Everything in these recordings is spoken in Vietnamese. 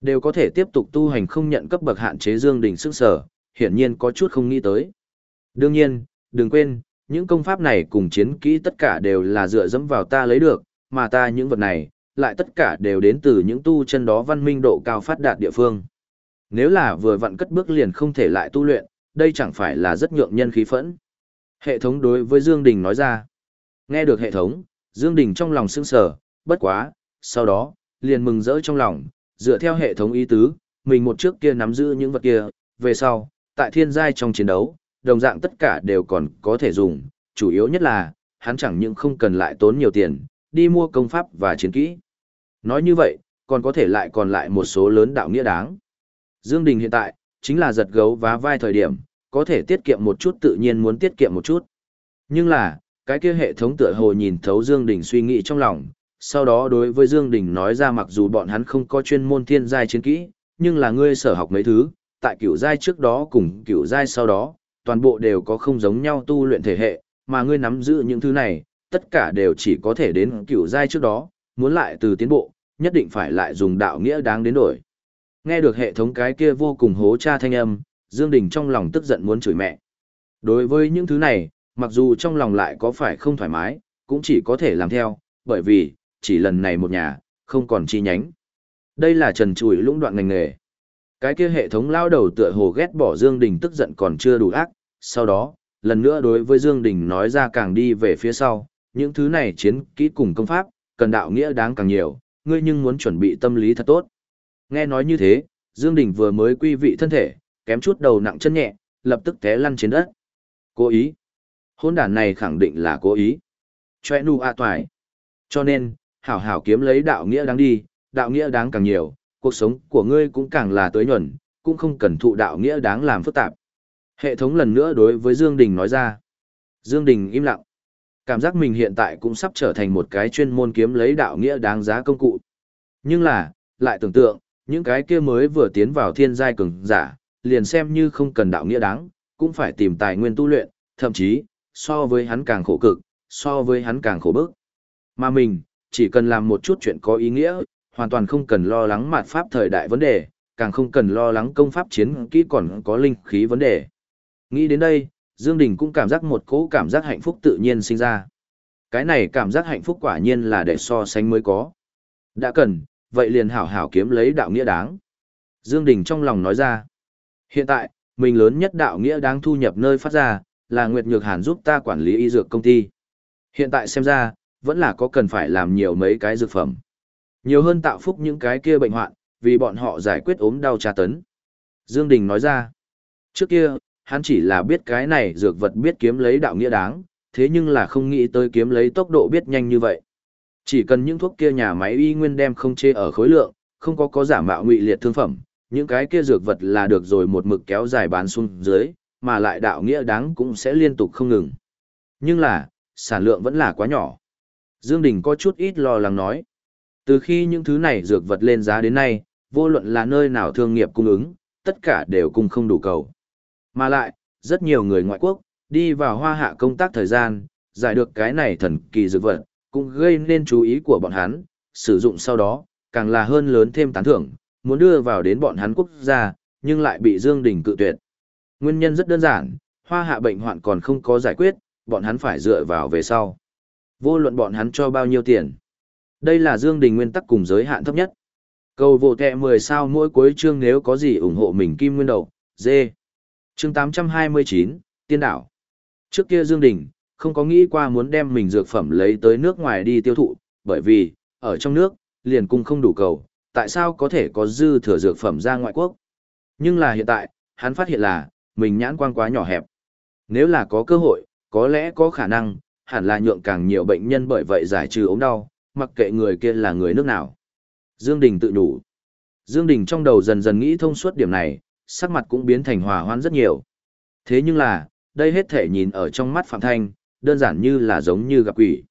Đều có thể tiếp tục tu hành không nhận cấp bậc hạn chế Dương Đình sức sở, hiển nhiên có chút không nghĩ tới. Đương nhiên, đừng quên, những công pháp này cùng chiến kỹ tất cả đều là dựa dẫm vào ta lấy được, mà ta những vật này, lại tất cả đều đến từ những tu chân đó văn minh độ cao phát đạt địa phương. Nếu là vừa vặn cất bước liền không thể lại tu luyện, đây chẳng phải là rất nhượng nhân khí phẫn. Hệ thống đối với Dương Đình nói ra. Nghe được hệ thống, Dương Đình trong lòng sững sờ, bất quá, sau đó, liền mừng rỡ trong lòng, dựa theo hệ thống ý tứ, mình một trước kia nắm giữ những vật kia, về sau, tại thiên giai trong chiến đấu, đồng dạng tất cả đều còn có thể dùng, chủ yếu nhất là, hắn chẳng những không cần lại tốn nhiều tiền, đi mua công pháp và chiến kỹ. Nói như vậy, còn có thể lại còn lại một số lớn đạo nghĩa đáng. Dương Đình hiện tại, chính là giật gấu vá vai thời điểm, có thể tiết kiệm một chút tự nhiên muốn tiết kiệm một chút. Nhưng là, cái kia hệ thống tựa hồ nhìn thấu Dương Đình suy nghĩ trong lòng, sau đó đối với Dương Đình nói ra mặc dù bọn hắn không có chuyên môn thiên giai chiến kỹ, nhưng là ngươi sở học mấy thứ, tại cửu giai trước đó cùng cửu giai sau đó, toàn bộ đều có không giống nhau tu luyện thể hệ, mà ngươi nắm giữ những thứ này, tất cả đều chỉ có thể đến cửu giai trước đó, muốn lại từ tiến bộ, nhất định phải lại dùng đạo nghĩa đáng đến đổi. Nghe được hệ thống cái kia vô cùng hố cha thanh âm, Dương Đình trong lòng tức giận muốn chửi mẹ. Đối với những thứ này, mặc dù trong lòng lại có phải không thoải mái, cũng chỉ có thể làm theo, bởi vì, chỉ lần này một nhà, không còn chi nhánh. Đây là trần trùi lũng đoạn ngành nghề. Cái kia hệ thống lao đầu tựa hồ ghét bỏ Dương Đình tức giận còn chưa đủ ác, sau đó, lần nữa đối với Dương Đình nói ra càng đi về phía sau, những thứ này chiến kỹ cùng công pháp, cần đạo nghĩa đáng càng nhiều, ngươi nhưng muốn chuẩn bị tâm lý thật tốt. Nghe nói như thế, Dương Đình vừa mới quy vị thân thể, kém chút đầu nặng chân nhẹ, lập tức té lăn trên đất. Cố ý. Hôn đàn này khẳng định là cố ý. Chòe nu a toài. Cho nên, hảo hảo kiếm lấy đạo nghĩa đáng đi, đạo nghĩa đáng càng nhiều, cuộc sống của ngươi cũng càng là tới nhuẩn, cũng không cần thụ đạo nghĩa đáng làm phức tạp. Hệ thống lần nữa đối với Dương Đình nói ra. Dương Đình im lặng. Cảm giác mình hiện tại cũng sắp trở thành một cái chuyên môn kiếm lấy đạo nghĩa đáng giá công cụ. Nhưng là, lại tưởng tượng, những cái kia mới vừa tiến vào thiên giai cường giả, liền xem như không cần đạo nghĩa đáng, cũng phải tìm tài nguyên tu luyện, thậm chí, so với hắn càng khổ cực, so với hắn càng khổ bức. Mà mình, chỉ cần làm một chút chuyện có ý nghĩa, hoàn toàn không cần lo lắng mạt pháp thời đại vấn đề, càng không cần lo lắng công pháp chiến kỹ còn có linh khí vấn đề. Nghĩ đến đây, Dương Đình cũng cảm giác một cỗ cảm giác hạnh phúc tự nhiên sinh ra. Cái này cảm giác hạnh phúc quả nhiên là để so sánh mới có. Đã cần, vậy liền hảo hảo kiếm lấy đạo nghĩa đáng. Dương Đình trong lòng nói ra. Hiện tại, mình lớn nhất đạo nghĩa đáng thu nhập nơi phát ra, là Nguyệt Nhược Hàn giúp ta quản lý y dược công ty. Hiện tại xem ra, vẫn là có cần phải làm nhiều mấy cái dược phẩm. Nhiều hơn tạo phúc những cái kia bệnh hoạn, vì bọn họ giải quyết ốm đau tra tấn. Dương Đình nói ra, trước kia, hắn chỉ là biết cái này dược vật biết kiếm lấy đạo nghĩa đáng, thế nhưng là không nghĩ tới kiếm lấy tốc độ biết nhanh như vậy. Chỉ cần những thuốc kia nhà máy y nguyên đem không chê ở khối lượng, không có có giả mạo ngụy liệt thương phẩm, những cái kia dược vật là được rồi một mực kéo dài bán xuống dưới, mà lại đạo nghĩa đáng cũng sẽ liên tục không ngừng. Nhưng là, sản lượng vẫn là quá nhỏ. Dương Đình có chút ít lo lắng nói. Từ khi những thứ này dược vật lên giá đến nay, vô luận là nơi nào thương nghiệp cung ứng, tất cả đều cung không đủ cầu. Mà lại, rất nhiều người ngoại quốc, đi vào hoa hạ công tác thời gian, giải được cái này thần kỳ dược vật, cũng gây nên chú ý của bọn hắn, sử dụng sau đó, càng là hơn lớn thêm tán thưởng, muốn đưa vào đến bọn hắn quốc gia, nhưng lại bị Dương Đình cự tuyệt. Nguyên nhân rất đơn giản, hoa hạ bệnh hoạn còn không có giải quyết, bọn hắn phải dựa vào về sau. Vô luận bọn hắn cho bao nhiêu tiền. Đây là Dương Đình nguyên tắc cùng giới hạn thấp nhất. Cầu vô kẹ 10 sao mỗi cuối chương nếu có gì ủng hộ mình kim nguyên đầu, dê. Chương 829, Tiên đảo. Trước kia Dương Đình, không có nghĩ qua muốn đem mình dược phẩm lấy tới nước ngoài đi tiêu thụ, bởi vì, ở trong nước, liền cung không đủ cầu, tại sao có thể có dư thừa dược phẩm ra ngoại quốc. Nhưng là hiện tại, hắn phát hiện là, mình nhãn quang quá nhỏ hẹp. Nếu là có cơ hội, có lẽ có khả năng, hẳn là nhượng càng nhiều bệnh nhân bởi vậy giải trừ ốm đau, mặc kệ người kia là người nước nào. Dương Đình tự đủ. Dương Đình trong đầu dần dần nghĩ thông suốt điểm này, sắc mặt cũng biến thành hòa hoãn rất nhiều. Thế nhưng là, đây hết thể nhìn ở trong mắt Phạm Thanh, đơn giản như là giống như gặp quỷ.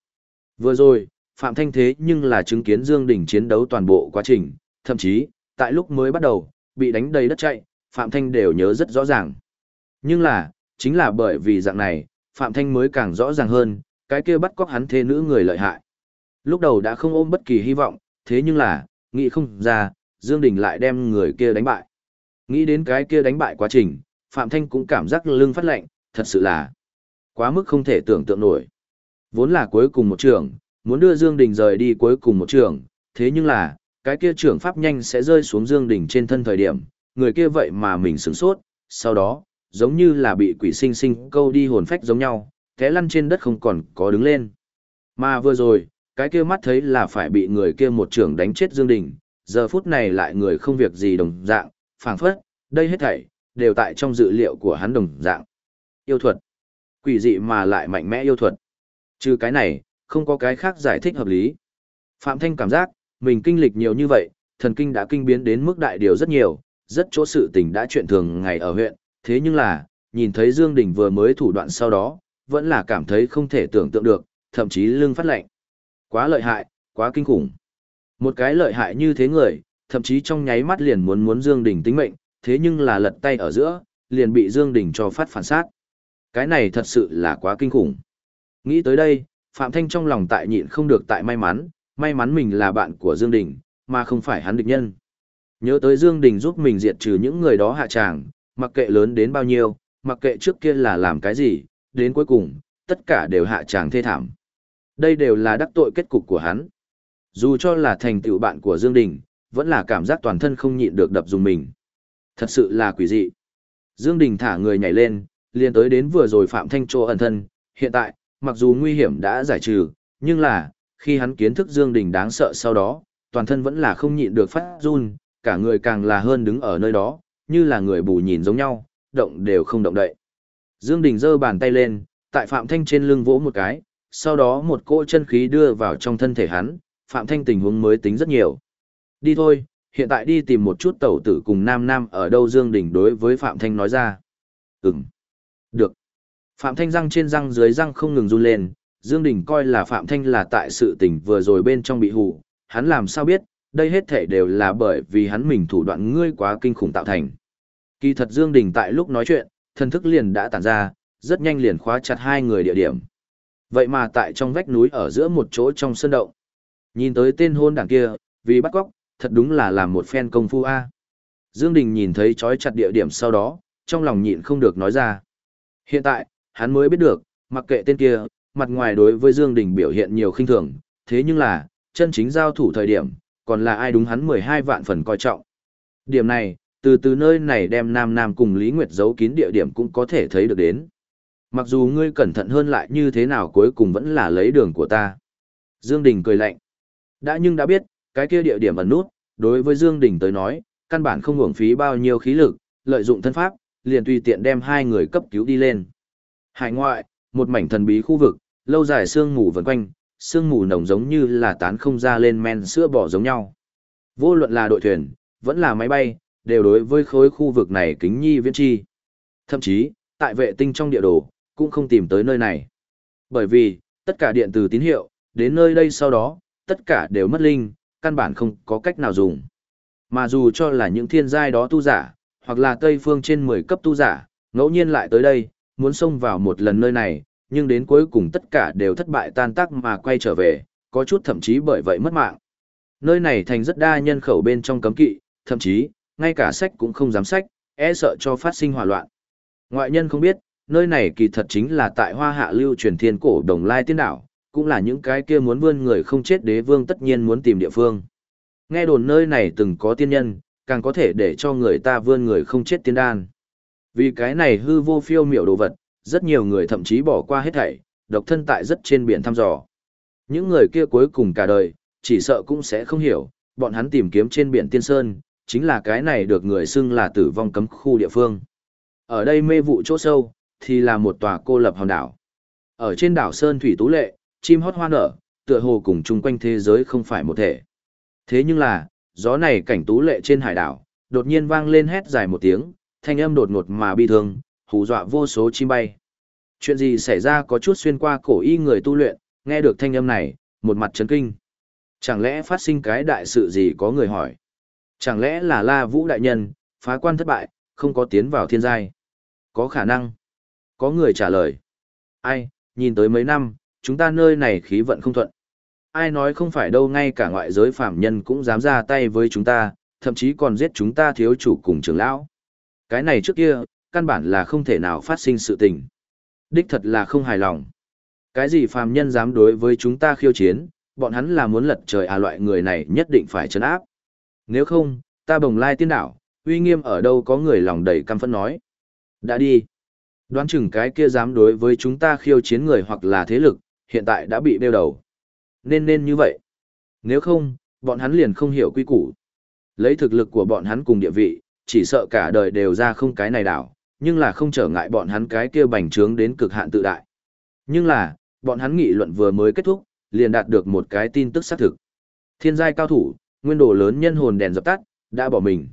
Vừa rồi, Phạm Thanh thế nhưng là chứng kiến Dương Đình chiến đấu toàn bộ quá trình, thậm chí, tại lúc mới bắt đầu, bị đánh đầy đất chạy, Phạm Thanh đều nhớ rất rõ ràng. Nhưng là, chính là bởi vì dạng này, Phạm Thanh mới càng rõ ràng hơn, cái kia bắt cóc hắn thế nữ người lợi hại. Lúc đầu đã không ôm bất kỳ hy vọng, thế nhưng là, nghĩ không ra, Dương Đình lại đem người kia đánh bại. Nghĩ đến cái kia đánh bại quá trình, Phạm Thanh cũng cảm giác lưng phát lạnh, thật sự là quá mức không thể tưởng tượng nổi. Vốn là cuối cùng một trường, muốn đưa Dương Đình rời đi cuối cùng một trường, thế nhưng là, cái kia trưởng pháp nhanh sẽ rơi xuống Dương Đình trên thân thời điểm, người kia vậy mà mình sửng sốt, sau đó, giống như là bị quỷ sinh sinh câu đi hồn phách giống nhau, té lăn trên đất không còn có đứng lên. Mà vừa rồi, cái kia mắt thấy là phải bị người kia một trưởng đánh chết Dương Đình, giờ phút này lại người không việc gì đồng dạng, phảng phất, đây hết thảy, đều tại trong dự liệu của hắn đồng dạng. Yêu thuật. Quỷ dị mà lại mạnh mẽ yêu thuật. Trừ cái này, không có cái khác giải thích hợp lý. Phạm Thanh cảm giác, mình kinh lịch nhiều như vậy, thần kinh đã kinh biến đến mức đại điều rất nhiều, rất chỗ sự tình đã chuyện thường ngày ở huyện, thế nhưng là, nhìn thấy Dương Đình vừa mới thủ đoạn sau đó, vẫn là cảm thấy không thể tưởng tượng được, thậm chí lưng phát lạnh. Quá lợi hại, quá kinh khủng. Một cái lợi hại như thế người, thậm chí trong nháy mắt liền muốn muốn Dương Đình tính mệnh, thế nhưng là lật tay ở giữa, liền bị Dương Đình cho phát phản sát. Cái này thật sự là quá kinh khủng. Nghĩ tới đây, Phạm Thanh trong lòng tại nhịn không được tại may mắn, may mắn mình là bạn của Dương Đình, mà không phải hắn địch nhân. Nhớ tới Dương Đình giúp mình diệt trừ những người đó hạ tràng, mặc kệ lớn đến bao nhiêu, mặc kệ trước kia là làm cái gì, đến cuối cùng, tất cả đều hạ tràng thê thảm. Đây đều là đắc tội kết cục của hắn. Dù cho là thành tựu bạn của Dương Đình, vẫn là cảm giác toàn thân không nhịn được đập dùng mình. Thật sự là quỷ dị. Dương Đình thả người nhảy lên, liền tới đến vừa rồi Phạm Thanh Trô ẩn thân. Hiện tại, mặc dù nguy hiểm đã giải trừ, nhưng là, khi hắn kiến thức Dương Đình đáng sợ sau đó, toàn thân vẫn là không nhịn được phát run, cả người càng là hơn đứng ở nơi đó, như là người bù nhìn giống nhau, động đều không động đậy. Dương Đình giơ bàn tay lên, tại Phạm Thanh trên lưng vỗ một cái, sau đó một cỗ chân khí đưa vào trong thân thể hắn, Phạm Thanh tình huống mới tính rất nhiều. Đi thôi, hiện tại đi tìm một chút tẩu tử cùng Nam Nam ở đâu Dương Đình đối với Phạm Thanh nói ra. Ừm. Được. Phạm Thanh răng trên răng dưới răng không ngừng run lên, Dương Đình coi là Phạm Thanh là tại sự tình vừa rồi bên trong bị hù, hắn làm sao biết, đây hết thể đều là bởi vì hắn mình thủ đoạn ngươi quá kinh khủng tạo thành. Kỳ thật Dương Đình tại lúc nói chuyện, thần thức liền đã tản ra, rất nhanh liền khóa chặt hai người địa điểm. Vậy mà tại trong vách núi ở giữa một chỗ trong sơn động. Nhìn tới tên hôn đảng kia, vì bắt cóc, thật đúng là làm một phen công phu a. Dương Đình nhìn thấy chói chặt địa điểm sau đó, trong lòng nhịn không được nói ra. Hiện tại, hắn mới biết được, mặc kệ tên kia, mặt ngoài đối với Dương Đình biểu hiện nhiều khinh thường, thế nhưng là, chân chính giao thủ thời điểm, còn là ai đúng hắn 12 vạn phần coi trọng. Điểm này, từ từ nơi này đem Nam Nam cùng Lý Nguyệt giấu kín địa điểm cũng có thể thấy được đến. Mặc dù ngươi cẩn thận hơn lại như thế nào cuối cùng vẫn là lấy đường của ta. Dương Đình cười lạnh. Đã nhưng đã biết, cái kia địa điểm ẩn nút, đối với Dương Đình tới nói, căn bản không hưởng phí bao nhiêu khí lực, lợi dụng thân pháp, liền tùy tiện đem hai người cấp cứu đi lên. Hải ngoại, một mảnh thần bí khu vực, lâu dài sương mù vần quanh, sương mù nồng giống như là tán không ra lên men sữa bỏ giống nhau. Vô luận là đội thuyền, vẫn là máy bay, đều đối với khối khu vực này kính nhi viễn chi. Thậm chí, tại vệ tinh trong địa đồ, cũng không tìm tới nơi này. Bởi vì, tất cả điện từ tín hiệu, đến nơi đây sau đó, tất cả đều mất linh, căn bản không có cách nào dùng. Mà dù cho là những thiên giai đó tu giả, hoặc là Tây phương trên 10 cấp tu giả, ngẫu nhiên lại tới đây, muốn xông vào một lần nơi này, nhưng đến cuối cùng tất cả đều thất bại tan tác mà quay trở về, có chút thậm chí bởi vậy mất mạng. Nơi này thành rất đa nhân khẩu bên trong cấm kỵ, thậm chí, ngay cả sách cũng không dám sách, e sợ cho phát sinh hỏa loạn. Ngoại nhân không biết, nơi này kỳ thật chính là tại hoa hạ lưu truyền thiên cổ đồng lai tiên đảo, cũng là những cái kia muốn vươn người không chết đế vương tất nhiên muốn tìm địa phương. Nghe đồn nơi này từng có tiên nhân, càng có thể để cho người ta vươn người không chết tiên đan. Vì cái này hư vô phiêu miểu đồ vật, rất nhiều người thậm chí bỏ qua hết thảy, độc thân tại rất trên biển thăm dò. Những người kia cuối cùng cả đời, chỉ sợ cũng sẽ không hiểu, bọn hắn tìm kiếm trên biển tiên sơn, chính là cái này được người xưng là tử vong cấm khu địa phương. Ở đây mê vụ chỗ sâu, thì là một tòa cô lập hòn đảo. Ở trên đảo Sơn Thủy Tú Lệ, chim hót hoa nở, tựa hồ cùng chung quanh thế giới không phải một thể. Thế nhưng là, gió này cảnh Tú Lệ trên hải đảo, đột nhiên vang lên hét dài một tiếng, thanh âm đột ngột mà bi thương, hù dọa vô số chim bay. Chuyện gì xảy ra có chút xuyên qua cổ y người tu luyện, nghe được thanh âm này, một mặt chấn kinh. Chẳng lẽ phát sinh cái đại sự gì có người hỏi? Chẳng lẽ là La Vũ đại nhân, phá quan thất bại, không có tiến vào thiên giai? Có khả năng. Có người trả lời. Ai, nhìn tới mấy năm, chúng ta nơi này khí vận không thuận. Ai nói không phải đâu ngay cả ngoại giới phạm nhân cũng dám ra tay với chúng ta, thậm chí còn giết chúng ta thiếu chủ cùng trưởng lão. Cái này trước kia, căn bản là không thể nào phát sinh sự tình. Đích thật là không hài lòng. Cái gì phàm nhân dám đối với chúng ta khiêu chiến, bọn hắn là muốn lật trời à loại người này nhất định phải chấn áp. Nếu không, ta bồng lai tiên đảo, uy nghiêm ở đâu có người lòng đầy căm phẫn nói. Đã đi. Đoán chừng cái kia dám đối với chúng ta khiêu chiến người hoặc là thế lực, hiện tại đã bị đeo đầu. Nên nên như vậy. Nếu không, bọn hắn liền không hiểu quy củ. Lấy thực lực của bọn hắn cùng địa vị, chỉ sợ cả đời đều ra không cái này đảo, nhưng là không trở ngại bọn hắn cái kia bành trướng đến cực hạn tự đại. Nhưng là, bọn hắn nghị luận vừa mới kết thúc, liền đạt được một cái tin tức xác thực. Thiên giai cao thủ, nguyên đồ lớn nhân hồn đèn dập tắt, đã bỏ mình.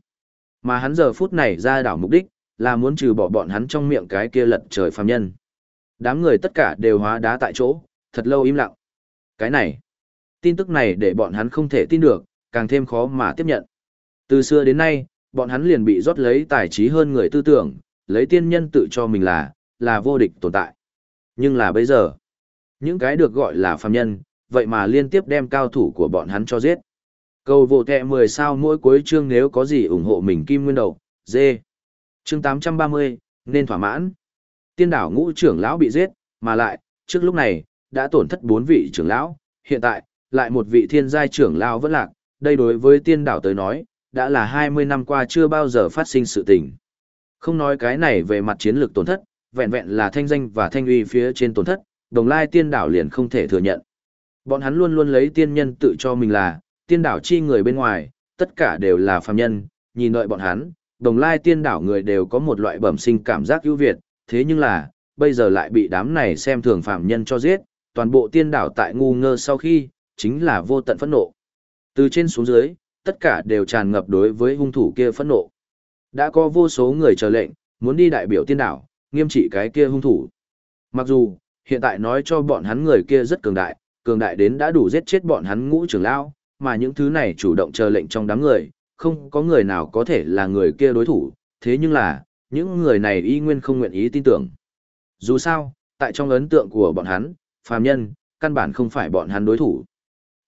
Mà hắn giờ phút này ra đảo mục đích, là muốn trừ bỏ bọn hắn trong miệng cái kia lật trời phàm nhân. Đám người tất cả đều hóa đá tại chỗ, thật lâu im lặng. Cái này, tin tức này để bọn hắn không thể tin được, càng thêm khó mà tiếp nhận. Từ xưa đến nay, bọn hắn liền bị rót lấy tài trí hơn người tư tưởng, lấy tiên nhân tự cho mình là, là vô địch tồn tại. Nhưng là bây giờ, những cái được gọi là phàm nhân, vậy mà liên tiếp đem cao thủ của bọn hắn cho giết. Cầu vô tệ 10 sao mỗi cuối chương nếu có gì ủng hộ mình kim nguyên đầu, dê. Chương 830, nên thỏa mãn. Tiên đảo ngũ trưởng lão bị giết, mà lại, trước lúc này, đã tổn thất bốn vị trưởng lão, hiện tại, lại một vị thiên giai trưởng lão vẫn lạc, đây đối với tiên đảo tới nói, đã là 20 năm qua chưa bao giờ phát sinh sự tình. Không nói cái này về mặt chiến lược tổn thất, vẹn vẹn là thanh danh và thanh uy phía trên tổn thất, đồng lai tiên đảo liền không thể thừa nhận. Bọn hắn luôn luôn lấy tiên nhân tự cho mình là, tiên đảo chi người bên ngoài, tất cả đều là phàm nhân, nhìn đợi bọn hắn, đồng lai tiên đảo người đều có một loại bẩm sinh cảm giác ưu việt, thế nhưng là, bây giờ lại bị đám này xem thường phàm nhân cho giết, toàn bộ tiên đảo tại ngu ngơ sau khi, chính là vô tận phẫn nộ. Từ trên xuống dưới, tất cả đều tràn ngập đối với hung thủ kia phẫn nộ. Đã có vô số người chờ lệnh, muốn đi đại biểu tiên đảo, nghiêm trị cái kia hung thủ. Mặc dù, hiện tại nói cho bọn hắn người kia rất cường đại, cường đại đến đã đủ giết chết bọn hắn ngũ trưởng lao, mà những thứ này chủ động chờ lệnh trong đám người, không có người nào có thể là người kia đối thủ, thế nhưng là, những người này y nguyên không nguyện ý tin tưởng. Dù sao, tại trong ấn tượng của bọn hắn, phàm nhân, căn bản không phải bọn hắn đối thủ.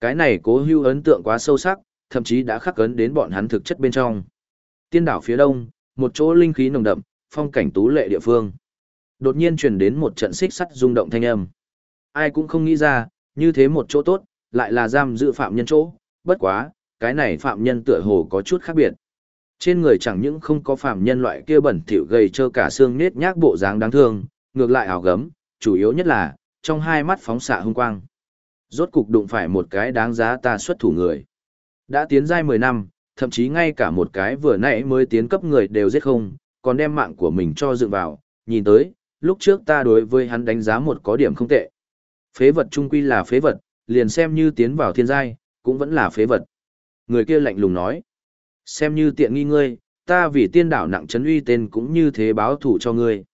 Cái này cố hưu ấn tượng quá sâu sắc, thậm chí đã khắc ấn đến bọn hắn thực chất bên trong. Tiên đảo phía đông, một chỗ linh khí nồng đậm, phong cảnh tú lệ địa phương. Đột nhiên truyền đến một trận xích sắt rung động thanh âm. Ai cũng không nghĩ ra, như thế một chỗ tốt, lại là giam giữ phạm nhân chỗ, bất quá, cái này phạm nhân tựa hồ có chút khác biệt. Trên người chẳng những không có phạm nhân loại kia bẩn thỉu gầy trơ cả xương nết nhác bộ dáng đáng thương, ngược lại ảo gấm, chủ yếu nhất là, trong hai mắt phóng xạ hung quang. Rốt cục đụng phải một cái đáng giá ta xuất thủ người. Đã tiến giai 10 năm, thậm chí ngay cả một cái vừa nãy mới tiến cấp người đều giết không, còn đem mạng của mình cho dựng vào, nhìn tới, lúc trước ta đối với hắn đánh giá một có điểm không tệ. Phế vật trung quy là phế vật, liền xem như tiến vào thiên giai, cũng vẫn là phế vật. Người kia lạnh lùng nói, xem như tiện nghi ngươi, ta vì tiên đảo nặng chấn uy tên cũng như thế báo thủ cho ngươi.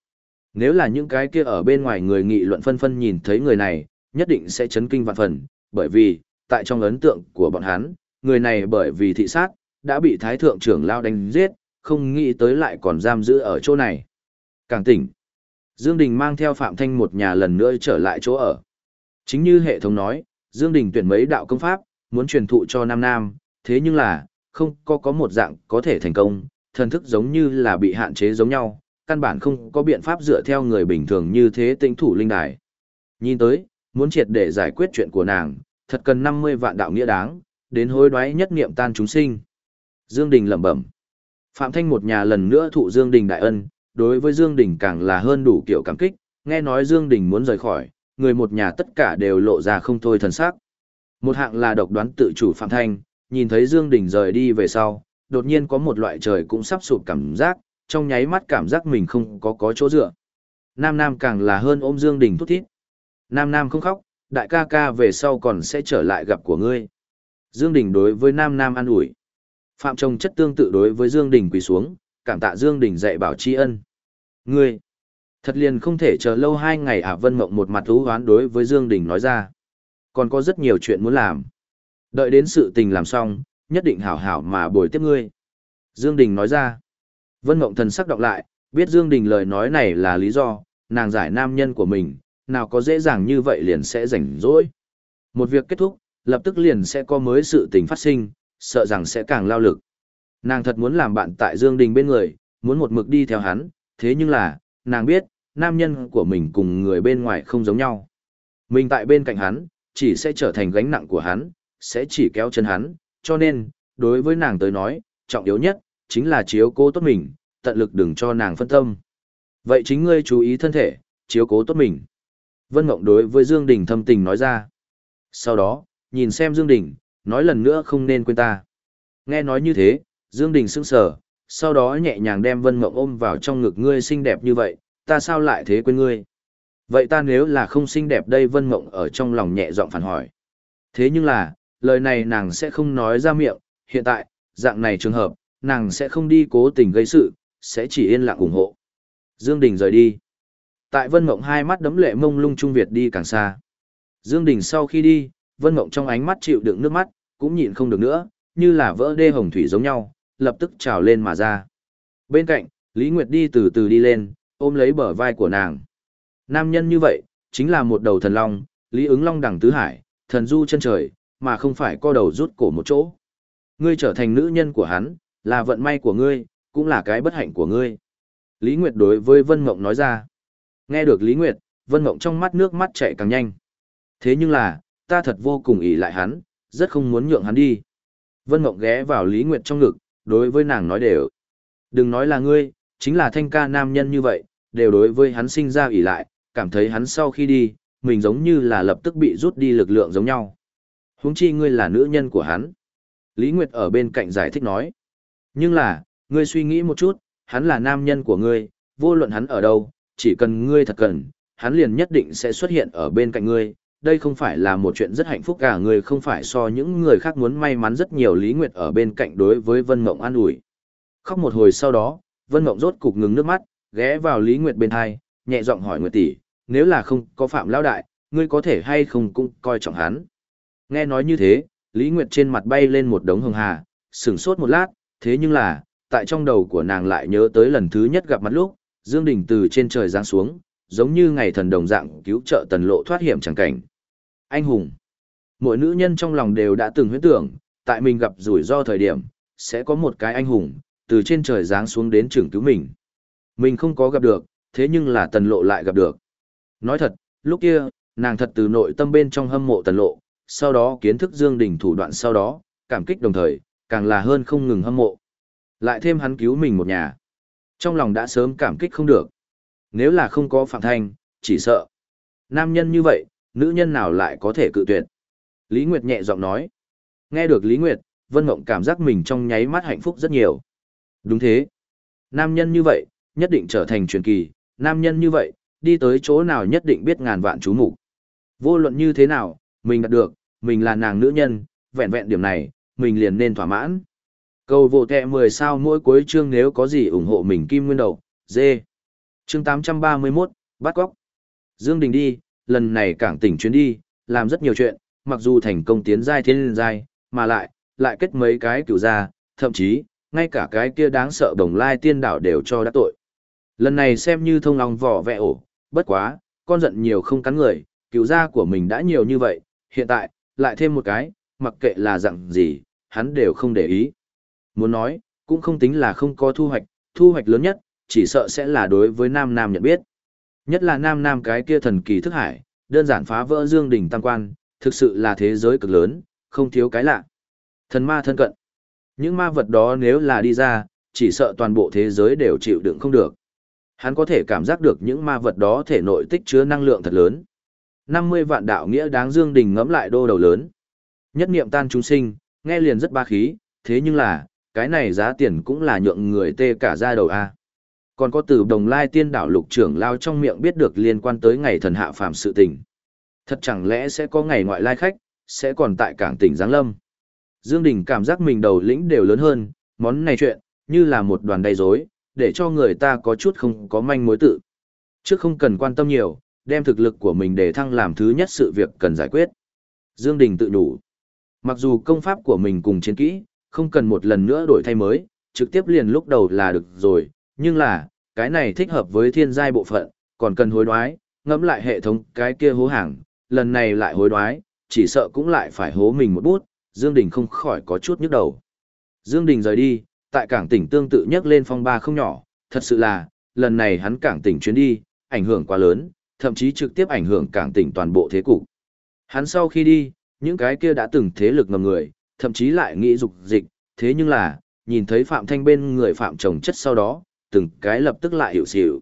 Nếu là những cái kia ở bên ngoài người nghị luận phân phân nhìn thấy người này, nhất định sẽ chấn kinh vạn phần, bởi vì, tại trong ấn tượng của bọn hắn, người này bởi vì thị sát, đã bị thái thượng trưởng lao đánh giết, không nghĩ tới lại còn giam giữ ở chỗ này. Càng tỉnh, Dương Đình mang theo Phạm Thanh một nhà lần nữa trở lại chỗ ở. Chính như hệ thống nói, Dương Đình tuyển mấy đạo công pháp, muốn truyền thụ cho Nam Nam, thế nhưng là, không có có một dạng có thể thành công, thần thức giống như là bị hạn chế giống nhau, căn bản không có biện pháp dựa theo người bình thường như thế tinh thủ linh đài. Nhìn tới, muốn triệt để giải quyết chuyện của nàng, thật cần 50 vạn đạo nghĩa đáng, đến hối đoái nhất niệm tan chúng sinh. Dương Đình lẩm bẩm. Phạm Thanh một nhà lần nữa thụ Dương Đình đại ân, đối với Dương Đình càng là hơn đủ kiểu cảm kích, nghe nói Dương Đình muốn rời khỏi, người một nhà tất cả đều lộ ra không thôi thần sắc. Một hạng là độc đoán tự chủ Phạm Thanh, nhìn thấy Dương Đình rời đi về sau, đột nhiên có một loại trời cũng sắp sụp cảm giác, trong nháy mắt cảm giác mình không có có chỗ dựa. Nam Nam càng là hơn ôm Dương Đình thút thít. Nam Nam không khóc, đại ca ca về sau còn sẽ trở lại gặp của ngươi. Dương Đình đối với Nam Nam an ủi. Phạm Trông chất tương tự đối với Dương Đình quỳ xuống, cảm tạ Dương Đình dạy bảo tri ân. Ngươi, thật liền không thể chờ lâu hai ngày à Vân Mộng một mặt thú hoán đối với Dương Đình nói ra. Còn có rất nhiều chuyện muốn làm. Đợi đến sự tình làm xong, nhất định hảo hảo mà bồi tiếp ngươi. Dương Đình nói ra. Vân Ngộng thần sắc đọc lại, biết Dương Đình lời nói này là lý do, nàng giải nam nhân của mình, nào có dễ dàng như vậy liền sẽ rảnh rỗi. Một việc kết thúc, lập tức liền sẽ có mới sự tình phát sinh, sợ rằng sẽ càng lao lực. Nàng thật muốn làm bạn tại Dương Đình bên người, muốn một mực đi theo hắn, thế nhưng là, nàng biết, nam nhân của mình cùng người bên ngoài không giống nhau. Mình tại bên cạnh hắn, chỉ sẽ trở thành gánh nặng của hắn, sẽ chỉ kéo chân hắn, cho nên, đối với nàng tới nói, trọng yếu nhất, chính là chiếu cố tốt mình, tận lực đừng cho nàng phân tâm. Vậy chính ngươi chú ý thân thể, chiếu cố tốt mình. Vân Mộng đối với Dương Đình thâm tình nói ra. Sau đó, nhìn xem Dương Đình, nói lần nữa không nên quên ta. Nghe nói như thế, Dương Đình sững sờ, sau đó nhẹ nhàng đem Vân Mộng ôm vào trong ngực ngươi xinh đẹp như vậy, ta sao lại thế quên ngươi? Vậy ta nếu là không xinh đẹp đây Vân Mộng ở trong lòng nhẹ giọng phản hỏi. Thế nhưng là, lời này nàng sẽ không nói ra miệng, hiện tại, dạng này trường hợp, nàng sẽ không đi cố tình gây sự, sẽ chỉ yên lặng ủng hộ. Dương Đình rời đi. Tại Vân Mộng hai mắt đấm lệ mông lung trung Việt đi càng xa. Dương Đình sau khi đi, Vân Mộng trong ánh mắt chịu đựng nước mắt, cũng nhịn không được nữa, như là vỡ đê hồng thủy giống nhau, lập tức trào lên mà ra. Bên cạnh, Lý Nguyệt đi từ từ đi lên, ôm lấy bờ vai của nàng. Nam nhân như vậy, chính là một đầu thần long, Lý ứng long đẳng tứ hải, thần du chân trời, mà không phải co đầu rút cổ một chỗ. Ngươi trở thành nữ nhân của hắn, là vận may của ngươi, cũng là cái bất hạnh của ngươi. Lý Nguyệt đối với Vân Mộng nói ra. Nghe được Lý Nguyệt, Vân Mộng trong mắt nước mắt chảy càng nhanh. Thế nhưng là, ta thật vô cùng ỷ lại hắn, rất không muốn nhượng hắn đi. Vân Mộng ghé vào Lý Nguyệt trong ngực, đối với nàng nói đều. Đừng nói là ngươi, chính là thanh ca nam nhân như vậy, đều đối với hắn sinh ra ỷ lại, cảm thấy hắn sau khi đi, mình giống như là lập tức bị rút đi lực lượng giống nhau. Huống chi ngươi là nữ nhân của hắn. Lý Nguyệt ở bên cạnh giải thích nói. Nhưng là, ngươi suy nghĩ một chút, hắn là nam nhân của ngươi, vô luận hắn ở đâu, chỉ cần ngươi thật cần, hắn liền nhất định sẽ xuất hiện ở bên cạnh ngươi. Đây không phải là một chuyện rất hạnh phúc cả người không phải so những người khác muốn may mắn rất nhiều Lý Nguyệt ở bên cạnh đối với Vân Mộng an ủi. Khóc một hồi sau đó, Vân Mộng rốt cục ngừng nước mắt, ghé vào Lý Nguyệt bên hai, nhẹ giọng hỏi Nguyệt tỷ, nếu là không có Phạm Lão Đại, ngươi có thể hay không cũng coi trọng hắn. Nghe nói như thế, Lý Nguyệt trên mặt bay lên một đống hồng hà, sửng sốt một lát, thế nhưng là, tại trong đầu của nàng lại nhớ tới lần thứ nhất gặp mặt lúc, Dương Đình từ trên trời giáng xuống, giống như ngày thần đồng dạng cứu trợ tần lộ thoát hiểm chẳng cảnh. Anh hùng. Mỗi nữ nhân trong lòng đều đã từng huyễn tưởng, tại mình gặp rủi ro thời điểm, sẽ có một cái anh hùng, từ trên trời giáng xuống đến trường cứu mình. Mình không có gặp được, thế nhưng là tần lộ lại gặp được. Nói thật, lúc kia, nàng thật từ nội tâm bên trong hâm mộ tần lộ, sau đó kiến thức Dương Đình thủ đoạn sau đó, cảm kích đồng thời, càng là hơn không ngừng hâm mộ. Lại thêm hắn cứu mình một nhà. Trong lòng đã sớm cảm kích không được. Nếu là không có Phạm Thanh, chỉ sợ. Nam nhân như vậy, nữ nhân nào lại có thể cự tuyệt. Lý Nguyệt nhẹ giọng nói. Nghe được Lý Nguyệt, Vân Mộng cảm giác mình trong nháy mắt hạnh phúc rất nhiều. Đúng thế. Nam nhân như vậy, nhất định trở thành truyền kỳ. Nam nhân như vậy, đi tới chỗ nào nhất định biết ngàn vạn chú mục Vô luận như thế nào, mình đạt được, mình là nàng nữ nhân, vẹn vẹn điểm này, mình liền nên thỏa mãn. Cầu vô tệ 10 sao mỗi cuối chương nếu có gì ủng hộ mình kim nguyên đầu, dê. Chương 831, bắt góc. Dương Đình đi, lần này cảng tỉnh chuyến đi, làm rất nhiều chuyện, mặc dù thành công tiến giai thiên liên giai, mà lại, lại kết mấy cái cửu gia, thậm chí, ngay cả cái kia đáng sợ đồng lai tiên đảo đều cho đã tội. Lần này xem như thông lòng vỏ vẹ ổ, bất quá, con giận nhiều không cắn người, cứu gia của mình đã nhiều như vậy, hiện tại, lại thêm một cái, mặc kệ là dạng gì, hắn đều không để ý. Muốn nói, cũng không tính là không có thu hoạch, thu hoạch lớn nhất, chỉ sợ sẽ là đối với Nam Nam nhận biết. Nhất là Nam Nam cái kia thần kỳ thức hải, đơn giản phá vỡ dương đỉnh tăng quan, thực sự là thế giới cực lớn, không thiếu cái lạ. Thần ma thân cận. Những ma vật đó nếu là đi ra, chỉ sợ toàn bộ thế giới đều chịu đựng không được. Hắn có thể cảm giác được những ma vật đó thể nội tích chứa năng lượng thật lớn. 50 vạn đạo nghĩa đáng dương đình ngẫm lại đô đầu lớn. Nhất niệm tan chúng sinh, nghe liền rất ba khí, thế nhưng là, cái này giá tiền cũng là nhượng người tê cả da đầu a. Còn có từ đồng lai tiên đảo lục trưởng lao trong miệng biết được liên quan tới ngày thần hạ phàm sự tình. Thật chẳng lẽ sẽ có ngày ngoại lai khách, sẽ còn tại cảng tỉnh Giáng Lâm. Dương Đình cảm giác mình đầu lĩnh đều lớn hơn, món này chuyện, như là một đoàn đầy rối, để cho người ta có chút không có manh mối tự. Trước không cần quan tâm nhiều, đem thực lực của mình để thăng làm thứ nhất sự việc cần giải quyết. Dương Đình tự đủ. Mặc dù công pháp của mình cùng chiến kỹ, không cần một lần nữa đổi thay mới, trực tiếp liền lúc đầu là được rồi, nhưng là, cái này thích hợp với thiên giai bộ phận, còn cần hối đoái, ngẫm lại hệ thống cái kia hố hàng, lần này lại hối đoái, chỉ sợ cũng lại phải hố mình một bút, Dương Đình không khỏi có chút nhức đầu. Dương Đình rời đi, Tại cảng tỉnh tương tự nhắc lên phong ba không nhỏ, thật sự là, lần này hắn cảng tỉnh chuyến đi, ảnh hưởng quá lớn, thậm chí trực tiếp ảnh hưởng cảng tỉnh toàn bộ thế cục. Hắn sau khi đi, những cái kia đã từng thế lực ngầm người, thậm chí lại nghĩ dục dịch, thế nhưng là, nhìn thấy Phạm Thanh bên người Phạm chồng chất sau đó, từng cái lập tức lại hiểu xỉu.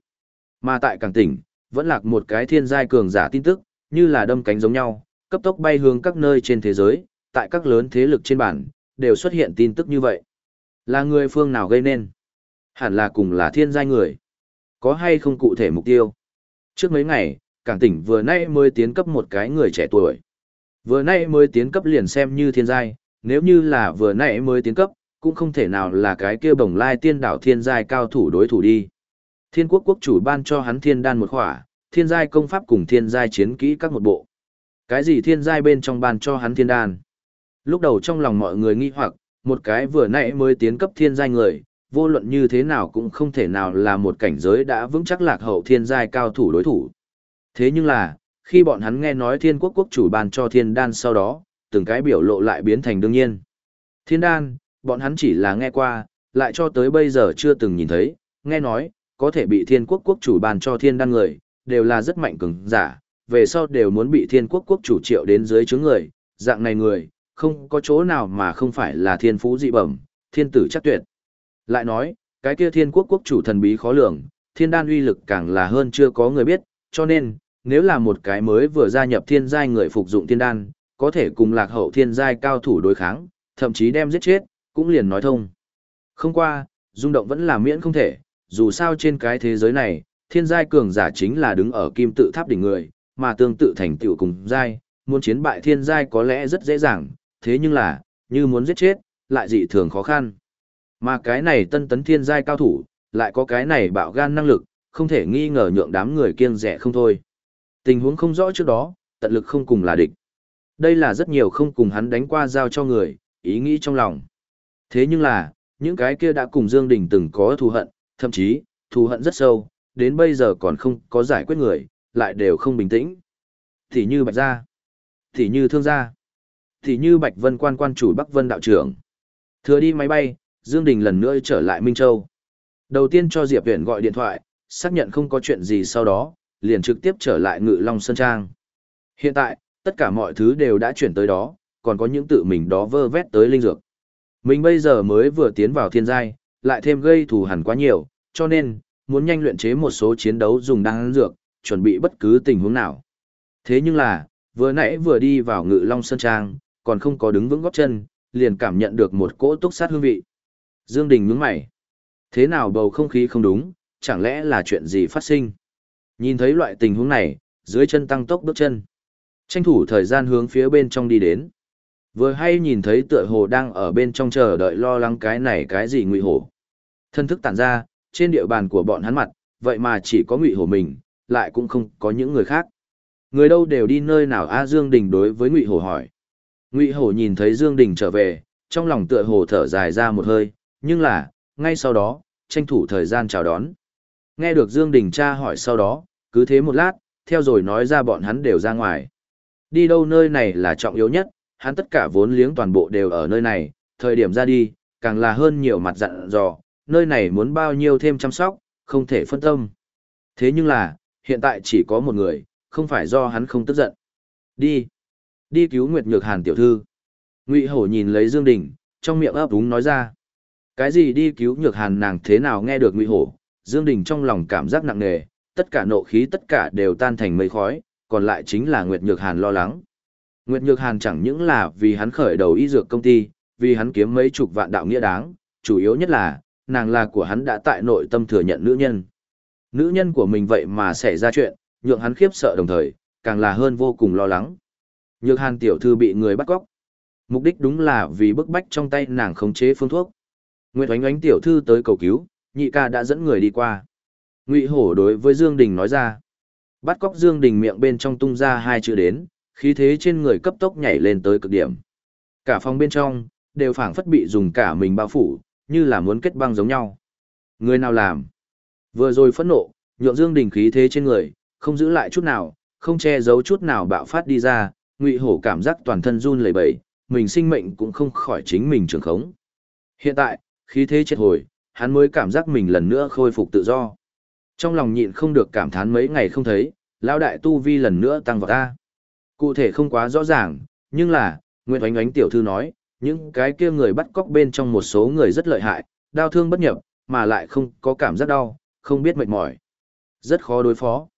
Mà tại cảng tỉnh, vẫn lạc một cái thiên giai cường giả tin tức, như là đâm cánh giống nhau, cấp tốc bay hướng các nơi trên thế giới, tại các lớn thế lực trên bản, đều xuất hiện tin tức như vậy. Là người phương nào gây nên? Hẳn là cùng là thiên giai người. Có hay không cụ thể mục tiêu? Trước mấy ngày, cảng tỉnh vừa nay mới tiến cấp một cái người trẻ tuổi. Vừa nay mới tiến cấp liền xem như thiên giai, nếu như là vừa nay mới tiến cấp, cũng không thể nào là cái kia bồng lai tiên đảo thiên giai cao thủ đối thủ đi. Thiên quốc quốc chủ ban cho hắn thiên đan một khỏa, thiên giai công pháp cùng thiên giai chiến kỹ các một bộ. Cái gì thiên giai bên trong ban cho hắn thiên đan? Lúc đầu trong lòng mọi người nghi hoặc, một cái vừa nãy mới tiến cấp thiên giai người, vô luận như thế nào cũng không thể nào là một cảnh giới đã vững chắc lạc hậu thiên giai cao thủ đối thủ. Thế nhưng là, khi bọn hắn nghe nói thiên quốc quốc chủ ban cho thiên đan sau đó, từng cái biểu lộ lại biến thành đương nhiên. Thiên đan, bọn hắn chỉ là nghe qua, lại cho tới bây giờ chưa từng nhìn thấy, nghe nói, có thể bị thiên quốc quốc chủ ban cho thiên đan người, đều là rất mạnh cứng, giả, về sau đều muốn bị thiên quốc quốc chủ triệu đến dưới chướng người, dạng này người, không có chỗ nào mà không phải là thiên phú dị bẩm, thiên tử chắc tuyệt. Lại nói, cái kia thiên quốc quốc chủ thần bí khó lường, thiên đan uy lực càng là hơn chưa có người biết, cho nên, nếu là một cái mới vừa gia nhập thiên giai người phục dụng thiên đan, có thể cùng lạc hậu thiên giai cao thủ đối kháng, thậm chí đem giết chết, cũng liền nói thông. Không qua, rung động vẫn là miễn không thể, dù sao trên cái thế giới này, thiên giai cường giả chính là đứng ở kim tự tháp đỉnh người, mà tương tự thành tựu cùng giai, muốn chiến bại thiên giai có lẽ rất dễ dàng, thế nhưng là, như muốn giết chết, lại dị thường khó khăn. Mà cái này tân tấn thiên giai cao thủ, lại có cái này bạo gan năng lực, không thể nghi ngờ nhượng đám người kiêng rẻ không thôi. Tình huống không rõ trước đó, tận lực không cùng là địch. Đây là rất nhiều không cùng hắn đánh qua giao cho người, ý nghĩ trong lòng. Thế nhưng là, những cái kia đã cùng Dương Đình từng có thù hận, thậm chí, thù hận rất sâu, đến bây giờ còn không có giải quyết người, lại đều không bình tĩnh. Thì như Bạch Gia, thì như Thương Gia, thì như Bạch Vân quan quan chủ Bắc Vân đạo trưởng. Thừa đi máy bay, Dương Đình lần nữa trở lại Minh Châu. Đầu tiên cho Diệp Viễn gọi điện thoại, xác nhận không có chuyện gì sau đó, liền trực tiếp trở lại Ngự Long Sơn Trang. Hiện tại, tất cả mọi thứ đều đã chuyển tới đó, còn có những tự mình đó vơ vét tới linh dược. Mình bây giờ mới vừa tiến vào thiên giai, lại thêm gây thù hằn quá nhiều, cho nên, muốn nhanh luyện chế một số chiến đấu dùng đan dược, chuẩn bị bất cứ tình huống nào. Thế nhưng là, vừa nãy vừa đi vào ngự long sơn trang, còn không có đứng vững góp chân, liền cảm nhận được một cỗ túc sát hương vị. Dương Đình nhướng mày. Thế nào bầu không khí không đúng, chẳng lẽ là chuyện gì phát sinh? Nhìn thấy loại tình huống này, dưới chân tăng tốc bước chân. Tranh thủ thời gian hướng phía bên trong đi đến. Vừa hay nhìn thấy tựa hồ đang ở bên trong chờ đợi lo lắng cái này cái gì ngụy hổ. Thân thức tản ra, trên địa bàn của bọn hắn mặt, vậy mà chỉ có ngụy hổ mình, lại cũng không có những người khác. Người đâu đều đi nơi nào A Dương Đình đối với ngụy hổ hỏi. Ngụy hổ nhìn thấy Dương Đình trở về, trong lòng tựa hồ thở dài ra một hơi, nhưng là, ngay sau đó, tranh thủ thời gian chào đón. Nghe được Dương Đình tra hỏi sau đó, cứ thế một lát, theo rồi nói ra bọn hắn đều ra ngoài. Đi đâu nơi này là trọng yếu nhất, hắn tất cả vốn liếng toàn bộ đều ở nơi này, thời điểm ra đi, càng là hơn nhiều mặt dặn dò, nơi này muốn bao nhiêu thêm chăm sóc, không thể phân tâm. Thế nhưng là, hiện tại chỉ có một người, không phải do hắn không tức giận. Đi. Đi cứu Nguyệt Nhược Hàn tiểu thư. Ngụy Hổ nhìn lấy Dương Đình, trong miệng ấp úng nói ra. Cái gì đi cứu Nhược Hàn nàng thế nào nghe được Ngụy Hổ, Dương Đình trong lòng cảm giác nặng nề, tất cả nộ khí tất cả đều tan thành mây khói, còn lại chính là Nguyệt Nhược Hàn lo lắng. Nguyệt Nhược Hàn chẳng những là vì hắn khởi đầu y dược công ty, vì hắn kiếm mấy chục vạn đạo nghĩa đáng, chủ yếu nhất là, nàng là của hắn đã tại nội tâm thừa nhận nữ nhân. Nữ nhân của mình vậy mà xảy ra chuyện, nhượng hắn khiếp sợ đồng thời, càng là hơn vô cùng lo lắng. Nhược Hàn tiểu thư bị người bắt cóc. Mục đích đúng là vì bức bách trong tay nàng khống chế phương thuốc. Nguyệt Oánh Oánh tiểu thư tới cầu cứu, nhị ca đã dẫn người đi qua. Ngụy Hổ đối với Dương Đình nói ra. Bắt cóc Dương Đình miệng bên trong tung ra hai chữ đến, khí thế trên người cấp tốc nhảy lên tới cực điểm. Cả phòng bên trong, đều phảng phất bị dùng cả mình bao phủ, như là muốn kết băng giống nhau. Người nào làm? Vừa rồi phẫn nộ, nhượng Dương Đình khí thế trên người, không giữ lại chút nào, không che giấu chút nào bạo phát đi ra, Ngụy Hổ cảm giác toàn thân run lẩy bẩy, mình sinh mệnh cũng không khỏi chính mình trường khống. Hiện tại, khí thế chết hồi, hắn mới cảm giác mình lần nữa khôi phục tự do. Trong lòng nhịn không được cảm thán mấy ngày không thấy, lão đại tu vi lần nữa tăng vào ta. Cụ thể không quá rõ ràng, nhưng là, Nguyễn Oánh Oánh tiểu thư nói, những cái kia người bắt cóc bên trong một số người rất lợi hại, đau thương bất nhập, mà lại không có cảm giác đau, không biết mệt mỏi. Rất khó đối phó.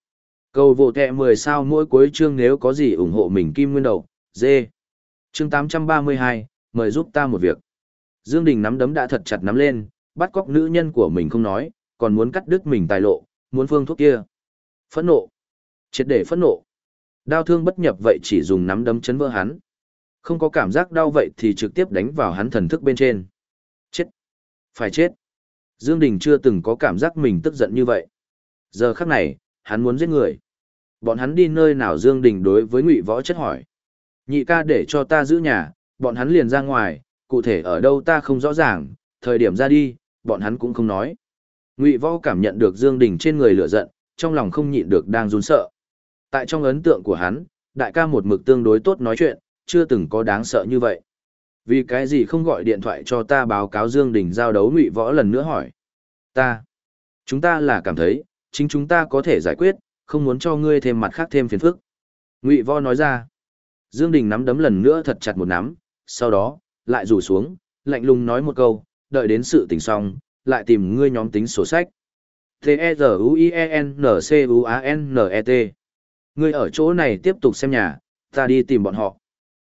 Cầu vô tệ 10 sao mỗi cuối chương nếu có gì ủng hộ mình kim nguyên đầu, dê. Chương 832, mời giúp ta một việc. Dương Đình nắm đấm đã thật chặt nắm lên, bắt cóc nữ nhân của mình không nói, còn muốn cắt đứt mình tài lộ, muốn phương thuốc kia. Phẫn nộ. Triệt để phẫn nộ. Đau thương bất nhập vậy chỉ dùng nắm đấm chấn vỡ hắn. Không có cảm giác đau vậy thì trực tiếp đánh vào hắn thần thức bên trên. Chết. Phải chết. Dương Đình chưa từng có cảm giác mình tức giận như vậy. Giờ khắc này, hắn muốn giết người. Bọn hắn đi nơi nào Dương Đình đối với Ngụy Võ chất hỏi. Nhị ca để cho ta giữ nhà, bọn hắn liền ra ngoài, cụ thể ở đâu ta không rõ ràng, thời điểm ra đi, bọn hắn cũng không nói. Ngụy Võ cảm nhận được Dương Đình trên người lửa giận, trong lòng không nhịn được đang run sợ. Tại trong ấn tượng của hắn, đại ca một mực tương đối tốt nói chuyện, chưa từng có đáng sợ như vậy. Vì cái gì không gọi điện thoại cho ta báo cáo Dương Đình giao đấu Ngụy Võ lần nữa hỏi. Ta. Chúng ta là cảm thấy, chính chúng ta có thể giải quyết, không muốn cho ngươi thêm mặt khác thêm phiền phức. Ngụy Võ nói ra. Dương Đình nắm đấm lần nữa thật chặt một nắm, sau đó, lại rủ xuống, lạnh lùng nói một câu, đợi đến sự tình xong, lại tìm ngươi nhóm tính sổ sách. T-E-Z-U-I-E-N-C-U-A-N-N-E-T Ngươi ở chỗ này tiếp tục xem nhà, ta đi tìm bọn họ.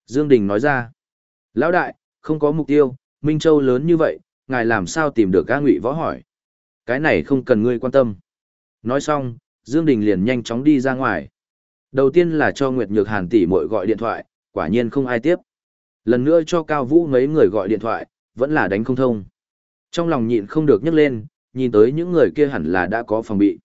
Dương Đình nói ra. Lão đại, không có mục tiêu, Minh Châu lớn như vậy, ngài làm sao tìm được ca ngụy võ hỏi. Cái này không cần ngươi quan tâm. Nói xong, Dương Đình liền nhanh chóng đi ra ngoài. Đầu tiên là cho Nguyệt Nhược Hàn tỷ muội gọi điện thoại, quả nhiên không ai tiếp. Lần nữa cho Cao Vũ mấy người gọi điện thoại, vẫn là đánh không thông. Trong lòng nhịn không được nhấc lên, nhìn tới những người kia hẳn là đã có phòng bị.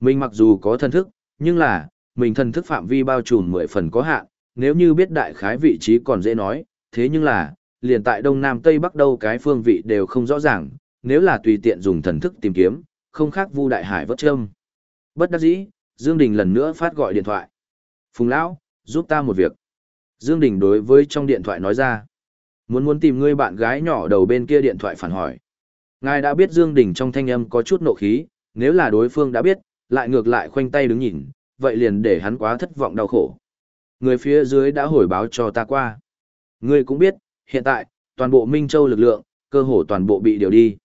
Mình mặc dù có thần thức, nhưng là, mình thần thức phạm vi bao trùm mười phần có hạn, nếu như biết đại khái vị trí còn dễ nói, thế nhưng là, liền tại đông nam tây bắc đâu cái phương vị đều không rõ ràng, nếu là tùy tiện dùng thần thức tìm kiếm, không khác vu đại hải vất châm. Bất đắc dĩ, Dương Đình lần nữa phát gọi điện thoại. Phùng Lão, giúp ta một việc. Dương Đình đối với trong điện thoại nói ra. Muốn muốn tìm ngươi bạn gái nhỏ đầu bên kia điện thoại phản hỏi. Ngài đã biết Dương Đình trong thanh âm có chút nộ khí, nếu là đối phương đã biết, lại ngược lại khoanh tay đứng nhìn, vậy liền để hắn quá thất vọng đau khổ. Người phía dưới đã hồi báo cho ta qua. Ngươi cũng biết, hiện tại, toàn bộ Minh Châu lực lượng, cơ hồ toàn bộ bị điều đi.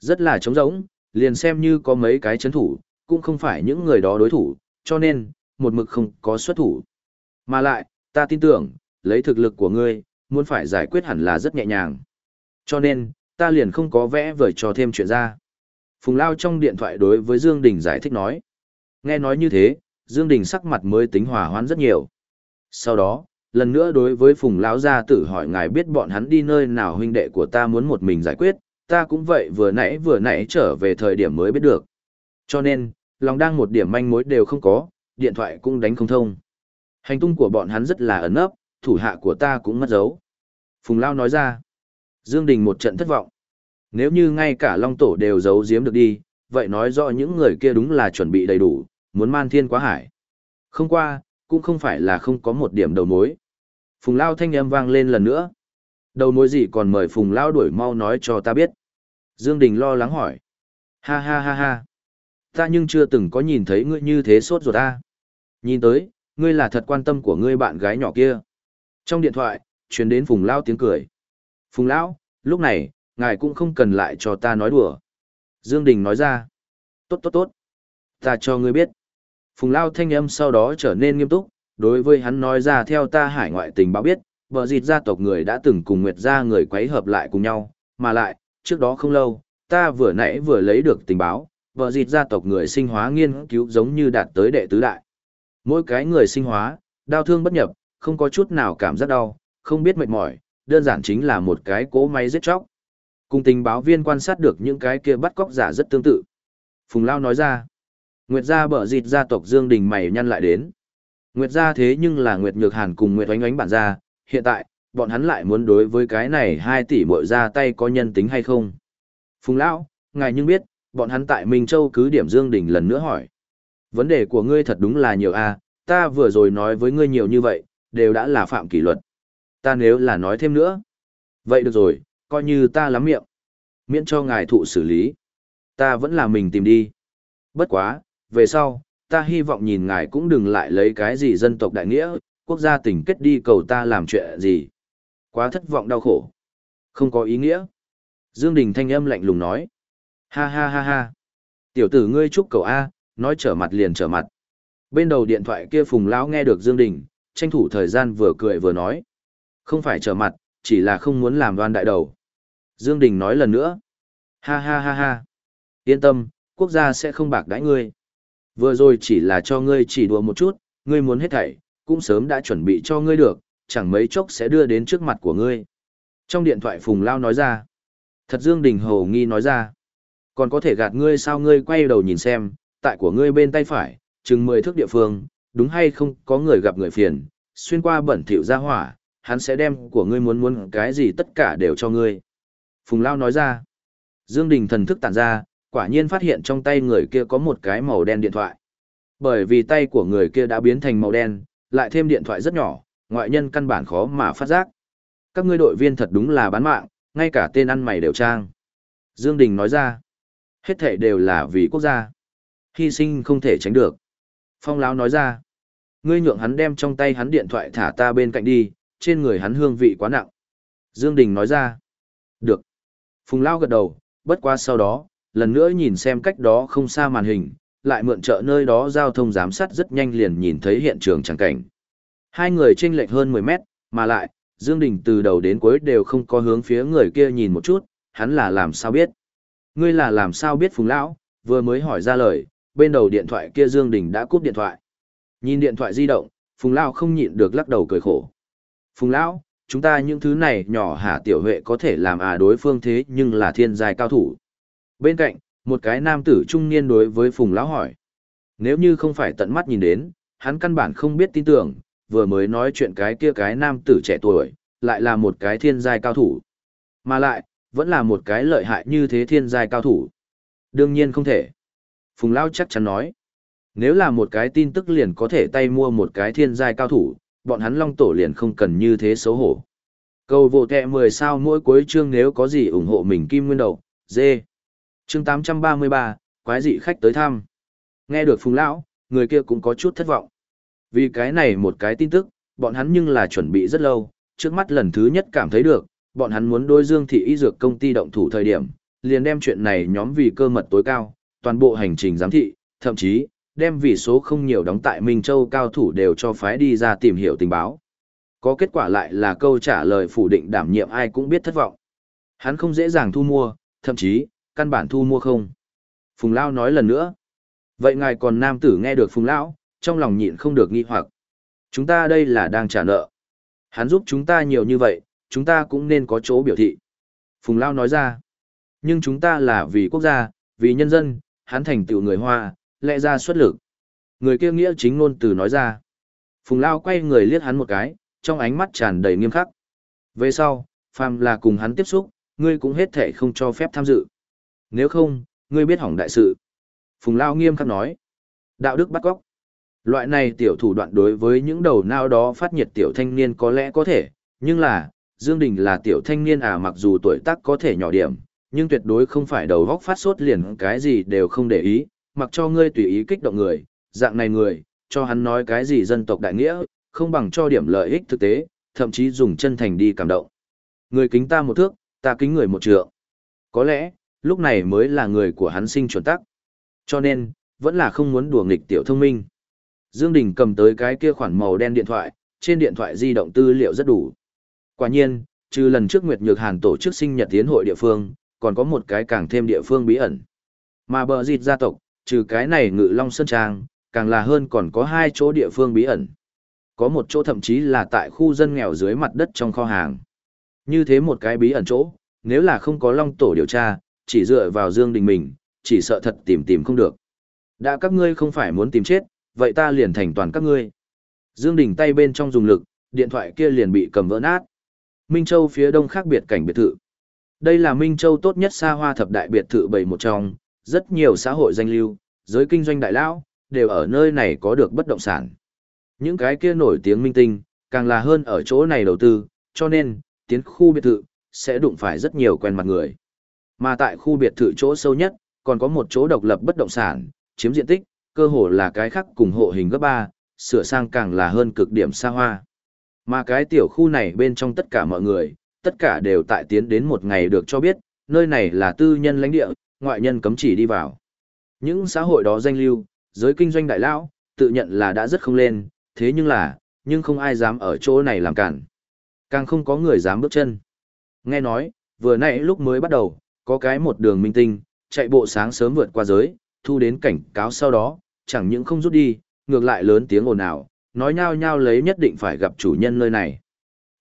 Rất là trống rỗng, liền xem như có mấy cái chấn thủ, cũng không phải những người đó đối thủ, cho nên, một mực không có xuất thủ. Mà lại, ta tin tưởng, lấy thực lực của ngươi, muốn phải giải quyết hẳn là rất nhẹ nhàng. Cho nên, ta liền không có vẽ vời cho thêm chuyện ra. Phùng Lao trong điện thoại đối với Dương Đình giải thích nói. Nghe nói như thế, Dương Đình sắc mặt mới tính hòa hoãn rất nhiều. Sau đó, lần nữa đối với Phùng Lão gia tử hỏi ngài biết bọn hắn đi nơi nào huynh đệ của ta muốn một mình giải quyết, ta cũng vậy vừa nãy vừa nãy trở về thời điểm mới biết được. Cho nên, lòng đang một điểm manh mối đều không có, điện thoại cũng đánh không thông. Hành tung của bọn hắn rất là ẩn ấp, thủ hạ của ta cũng mất dấu. Phùng Lao nói ra, Dương Đình một trận thất vọng. Nếu như ngay cả Long Tổ đều giấu giếm được đi, vậy nói rõ những người kia đúng là chuẩn bị đầy đủ, muốn man thiên quá hải. Không qua, cũng không phải là không có một điểm đầu mối. Phùng Lao thanh âm vang lên lần nữa. Đầu mối gì còn mời Phùng Lao đuổi mau nói cho ta biết. Dương Đình lo lắng hỏi. Ha ha ha ha. Ta nhưng chưa từng có nhìn thấy ngươi như thế sốt ruột ta. Nhìn tới, ngươi là thật quan tâm của ngươi bạn gái nhỏ kia. Trong điện thoại, truyền đến Phùng Lao tiếng cười. Phùng Lão, lúc này, ngài cũng không cần lại cho ta nói đùa. Dương Đình nói ra. Tốt tốt tốt. Ta cho ngươi biết. Phùng Lao thanh âm sau đó trở nên nghiêm túc, đối với hắn nói ra theo ta hải ngoại tình báo biết, bờ dịt gia tộc người đã từng cùng Nguyệt gia người quấy hợp lại cùng nhau, mà lại, trước đó không lâu, ta vừa nãy vừa lấy được tình báo, bờ dịt gia tộc người sinh hóa nghiên cứu giống như đạt tới đệ tứ đại. Mỗi cái người sinh hóa, đau thương bất nhập, không có chút nào cảm giác đau, không biết mệt mỏi, đơn giản chính là một cái cỗ máy giết chóc. Cùng tình báo viên quan sát được những cái kia bắt cóc giả rất tương tự. Phùng Lao nói ra, Nguyệt gia bở dịt gia tộc Dương Đình mày nhăn lại đến. Nguyệt gia thế nhưng là Nguyệt Nhược Hàn cùng Nguyệt Oánh Oánh bản gia, hiện tại, bọn hắn lại muốn đối với cái này hai tỷ muội ra tay có nhân tính hay không. Phùng Lão, ngài nhưng biết, bọn hắn tại Minh Châu cứ điểm Dương Đình lần nữa hỏi. Vấn đề của ngươi thật đúng là nhiều a, ta vừa rồi nói với ngươi nhiều như vậy, đều đã là phạm kỷ luật. Ta nếu là nói thêm nữa. Vậy được rồi, coi như ta lắm miệng. Miễn cho ngài thụ xử lý. Ta vẫn là mình tìm đi. Bất quá, về sau, ta hy vọng nhìn ngài cũng đừng lại lấy cái gì dân tộc đại nghĩa, quốc gia tình kết đi cầu ta làm chuyện gì. Quá thất vọng đau khổ. Không có ý nghĩa. Dương Đình thanh âm lạnh lùng nói. Ha ha ha ha. Tiểu tử ngươi chúc cầu A, nói trở mặt liền trở mặt. Bên đầu điện thoại kia Phùng Lão nghe được Dương Đình, tranh thủ thời gian vừa cười vừa nói. Không phải trở mặt, chỉ là không muốn làm đoan đại đầu. Dương Đình nói lần nữa. Ha ha ha ha. Yên tâm, quốc gia sẽ không bạc đãi ngươi. Vừa rồi chỉ là cho ngươi chỉ đùa một chút, ngươi muốn hết thảy, cũng sớm đã chuẩn bị cho ngươi được, chẳng mấy chốc sẽ đưa đến trước mặt của ngươi. Trong điện thoại Phùng Lao nói ra. Thật Dương Đình Hồ nghi nói ra. Còn có thể gạt ngươi sao ngươi quay đầu nhìn xem, tại của ngươi bên tay phải, chừng 10 thước địa phương, đúng hay không có người gặp người phiền, xuyên qua bẩn thỉu ra hỏa, hắn sẽ đem của ngươi muốn muốn cái gì tất cả đều cho ngươi. Phùng Lao nói ra. Dương Đình thần thức tản ra, quả nhiên phát hiện trong tay người kia có một cái màu đen điện thoại. Bởi vì tay của người kia đã biến thành màu đen, lại thêm điện thoại rất nhỏ, ngoại nhân căn bản khó mà phát giác. Các ngươi đội viên thật đúng là bán mạng, ngay cả tên ăn mày đều trang. Dương Đình nói ra, hết thể đều là vì quốc gia. Hy sinh không thể tránh được. Phong Lão nói ra, ngươi nhượng hắn đem trong tay hắn điện thoại thả ta bên cạnh đi, trên người hắn hương vị quá nặng. Dương Đình nói ra, được. Phùng Lão gật đầu, bất qua sau đó, lần nữa nhìn xem cách đó không xa màn hình, lại mượn trợ nơi đó giao thông giám sát rất nhanh liền nhìn thấy hiện trường chẳng cảnh. Hai người chênh lệch hơn 10 mét, mà lại, Dương Đình từ đầu đến cuối đều không có hướng phía người kia nhìn một chút, hắn là làm sao biết. Ngươi là làm sao biết Phùng Lão, vừa mới hỏi ra lời, bên đầu điện thoại kia Dương Đình đã cúp điện thoại. Nhìn điện thoại di động, Phùng Lão không nhịn được lắc đầu cười khổ. Phùng Lão, chúng ta những thứ này nhỏ hả tiểu huệ có thể làm à đối phương thế nhưng là thiên giai cao thủ. Bên cạnh, một cái nam tử trung niên đối với Phùng Lão hỏi. Nếu như không phải tận mắt nhìn đến, hắn căn bản không biết tin tưởng, vừa mới nói chuyện cái kia cái nam tử trẻ tuổi, lại là một cái thiên giai cao thủ. Mà lại, vẫn là một cái lợi hại như thế thiên giai cao thủ. Đương nhiên không thể. Phùng Lão chắc chắn nói. Nếu là một cái tin tức liền có thể tay mua một cái thiên giai cao thủ, bọn hắn long tổ liền không cần như thế xấu hổ. Cầu vô kẹ 10 sao mỗi cuối chương nếu có gì ủng hộ mình kim nguyên đầu, dê chương 833, quái dị khách tới thăm. Nghe được Phùng Lão, người kia cũng có chút thất vọng. Vì cái này một cái tin tức, bọn hắn nhưng là chuẩn bị rất lâu, trước mắt lần thứ nhất cảm thấy được, bọn hắn muốn đôi Dương Thị Y Dược công ty động thủ thời điểm, liền đem chuyện này nhóm vì cơ mật tối cao, toàn bộ hành trình giám thị, thậm chí, đem vì số không nhiều đóng tại Minh Châu cao thủ đều cho phái đi ra tìm hiểu tình báo. Có kết quả lại là câu trả lời phủ định đảm nhiệm ai cũng biết thất vọng. Hắn không dễ dàng thu mua, thậm chí, căn bản thu mua không. Phùng Lão nói lần nữa. Vậy ngài còn nam tử nghe được Phùng Lão, trong lòng nhịn không được nghi hoặc. Chúng ta đây là đang trả nợ. Hắn giúp chúng ta nhiều như vậy, chúng ta cũng nên có chỗ biểu thị. Phùng Lão nói ra. Nhưng chúng ta là vì quốc gia, vì nhân dân, hắn thành tựu người Hoa, lẽ ra xuất lực. Người kia nghĩa chính ngôn từ nói ra. Phùng Lão quay người liếc hắn một cái, trong ánh mắt tràn đầy nghiêm khắc. Về sau, phàm là cùng hắn tiếp xúc, ngươi cũng hết thể không cho phép tham dự nếu không, ngươi biết hỏng đại sự. Phùng Lao nghiêm khắc nói. Đạo đức bắt góc. Loại này tiểu thủ đoạn đối với những đầu nào đó phát nhiệt tiểu thanh niên có lẽ có thể, nhưng là, Dương Đình là tiểu thanh niên à mặc dù tuổi tác có thể nhỏ điểm, nhưng tuyệt đối không phải đầu góc phát sốt liền cái gì đều không để ý, mặc cho ngươi tùy ý kích động người, dạng này người, cho hắn nói cái gì dân tộc đại nghĩa, không bằng cho điểm lợi ích thực tế, thậm chí dùng chân thành đi cảm động. Người kính ta một thước, ta kính người một trượng. Có lẽ, lúc này mới là người của hắn sinh chuẩn tắc. Cho nên, vẫn là không muốn đùa nghịch tiểu thông minh. Dương Đình cầm tới cái kia khoản màu đen điện thoại, trên điện thoại di động tư liệu rất đủ. Quả nhiên, trừ lần trước Nguyệt Nhược Hàn tổ chức sinh nhật tiến hội địa phương, còn có một cái càng thêm địa phương bí ẩn. Mà bờ dịt gia tộc, trừ cái này ngự long sơn trang, càng là hơn còn có hai chỗ địa phương bí ẩn. Có một chỗ thậm chí là tại khu dân nghèo dưới mặt đất trong kho hàng. Như thế một cái bí ẩn chỗ, nếu là không có long tổ điều tra, chỉ dựa vào Dương Đình mình, chỉ sợ thật tìm tìm không được. Đã các ngươi không phải muốn tìm chết, vậy ta liền thành toàn các ngươi. Dương Đình tay bên trong dùng lực, điện thoại kia liền bị cầm vỡ nát. Minh Châu phía đông khác biệt cảnh biệt thự. Đây là Minh Châu tốt nhất xa hoa thập đại biệt thự bảy một trong, rất nhiều xã hội danh lưu, giới kinh doanh đại lão, đều ở nơi này có được bất động sản. Những cái kia nổi tiếng minh tinh, càng là hơn ở chỗ này đầu tư, cho nên, tiến khu biệt thự, sẽ đụng phải rất nhiều quen mặt người. Mà tại khu biệt thự chỗ sâu nhất, còn có một chỗ độc lập bất động sản, chiếm diện tích, cơ hồ là cái khác cùng hộ hình gấp 3, sửa sang càng là hơn cực điểm xa hoa. Mà cái tiểu khu này bên trong tất cả mọi người, tất cả đều tại tiến đến một ngày được cho biết, nơi này là tư nhân lãnh địa, ngoại nhân cấm chỉ đi vào. Những xã hội đó danh lưu, giới kinh doanh đại lão, tự nhận là đã rất không lên, thế nhưng là, nhưng không ai dám ở chỗ này làm cản. Càng không có người dám bước chân. Nghe nói, vừa nãy lúc mới bắt đầu, có cái một đường minh tinh, chạy bộ sáng sớm vượt qua giới, thu đến cảnh cáo sau đó, chẳng những không rút đi, ngược lại lớn tiếng ồn ào, nói nhao nhao lấy nhất định phải gặp chủ nhân nơi này.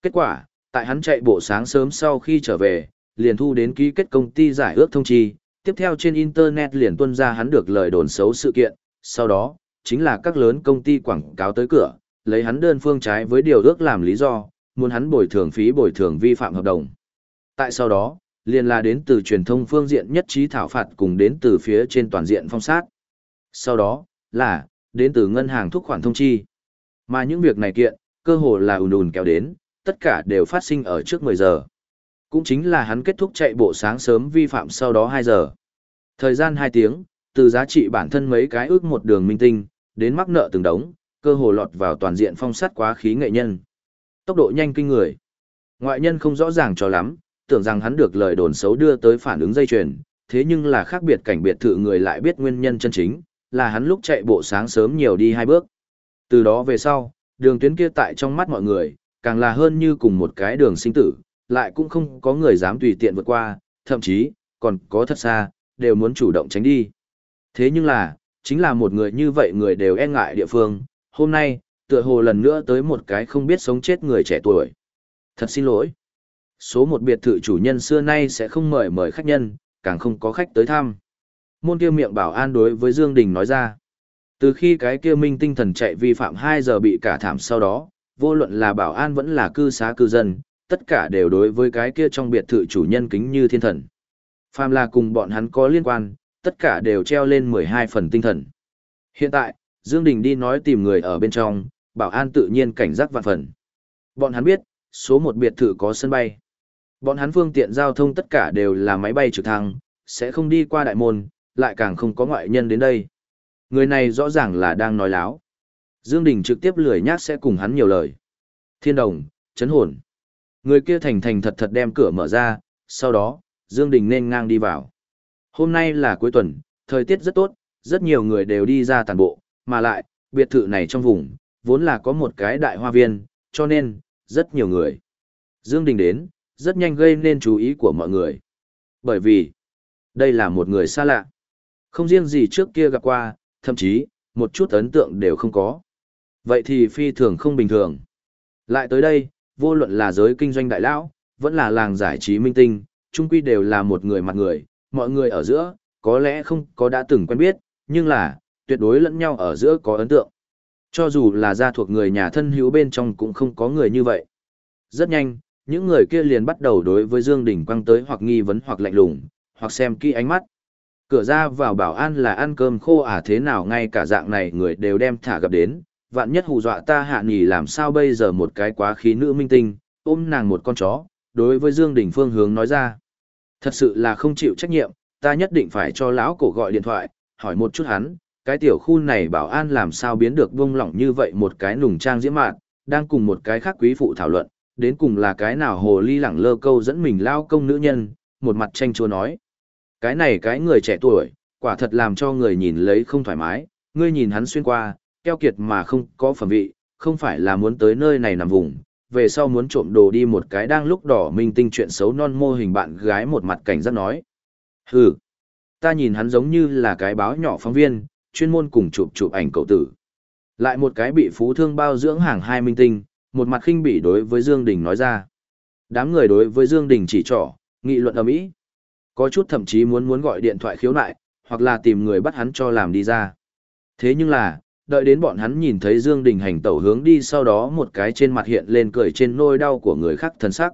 Kết quả, tại hắn chạy bộ sáng sớm sau khi trở về, liền thu đến ký kết công ty giải ước thông chi, tiếp theo trên internet liền tuân ra hắn được lời đồn xấu sự kiện, sau đó, chính là các lớn công ty quảng cáo tới cửa, lấy hắn đơn phương trái với điều ước làm lý do, muốn hắn bồi thường phí bồi thường vi phạm hợp đồng. Tại sau đó, liền là đến từ truyền thông phương diện nhất trí thảo phạt cùng đến từ phía trên toàn diện phong sát. Sau đó, là, đến từ ngân hàng thuốc khoản thông chi. Mà những việc này kiện, cơ hồ là ùn ùn kéo đến, tất cả đều phát sinh ở trước 10 giờ. Cũng chính là hắn kết thúc chạy bộ sáng sớm vi phạm sau đó 2 giờ. Thời gian 2 tiếng, từ giá trị bản thân mấy cái ước một đường minh tinh, đến mắc nợ từng đống, cơ hồ lọt vào toàn diện phong sát quá khí nghệ nhân. Tốc độ nhanh kinh người. Ngoại nhân không rõ ràng cho lắm, tưởng rằng hắn được lời đồn xấu đưa tới phản ứng dây chuyền, thế nhưng là khác biệt cảnh biệt thự người lại biết nguyên nhân chân chính, là hắn lúc chạy bộ sáng sớm nhiều đi hai bước. Từ đó về sau, đường tuyến kia tại trong mắt mọi người, càng là hơn như cùng một cái đường sinh tử, lại cũng không có người dám tùy tiện vượt qua, thậm chí, còn có thật xa, đều muốn chủ động tránh đi. Thế nhưng là, chính là một người như vậy người đều e ngại địa phương, hôm nay, tựa hồ lần nữa tới một cái không biết sống chết người trẻ tuổi. Thật xin lỗi. Số một biệt thự chủ nhân xưa nay sẽ không mời mời khách nhân, càng không có khách tới thăm. Môn kia miệng bảo an đối với Dương Đình nói ra. Từ khi cái kia minh tinh thần chạy vi phạm 2 giờ bị cả thảm sau đó, vô luận là bảo an vẫn là cư xá cư dân, tất cả đều đối với cái kia trong biệt thự chủ nhân kính như thiên thần. Phàm là cùng bọn hắn có liên quan, tất cả đều treo lên 12 phần tinh thần. Hiện tại, Dương Đình đi nói tìm người ở bên trong, bảo an tự nhiên cảnh giác vạn phần. Bọn hắn biết, số một biệt thự có sân bay. Bọn hắn phương tiện giao thông tất cả đều là máy bay trực thăng, sẽ không đi qua đại môn, lại càng không có ngoại nhân đến đây. Người này rõ ràng là đang nói láo. Dương Đình trực tiếp lười nhác sẽ cùng hắn nhiều lời. Thiên đồng, chấn hồn. Người kia thành thành thật thật đem cửa mở ra, sau đó, Dương Đình nên ngang đi vào. Hôm nay là cuối tuần, thời tiết rất tốt, rất nhiều người đều đi ra tàn bộ, mà lại, biệt thự này trong vùng, vốn là có một cái đại hoa viên, cho nên, rất nhiều người. Dương Đình đến, rất nhanh gây nên chú ý của mọi người. Bởi vì, đây là một người xa lạ. Không riêng gì trước kia gặp qua, thậm chí, một chút ấn tượng đều không có. Vậy thì phi thường không bình thường. Lại tới đây, vô luận là giới kinh doanh đại lão, vẫn là làng giải trí minh tinh, chung quy đều là một người mặt người, mọi người ở giữa, có lẽ không có đã từng quen biết, nhưng là, tuyệt đối lẫn nhau ở giữa có ấn tượng. Cho dù là gia thuộc người nhà thân hữu bên trong cũng không có người như vậy. Rất nhanh, những người kia liền bắt đầu đối với Dương Đình quăng tới hoặc nghi vấn hoặc lạnh lùng, hoặc xem kỹ ánh mắt. Cửa ra vào bảo an là ăn cơm khô à thế nào ngay cả dạng này người đều đem thả gặp đến, vạn nhất hù dọa ta hạ nghỉ làm sao bây giờ một cái quá khí nữ minh tinh, ôm nàng một con chó, đối với Dương Đình phương hướng nói ra. Thật sự là không chịu trách nhiệm, ta nhất định phải cho lão cổ gọi điện thoại, hỏi một chút hắn, cái tiểu khu này bảo an làm sao biến được vung lỏng như vậy một cái nùng trang diễm mạn, đang cùng một cái khác quý phụ thảo luận, đến cùng là cái nào hồ ly lẳng lơ câu dẫn mình lao công nữ nhân, một mặt tranh chua nói. Cái này cái người trẻ tuổi, quả thật làm cho người nhìn lấy không thoải mái, ngươi nhìn hắn xuyên qua, keo kiệt mà không có phẩm vị, không phải là muốn tới nơi này nằm vùng, về sau muốn trộm đồ đi một cái đang lúc đỏ minh tinh chuyện xấu non mô hình bạn gái một mặt cảnh giác nói. Hừ, ta nhìn hắn giống như là cái báo nhỏ phóng viên, chuyên môn cùng chụp chụp ảnh cậu tử. Lại một cái bị phú thương bao dưỡng hàng hai minh tinh, một mặt khinh bỉ đối với Dương Đình nói ra. Đám người đối với Dương Đình chỉ trỏ, nghị luận ầm ĩ. Có chút thậm chí muốn muốn gọi điện thoại khiếu nại, hoặc là tìm người bắt hắn cho làm đi ra. Thế nhưng là, đợi đến bọn hắn nhìn thấy Dương Đình hành tẩu hướng đi sau đó một cái trên mặt hiện lên cười trên nôi đau của người khác thân sắc.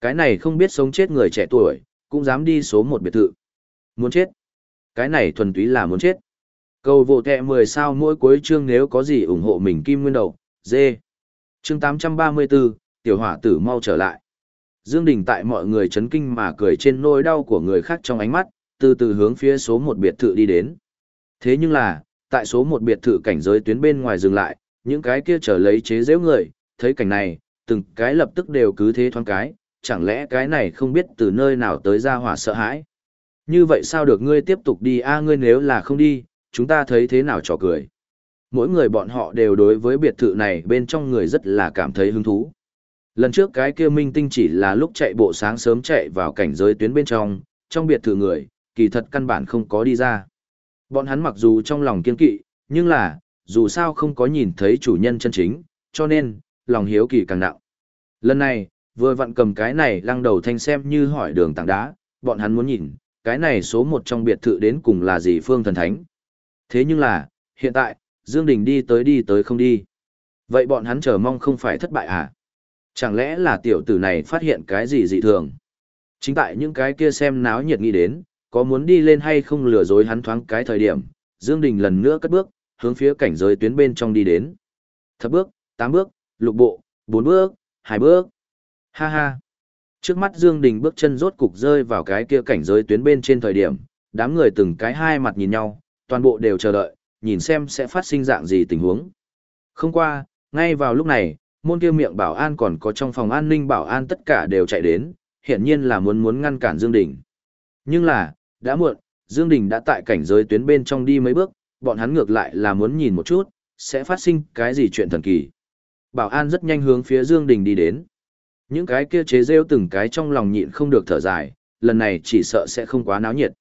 Cái này không biết sống chết người trẻ tuổi, cũng dám đi số một biệt thự. Muốn chết. Cái này thuần túy là muốn chết. Cầu vô kẹ 10 sao mỗi cuối chương nếu có gì ủng hộ mình kim nguyên đầu, dê. Chương 834, tiểu hỏa tử mau trở lại. Dương Đình tại mọi người chấn kinh mà cười trên nỗi đau của người khác trong ánh mắt, từ từ hướng phía số một biệt thự đi đến. Thế nhưng là, tại số một biệt thự cảnh giới tuyến bên ngoài dừng lại, những cái kia trở lấy chế giễu người, thấy cảnh này, từng cái lập tức đều cứ thế thoáng cái, chẳng lẽ cái này không biết từ nơi nào tới ra hỏa sợ hãi. Như vậy sao được ngươi tiếp tục đi a ngươi nếu là không đi, chúng ta thấy thế nào trò cười. Mỗi người bọn họ đều đối với biệt thự này bên trong người rất là cảm thấy hứng thú. Lần trước cái kia minh tinh chỉ là lúc chạy bộ sáng sớm chạy vào cảnh giới tuyến bên trong, trong biệt thự người, kỳ thật căn bản không có đi ra. Bọn hắn mặc dù trong lòng kiên kỵ, nhưng là, dù sao không có nhìn thấy chủ nhân chân chính, cho nên, lòng hiếu kỳ càng nặng. Lần này, vừa vặn cầm cái này lăng đầu thanh xem như hỏi đường tảng đá, bọn hắn muốn nhìn, cái này số một trong biệt thự đến cùng là gì phương thần thánh. Thế nhưng là, hiện tại, Dương Đình đi tới đi tới không đi. Vậy bọn hắn chờ mong không phải thất bại à? Chẳng lẽ là tiểu tử này phát hiện cái gì dị thường? Chính tại những cái kia xem náo nhiệt nghĩ đến, có muốn đi lên hay không lừa dối hắn thoáng cái thời điểm, Dương Đình lần nữa cất bước, hướng phía cảnh giới tuyến bên trong đi đến. Thập bước, tám bước, lục bộ, bốn bước, hai bước. Ha ha. Trước mắt Dương Đình bước chân rốt cục rơi vào cái kia cảnh giới tuyến bên trên thời điểm, đám người từng cái hai mặt nhìn nhau, toàn bộ đều chờ đợi, nhìn xem sẽ phát sinh dạng gì tình huống. Không qua, ngay vào lúc này, môn kia miệng bảo an còn có trong phòng an ninh bảo an tất cả đều chạy đến, hiển nhiên là muốn muốn ngăn cản Dương Đình. Nhưng là, đã muộn, Dương Đình đã tại cảnh giới tuyến bên trong đi mấy bước, bọn hắn ngược lại là muốn nhìn một chút, sẽ phát sinh cái gì chuyện thần kỳ. Bảo an rất nhanh hướng phía Dương Đình đi đến. Những cái kia chế rêu từng cái trong lòng nhịn không được thở dài, lần này chỉ sợ sẽ không quá náo nhiệt.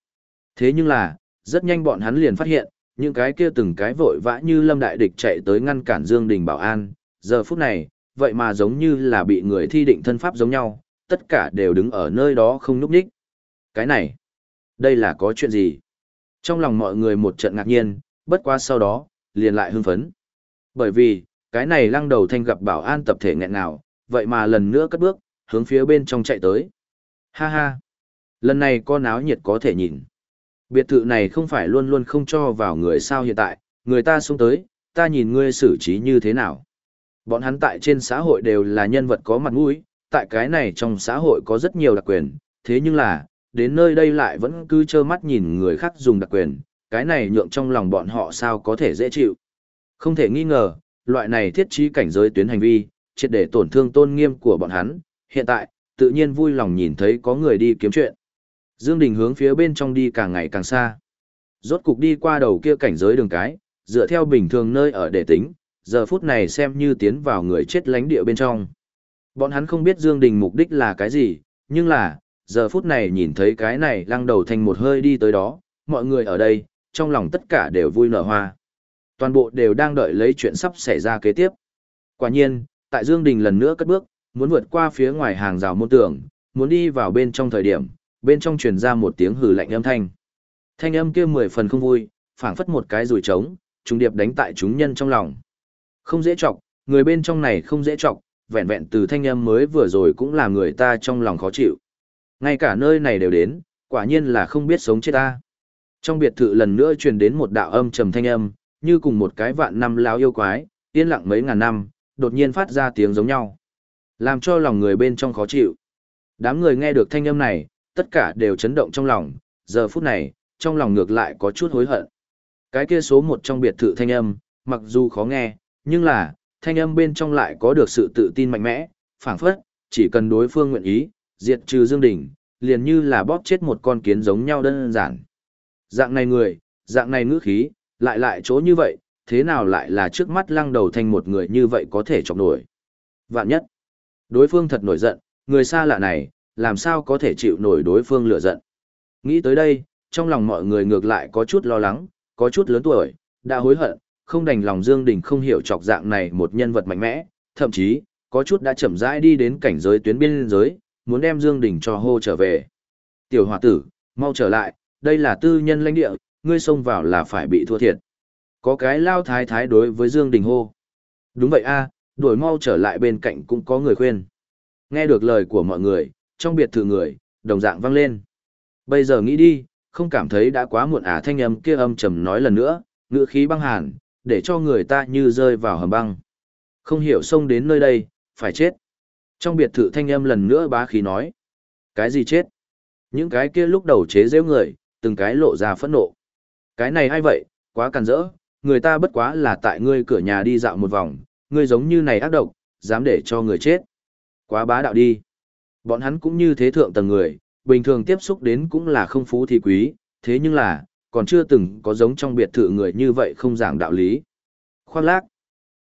Thế nhưng là, rất nhanh bọn hắn liền phát hiện, những cái kia từng cái vội vã như lâm đại địch chạy tới ngăn cản Dương Đình bảo an, giờ phút này, vậy mà giống như là bị người thi định thân pháp giống nhau, tất cả đều đứng ở nơi đó không núp đích. Cái này, đây là có chuyện gì? Trong lòng mọi người một trận ngạc nhiên, bất qua sau đó, liền lại hưng phấn. Bởi vì, cái này lăng đầu thanh gặp bảo an tập thể nghẹn nào, vậy mà lần nữa cất bước, hướng phía bên trong chạy tới. Ha ha! Lần này con áo nhiệt có thể nhìn. Biệt thự này không phải luôn luôn không cho vào người sao hiện tại, người ta xuống tới, ta nhìn ngươi xử trí như thế nào. Bọn hắn tại trên xã hội đều là nhân vật có mặt mũi, tại cái này trong xã hội có rất nhiều đặc quyền, thế nhưng là, đến nơi đây lại vẫn cứ trơ mắt nhìn người khác dùng đặc quyền, cái này nhượng trong lòng bọn họ sao có thể dễ chịu. Không thể nghi ngờ, loại này thiết trí cảnh giới tuyến hành vi, triệt để tổn thương tôn nghiêm của bọn hắn, hiện tại, tự nhiên vui lòng nhìn thấy có người đi kiếm chuyện. Dương Đình hướng phía bên trong đi càng ngày càng xa. Rốt cục đi qua đầu kia cảnh giới đường cái, dựa theo bình thường nơi ở để tính, giờ phút này xem như tiến vào người chết lánh địa bên trong. Bọn hắn không biết Dương Đình mục đích là cái gì, nhưng là, giờ phút này nhìn thấy cái này lăng đầu thành một hơi đi tới đó, mọi người ở đây, trong lòng tất cả đều vui nở hoa. Toàn bộ đều đang đợi lấy chuyện sắp xảy ra kế tiếp. Quả nhiên, tại Dương Đình lần nữa cất bước, muốn vượt qua phía ngoài hàng rào môn tường, muốn đi vào bên trong thời điểm, bên trong truyền ra một tiếng hừ lạnh âm thanh. Thanh âm kia mười phần không vui, phảng phất một cái rùi trống, trùng điệp đánh tại chúng nhân trong lòng. Không dễ chọc, người bên trong này không dễ chọc, vẹn vẹn từ thanh âm mới vừa rồi cũng làm người ta trong lòng khó chịu. Ngay cả nơi này đều đến, quả nhiên là không biết sống chết ta. Trong biệt thự lần nữa truyền đến một đạo âm trầm thanh âm, như cùng một cái vạn năm lão yêu quái, yên lặng mấy ngàn năm, đột nhiên phát ra tiếng giống nhau. Làm cho lòng người bên trong khó chịu. Đám người nghe được thanh âm này, tất cả đều chấn động trong lòng, giờ phút này, trong lòng ngược lại có chút hối hận. Cái kia số một trong biệt thự thanh âm, mặc dù khó nghe, nhưng là, thanh âm bên trong lại có được sự tự tin mạnh mẽ, phảng phất, chỉ cần đối phương nguyện ý, diệt trừ Dương Đình, liền như là bóp chết một con kiến giống nhau đơn giản. Dạng này người, dạng này ngữ khí, lại lại chỗ như vậy, thế nào lại là trước mắt lăng đầu thành một người như vậy có thể chọc nổi. Vạn nhất, đối phương thật nổi giận, người xa lạ này, làm sao có thể chịu nổi đối phương lửa giận. Nghĩ tới đây, trong lòng mọi người ngược lại có chút lo lắng, có chút lớn tuổi, đã hối hận, không đành lòng Dương Đình không hiểu chọc dạng này một nhân vật mạnh mẽ, thậm chí, có chút đã chậm rãi đi đến cảnh giới tuyến biên giới, muốn đem Dương Đình cho hô trở về. Tiểu hòa tử, mau trở lại, đây là tư nhân lãnh địa, ngươi xông vào là phải bị thua thiệt. Có cái lao thái thái đối với Dương Đình hô. Đúng vậy a, đuổi mau trở lại bên cạnh cũng có người khuyên. Nghe được lời của mọi người, trong biệt thự người, đồng dạng vang lên. Bây giờ nghĩ đi, không cảm thấy đã quá muộn à thanh âm kia âm trầm nói lần nữa, ngữ khí băng hàn, để cho người ta như rơi vào hầm băng. Không hiểu xông đến nơi đây, phải chết. Trong biệt thự thanh âm lần nữa bá khí nói. Cái gì chết? Những cái kia lúc đầu chế giễu người, từng cái lộ ra phẫn nộ. Cái này ai vậy, quá càn rỡ, người ta bất quá là tại ngươi cửa nhà đi dạo một vòng, ngươi giống như này ác độc, dám để cho người chết. Quá bá đạo đi. Bọn hắn cũng như thế thượng tầng người, bình thường tiếp xúc đến cũng là không phú thì quý, thế nhưng là, còn chưa từng có giống trong biệt thự người như vậy không giảng đạo lý. Khoan lác,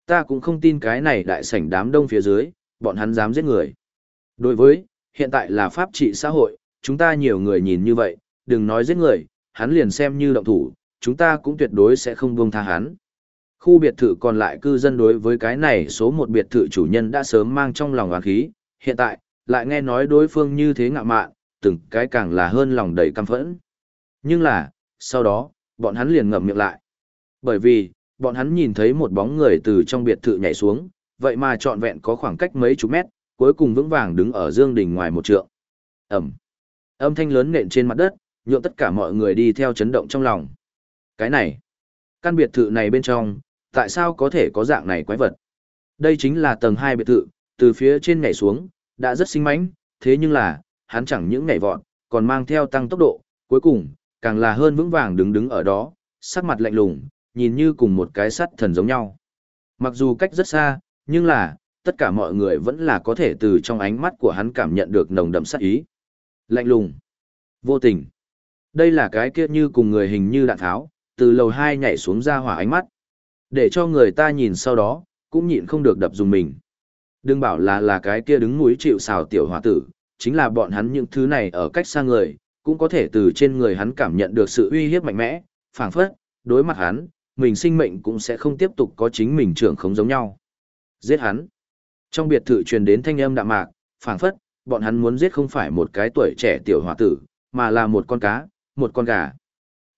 ta cũng không tin cái này đại sảnh đám đông phía dưới, bọn hắn dám giết người. Đối với, hiện tại là pháp trị xã hội, chúng ta nhiều người nhìn như vậy, đừng nói giết người, hắn liền xem như động thủ, chúng ta cũng tuyệt đối sẽ không buông tha hắn. Khu biệt thự còn lại cư dân đối với cái này số một biệt thự chủ nhân đã sớm mang trong lòng oán khí, hiện tại, lại nghe nói đối phương như thế ngạ mạn, từng cái càng là hơn lòng đầy căm phẫn. Nhưng là, sau đó, bọn hắn liền ngậm miệng lại. Bởi vì, bọn hắn nhìn thấy một bóng người từ trong biệt thự nhảy xuống, vậy mà trọn vẹn có khoảng cách mấy chục mét, cuối cùng vững vàng đứng ở dương đỉnh ngoài một trượng. Ẩm. Âm thanh lớn nện trên mặt đất, nhượng tất cả mọi người đi theo chấn động trong lòng. Cái này, căn biệt thự này bên trong, tại sao có thể có dạng này quái vật? Đây chính là tầng 2 biệt thự, từ phía trên nhảy xuống, đã rất sinh mãnh, thế nhưng là, hắn chẳng những nhảy vọt, còn mang theo tăng tốc độ, cuối cùng, càng là hơn vững vàng đứng đứng ở đó, sắc mặt lạnh lùng, nhìn như cùng một cái sắt thần giống nhau. Mặc dù cách rất xa, nhưng là, tất cả mọi người vẫn là có thể từ trong ánh mắt của hắn cảm nhận được nồng đậm sát ý. Lạnh lùng, vô tình. Đây là cái kia như cùng người hình như đạn tháo, từ lầu 2 nhảy xuống ra hỏa ánh mắt. Để cho người ta nhìn sau đó, cũng nhịn không được đập dùng mình. Đừng bảo là là cái kia đứng núi chịu xào tiểu hỏa tử, chính là bọn hắn những thứ này ở cách xa người, cũng có thể từ trên người hắn cảm nhận được sự uy hiếp mạnh mẽ, phảng phất, đối mặt hắn, mình sinh mệnh cũng sẽ không tiếp tục có chính mình trưởng không giống nhau. Giết hắn. Trong biệt thự truyền đến thanh âm đạm mạc, phảng phất, bọn hắn muốn giết không phải một cái tuổi trẻ tiểu hòa tử, mà là một con cá, một con gà.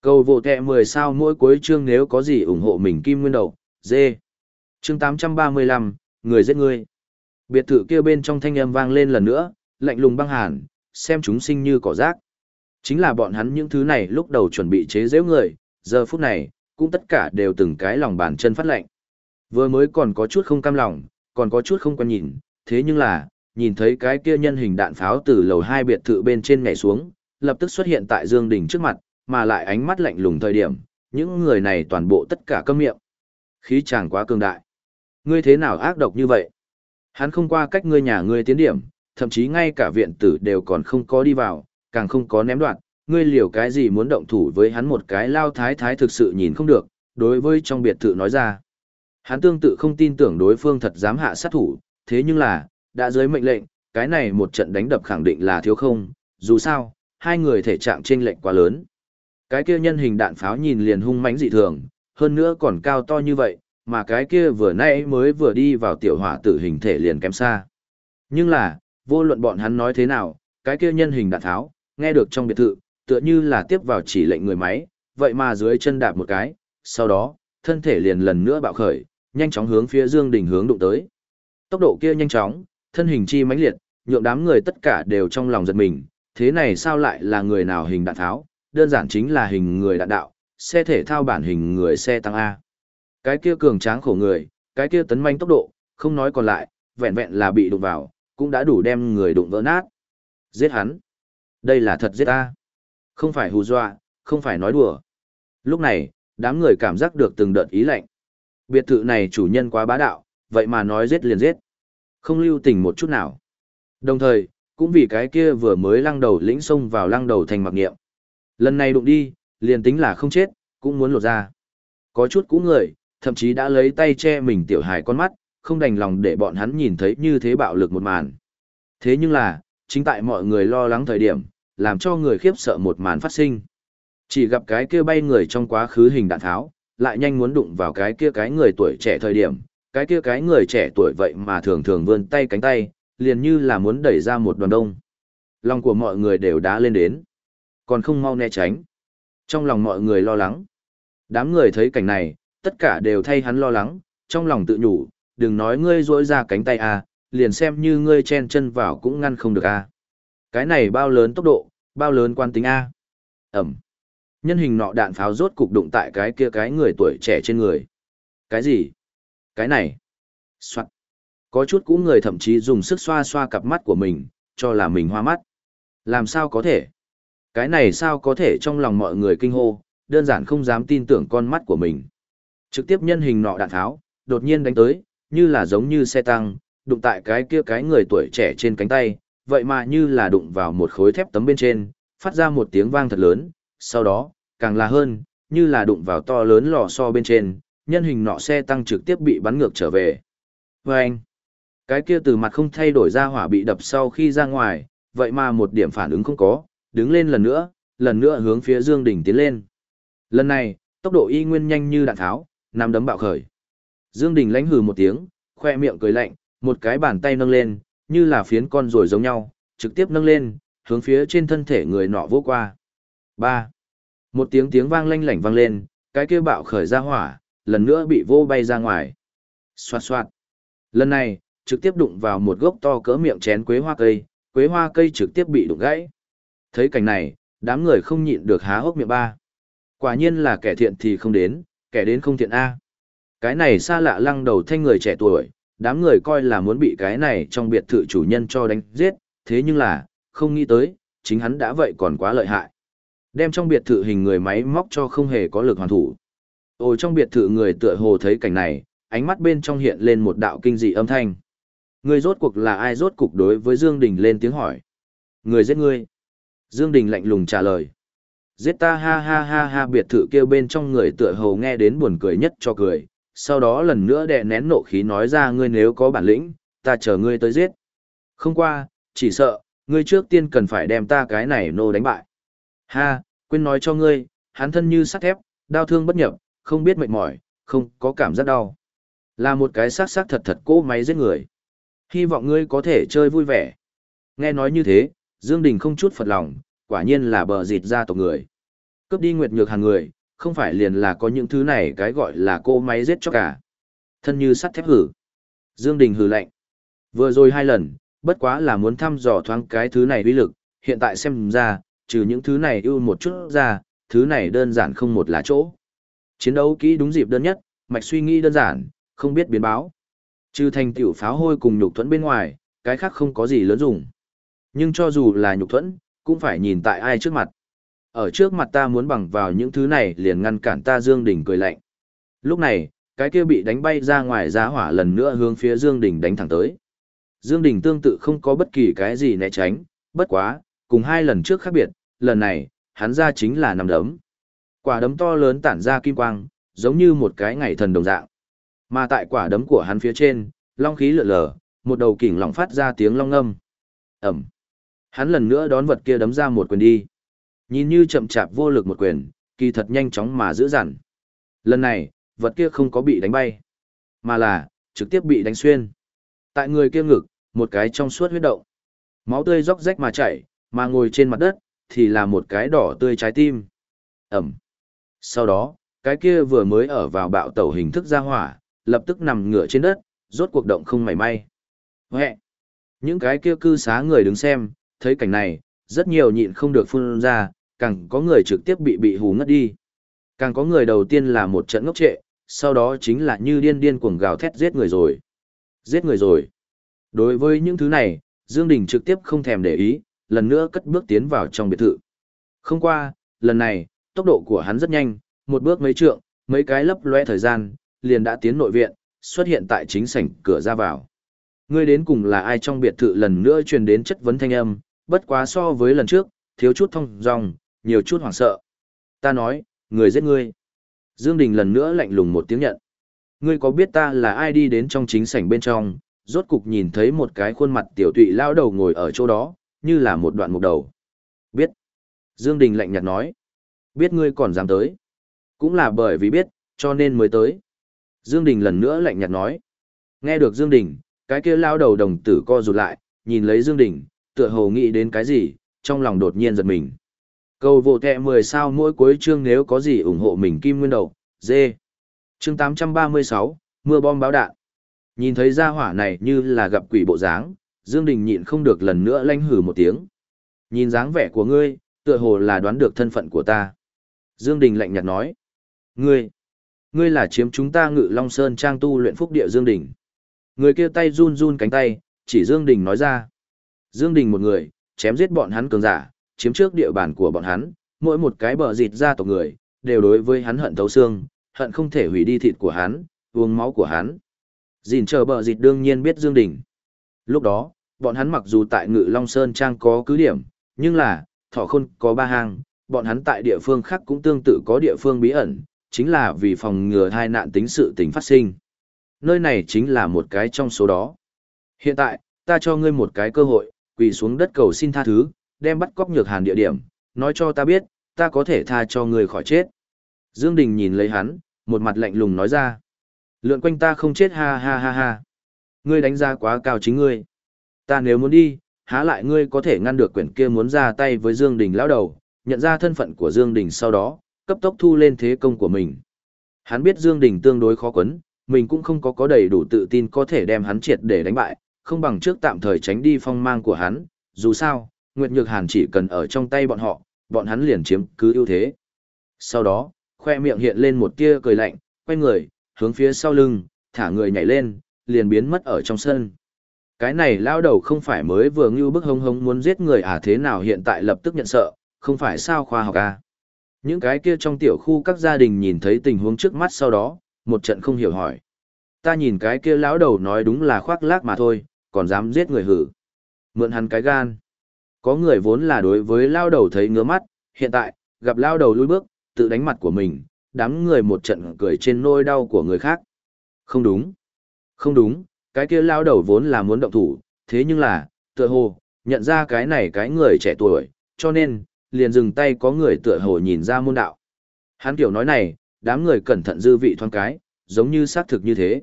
Cầu vô tệ 10 sao mỗi cuối chương nếu có gì ủng hộ mình kim nguyên đầu, dê. Chương 835, người giết người. Biệt thự kia bên trong thanh âm vang lên lần nữa, lạnh lùng băng hàn, xem chúng sinh như cỏ rác. Chính là bọn hắn những thứ này lúc đầu chuẩn bị chế giễu người, giờ phút này, cũng tất cả đều từng cái lòng bàn chân phát lạnh. Vừa mới còn có chút không cam lòng, còn có chút không quan nhìn, thế nhưng là, nhìn thấy cái kia nhân hình đạn pháo từ lầu hai biệt thự bên trên nhảy xuống, lập tức xuất hiện tại Dương Đình trước mặt, mà lại ánh mắt lạnh lùng thời điểm, những người này toàn bộ tất cả câm miệng. Khí chàng quá cường đại. Ngươi thế nào ác độc như vậy? Hắn không qua cách ngươi nhà ngươi tiến điểm, thậm chí ngay cả viện tử đều còn không có đi vào, càng không có ném đoạn, ngươi liều cái gì muốn động thủ với hắn một cái lao thái thái thực sự nhìn không được, đối với trong biệt thự nói ra. Hắn tương tự không tin tưởng đối phương thật dám hạ sát thủ, thế nhưng là, đã dưới mệnh lệnh, cái này một trận đánh đập khẳng định là thiếu không, dù sao, hai người thể trạng chênh lệnh quá lớn. Cái kia nhân hình đạn pháo nhìn liền hung mãnh dị thường, hơn nữa còn cao to như vậy, mà cái kia vừa nãy mới vừa đi vào tiểu hỏa tử hình thể liền kém xa. Nhưng là, vô luận bọn hắn nói thế nào, cái kia nhân hình đạn tháo, nghe được trong biệt thự, tựa như là tiếp vào chỉ lệnh người máy, vậy mà dưới chân đạp một cái, sau đó, thân thể liền lần nữa bạo khởi, nhanh chóng hướng phía Dương Đình hướng đụng tới. Tốc độ kia nhanh chóng, thân hình chi mãnh liệt, nhượng đám người tất cả đều trong lòng giật mình, thế này sao lại là người nào hình đạn tháo, đơn giản chính là hình người đạn đạo, xe thể thao bản hình người xe tăng A. Cái kia cường tráng khổ người, cái kia tấn manh tốc độ, không nói còn lại, vẹn vẹn là bị đụng vào, cũng đã đủ đem người đụng vỡ nát. Giết hắn. Đây là thật giết ta. Không phải hù dọa, không phải nói đùa. Lúc này, đám người cảm giác được từng đợt ý lạnh. Biệt thự này chủ nhân quá bá đạo, vậy mà nói giết liền giết. Không lưu tình một chút nào. Đồng thời, cũng vì cái kia vừa mới lăng đầu lĩnh xông vào lăng đầu thành mặc nghiệm. Lần này đụng đi, liền tính là không chết, cũng muốn lột ra. Có chút cũ người, thậm chí đã lấy tay che mình tiểu hài con mắt, không đành lòng để bọn hắn nhìn thấy như thế bạo lực một màn. Thế nhưng là, chính tại mọi người lo lắng thời điểm, làm cho người khiếp sợ một màn phát sinh. Chỉ gặp cái kia bay người trong quá khứ hình đạn tháo, lại nhanh muốn đụng vào cái kia cái người tuổi trẻ thời điểm, cái kia cái người trẻ tuổi vậy mà thường thường vươn tay cánh tay, liền như là muốn đẩy ra một đoàn đông. Lòng của mọi người đều đã lên đến, còn không mau né tránh. Trong lòng mọi người lo lắng. Đám người thấy cảnh này, tất cả đều thay hắn lo lắng, trong lòng tự nhủ, đừng nói ngươi rỗi ra cánh tay à, liền xem như ngươi chen chân vào cũng ngăn không được à. Cái này bao lớn tốc độ, bao lớn quan tính a Ẩm. Nhân hình nọ đạn pháo rốt cục đụng tại cái kia cái người tuổi trẻ trên người. Cái gì? Cái này. Soạn. Có chút cũ người thậm chí dùng sức xoa xoa cặp mắt của mình, cho là mình hoa mắt. Làm sao có thể? Cái này sao có thể trong lòng mọi người kinh hô, đơn giản không dám tin tưởng con mắt của mình. Trực tiếp nhân hình nọ đạn tháo, đột nhiên đánh tới, như là giống như xe tăng, đụng tại cái kia cái người tuổi trẻ trên cánh tay, vậy mà như là đụng vào một khối thép tấm bên trên, phát ra một tiếng vang thật lớn, sau đó, càng là hơn, như là đụng vào to lớn lò xo bên trên, nhân hình nọ xe tăng trực tiếp bị bắn ngược trở về. Và anh, cái kia từ mặt không thay đổi ra hỏa bị đập sau khi ra ngoài, vậy mà một điểm phản ứng không có, đứng lên lần nữa, lần nữa hướng phía Dương Đình tiến lên. Lần này, tốc độ y nguyên nhanh như đạn tháo, nằm đấm bạo khởi. Dương Đình lãnh hừ một tiếng, khoe miệng cười lạnh, một cái bàn tay nâng lên, như là phiến con rồi giống nhau, trực tiếp nâng lên, hướng phía trên thân thể người nọ vỗ qua. 3. Một tiếng tiếng vang lanh lảnh vang lên, cái kia bạo khởi ra hỏa, lần nữa bị vô bay ra ngoài. Xoạt xoạt. Lần này, trực tiếp đụng vào một gốc to cỡ miệng chén quế hoa cây, quế hoa cây trực tiếp bị đụng gãy. Thấy cảnh này, đám người không nhịn được há hốc miệng ba. Quả nhiên là kẻ thiện thì không đến, kẻ đến không thiện A. Cái này xa lạ lăng đầu thanh người trẻ tuổi, đám người coi là muốn bị cái này trong biệt thự chủ nhân cho đánh giết, thế nhưng là, không nghĩ tới, chính hắn đã vậy còn quá lợi hại. Đem trong biệt thự hình người máy móc cho không hề có lực hoàn thủ. Ôi trong biệt thự người tựa hồ thấy cảnh này, ánh mắt bên trong hiện lên một đạo kinh dị âm thanh. Người rốt cuộc là ai rốt cục đối với Dương Đình lên tiếng hỏi. Người giết ngươi. Dương Đình lạnh lùng trả lời. Giết ta ha ha ha ha biệt thự kêu bên trong người tựa hồ nghe đến buồn cười nhất cho cười. Sau đó lần nữa đè nén nộ khí nói ra ngươi nếu có bản lĩnh, ta chờ ngươi tới giết. Không qua, chỉ sợ, ngươi trước tiên cần phải đem ta cái này nô đánh bại. Ha, quên nói cho ngươi, hắn thân như sắt thép, đau thương bất nhập, không biết mệt mỏi, không có cảm giác đau. Là một cái xác xác thật thật cỗ máy giết người. Hy vọng ngươi có thể chơi vui vẻ. Nghe nói như thế, Dương Đình không chút phật lòng, quả nhiên là bờ dịt ra tộc người. Cướp đi nguyệt nhược hàng người, không phải liền là có những thứ này cái gọi là cô máy giết cho cả. Thân như sắt thép hử. Dương Đình Hử lạnh. Vừa rồi hai lần, bất quá là muốn thăm dò thoáng cái thứ này uy lực, hiện tại xem ra, trừ những thứ này ưu một chút ra, thứ này đơn giản không một là chỗ. Chiến đấu kỹ đúng dịp đơn nhất, mạch suy nghĩ đơn giản, không biết biến báo. Trừ thành tiểu pháo hôi cùng nhục thuẫn bên ngoài, cái khác không có gì lớn dùng. Nhưng cho dù là nhục thuẫn, cũng phải nhìn tại ai trước mặt. Ở trước mặt ta muốn bằng vào những thứ này liền ngăn cản ta Dương Đình cười lạnh. Lúc này, cái kia bị đánh bay ra ngoài giá hỏa lần nữa hướng phía Dương Đình đánh thẳng tới. Dương Đình tương tự không có bất kỳ cái gì né tránh, bất quá, cùng hai lần trước khác biệt, lần này, hắn ra chính là nằm đấm. Quả đấm to lớn tản ra kim quang, giống như một cái ngày thần đồng dạng. Mà tại quả đấm của hắn phía trên, long khí lượn lờ, một đầu kình lỏng phát ra tiếng long ngâm. Ẩm. Hắn lần nữa đón vật kia đấm ra một quyền đi. Nhìn như chậm chạp vô lực một quyền, kỳ thật nhanh chóng mà giữ dằn. Lần này, vật kia không có bị đánh bay, mà là trực tiếp bị đánh xuyên. Tại người kia ngực, một cái trong suốt huyết động. Máu tươi róc rách mà chảy, mà ngồi trên mặt đất, thì là một cái đỏ tươi trái tim. Ẩm. Sau đó, cái kia vừa mới ở vào bạo tẩu hình thức ra hỏa, lập tức nằm ngửa trên đất, rốt cuộc động không mảy may. Huệ! Những cái kia cư xá người đứng xem, thấy cảnh này, rất nhiều nhịn không được phun ra, càng có người trực tiếp bị bị hù ngất đi. Càng có người đầu tiên là một trận ngốc trệ, sau đó chính là như điên điên cuồng gào thét giết người rồi. Giết người rồi. Đối với những thứ này, Dương Đình trực tiếp không thèm để ý, lần nữa cất bước tiến vào trong biệt thự. Không qua, lần này, tốc độ của hắn rất nhanh, một bước mấy trượng, mấy cái lấp lóe thời gian, liền đã tiến nội viện, xuất hiện tại chính sảnh cửa ra vào. Ngươi đến cùng là ai trong biệt thự lần nữa truyền đến chất vấn thanh âm, bất quá so với lần trước, thiếu chút thông dòng, nhiều chút hoảng sợ. Ta nói, người giết ngươi. Dương Đình lần nữa lạnh lùng một tiếng nhận. Ngươi có biết ta là ai đi đến trong chính sảnh bên trong, rốt cục nhìn thấy một cái khuôn mặt tiểu tụy lao đầu ngồi ở chỗ đó, như là một đoạn mục đầu. Biết. Dương Đình lạnh nhạt nói. Biết ngươi còn dám tới. Cũng là bởi vì biết, cho nên mới tới. Dương Đình lần nữa lạnh nhạt nói. Nghe được Dương Đình, cái kia lao đầu đồng tử co rụt lại, nhìn lấy Dương Đình, tựa hồ nghĩ đến cái gì, trong lòng đột nhiên giật mình. Cầu vô tệ 10 sao mỗi cuối chương nếu có gì ủng hộ mình kim nguyên đầu, dê. Chương 836, mưa bom báo đạn. Nhìn thấy gia hỏa này như là gặp quỷ bộ dáng, Dương Đình nhịn không được lần nữa lanh hử một tiếng. Nhìn dáng vẻ của ngươi, tựa hồ là đoán được thân phận của ta. Dương Đình lạnh nhạt nói. Ngươi, ngươi là chiếm chúng ta ngự Long Sơn trang tu luyện phúc địa Dương Đình. Người kia tay run run cánh tay, chỉ Dương Đình nói ra. Dương Đình một người, chém giết bọn hắn cường giả, chiếm trước địa bàn của bọn hắn, mỗi một cái bờ dịt ra tộc người, đều đối với hắn hận thấu xương, hận không thể hủy đi thịt của hắn, uống máu của hắn. Dìn chờ bờ dịt đương nhiên biết Dương Đình. Lúc đó, bọn hắn mặc dù tại Ngự Long Sơn Trang có cứ điểm, nhưng là, thọ khôn có ba hang, bọn hắn tại địa phương khác cũng tương tự có địa phương bí ẩn, chính là vì phòng ngừa tai nạn tính sự tình phát sinh. Nơi này chính là một cái trong số đó. Hiện tại, ta cho ngươi một cái cơ hội, quỳ xuống đất cầu xin tha thứ, đem bắt cóc nhược hàn địa điểm, nói cho ta biết, ta có thể tha cho ngươi khỏi chết. Dương Đình nhìn lấy hắn, một mặt lạnh lùng nói ra. Lượn quanh ta không chết ha ha ha ha. Ngươi đánh giá quá cao chính ngươi. Ta nếu muốn đi, há lại ngươi có thể ngăn được quyển kia muốn ra tay với Dương Đình lão đầu, nhận ra thân phận của Dương Đình sau đó, cấp tốc thu lên thế công của mình. Hắn biết Dương Đình tương đối khó quấn, mình cũng không có có đầy đủ tự tin có thể đem hắn triệt để đánh bại, không bằng trước tạm thời tránh đi phong mang của hắn, dù sao, Nguyệt Nhược Hàn chỉ cần ở trong tay bọn họ, bọn hắn liền chiếm cứ ưu thế. Sau đó, khoe miệng hiện lên một tia cười lạnh, quay người, hướng phía sau lưng, thả người nhảy lên, liền biến mất ở trong sân. Cái này lao đầu không phải mới vừa ngưu bức hông hông muốn giết người à thế nào hiện tại lập tức nhận sợ, không phải sao khoa học à. Những cái kia trong tiểu khu các gia đình nhìn thấy tình huống trước mắt sau đó, một trận không hiểu hỏi. Ta nhìn cái kia lão đầu nói đúng là khoác lác mà thôi, còn dám giết người hử. Mượn hắn cái gan. Có người vốn là đối với lao đầu thấy ngứa mắt, hiện tại, gặp lao đầu lùi bước, tự đánh mặt của mình, đám người một trận cười trên nôi đau của người khác. Không đúng. Không đúng, cái kia lao đầu vốn là muốn động thủ, thế nhưng là, tựa hồ, nhận ra cái này cái người trẻ tuổi, cho nên, liền dừng tay có người tựa hồ nhìn ra môn đạo. Hắn kiểu nói này, đám người cẩn thận dư vị thoáng cái, giống như xác thực như thế.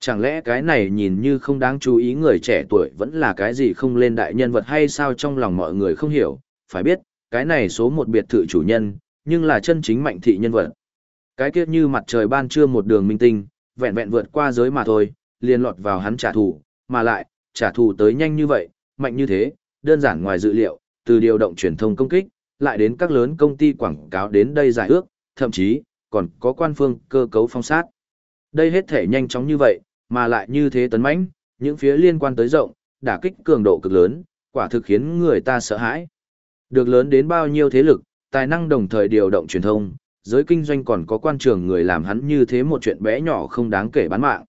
Chẳng lẽ cái này nhìn như không đáng chú ý người trẻ tuổi vẫn là cái gì không lên đại nhân vật hay sao trong lòng mọi người không hiểu, phải biết, cái này số một biệt thự chủ nhân, nhưng là chân chính mạnh thị nhân vật. Cái kia như mặt trời ban trưa một đường minh tinh, vẹn vẹn vượt qua giới mà thôi, liền lọt vào hắn trả thù, mà lại, trả thù tới nhanh như vậy, mạnh như thế, đơn giản ngoài dự liệu, từ điều động truyền thông công kích, lại đến các lớn công ty quảng cáo đến đây giải ước, thậm chí, còn có quan phương cơ cấu phong sát. Đây hết thể nhanh chóng như vậy, mà lại như thế tấn mãnh, những phía liên quan tới rộng, đả kích cường độ cực lớn, quả thực khiến người ta sợ hãi. Được lớn đến bao nhiêu thế lực, tài năng đồng thời điều động truyền thông, giới kinh doanh còn có quan trường người làm hắn như thế một chuyện bé nhỏ không đáng kể bán mạng.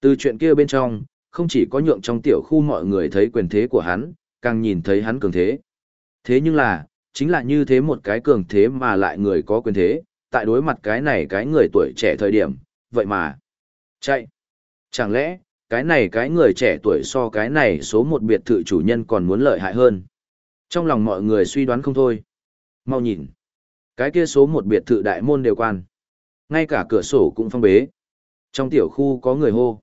Từ chuyện kia bên trong, không chỉ có nhượng trong tiểu khu mọi người thấy quyền thế của hắn, càng nhìn thấy hắn cường thế. Thế nhưng là, chính là như thế một cái cường thế mà lại người có quyền thế, tại đối mặt cái này cái người tuổi trẻ thời điểm, vậy mà, chạy. Chẳng lẽ, cái này cái người trẻ tuổi so cái này số một biệt thự chủ nhân còn muốn lợi hại hơn. Trong lòng mọi người suy đoán không thôi. Mau nhìn. Cái kia số một biệt thự đại môn đều quan. Ngay cả cửa sổ cũng phong bế. Trong tiểu khu có người hô.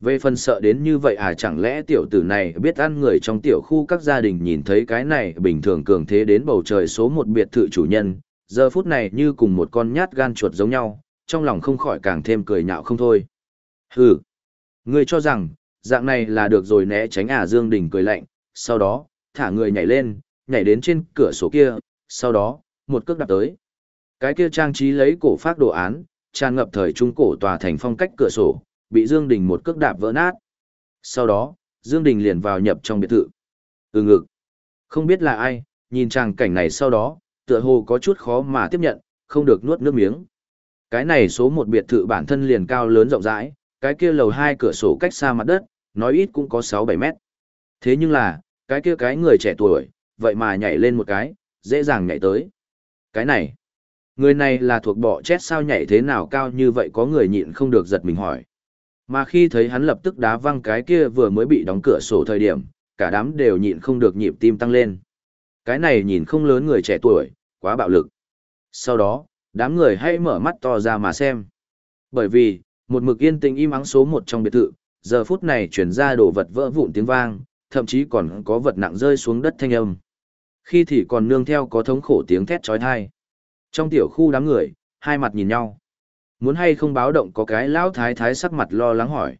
Về phần sợ đến như vậy à chẳng lẽ tiểu tử này biết ăn người trong tiểu khu các gia đình nhìn thấy cái này bình thường cường thế đến bầu trời số một biệt thự chủ nhân, giờ phút này như cùng một con nhát gan chuột giống nhau, trong lòng không khỏi càng thêm cười nhạo không thôi. Hừ, ngươi cho rằng, dạng này là được rồi né tránh à Dương Đình cười lạnh, sau đó, thả người nhảy lên, nhảy đến trên cửa sổ kia, sau đó, một cước đạp tới. Cái kia trang trí lấy cổ phát đồ án, tràn ngập thời trung cổ tòa thành phong cách cửa sổ, bị Dương Đình một cước đạp vỡ nát. Sau đó, Dương Đình liền vào nhập trong biệt thự. Ừ ngực. Không biết là ai, nhìn trang cảnh này sau đó, tựa hồ có chút khó mà tiếp nhận, không được nuốt nước miếng. Cái này số một biệt thự bản thân liền cao lớn rộng rãi, cái kia lầu hai cửa sổ cách xa mặt đất, nói ít cũng có 6-7 mét. Thế nhưng là, cái kia cái người trẻ tuổi, vậy mà nhảy lên một cái, dễ dàng nhảy tới. Cái này, người này là thuộc bọ chết sao nhảy thế nào cao như vậy có người nhịn không được giật mình hỏi. Mà khi thấy hắn lập tức đá văng cái kia vừa mới bị đóng cửa sổ thời điểm, cả đám đều nhịn không được nhịp tim tăng lên. Cái này nhìn không lớn người trẻ tuổi, quá bạo lực. Sau đó, đám người hãy mở mắt to ra mà xem. Bởi vì, một mực yên tĩnh im ắng số một trong biệt thự, giờ phút này chuyển ra đổ vật vỡ vụn tiếng vang, thậm chí còn có vật nặng rơi xuống đất thanh âm. Khi thì còn nương theo có thống khổ tiếng thét trói thai. Trong tiểu khu đám người, hai mặt nhìn nhau. Muốn hay không báo động có cái lão thái thái sắc mặt lo lắng hỏi.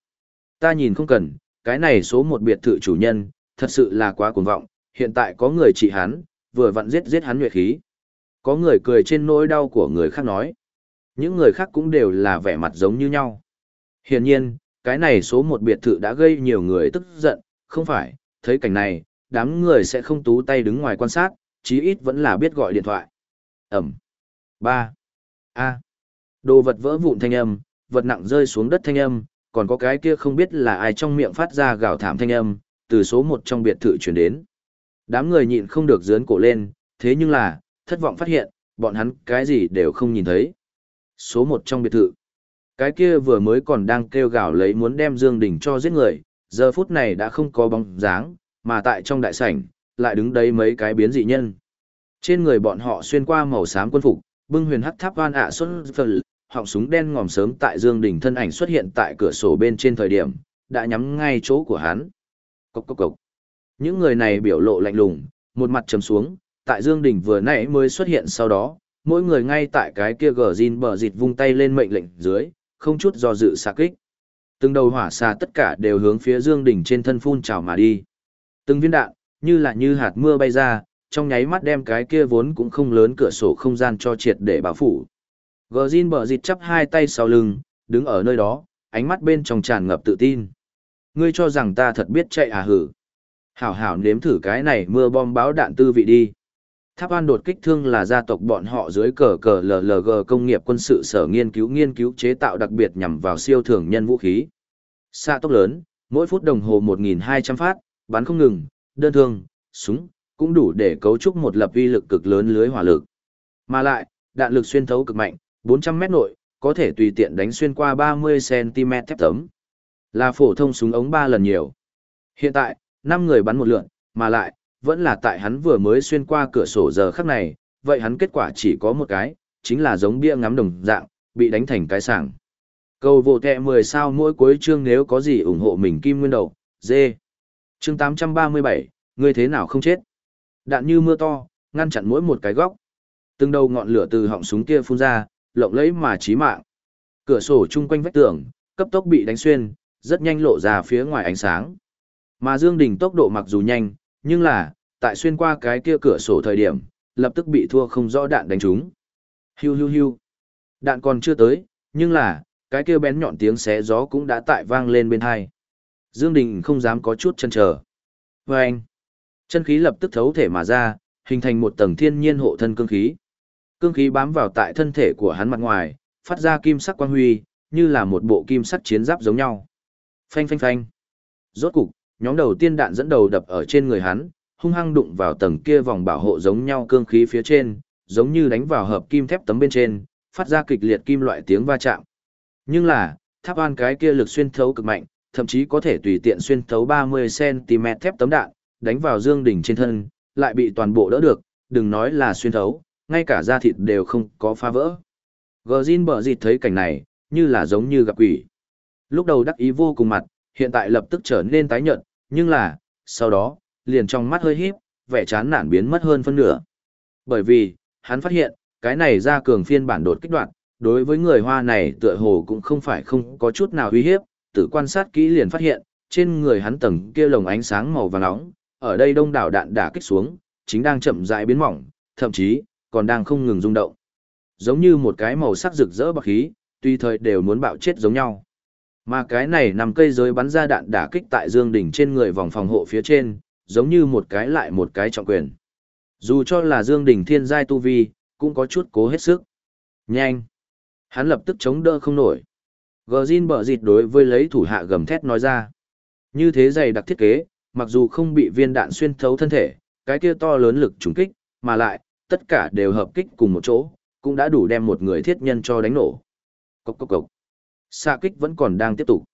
Ta nhìn không cần, cái này số một biệt thự chủ nhân, thật sự là quá cuồng vọng, hiện tại có người trị hắn, vừa vặn giết giết hắn nhuệ khí. Có người cười trên nỗi đau của người khác nói. Những người khác cũng đều là vẻ mặt giống như nhau. Hiển nhiên, cái này số một biệt thự đã gây nhiều người tức giận, không phải, thấy cảnh này, đám người sẽ không tú tay đứng ngoài quan sát, chí ít vẫn là biết gọi điện thoại. Ẩm. ba A. Đồ vật vỡ vụn thanh âm, vật nặng rơi xuống đất thanh âm, còn có cái kia không biết là ai trong miệng phát ra gào thảm thanh âm, từ số một trong biệt thự chuyển đến. Đám người nhịn không được dướn cổ lên, thế nhưng là, thất vọng phát hiện, bọn hắn cái gì đều không nhìn thấy. Số một trong biệt thự. Cái kia vừa mới còn đang kêu gào lấy muốn đem Dương Đình cho giết người, giờ phút này đã không có bóng dáng, mà tại trong đại sảnh, lại đứng đấy mấy cái biến dị nhân. Trên người bọn họ xuyên qua màu xám quân phục, bưng huyền hắc tháp van ạ xuân phật, họng súng đen ngòm sớm tại Dương Đình thân ảnh xuất hiện tại cửa sổ bên trên thời điểm, đã nhắm ngay chỗ của hắn. Cốc cốc cốc. Những người này biểu lộ lạnh lùng, một mặt trầm xuống, tại Dương Đình vừa nãy mới xuất hiện sau đó, mỗi người ngay tại cái kia gờ zin bờ dịt vung tay lên mệnh lệnh dưới, không chút do dự xạ kích. Từng đầu hỏa xà tất cả đều hướng phía Dương đỉnh trên thân phun trào mà đi. Từng viên đạn, như là như hạt mưa bay ra, trong nháy mắt đem cái kia vốn cũng không lớn cửa sổ không gian cho triệt để bao phủ. Gờ zin bờ dịt chắp hai tay sau lưng, đứng ở nơi đó, ánh mắt bên trong tràn ngập tự tin. Ngươi cho rằng ta thật biết chạy à hử. Hảo hảo nếm thử cái này mưa bom báo đạn tư vị đi. Tháp An đột kích thương là gia tộc bọn họ dưới cờ cờ LLG công nghiệp quân sự sở nghiên cứu nghiên cứu chế tạo đặc biệt nhằm vào siêu thường nhân vũ khí. Xạ tốc lớn, mỗi phút đồng hồ 1.200 phát, bắn không ngừng, đơn thương, súng, cũng đủ để cấu trúc một lập uy lực cực lớn lưới hỏa lực. Mà lại, đạn lực xuyên thấu cực mạnh, 400 mét nội, có thể tùy tiện đánh xuyên qua 30cm thép tấm. Là phổ thông súng ống 3 lần nhiều. Hiện tại, 5 người bắn một lượn, mà lại, vẫn là tại hắn vừa mới xuyên qua cửa sổ giờ khắc này, vậy hắn kết quả chỉ có một cái, chính là giống bia ngắm đồng dạng, bị đánh thành cái sảng. Cầu vô kẹ 10 sao mỗi cuối chương nếu có gì ủng hộ mình kim nguyên đầu, dê. Chương 837, người thế nào không chết. Đạn như mưa to, ngăn chặn mỗi một cái góc. Từng đầu ngọn lửa từ họng súng kia phun ra, lộng lẫy mà chí mạng. Cửa sổ chung quanh vách tường, cấp tốc bị đánh xuyên, rất nhanh lộ ra phía ngoài ánh sáng. Mà Dương Đình tốc độ mặc dù nhanh, nhưng là, tại xuyên qua cái kia cửa sổ thời điểm, lập tức bị thua không rõ đạn đánh trúng. Hiu hiu hiu. Đạn còn chưa tới, nhưng là, cái kia bén nhọn tiếng xé gió cũng đã tại vang lên bên hai. Dương Đình không dám có chút chân chờ. Và anh, chân khí lập tức thấu thể mà ra, hình thành một tầng thiên nhiên hộ thân cương khí. Cương khí bám vào tại thân thể của hắn mặt ngoài, phát ra kim sắc quang huy, như là một bộ kim sắc chiến giáp giống nhau. Phanh phanh phanh. Rốt cục, nhóm đầu tiên đạn dẫn đầu đập ở trên người hắn, hung hăng đụng vào tầng kia vòng bảo hộ giống nhau cương khí phía trên, giống như đánh vào hợp kim thép tấm bên trên, phát ra kịch liệt kim loại tiếng va chạm. Nhưng là, tháp an cái kia lực xuyên thấu cực mạnh, thậm chí có thể tùy tiện xuyên thấu 30cm thép tấm đạn, đánh vào dương đỉnh trên thân, lại bị toàn bộ đỡ được, đừng nói là xuyên thấu, ngay cả da thịt đều không có phá vỡ. Gờ Jin bở dịt thấy cảnh này, như là giống như gặp quỷ. Lúc đầu đắc ý vô cùng mặt, hiện tại lập tức trở nên tái nhợt, nhưng là, sau đó, liền trong mắt hơi híp, vẻ chán nản biến mất hơn phân nửa. Bởi vì, hắn phát hiện, cái này ra cường phiên bản đột kích đoạn, đối với người Hoa này tựa hồ cũng không phải không có chút nào uy hiếp, tự quan sát kỹ liền phát hiện, trên người hắn tầng kia lồng ánh sáng màu vàng nóng, ở đây đông đảo đạn đả kích xuống, chính đang chậm rãi biến mỏng, thậm chí còn đang không ngừng rung động. Giống như một cái màu sắc rực rỡ bạc khí, tùy thời đều muốn bạo chết giống nhau. Mà cái này nằm cây giới bắn ra đạn đả kích tại Dương đỉnh trên người vòng phòng hộ phía trên, giống như một cái lại một cái trọng quyền. Dù cho là Dương đỉnh thiên giai tu vi, cũng có chút cố hết sức. Nhanh! Hắn lập tức chống đỡ không nổi. Gờ Jin bở dịt đối với lấy thủ hạ gầm thét nói ra. Như thế dày đặc thiết kế, mặc dù không bị viên đạn xuyên thấu thân thể, cái kia to lớn lực trùng kích, mà lại, tất cả đều hợp kích cùng một chỗ, cũng đã đủ đem một người thiết nhân cho đánh nổ. Cốc cốc cốc. Xạ kích vẫn còn đang tiếp tục.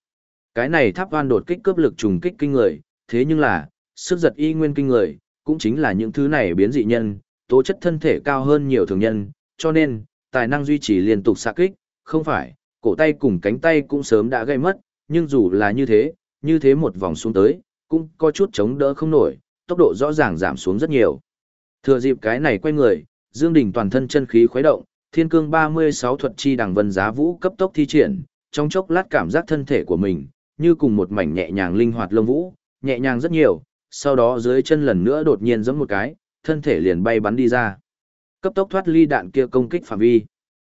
Cái này tháp van đột kích cướp lực trùng kích kinh người, thế nhưng là, sức giật y nguyên kinh người, cũng chính là những thứ này biến dị nhân, tố chất thân thể cao hơn nhiều thường nhân, cho nên, tài năng duy trì liên tục xạ kích, không phải, cổ tay cùng cánh tay cũng sớm đã gây mất, nhưng dù là như thế, như thế một vòng xuống tới, cũng có chút chống đỡ không nổi, tốc độ rõ ràng giảm xuống rất nhiều. Thừa dịp cái này quay người, Dương Đình toàn thân chân khí khuấy động, Thiên Cương 36 thuật chi đằng vân giá vũ cấp tốc thi triển, trong chốc lát cảm giác thân thể của mình, như cùng một mảnh nhẹ nhàng linh hoạt lông vũ, nhẹ nhàng rất nhiều, sau đó dưới chân lần nữa đột nhiên giẫm một cái, thân thể liền bay bắn đi ra. Cấp tốc thoát ly đạn kia công kích phạm vi.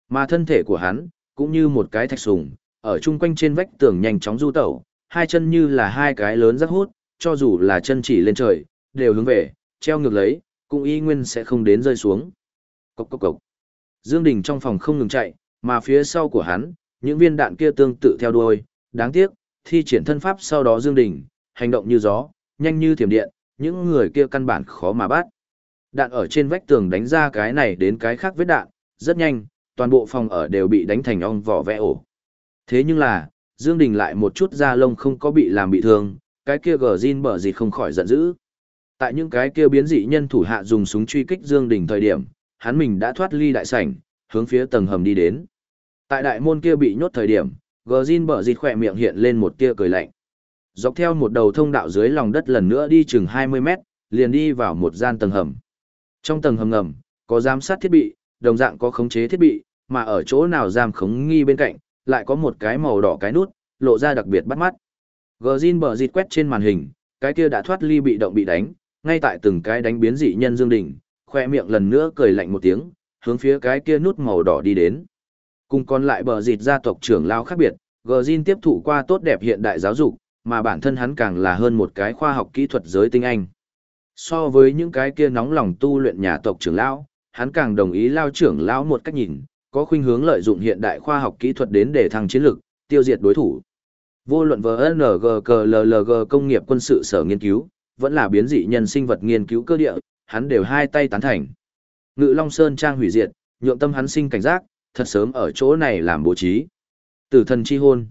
Mà thân thể của hắn, cũng như một cái thạch sùng, ở chung quanh trên vách tường nhanh chóng du tẩu, hai chân như là hai cái lớn rắc hút, cho dù là chân chỉ lên trời, đều hướng về, treo ngược lấy, cũng y nguyên sẽ không đến rơi xuống. Cốc cốc cốc. Dương Đình trong phòng không ngừng chạy, mà phía sau của hắn, những viên đạn kia tương tự theo đuôi, đáng tiếc, thi triển thân pháp sau đó Dương Đình, hành động như gió, nhanh như thiểm điện, những người kia căn bản khó mà bắt. Đạn ở trên vách tường đánh ra cái này đến cái khác vết đạn, rất nhanh, toàn bộ phòng ở đều bị đánh thành ong vỏ vẽ ổ. Thế nhưng là, Dương Đình lại một chút da lông không có bị làm bị thương, cái kia gờ zin bở gì không khỏi giận dữ. Tại những cái kia biến dị nhân thủ hạ dùng súng truy kích Dương Đình thời điểm, hắn mình đã thoát ly đại sảnh, hướng phía tầng hầm đi đến. Tại đại môn kia bị nhốt thời điểm, gờ zin bở dịt khỏe miệng hiện lên một tia cười lạnh. Dọc theo một đầu thông đạo dưới lòng đất lần nữa đi chừng 20 mét, liền đi vào một gian tầng hầm. Trong tầng hầm ngầm, có giám sát thiết bị, đồng dạng có khống chế thiết bị, mà ở chỗ nào giam khống nghi bên cạnh, lại có một cái màu đỏ cái nút, lộ ra đặc biệt bắt mắt. Gjin bờ dịt quét trên màn hình, cái kia đã thoát ly bị động bị đánh, ngay tại từng cái đánh biến dị nhân dương đỉnh, khoe miệng lần nữa cười lạnh một tiếng, hướng phía cái kia nút màu đỏ đi đến. Cùng còn lại bờ dịt gia tộc trưởng lao khác biệt, Gzin tiếp thụ qua tốt đẹp hiện đại giáo dục, mà bản thân hắn càng là hơn một cái khoa học kỹ thuật giới tinh anh. So với những cái kia nóng lòng tu luyện nhà tộc trưởng lão, hắn càng đồng ý lao trưởng lão một cách nhìn, có khuynh hướng lợi dụng hiện đại khoa học kỹ thuật đến để thăng chiến lực, tiêu diệt đối thủ. Vô luận VNGKLLG công nghiệp quân sự sở nghiên cứu, vẫn là biến dị nhân sinh vật nghiên cứu cơ địa, hắn đều hai tay tán thành. Ngự Long Sơn trang hủy diệt, nhượng tâm hắn sinh cảnh giác, thật sớm ở chỗ này làm bố trí. Tử thần chi hôn.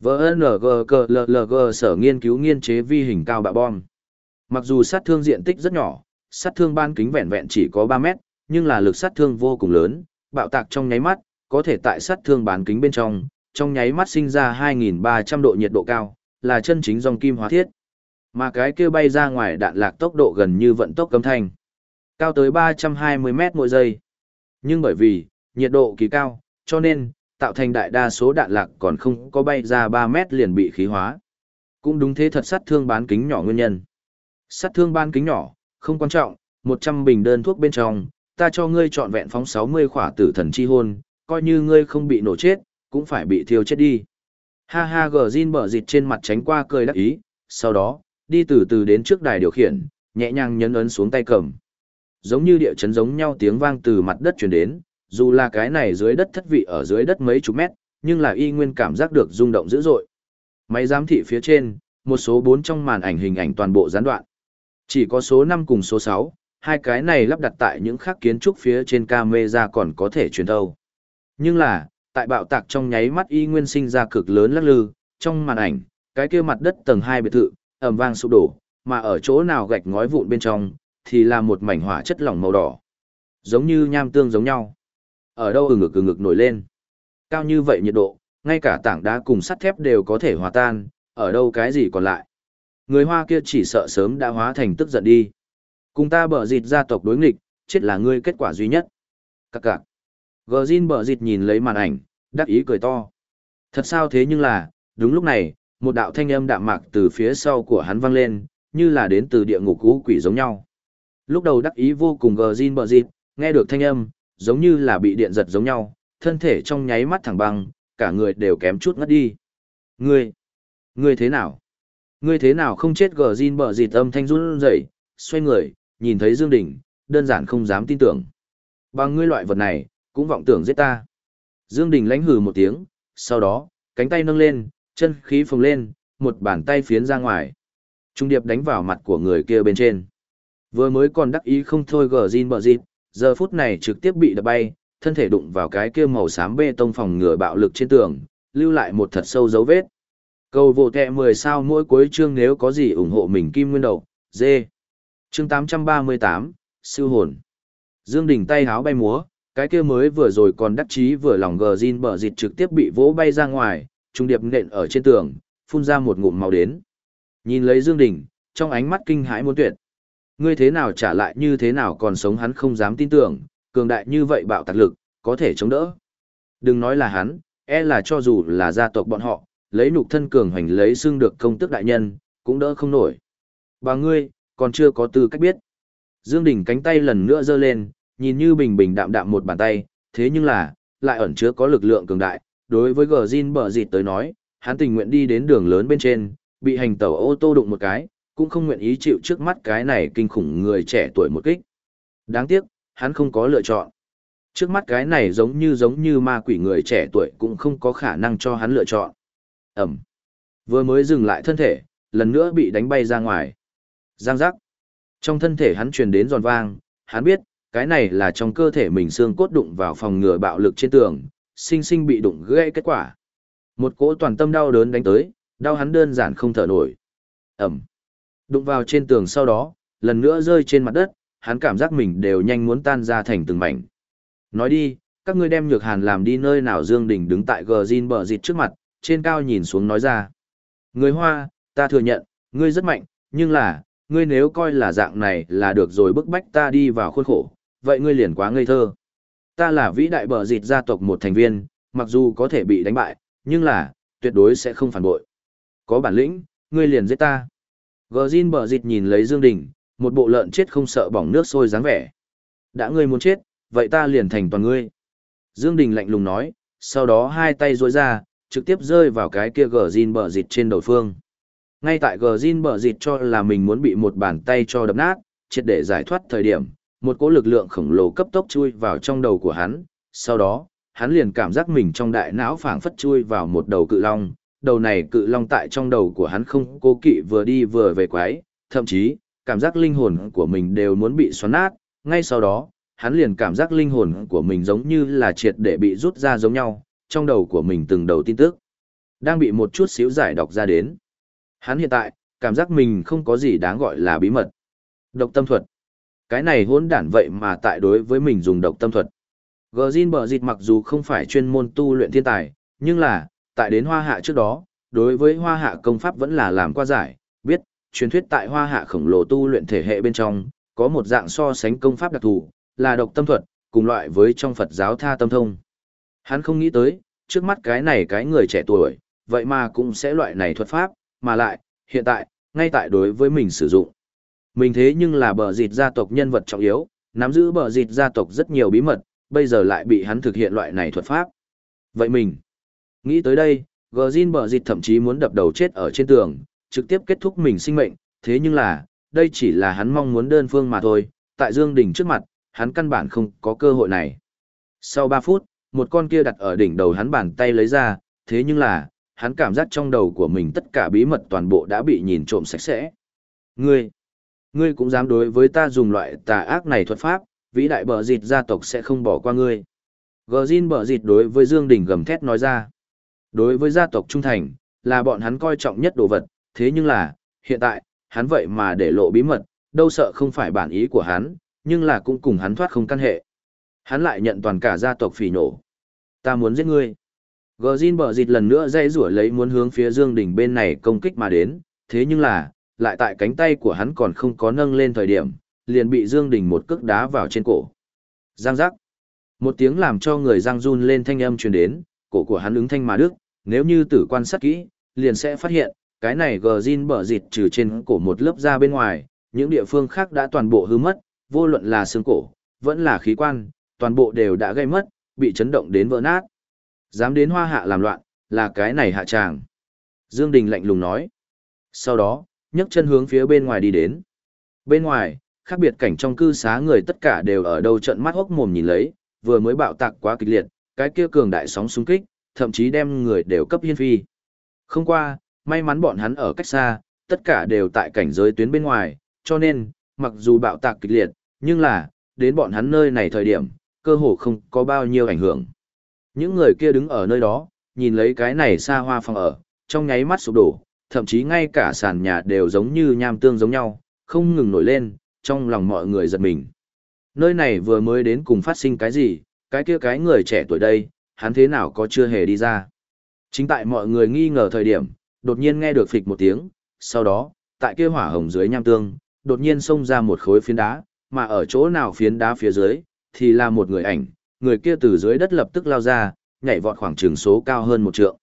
VNGKLLG sở nghiên cứu nghiên chế vi hình cao bạo bom. Mặc dù sát thương diện tích rất nhỏ, sát thương ban kính vẹn vẹn chỉ có 3 mét, nhưng là lực sát thương vô cùng lớn, bạo tạc trong nháy mắt, có thể tại sát thương bán kính bên trong, trong nháy mắt sinh ra 2.300 độ nhiệt độ cao, là chân chính dòng kim hóa thiết. Mà cái kia bay ra ngoài đạn lạc tốc độ gần như vận tốc cấm thanh, cao tới 320 mét mỗi giây. Nhưng bởi vì, nhiệt độ kỳ cao, cho nên, tạo thành đại đa số đạn lạc còn không có bay ra 3 mét liền bị khí hóa. Cũng đúng thế thật sát thương bán kính nhỏ nguyên nhân. Sát thương bán kính nhỏ, không quan trọng, 100 bình đơn thuốc bên trong, ta cho ngươi chọn vẹn phóng 60 khỏa tử thần chi hôn, coi như ngươi không bị nổ chết, cũng phải bị thiêu chết đi. Ha ha gờ Jin bở dịt trên mặt tránh qua cười đắc ý, sau đó, đi từ từ đến trước đài điều khiển, nhẹ nhàng nhấn ấn xuống tay cầm. Giống như địa chấn giống nhau tiếng vang từ mặt đất truyền đến, dù là cái này dưới đất thất vị ở dưới đất mấy chục mét, nhưng là y nguyên cảm giác được rung động dữ dội. Máy giám thị phía trên, một số 4 trong màn ảnh hình ảnh toàn bộ gián đoạn. Chỉ có số 5 cùng số 6, hai cái này lắp đặt tại những khắc kiến trúc phía trên camera còn có thể truyền thâu. Nhưng là, tại bạo tạc trong nháy mắt y nguyên sinh ra cực lớn lắc lư, trong màn ảnh, cái kia mặt đất tầng 2 biệt thự, ầm vang sụp đổ, mà ở chỗ nào gạch ngói vụn bên trong, thì là một mảnh hỏa chất lỏng màu đỏ. Giống như nham tương giống nhau. Ở đâu ừng ngực ừng ngực nổi lên. Cao như vậy nhiệt độ, ngay cả tảng đá cùng sắt thép đều có thể hòa tan, ở đâu cái gì còn lại. Người Hoa kia chỉ sợ sớm đã hóa thành tức giận đi. Cùng ta bở dịt gia tộc đối nghịch, chết là ngươi kết quả duy nhất. Các cạc. Gờ Jin bở dịt nhìn lấy màn ảnh, đắc ý cười to. Thật sao thế nhưng là, đúng lúc này, một đạo thanh âm đạm mạc từ phía sau của hắn vang lên, như là đến từ địa ngục cũ quỷ giống nhau. Lúc đầu đắc ý vô cùng gờ Jin bở dịt, nghe được thanh âm, giống như là bị điện giật giống nhau, thân thể trong nháy mắt thẳng băng, cả người đều kém chút ngất đi. Ngươi, ngươi thế nào? Ngươi thế nào không chết gờ Jin bở dịt âm thanh run rẩy, xoay người, nhìn thấy Dương Đình, đơn giản không dám tin tưởng. Bằng ngươi loại vật này, cũng vọng tưởng giết ta. Dương Đình lãnh hừ một tiếng, sau đó, cánh tay nâng lên, chân khí phồng lên, một bàn tay phiến ra ngoài. Trung điệp đánh vào mặt của người kia bên trên. Vừa mới còn đắc ý không thôi gờ Jin bờ dịt, giờ phút này trực tiếp bị đập bay, thân thể đụng vào cái kia màu xám bê tông phòng ngừa bạo lực trên tường, lưu lại một thật sâu dấu vết. Cầu vô kẹ 10 sao mỗi cuối chương nếu có gì ủng hộ mình kim nguyên đầu, dê chương 838, siêu hồn. Dương đỉnh tay háo bay múa, cái kia mới vừa rồi còn đắc chí vừa lòng gờ zin bở dịt trực tiếp bị vỗ bay ra ngoài, trung điệp nện ở trên tường, phun ra một ngụm màu đến. Nhìn lấy Dương đỉnh trong ánh mắt kinh hãi muốn tuyệt. Ngươi thế nào trả lại như thế nào còn sống hắn không dám tin tưởng, cường đại như vậy bạo tạc lực, có thể chống đỡ. Đừng nói là hắn, e là cho dù là gia tộc bọn họ, lấy nục thân cường hành lấy xương được công tức đại nhân, cũng đỡ không nổi. Bà ngươi, còn chưa có tư cách biết. Dương Đình cánh tay lần nữa giơ lên, nhìn như bình bình đạm đạm một bàn tay, thế nhưng là, lại ẩn chứa có lực lượng cường đại, đối với gờ Jin bở dịt tới nói, hắn tình nguyện đi đến đường lớn bên trên, bị hành tàu ô tô đụng một cái, cũng không nguyện ý chịu trước mắt cái này kinh khủng người trẻ tuổi một kích. Đáng tiếc, hắn không có lựa chọn. Trước mắt cái này giống như giống như ma quỷ người trẻ tuổi cũng không có khả năng cho hắn lựa chọn. Ẩm. Vừa mới dừng lại thân thể, lần nữa bị đánh bay ra ngoài. Giang giác. Trong thân thể hắn truyền đến giòn vang, hắn biết, cái này là trong cơ thể mình xương cốt đụng vào phòng ngừa bạo lực trên tường, sinh sinh bị đụng gãy kết quả. Một cỗ toàn tâm đau đớn đánh tới, đau hắn đơn giản không thở nổi. Ẩm. Đụng vào trên tường sau đó, lần nữa rơi trên mặt đất, hắn cảm giác mình đều nhanh muốn tan ra thành từng mảnh. Nói đi, các ngươi đem nhược hàn làm đi nơi nào Dương Đình đứng tại gờ Jin bờ dịt trước mặt, trên cao nhìn xuống nói ra. Người Hoa, ta thừa nhận, ngươi rất mạnh, nhưng là, ngươi nếu coi là dạng này là được rồi bức bách ta đi vào khuôn khổ, vậy ngươi liền quá ngây thơ. Ta là vĩ đại bờ dịt gia tộc một thành viên, mặc dù có thể bị đánh bại, nhưng là, tuyệt đối sẽ không phản bội. Có bản lĩnh, ngươi liền giết ta. Gờ Jin bờ dịt nhìn lấy Dương Đình, một bộ lợn chết không sợ bỏng nước sôi dáng vẻ. Đã ngươi muốn chết, vậy ta liền thành toàn ngươi. Dương Đình lạnh lùng nói, sau đó hai tay duỗi ra, trực tiếp rơi vào cái kia gờ Jin bờ dịt trên đầu phương. Ngay tại gờ Jin bờ dịt cho là mình muốn bị một bàn tay cho đập nát, triệt để giải thoát thời điểm, một cỗ lực lượng khổng lồ cấp tốc chui vào trong đầu của hắn, sau đó, hắn liền cảm giác mình trong đại não phảng phất chui vào một đầu cự long, đầu này cự long tại trong đầu của hắn không cố kỵ vừa đi vừa về quái, thậm chí, cảm giác linh hồn của mình đều muốn bị xoắn nát, ngay sau đó, hắn liền cảm giác linh hồn của mình giống như là triệt để bị rút ra giống nhau, trong đầu của mình từng đầu tin tức, đang bị một chút xíu giải đọc ra đến. Hắn hiện tại, cảm giác mình không có gì đáng gọi là bí mật. Độc tâm thuật. Cái này hỗn đản vậy mà tại đối với mình dùng độc tâm thuật. Gờ Jin bờ dịch mặc dù không phải chuyên môn tu luyện thiên tài, nhưng là, tại đến hoa hạ trước đó, đối với hoa hạ công pháp vẫn là làm qua giải, biết, truyền thuyết tại hoa hạ khổng lồ tu luyện thể hệ bên trong, có một dạng so sánh công pháp đặc thù, là độc tâm thuật, cùng loại với trong Phật giáo tha tâm thông. Hắn không nghĩ tới, trước mắt cái này cái người trẻ tuổi, vậy mà cũng sẽ loại này thuật pháp, mà lại, hiện tại, ngay tại đối với mình sử dụng. Mình thế nhưng là bờ dịt gia tộc nhân vật trọng yếu, nắm giữ bờ dịt gia tộc rất nhiều bí mật, bây giờ lại bị hắn thực hiện loại này thuật pháp. Vậy mình, nghĩ tới đây, gờ Jin bờ dịt thậm chí muốn đập đầu chết ở trên tường, trực tiếp kết thúc mình sinh mệnh, thế nhưng là, đây chỉ là hắn mong muốn đơn phương mà thôi, tại Dương Đình trước mặt, hắn căn bản không có cơ hội này. Sau 3 phút, một con kia đặt ở đỉnh đầu hắn bàn tay lấy ra, thế nhưng là, hắn cảm giác trong đầu của mình tất cả bí mật toàn bộ đã bị nhìn trộm sạch sẽ. Ngươi, ngươi cũng dám đối với ta dùng loại tà ác này thuật pháp, vĩ đại bờ dịt gia tộc sẽ không bỏ qua ngươi. Gờ Jin bờ dịt đối với Dương Đình gầm thét nói ra. Đối với gia tộc trung thành, là bọn hắn coi trọng nhất đồ vật, thế nhưng là, hiện tại, hắn vậy mà để lộ bí mật, đâu sợ không phải bản ý của hắn, nhưng là cũng cùng hắn thoát không căn hệ. Hắn lại nhận toàn cả gia tộc phỉ nổ. Ta muốn giết ngươi. Gờ Jin bờ dịt lần nữa dây rủa lấy muốn hướng phía Dương Đình bên này công kích mà đến, thế nhưng là, lại tại cánh tay của hắn còn không có nâng lên thời điểm, liền bị Dương Đình một cước đá vào trên cổ. Giang giác. Một tiếng làm cho người Giang run lên thanh âm truyền đến, cổ của hắn ứng thanh mà đức, nếu như tử quan sát kỹ, liền sẽ phát hiện, cái này gờ Jin bở dịt trừ trên cổ một lớp da bên ngoài, những địa phương khác đã toàn bộ hư mất, vô luận là xương cổ, vẫn là khí quan, toàn bộ đều đã gây mất, bị chấn động đến vỡ nát. Dám đến hoa hạ làm loạn, là cái này hạ tràng. Dương Đình lạnh lùng nói. Sau đó, nhấc chân hướng phía bên ngoài đi đến. Bên ngoài, khác biệt cảnh trong cư xá người tất cả đều ở đâu trận mắt hốc mồm nhìn lấy, vừa mới bạo tạc quá kịch liệt, cái kia cường đại sóng xung kích, thậm chí đem người đều cấp hiên phi. Không qua, may mắn bọn hắn ở cách xa, tất cả đều tại cảnh giới tuyến bên ngoài, cho nên, mặc dù bạo tạc kịch liệt, nhưng là, đến bọn hắn nơi này thời điểm, cơ hồ không có bao nhiêu ảnh hưởng. Những người kia đứng ở nơi đó, nhìn lấy cái này xa hoa phòng ở, trong nháy mắt sụp đổ, thậm chí ngay cả sàn nhà đều giống như nham tương giống nhau, không ngừng nổi lên, trong lòng mọi người giật mình. Nơi này vừa mới đến cùng phát sinh cái gì, cái kia cái người trẻ tuổi đây, hắn thế nào có chưa hề đi ra. Chính tại mọi người nghi ngờ thời điểm, đột nhiên nghe được phịch một tiếng, sau đó, tại kia hỏa hồng dưới nham tương, đột nhiên xông ra một khối phiến đá, mà ở chỗ nào phiến đá phía dưới, thì là một người ảnh, người kia từ dưới đất lập tức lao ra, nhảy vọt khoảng trường số cao hơn một trượng.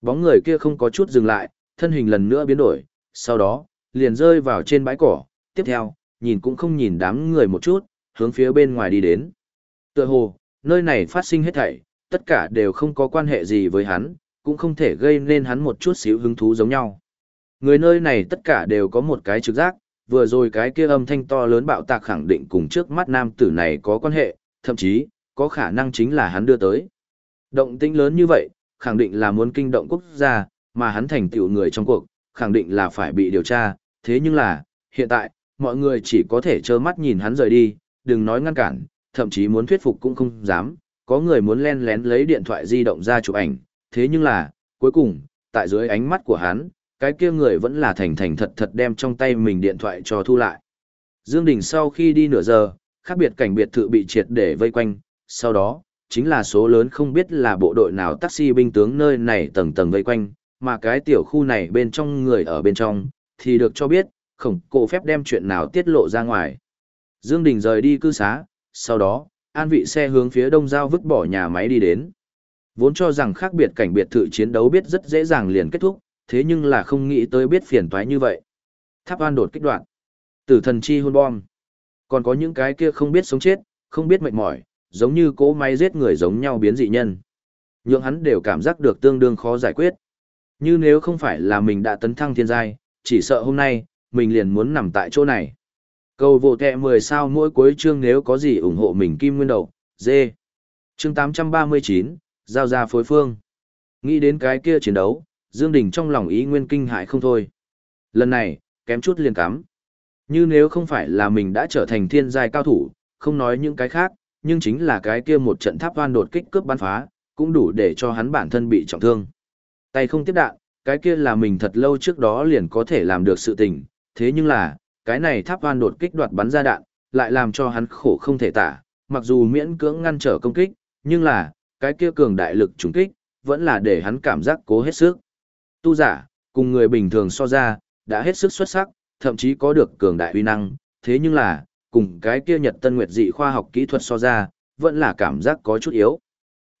Bóng người kia không có chút dừng lại, thân hình lần nữa biến đổi, sau đó, liền rơi vào trên bãi cỏ, tiếp theo, nhìn cũng không nhìn đám người một chút, hướng phía bên ngoài đi đến. Tựa hồ, nơi này phát sinh hết thảy, tất cả đều không có quan hệ gì với hắn, cũng không thể gây nên hắn một chút xíu hứng thú giống nhau. Người nơi này tất cả đều có một cái trực giác, vừa rồi cái kia âm thanh to lớn bạo tạc khẳng định cùng trước mắt nam tử này có quan hệ, thậm chí, có khả năng chính là hắn đưa tới. Động tĩnh lớn như vậy, khẳng định là muốn kinh động quốc gia, mà hắn thành tựu người trong cuộc, khẳng định là phải bị điều tra, thế nhưng là, hiện tại, mọi người chỉ có thể trơ mắt nhìn hắn rời đi, đừng nói ngăn cản, thậm chí muốn thuyết phục cũng không dám, có người muốn len lén lấy điện thoại di động ra chụp ảnh, thế nhưng là, cuối cùng, tại dưới ánh mắt của hắn, cái kia người vẫn là thành thành thật thật đem trong tay mình điện thoại cho thu lại. Dương Đình sau khi đi nửa giờ, khác biệt cảnh biệt thự bị triệt để vây quanh, sau đó, chính là số lớn không biết là bộ đội nào taxi binh tướng nơi này tầng tầng vây quanh, mà cái tiểu khu này bên trong người ở bên trong, thì được cho biết, khổng cổ phép đem chuyện nào tiết lộ ra ngoài. Dương Đình rời đi cư xá, sau đó, an vị xe hướng phía đông giao vứt bỏ nhà máy đi đến. Vốn cho rằng khác biệt cảnh biệt thự chiến đấu biết rất dễ dàng liền kết thúc, thế nhưng là không nghĩ tới biết phiền toái như vậy. Tháp an đột kích đoạn. Tử thần chi hôn bom. Còn có những cái kia không biết sống chết, không biết mệt mỏi, giống như cỗ máy giết người giống nhau biến dị nhân. Nhưng hắn đều cảm giác được tương đương khó giải quyết. Như nếu không phải là mình đã tấn thăng thiên giai, chỉ sợ hôm nay, mình liền muốn nằm tại chỗ này. Cầu vô tệ 10 sao mỗi cuối chương nếu có gì ủng hộ mình kim nguyên đầu, dê. Chương 839, giao ra phối phương. Nghĩ đến cái kia chiến đấu, Dương Đình trong lòng ý nguyên kinh hại không thôi. Lần này, kém chút liền cắm. Như nếu không phải là mình đã trở thành thiên giai cao thủ, không nói những cái khác, nhưng chính là cái kia một trận tháp oan đột kích cướp bắn phá, cũng đủ để cho hắn bản thân bị trọng thương. Tay không tiếp đạn, cái kia là mình thật lâu trước đó liền có thể làm được sự tình, thế nhưng là, cái này tháp oan đột kích đoạt bắn ra đạn, lại làm cho hắn khổ không thể tả, mặc dù miễn cưỡng ngăn trở công kích, nhưng là, cái kia cường đại lực trùng kích, vẫn là để hắn cảm giác cố hết sức. Tu giả, cùng người bình thường so ra, đã hết sức xuất sắc, thậm chí có được cường đại uy năng, thế nhưng là, cùng cái kia Nhật Tân Nguyệt dị khoa học kỹ thuật so ra, vẫn là cảm giác có chút yếu.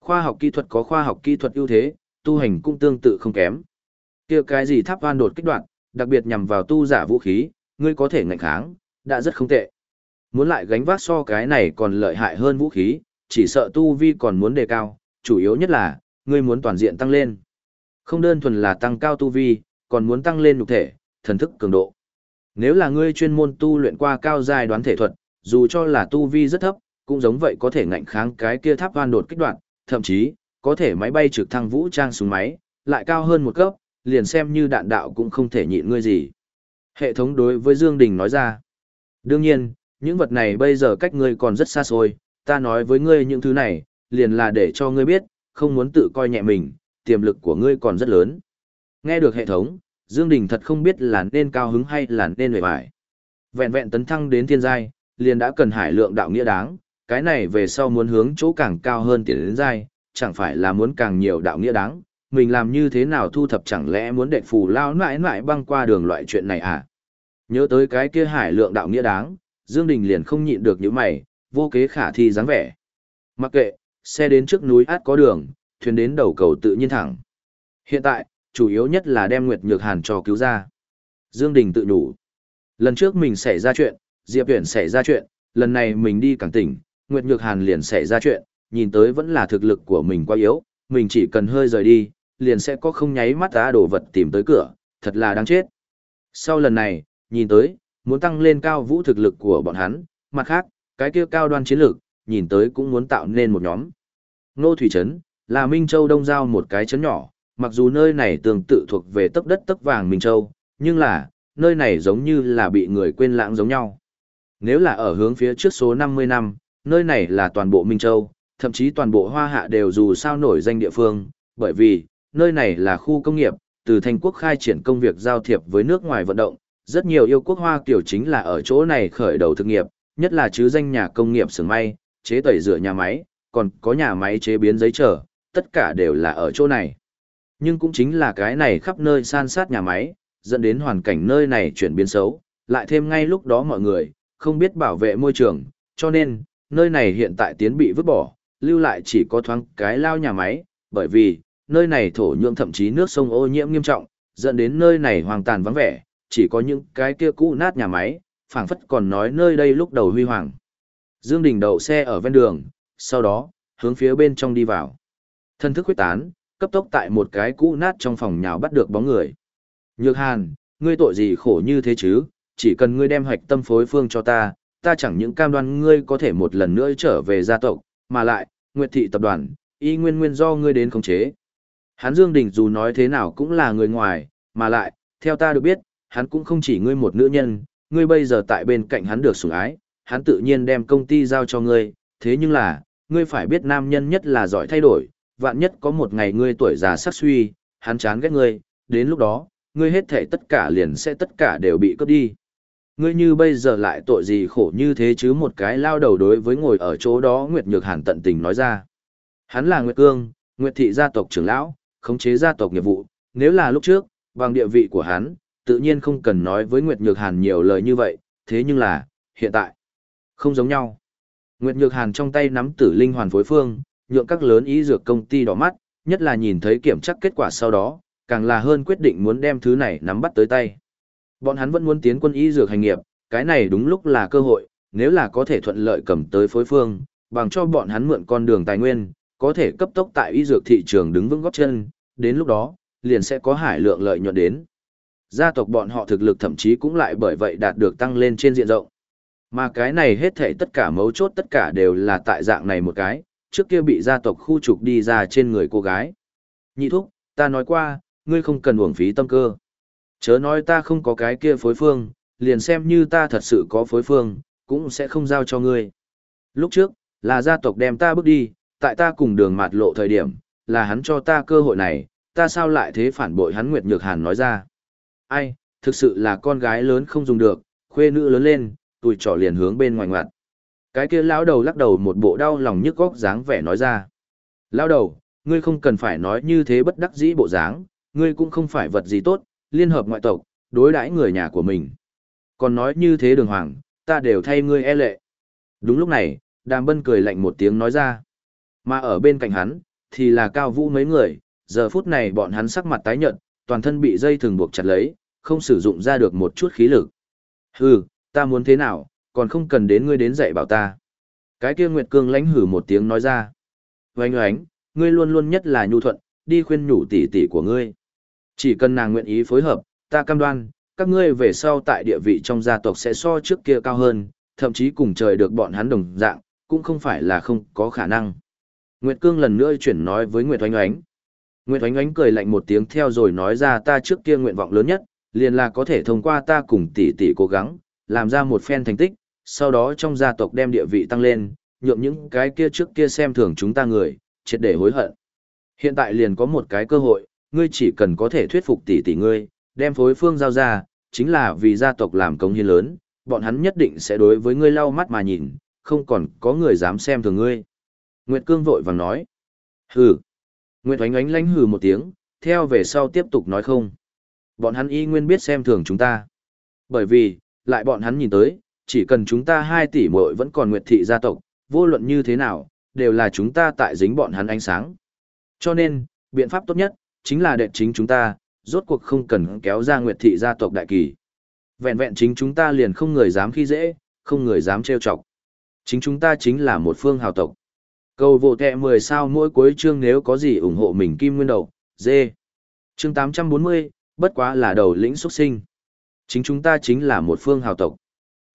Khoa học kỹ thuật có khoa học kỹ thuật ưu thế, tu hành cũng tương tự không kém. Kia cái gì tháp van đột kích đoạn, đặc biệt nhằm vào tu giả vũ khí, ngươi có thể ngạnh kháng, đã rất không tệ. Muốn lại gánh vác so cái này còn lợi hại hơn vũ khí, chỉ sợ tu vi còn muốn đề cao, chủ yếu nhất là, ngươi muốn toàn diện tăng lên. Không đơn thuần là tăng cao tu vi, còn muốn tăng lên nhục thể, thần thức cường độ. Nếu là ngươi chuyên môn tu luyện qua cao giai đoán thể thuật, dù cho là tu vi rất thấp, cũng giống vậy có thể ngạnh kháng cái kia tháp van đột kích đoạn, thậm chí có thể máy bay trực thăng vũ trang súng máy, lại cao hơn một cấp, liền xem như đạn đạo cũng không thể nhịn ngươi gì. Hệ thống đối với Dương Đình nói ra. Đương nhiên, những vật này bây giờ cách ngươi còn rất xa xôi, ta nói với ngươi những thứ này, liền là để cho ngươi biết, không muốn tự coi nhẹ mình, tiềm lực của ngươi còn rất lớn. Nghe được hệ thống, Dương Đình thật không biết là nên cao hứng hay là nên hề bại. Vẹn vẹn tấn thăng đến thiên giai, liền đã cần hải lượng đạo nghĩa đáng, cái này về sau muốn hướng chỗ càng cao hơn tiến đến giai, chẳng phải là muốn càng nhiều đạo nghĩa đáng, mình làm như thế nào thu thập chẳng lẽ muốn đệ phù lao nãi nãi băng qua đường loại chuyện này à? Nhớ tới cái kia hải lượng đạo nghĩa đáng, Dương Đình liền không nhịn được những mày, vô kế khả thi dáng vẻ. Mặc kệ, xe đến trước núi át có đường, thuyền đến đầu cầu tự nhiên thẳng. Hiện tại, chủ yếu nhất là đem Nguyệt Nhược Hàn cho cứu ra. Dương Đình tự nhủ. Lần trước mình xảy ra chuyện, Diệp Viễn xảy ra chuyện, lần này mình đi cảng tỉnh, Nguyệt Nhược Hàn liền xảy ra chuyện, nhìn tới vẫn là thực lực của mình quá yếu, mình chỉ cần hơi rời đi, liền sẽ có không nháy mắt đá đồ vật tìm tới cửa, thật là đáng chết. Sau lần này, nhìn tới, muốn tăng lên cao vũ thực lực của bọn hắn, mặt khác, cái kia cao đoan chiến lược, nhìn tới cũng muốn tạo nên một nhóm. Nô Thủy Trấn, là Minh Châu Đông Giao một cái trấn nhỏ, mặc dù nơi này tương tự thuộc về tấc đất tấc vàng Minh Châu, nhưng là, nơi này giống như là bị người quên lãng giống nhau. Nếu là ở hướng phía trước số 50 năm, nơi này là toàn bộ Minh Châu, thậm chí toàn bộ Hoa Hạ đều dù sao nổi danh địa phương, bởi vì, nơi này là khu công nghiệp, từ thành quốc khai triển công việc giao thiệp với nước ngoài vận động, rất nhiều yêu quốc Hoa kiểu chính là ở chỗ này khởi đầu thực nghiệp, nhất là chứ danh nhà công nghiệp xưởng may, chế tẩy rửa nhà máy, còn có nhà máy chế biến giấy trở, tất cả đều là ở chỗ này. Nhưng cũng chính là cái này khắp nơi san sát nhà máy, dẫn đến hoàn cảnh nơi này chuyển biến xấu, lại thêm ngay lúc đó mọi người, không biết bảo vệ môi trường, cho nên, nơi này hiện tại tiến bị vứt bỏ, lưu lại chỉ có thoáng cái lao nhà máy, bởi vì, nơi này thổ nhưỡng thậm chí nước sông ô nhiễm nghiêm trọng, dẫn đến nơi này hoàn tàn vắng vẻ, chỉ có những cái kia cũ nát nhà máy, phảng phất còn nói nơi đây lúc đầu huy hoàng. Dương Đình đậu xe ở ven đường, sau đó, hướng phía bên trong đi vào. Thân thức huyết tán, cấp tốc tại một cái cũ nát trong phòng nhào bắt được bóng người. Nhược Hàn, ngươi tội gì khổ như thế chứ, chỉ cần ngươi đem hoạch tâm phối phương cho ta, ta chẳng những cam đoan ngươi có thể một lần nữa trở về gia tộc, mà lại, Nguyệt thị tập đoàn, y nguyên nguyên do ngươi đến khống chế. Hán Dương Đình dù nói thế nào cũng là người ngoài, mà lại, theo ta được biết, hắn cũng không chỉ ngươi một nữ nhân, ngươi bây giờ tại bên cạnh hắn được sủng ái, hắn tự nhiên đem công ty giao cho ngươi, thế nhưng là, ngươi phải biết nam nhân nhất là giỏi thay đổi, vạn nhất có một ngày ngươi tuổi già sắc suy, hắn chán ghét ngươi, đến lúc đó, ngươi hết thể tất cả liền sẽ tất cả đều bị cướp đi. Ngươi như bây giờ lại tội gì khổ như thế chứ một cái lao đầu đối với ngồi ở chỗ đó Nguyệt Nhược Hàn tận tình nói ra. Hắn là Nguyệt Cương, Nguyệt thị gia tộc trưởng lão, khống chế gia tộc nghiệp vụ, nếu là lúc trước, bằng địa vị của hắn, tự nhiên không cần nói với Nguyệt Nhược Hàn nhiều lời như vậy, thế nhưng là, hiện tại, không giống nhau. Nguyệt Nhược Hàn trong tay nắm tử linh hoàn phối phương, nhượng các lớn ý dược công ty đỏ mắt, nhất là nhìn thấy kiểm tra kết quả sau đó, càng là hơn quyết định muốn đem thứ này nắm bắt tới tay. Bọn hắn vẫn muốn tiến quân y dược hành nghiệp, cái này đúng lúc là cơ hội, nếu là có thể thuận lợi cầm tới phối phương, bằng cho bọn hắn mượn con đường tài nguyên, có thể cấp tốc tại y dược thị trường đứng vững góp chân, đến lúc đó, liền sẽ có hải lượng lợi nhuận đến. Gia tộc bọn họ thực lực thậm chí cũng lại bởi vậy đạt được tăng lên trên diện rộng. Mà cái này hết thảy tất cả mấu chốt tất cả đều là tại dạng này một cái, trước kia bị gia tộc khu trục đi ra trên người cô gái. Nhị thúc, ta nói qua, ngươi không cần uổng phí tâm cơ. Chớ nói ta không có cái kia phối phương, liền xem như ta thật sự có phối phương, cũng sẽ không giao cho ngươi. Lúc trước, là gia tộc đem ta bước đi, tại ta cùng đường mạt lộ thời điểm, là hắn cho ta cơ hội này, ta sao lại thế phản bội hắn Nguyệt Nhược Hàn nói ra. Ai, thực sự là con gái lớn không dùng được, khuê nữ lớn lên, tuổi trỏ liền hướng bên ngoài ngoặt. Cái kia lão đầu lắc đầu một bộ đau lòng nhức góc dáng vẻ nói ra. Lão đầu, ngươi không cần phải nói như thế bất đắc dĩ bộ dáng, ngươi cũng không phải vật gì tốt, liên hợp ngoại tộc, đối đãi người nhà của mình. Còn nói như thế đường hoàng, ta đều thay ngươi e lệ. Đúng lúc này, đàm bân cười lạnh một tiếng nói ra. Mà ở bên cạnh hắn, thì là cao vũ mấy người, giờ phút này bọn hắn sắc mặt tái nhợt, toàn thân bị dây thường buộc chặt lấy, không sử dụng ra được một chút khí lực. Hừ, ta muốn thế nào, còn không cần đến ngươi đến dạy bảo ta. Cái kia Nguyệt Cương lãnh hử một tiếng nói ra. Oanh oánh, ngươi luôn luôn nhất là nhu thuận, đi khuyên nhủ tỷ tỷ của ngươi. Chỉ cần nàng nguyện ý phối hợp, ta cam đoan, các ngươi về sau tại địa vị trong gia tộc sẽ so trước kia cao hơn, thậm chí cùng trời được bọn hắn đồng dạng, cũng không phải là không có khả năng. Nguyệt Cương lần nữa chuyển nói với Nguyệt Oánh Oánh. Nguyệt Oánh Oánh cười lạnh một tiếng theo rồi nói ra ta trước kia nguyện vọng lớn nhất, liền là có thể thông qua ta cùng tỷ tỷ cố gắng, làm ra một phen thành tích, sau đó trong gia tộc đem địa vị tăng lên, nhượng những cái kia trước kia xem thường chúng ta người, triệt để hối hận. Hiện tại liền có một cái cơ hội, ngươi chỉ cần có thể thuyết phục tỷ tỷ ngươi, đem phối phương giao ra, chính là vì gia tộc làm công hiến lớn, bọn hắn nhất định sẽ đối với ngươi lau mắt mà nhìn, không còn có người dám xem thường ngươi. Nguyệt Cương vội vàng nói. Hừ. Nguyệt Oánh Oánh lánh hừ một tiếng, theo về sau tiếp tục nói không. Bọn hắn y nguyên biết xem thường chúng ta. Bởi vì, lại bọn hắn nhìn tới, chỉ cần chúng ta hai tỷ muội vẫn còn Nguyệt thị gia tộc, vô luận như thế nào, đều là chúng ta tại dính bọn hắn ánh sáng. Cho nên, biện pháp tốt nhất, chính là đệ chính chúng ta, rốt cuộc không cần kéo ra Nguyệt thị gia tộc đại kỳ. Vẹn vẹn chính chúng ta liền không người dám khi dễ, không người dám trêu chọc. Chính chúng ta chính là một phương hào tộc. Cầu vô tệ 10 sao mỗi cuối chương nếu có gì ủng hộ mình kim nguyên đầu, dê. Chương 840, bất quá là đầu lĩnh xuất sinh. Chính chúng ta chính là một phương hào tộc.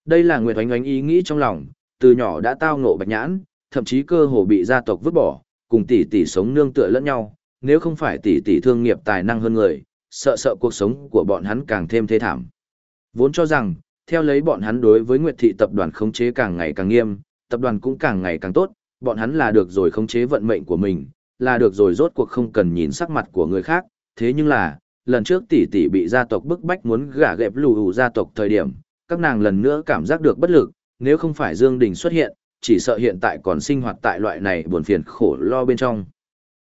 Đây là Nguyệt Oánh Oánh ý nghĩ trong lòng, từ nhỏ đã tao ngộ bạch nhãn, thậm chí cơ hồ bị gia tộc vứt bỏ, cùng tỷ tỷ sống nương tựa lẫn nhau, nếu không phải tỷ tỷ thương nghiệp tài năng hơn người, sợ sợ cuộc sống của bọn hắn càng thêm thê thảm. Vốn cho rằng, theo lấy bọn hắn đối với Nguyệt thị tập đoàn khống chế càng ngày càng nghiêm, tập đoàn cũng càng ngày càng tốt, bọn hắn là được rồi khống chế vận mệnh của mình, là được rồi rốt cuộc không cần nhìn sắc mặt của người khác, thế nhưng là, lần trước tỷ tỷ bị gia tộc bức bách muốn gả gẹp lù hù gia tộc thời điểm, các nàng lần nữa cảm giác được bất lực, nếu không phải Dương Đình xuất hiện, chỉ sợ hiện tại còn sinh hoạt tại loại này buồn phiền khổ lo bên trong.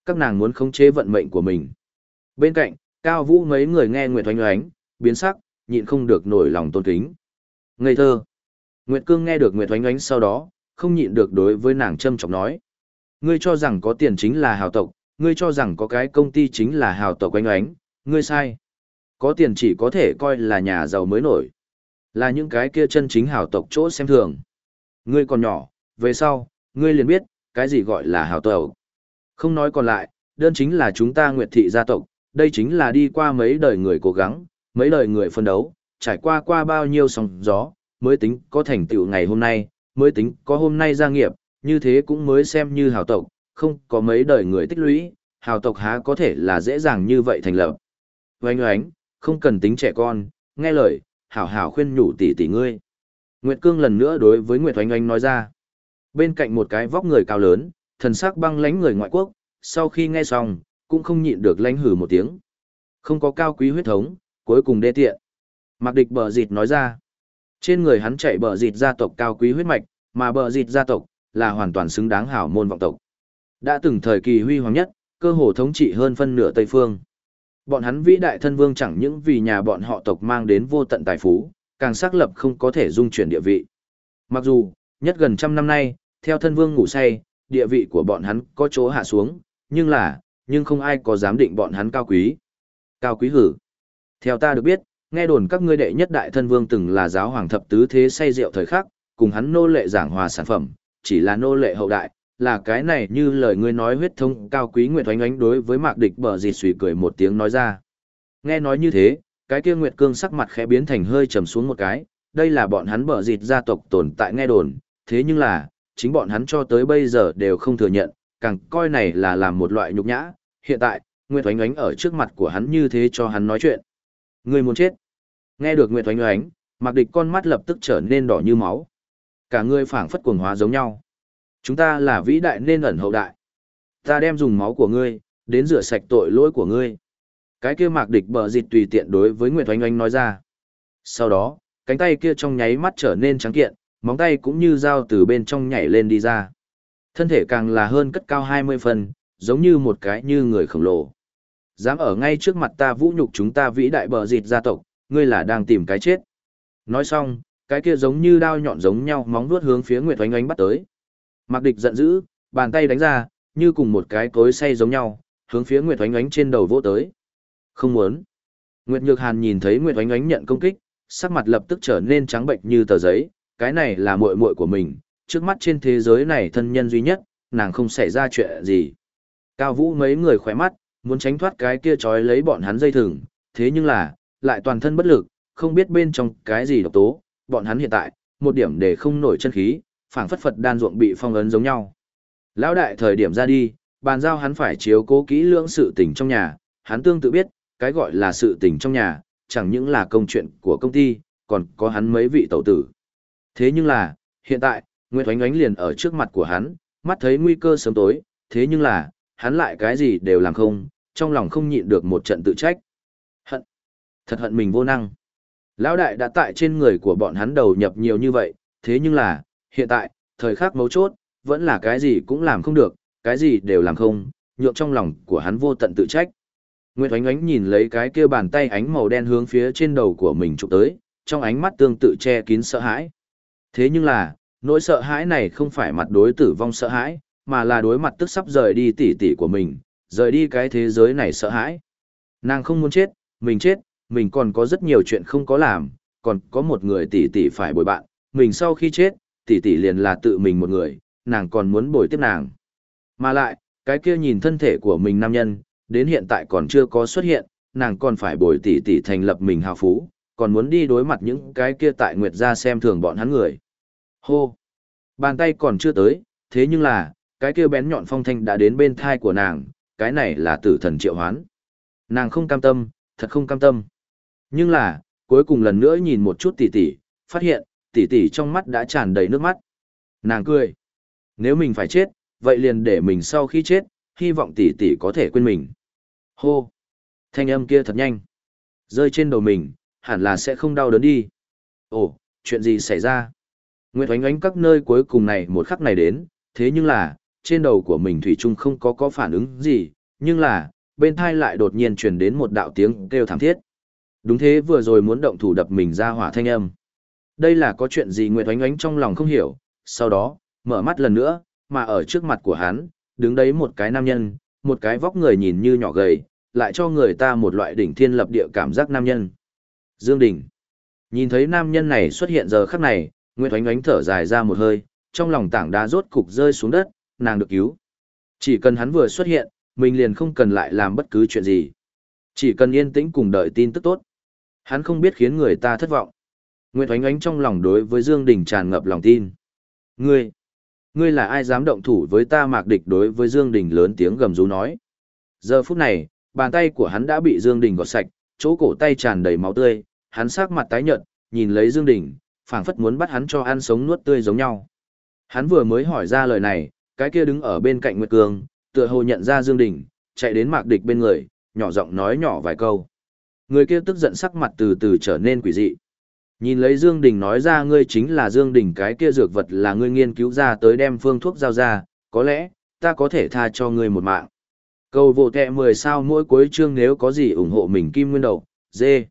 Các nàng muốn khống chế vận mệnh của mình. Bên cạnh, Cao Vũ mấy người nghe Nguyệt Oanh Oánh, biến sắc, nhịn không được nổi lòng tôn kính. Ngây thơ. Nguyệt Cương nghe được Nguyệt Oanh Oánh sau đó, không nhịn được đối với nàng châm chọc nói. Ngươi cho rằng có tiền chính là hào tộc, ngươi cho rằng có cái công ty chính là hào tộc oanh oánh, ngươi sai. Có tiền chỉ có thể coi là nhà giàu mới nổi. Là những cái kia chân chính hào tộc chỗ xem thường. Ngươi còn nhỏ, về sau, ngươi liền biết, cái gì gọi là hào tộc. Không nói còn lại, đơn chính là chúng ta Nguyệt thị gia tộc, đây chính là đi qua mấy đời người cố gắng, mấy đời người phân đấu, trải qua qua bao nhiêu sóng gió, mới tính có thành tựu ngày hôm nay, mới tính có hôm nay gia nghiệp, như thế cũng mới xem như hào tộc, không có mấy đời người tích lũy, hào tộc há có thể là dễ dàng như vậy thành lập. Oanh oánh, không cần tính trẻ con, nghe lời, hảo hảo khuyên nhủ tỷ tỷ ngươi. Nguyệt Cương lần nữa đối với Nguyệt Oanh Oanh nói ra. Bên cạnh một cái vóc người cao lớn, thần sắc băng lãnh người ngoại quốc, sau khi nghe xong, cũng không nhịn được lãnh hử một tiếng. Không có cao quý huyết thống, cuối cùng đê tiện. Mạc địch bờ dịt nói ra. Trên người hắn chạy bờ dịt gia tộc cao quý huyết mạch, mà bờ dịt gia tộc, là hoàn toàn xứng đáng hảo môn vọng tộc. Đã từng thời kỳ huy hoàng nhất, cơ hồ thống trị hơn phân nửa Tây Phương. Bọn hắn vĩ đại thân vương chẳng những vì nhà bọn họ tộc mang đến vô tận tài phú, càng xác lập không có thể dung chuyển địa vị. Mặc dù, nhất gần trăm năm nay, theo thân vương ngủ say, địa vị của bọn hắn có chỗ hạ xuống, nhưng là, nhưng không ai có dám định bọn hắn cao quý. Cao quý hử. Theo ta được biết, nghe đồn các ngươi đệ nhất đại thân vương từng là giáo hoàng thập tứ thế say rượu thời khắc, cùng hắn nô lệ giảng hòa sản phẩm, chỉ là nô lệ hậu đại, là cái này như lời ngươi nói huyết thông cao quý nguyệt oánh ánh đối với mạc địch bờ dịt suy cười một tiếng nói ra. Nghe nói như thế, cái kia nguyệt cương sắc mặt khẽ biến thành hơi trầm xuống một cái, đây là bọn hắn bờ dịt gia tộc tồn tại nghe đồn, thế nhưng là, chính bọn hắn cho tới bây giờ đều không thừa nhận, càng coi này là làm một loại nhục nhã, hiện tại, Nguyệt Oánh Oánh ở trước mặt của hắn như thế cho hắn nói chuyện. ngươi muốn chết. Nghe được Nguyệt Oánh Oánh, Mạc Địch con mắt lập tức trở nên đỏ như máu. Cả người phảng phất cuồng hóa giống nhau. Chúng ta là vĩ đại nên ẩn hậu đại. Ta đem dùng máu của ngươi, đến rửa sạch tội lỗi của ngươi. Cái kia Mạc Địch bờ dịch tùy tiện đối với Nguyệt Oanh Oanh nói ra. Sau đó, cánh tay kia trong nháy mắt trở nên trắng kiện, móng tay cũng như dao từ bên trong nhảy lên đi ra. Thân thể càng là hơn cất cao 20 phần, giống như một cái như người khổng lồ. Dám ở ngay trước mặt ta vũ nhục chúng ta vĩ đại bờ dịt gia tộc, ngươi là đang tìm cái chết. Nói xong, cái kia giống như đao nhọn giống nhau móng vuốt hướng phía Nguyệt Oanh Oanh bắt tới. Mạc Địch giận dữ, bàn tay đánh ra, như cùng một cái cối xay giống nhau, hướng phía Nguyệt Oánh Oánh trên đầu vỗ tới. Không muốn. Nguyệt Nhược Hàn nhìn thấy Nguyệt Oánh Oánh nhận công kích, sắc mặt lập tức trở nên trắng bệnh như tờ giấy, cái này là muội muội của mình, trước mắt trên thế giới này thân nhân duy nhất, nàng không xảy ra chuyện gì. Cao Vũ mấy người khỏe mắt, muốn tránh thoát cái kia trói lấy bọn hắn dây thừng, thế nhưng là, lại toàn thân bất lực, không biết bên trong cái gì độc tố, bọn hắn hiện tại, một điểm để không nổi chân khí, phảng phất phật đan ruộng bị phong ấn giống nhau. Lão đại thời điểm ra đi, bàn giao hắn phải chiếu cố kỹ lưỡng sự tình trong nhà, hắn tương tự biết, cái gọi là sự tình trong nhà, chẳng những là công chuyện của công ty, còn có hắn mấy vị tẩu tử. Thế nhưng là, hiện tại, Nguyệt Oánh Oánh liền ở trước mặt của hắn, mắt thấy nguy cơ sớm tối, thế nhưng là, hắn lại cái gì đều làm không, trong lòng không nhịn được một trận tự trách. Hận. Thật hận mình vô năng. Lão đại đã tại trên người của bọn hắn đầu nhập nhiều như vậy, thế nhưng là, hiện tại, thời khắc mấu chốt, vẫn là cái gì cũng làm không được, cái gì đều làm không, nhượng trong lòng của hắn vô tận tự trách. Nguyệt Oánh Oánh nhìn lấy cái kia bàn tay ánh màu đen hướng phía trên đầu của mình chụp tới, trong ánh mắt tương tự che kín sợ hãi. Thế nhưng là, nỗi sợ hãi này không phải mặt đối tử vong sợ hãi, mà là đối mặt tức sắp rời đi tỷ tỷ của mình, rời đi cái thế giới này sợ hãi. Nàng không muốn chết, mình chết, mình còn có rất nhiều chuyện không có làm, còn có một người tỷ tỷ phải bồi bạn, mình sau khi chết, tỷ tỷ liền là tự mình một người, nàng còn muốn bồi tiếp nàng. Mà lại, cái kia nhìn thân thể của mình nam nhân, đến hiện tại còn chưa có xuất hiện, nàng còn phải bồi tỷ tỷ thành lập mình hào phú, còn muốn đi đối mặt những cái kia tại Nguyệt gia xem thường bọn hắn người. Hô! Bàn tay còn chưa tới, thế nhưng là, cái kia bén nhọn phong thanh đã đến bên thai của nàng, cái này là tử thần triệu hoán. Nàng không cam tâm, thật không cam tâm. Nhưng là, cuối cùng lần nữa nhìn một chút tỷ tỷ, phát hiện, tỷ tỷ trong mắt đã tràn đầy nước mắt. Nàng cười. Nếu mình phải chết, vậy liền để mình sau khi chết, hy vọng tỷ tỷ có thể quên mình. Hô! Thanh âm kia thật nhanh. Rơi trên đầu mình, hẳn là sẽ không đau đớn đi. Ồ, chuyện gì xảy ra? Nguyệt oánh oánh các nơi cuối cùng này một khắc này đến, thế nhưng là, trên đầu của mình Thủy Trung không có có phản ứng gì, nhưng là, bên thai lại đột nhiên truyền đến một đạo tiếng kêu thảm thiết. Đúng thế vừa rồi muốn động thủ đập mình ra hỏa thanh âm. Đây là có chuyện gì Nguyệt oánh oánh trong lòng không hiểu, sau đó, mở mắt lần nữa, mà ở trước mặt của hắn, đứng đấy một cái nam nhân, một cái vóc người nhìn như nhỏ gầy, lại cho người ta một loại đỉnh thiên lập địa cảm giác nam nhân. Dương Đình. Nhìn thấy nam nhân này xuất hiện giờ khắc này, Nguyệt Oánh Oánh thở dài ra một hơi, trong lòng tảng đá rốt cục rơi xuống đất, nàng được cứu. Chỉ cần hắn vừa xuất hiện, mình liền không cần lại làm bất cứ chuyện gì. Chỉ cần yên tĩnh cùng đợi tin tức tốt. Hắn không biết khiến người ta thất vọng. Nguyệt Oánh Oánh trong lòng đối với Dương Đình tràn ngập lòng tin. Ngươi, ngươi là ai dám động thủ với ta mạc địch đối với Dương Đình lớn tiếng gầm rú nói. Giờ phút này, bàn tay của hắn đã bị Dương Đình gọt sạch, chỗ cổ tay tràn đầy máu tươi, hắn sắc mặt tái nhợt, nhìn lấy Dương Đình, phảng phất muốn bắt hắn cho ăn sống nuốt tươi giống nhau. Hắn vừa mới hỏi ra lời này, cái kia đứng ở bên cạnh Nguyệt Cương, tựa hồ nhận ra Dương Đình, chạy đến mạc địch bên người, nhỏ giọng nói nhỏ vài câu. Người kia tức giận sắc mặt từ từ trở nên quỷ dị. Nhìn lấy Dương Đình nói ra ngươi chính là Dương Đình cái kia dược vật là ngươi nghiên cứu ra tới đem phương thuốc giao ra, có lẽ, ta có thể tha cho ngươi một mạng. Cầu vô kẹ 10 sao mỗi cuối chương nếu có gì ủng hộ mình kim nguyên đầu, dê.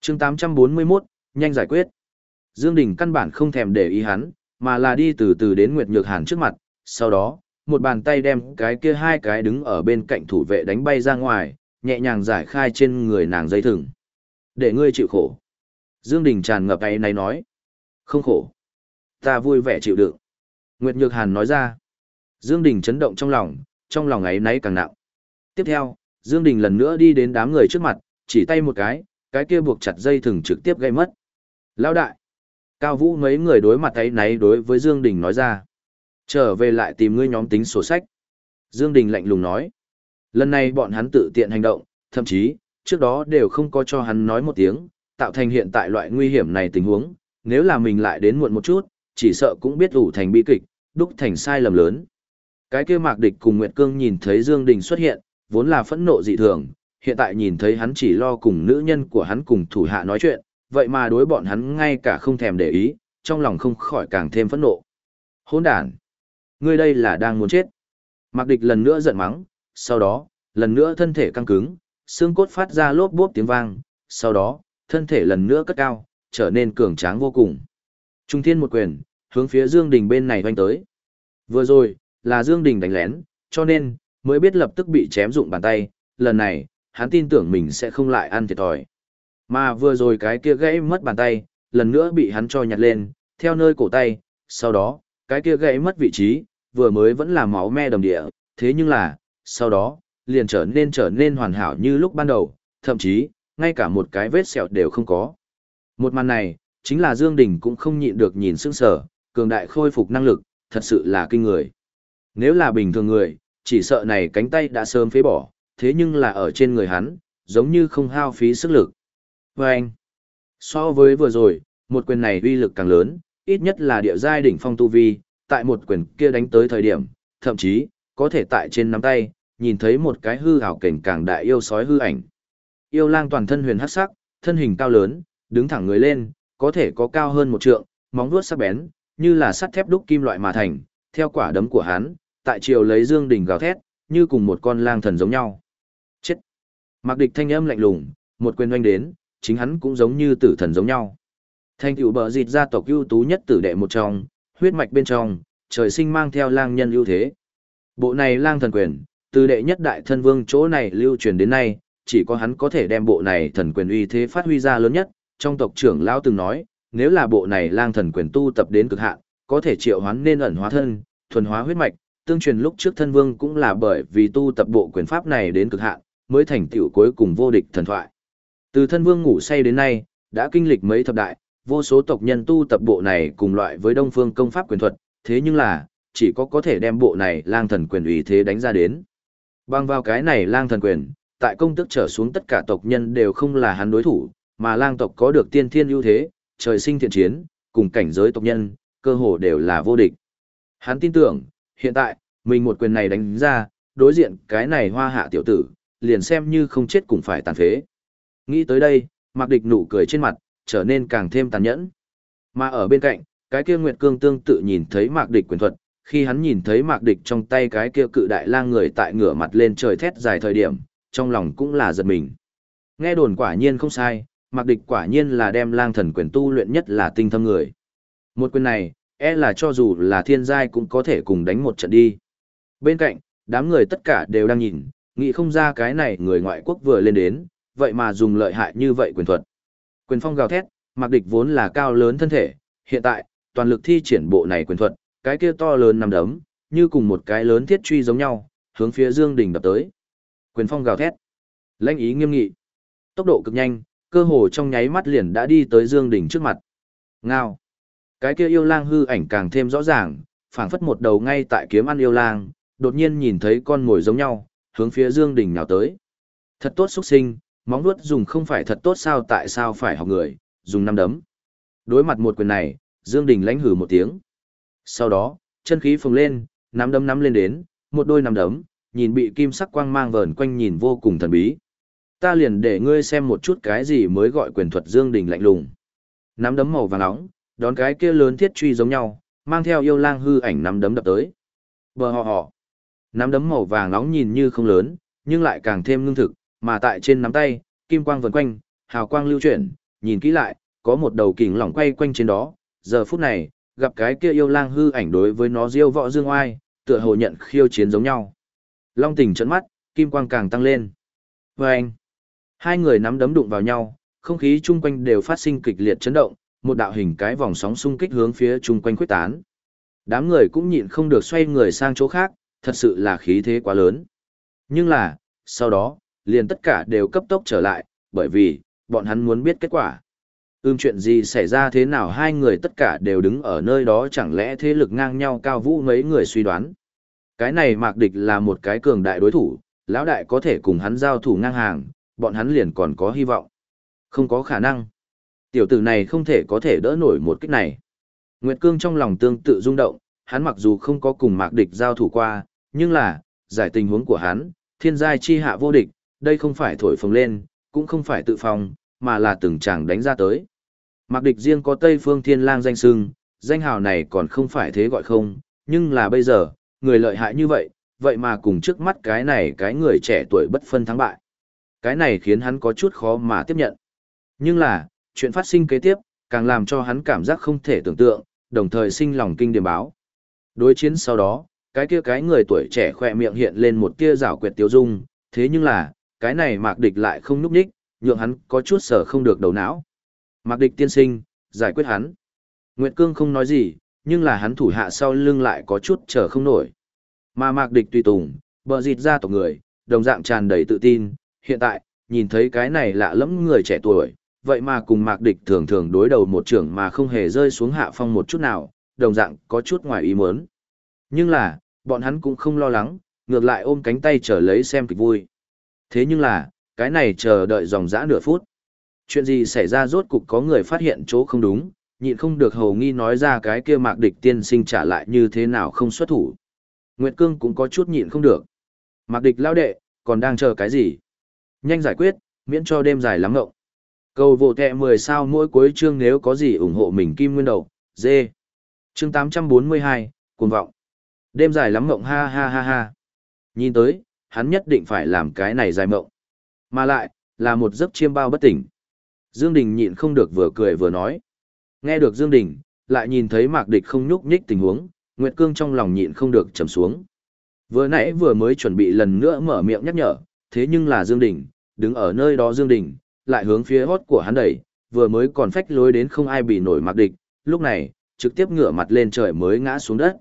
Chương 841, nhanh giải quyết. Dương Đình căn bản không thèm để ý hắn, mà là đi từ từ đến Nguyệt Nhược Hàn trước mặt, sau đó, một bàn tay đem cái kia hai cái đứng ở bên cạnh thủ vệ đánh bay ra ngoài, nhẹ nhàng giải khai trên người nàng dây thừng. Để ngươi chịu khổ. Dương Đình tràn ngập ấy này nói. Không khổ. Ta vui vẻ chịu đựng. Nguyệt Nhược Hàn nói ra. Dương Đình chấn động trong lòng, trong lòng ấy nấy càng nặng. Tiếp theo, Dương Đình lần nữa đi đến đám người trước mặt, chỉ tay một cái, cái kia buộc chặt dây thừng trực tiếp gây mất. Lão đại. Cao Vũ mấy người đối mặt ấy nấy đối với Dương Đình nói ra. Trở về lại tìm ngươi nhóm tính sổ sách. Dương Đình lạnh lùng nói. Lần này bọn hắn tự tiện hành động, thậm chí, trước đó đều không có cho hắn nói một tiếng, tạo thành hiện tại loại nguy hiểm này tình huống, nếu là mình lại đến muộn một chút, chỉ sợ cũng biết ủ thành bi kịch, đúc thành sai lầm lớn. Cái kia mạc địch cùng Nguyệt Cương nhìn thấy Dương Đình xuất hiện, vốn là phẫn nộ dị thường, hiện tại nhìn thấy hắn chỉ lo cùng nữ nhân của hắn cùng thủ hạ nói chuyện, vậy mà đối bọn hắn ngay cả không thèm để ý, trong lòng không khỏi càng thêm phẫn nộ. Hỗn đàn, Ngươi đây là đang muốn chết. Mạc địch lần nữa giận mắng, sau đó, lần nữa thân thể căng cứng, xương cốt phát ra lốp bốp tiếng vang, sau đó, thân thể lần nữa cất cao, trở nên cường tráng vô cùng. Trung thiên một quyền, hướng phía Dương Đình bên này hoanh tới. Vừa rồi, là Dương Đình đánh lén, cho nên, mới biết lập tức bị chém dụng bàn tay, lần này, hắn tin tưởng mình sẽ không lại ăn thiệt thòi. Mà vừa rồi cái kia gãy mất bàn tay, lần nữa bị hắn cho nhặt lên, theo nơi cổ tay, sau đó, cái kia gãy mất vị trí, vừa mới vẫn là máu me đầm địa, thế nhưng là, sau đó, liền trở nên trở nên hoàn hảo như lúc ban đầu, thậm chí, ngay cả một cái vết sẹo đều không có. Một màn này, chính là Dương Đình cũng không nhịn được nhìn sững sờ, cường đại khôi phục năng lực, thật sự là kinh người. Nếu là bình thường người, chỉ sợ này cánh tay đã sớm phế bỏ, thế nhưng là ở trên người hắn, giống như không hao phí sức lực. Và anh, so với vừa rồi, một quyền này uy lực càng lớn, ít nhất là địa giai đỉnh phong tu vi, tại một quyền kia đánh tới thời điểm, thậm chí, có thể tại trên nắm tay, nhìn thấy một cái hư ảo cảnh càng đại yêu sói hư ảnh. Yêu lang toàn thân huyền hắc sắc, thân hình cao lớn, đứng thẳng người lên, có thể có cao hơn một trượng, móng vuốt sắc bén, như là sắt thép đúc kim loại mà thành, theo quả đấm của hắn, tại chiều lấy Dương đỉnh gào thét, như cùng một con lang thần giống nhau. Chết! Mạc địch thanh âm lạnh lùng, một quyền oanh đến, chính hắn cũng giống như tử thần giống nhau. Thanh tiểu bờ dịt gia tộc ưu tú nhất tử đệ một trong, huyết mạch bên trong, trời sinh mang theo lang nhân ưu thế. Bộ này lang thần quyền, từ đệ nhất đại thân vương chỗ này lưu truyền đến nay, chỉ có hắn có thể đem bộ này thần quyền uy thế phát huy ra lớn nhất. Trong tộc trưởng lão từng nói, nếu là bộ này lang thần quyền tu tập đến cực hạn, có thể triệu hoán nên ẩn hóa thân, thuần hóa huyết mạch, tương truyền lúc trước thân vương cũng là bởi vì tu tập bộ quyền pháp này đến cực hạn, mới thành tựu cuối cùng vô địch thần thoại. Từ thân vương ngủ say đến nay, đã kinh lịch mấy thập đại, vô số tộc nhân tu tập bộ này cùng loại với đông phương công pháp quyền thuật, thế nhưng là, chỉ có có thể đem bộ này lang thần quyền uy thế đánh ra đến. Bằng vào cái này lang thần quyền, tại công tức trở xuống tất cả tộc nhân đều không là hắn đối thủ, mà lang tộc có được tiên thiên ưu thế, trời sinh thiện chiến, cùng cảnh giới tộc nhân, cơ hồ đều là vô địch. Hắn tin tưởng, hiện tại, mình một quyền này đánh ra, đối diện cái này hoa hạ tiểu tử, liền xem như không chết cũng phải tàn phế. Nghĩ tới đây, mặc địch nụ cười trên mặt, trở nên càng thêm tàn nhẫn. Mà ở bên cạnh, cái kia Nguyệt Cương tương tự nhìn thấy mạc địch quyền thuật, khi hắn nhìn thấy mạc địch trong tay cái kia cự đại lang người tại ngửa mặt lên trời thét dài thời điểm, trong lòng cũng là giật mình. Nghe đồn quả nhiên không sai, mặc địch quả nhiên là đem lang thần quyền tu luyện nhất là tinh thâm người. Một quyền này, e là cho dù là thiên giai cũng có thể cùng đánh một trận đi. Bên cạnh, đám người tất cả đều đang nhìn, nghĩ không ra cái này người ngoại quốc vừa lên đến, vậy mà dùng lợi hại như vậy quyền thuật. Quyền phong gào thét, mặc địch vốn là cao lớn thân thể, hiện tại, toàn lực thi triển bộ này quyền thuật, cái kia to lớn nằm đấm, như cùng một cái lớn thiết truy giống nhau, hướng phía Dương Đình đập tới. Quyền phong gào thét. Lãnh ý nghiêm nghị. Tốc độ cực nhanh, cơ hồ trong nháy mắt liền đã đi tới Dương Đình trước mặt. Ngao. Cái kia yêu lang hư ảnh càng thêm rõ ràng, phảng phất một đầu ngay tại kiếm ăn yêu lang, đột nhiên nhìn thấy con mồi giống nhau, hướng phía Dương Đình nhào tới. Thật tốt xuất sinh, móng vuốt dùng không phải thật tốt sao tại sao phải học người, dùng năm đấm. Đối mặt một quyền này, Dương Đình lãnh hừ một tiếng. Sau đó, chân khí phồng lên, nắm đấm nắm lên đến, một đôi nắm đấm, nhìn bị kim sắc quang mang vờn quanh nhìn vô cùng thần bí. Ta liền để ngươi xem một chút cái gì mới gọi quyền thuật Dương Đình lạnh lùng. Nắm đấm màu vàng nóng, đón cái kia lớn thiết truy giống nhau, mang theo yêu lang hư ảnh nắm đấm đập tới. Bờ họ họ. Nắm đấm màu vàng nóng nhìn như không lớn, nhưng lại càng thêm ngưng thực, mà tại trên nắm tay, kim quang vần quanh, hào quang lưu chuyển, nhìn kỹ lại, có một đầu kình lỏng quay quanh trên đó, giờ phút này, gặp cái kia yêu lang hư ảnh đối với nó diêu võ dương oai, tựa hồ nhận khiêu chiến giống nhau. Long tình trận mắt, kim quang càng tăng lên. Và anh, hai người nắm đấm đụng vào nhau, không khí chung quanh đều phát sinh kịch liệt chấn động, một đạo hình cái vòng sóng xung kích hướng phía chung quanh khuếch tán. Đám người cũng nhịn không được xoay người sang chỗ khác, thật sự là khí thế quá lớn. Nhưng là, sau đó, liền tất cả đều cấp tốc trở lại, bởi vì, bọn hắn muốn biết kết quả. Ưm chuyện gì xảy ra thế nào hai người tất cả đều đứng ở nơi đó chẳng lẽ thế lực ngang nhau cao vũ mấy người suy đoán. Cái này mạc địch là một cái cường đại đối thủ, lão đại có thể cùng hắn giao thủ ngang hàng, bọn hắn liền còn có hy vọng. Không có khả năng. Tiểu tử này không thể có thể đỡ nổi một kích này. Nguyệt Cương trong lòng tương tự rung động, hắn mặc dù không có cùng mạc địch giao thủ qua, nhưng là, giải tình huống của hắn, thiên giai chi hạ vô địch, đây không phải thổi phồng lên, cũng không phải tự phòng, mà là từng chàng đánh ra tới. Mạc địch riêng có Tây Phương Thiên Lang danh sưng, danh hào này còn không phải thế gọi không, nhưng là bây giờ, người lợi hại như vậy, vậy mà cùng trước mắt cái này cái người trẻ tuổi bất phân thắng bại. Cái này khiến hắn có chút khó mà tiếp nhận. Nhưng là, chuyện phát sinh kế tiếp, càng làm cho hắn cảm giác không thể tưởng tượng, đồng thời sinh lòng kinh điểm báo. Đối chiến sau đó, cái kia cái người tuổi trẻ khỏe miệng hiện lên một tia rảo quyệt tiêu dung, thế nhưng là, cái này mạc địch lại không núp đích, nhượng hắn có chút sở không được đầu não. Mạc địch tiên sinh, giải quyết hắn. Nguyệt Cương không nói gì, nhưng là hắn thủ hạ sau lưng lại có chút chờ không nổi. Mà mạc địch tùy tùng, bờ dịt ra tộc người, đồng dạng tràn đầy tự tin, hiện tại, nhìn thấy cái này lạ lẫm người trẻ tuổi, vậy mà cùng mạc địch thường thường đối đầu một trưởng mà không hề rơi xuống hạ phong một chút nào, đồng dạng có chút ngoài ý muốn. Nhưng là, bọn hắn cũng không lo lắng, ngược lại ôm cánh tay chờ lấy xem kịch vui. Thế nhưng là, cái này chờ đợi dòng dã nửa phút. Chuyện gì xảy ra rốt cục có người phát hiện chỗ không đúng, nhịn không được hầu nghi nói ra cái kia mạc địch tiên sinh trả lại như thế nào không xuất thủ. Nguyệt Cương cũng có chút nhịn không được. Mạc địch lao đệ, còn đang chờ cái gì? Nhanh giải quyết, miễn cho đêm dài lắm ngộng. Cầu vô tệ 10 sao mỗi cuối chương nếu có gì ủng hộ mình kim nguyên đầu, dê. Chương 842, cuồng vọng. Đêm dài lắm ngộng ha ha ha ha. Nhìn tới, hắn nhất định phải làm cái này dài mộng. Mà lại, là một giấc chiêm bao bất tỉnh. Dương Đình nhịn không được vừa cười vừa nói. Nghe được Dương Đình, lại nhìn thấy Mạc Địch không nhúc nhích tình huống, Nguyệt Cương trong lòng nhịn không được trầm xuống. Vừa nãy vừa mới chuẩn bị lần nữa mở miệng nhắc nhở, thế nhưng là Dương Đình, đứng ở nơi đó Dương Đình, lại hướng phía hót của hắn đẩy, vừa mới còn phách lối đến không ai bị nổi Mạc Địch, lúc này, trực tiếp ngửa mặt lên trời mới ngã xuống đất.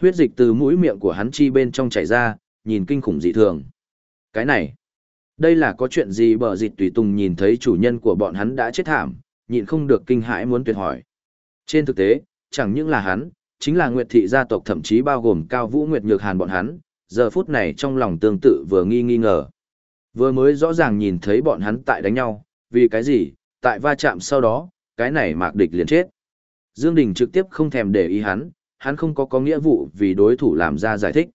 Huyết dịch từ mũi miệng của hắn chi bên trong chảy ra, nhìn kinh khủng dị thường. Cái này, đây là có chuyện gì bờ dịch tùy tùng nhìn thấy chủ nhân của bọn hắn đã chết thảm, nhịn không được kinh hãi muốn tuyệt hỏi. Trên thực tế, chẳng những là hắn, chính là Nguyệt thị gia tộc thậm chí bao gồm Cao Vũ Nguyệt Nhược Hàn bọn hắn, giờ phút này trong lòng tương tự vừa nghi nghi ngờ. Vừa mới rõ ràng nhìn thấy bọn hắn tại đánh nhau, vì cái gì, tại va chạm sau đó, cái này mạc địch liền chết. Dương Đình trực tiếp không thèm để ý hắn, hắn không có có nghĩa vụ vì đối thủ làm ra giải thích.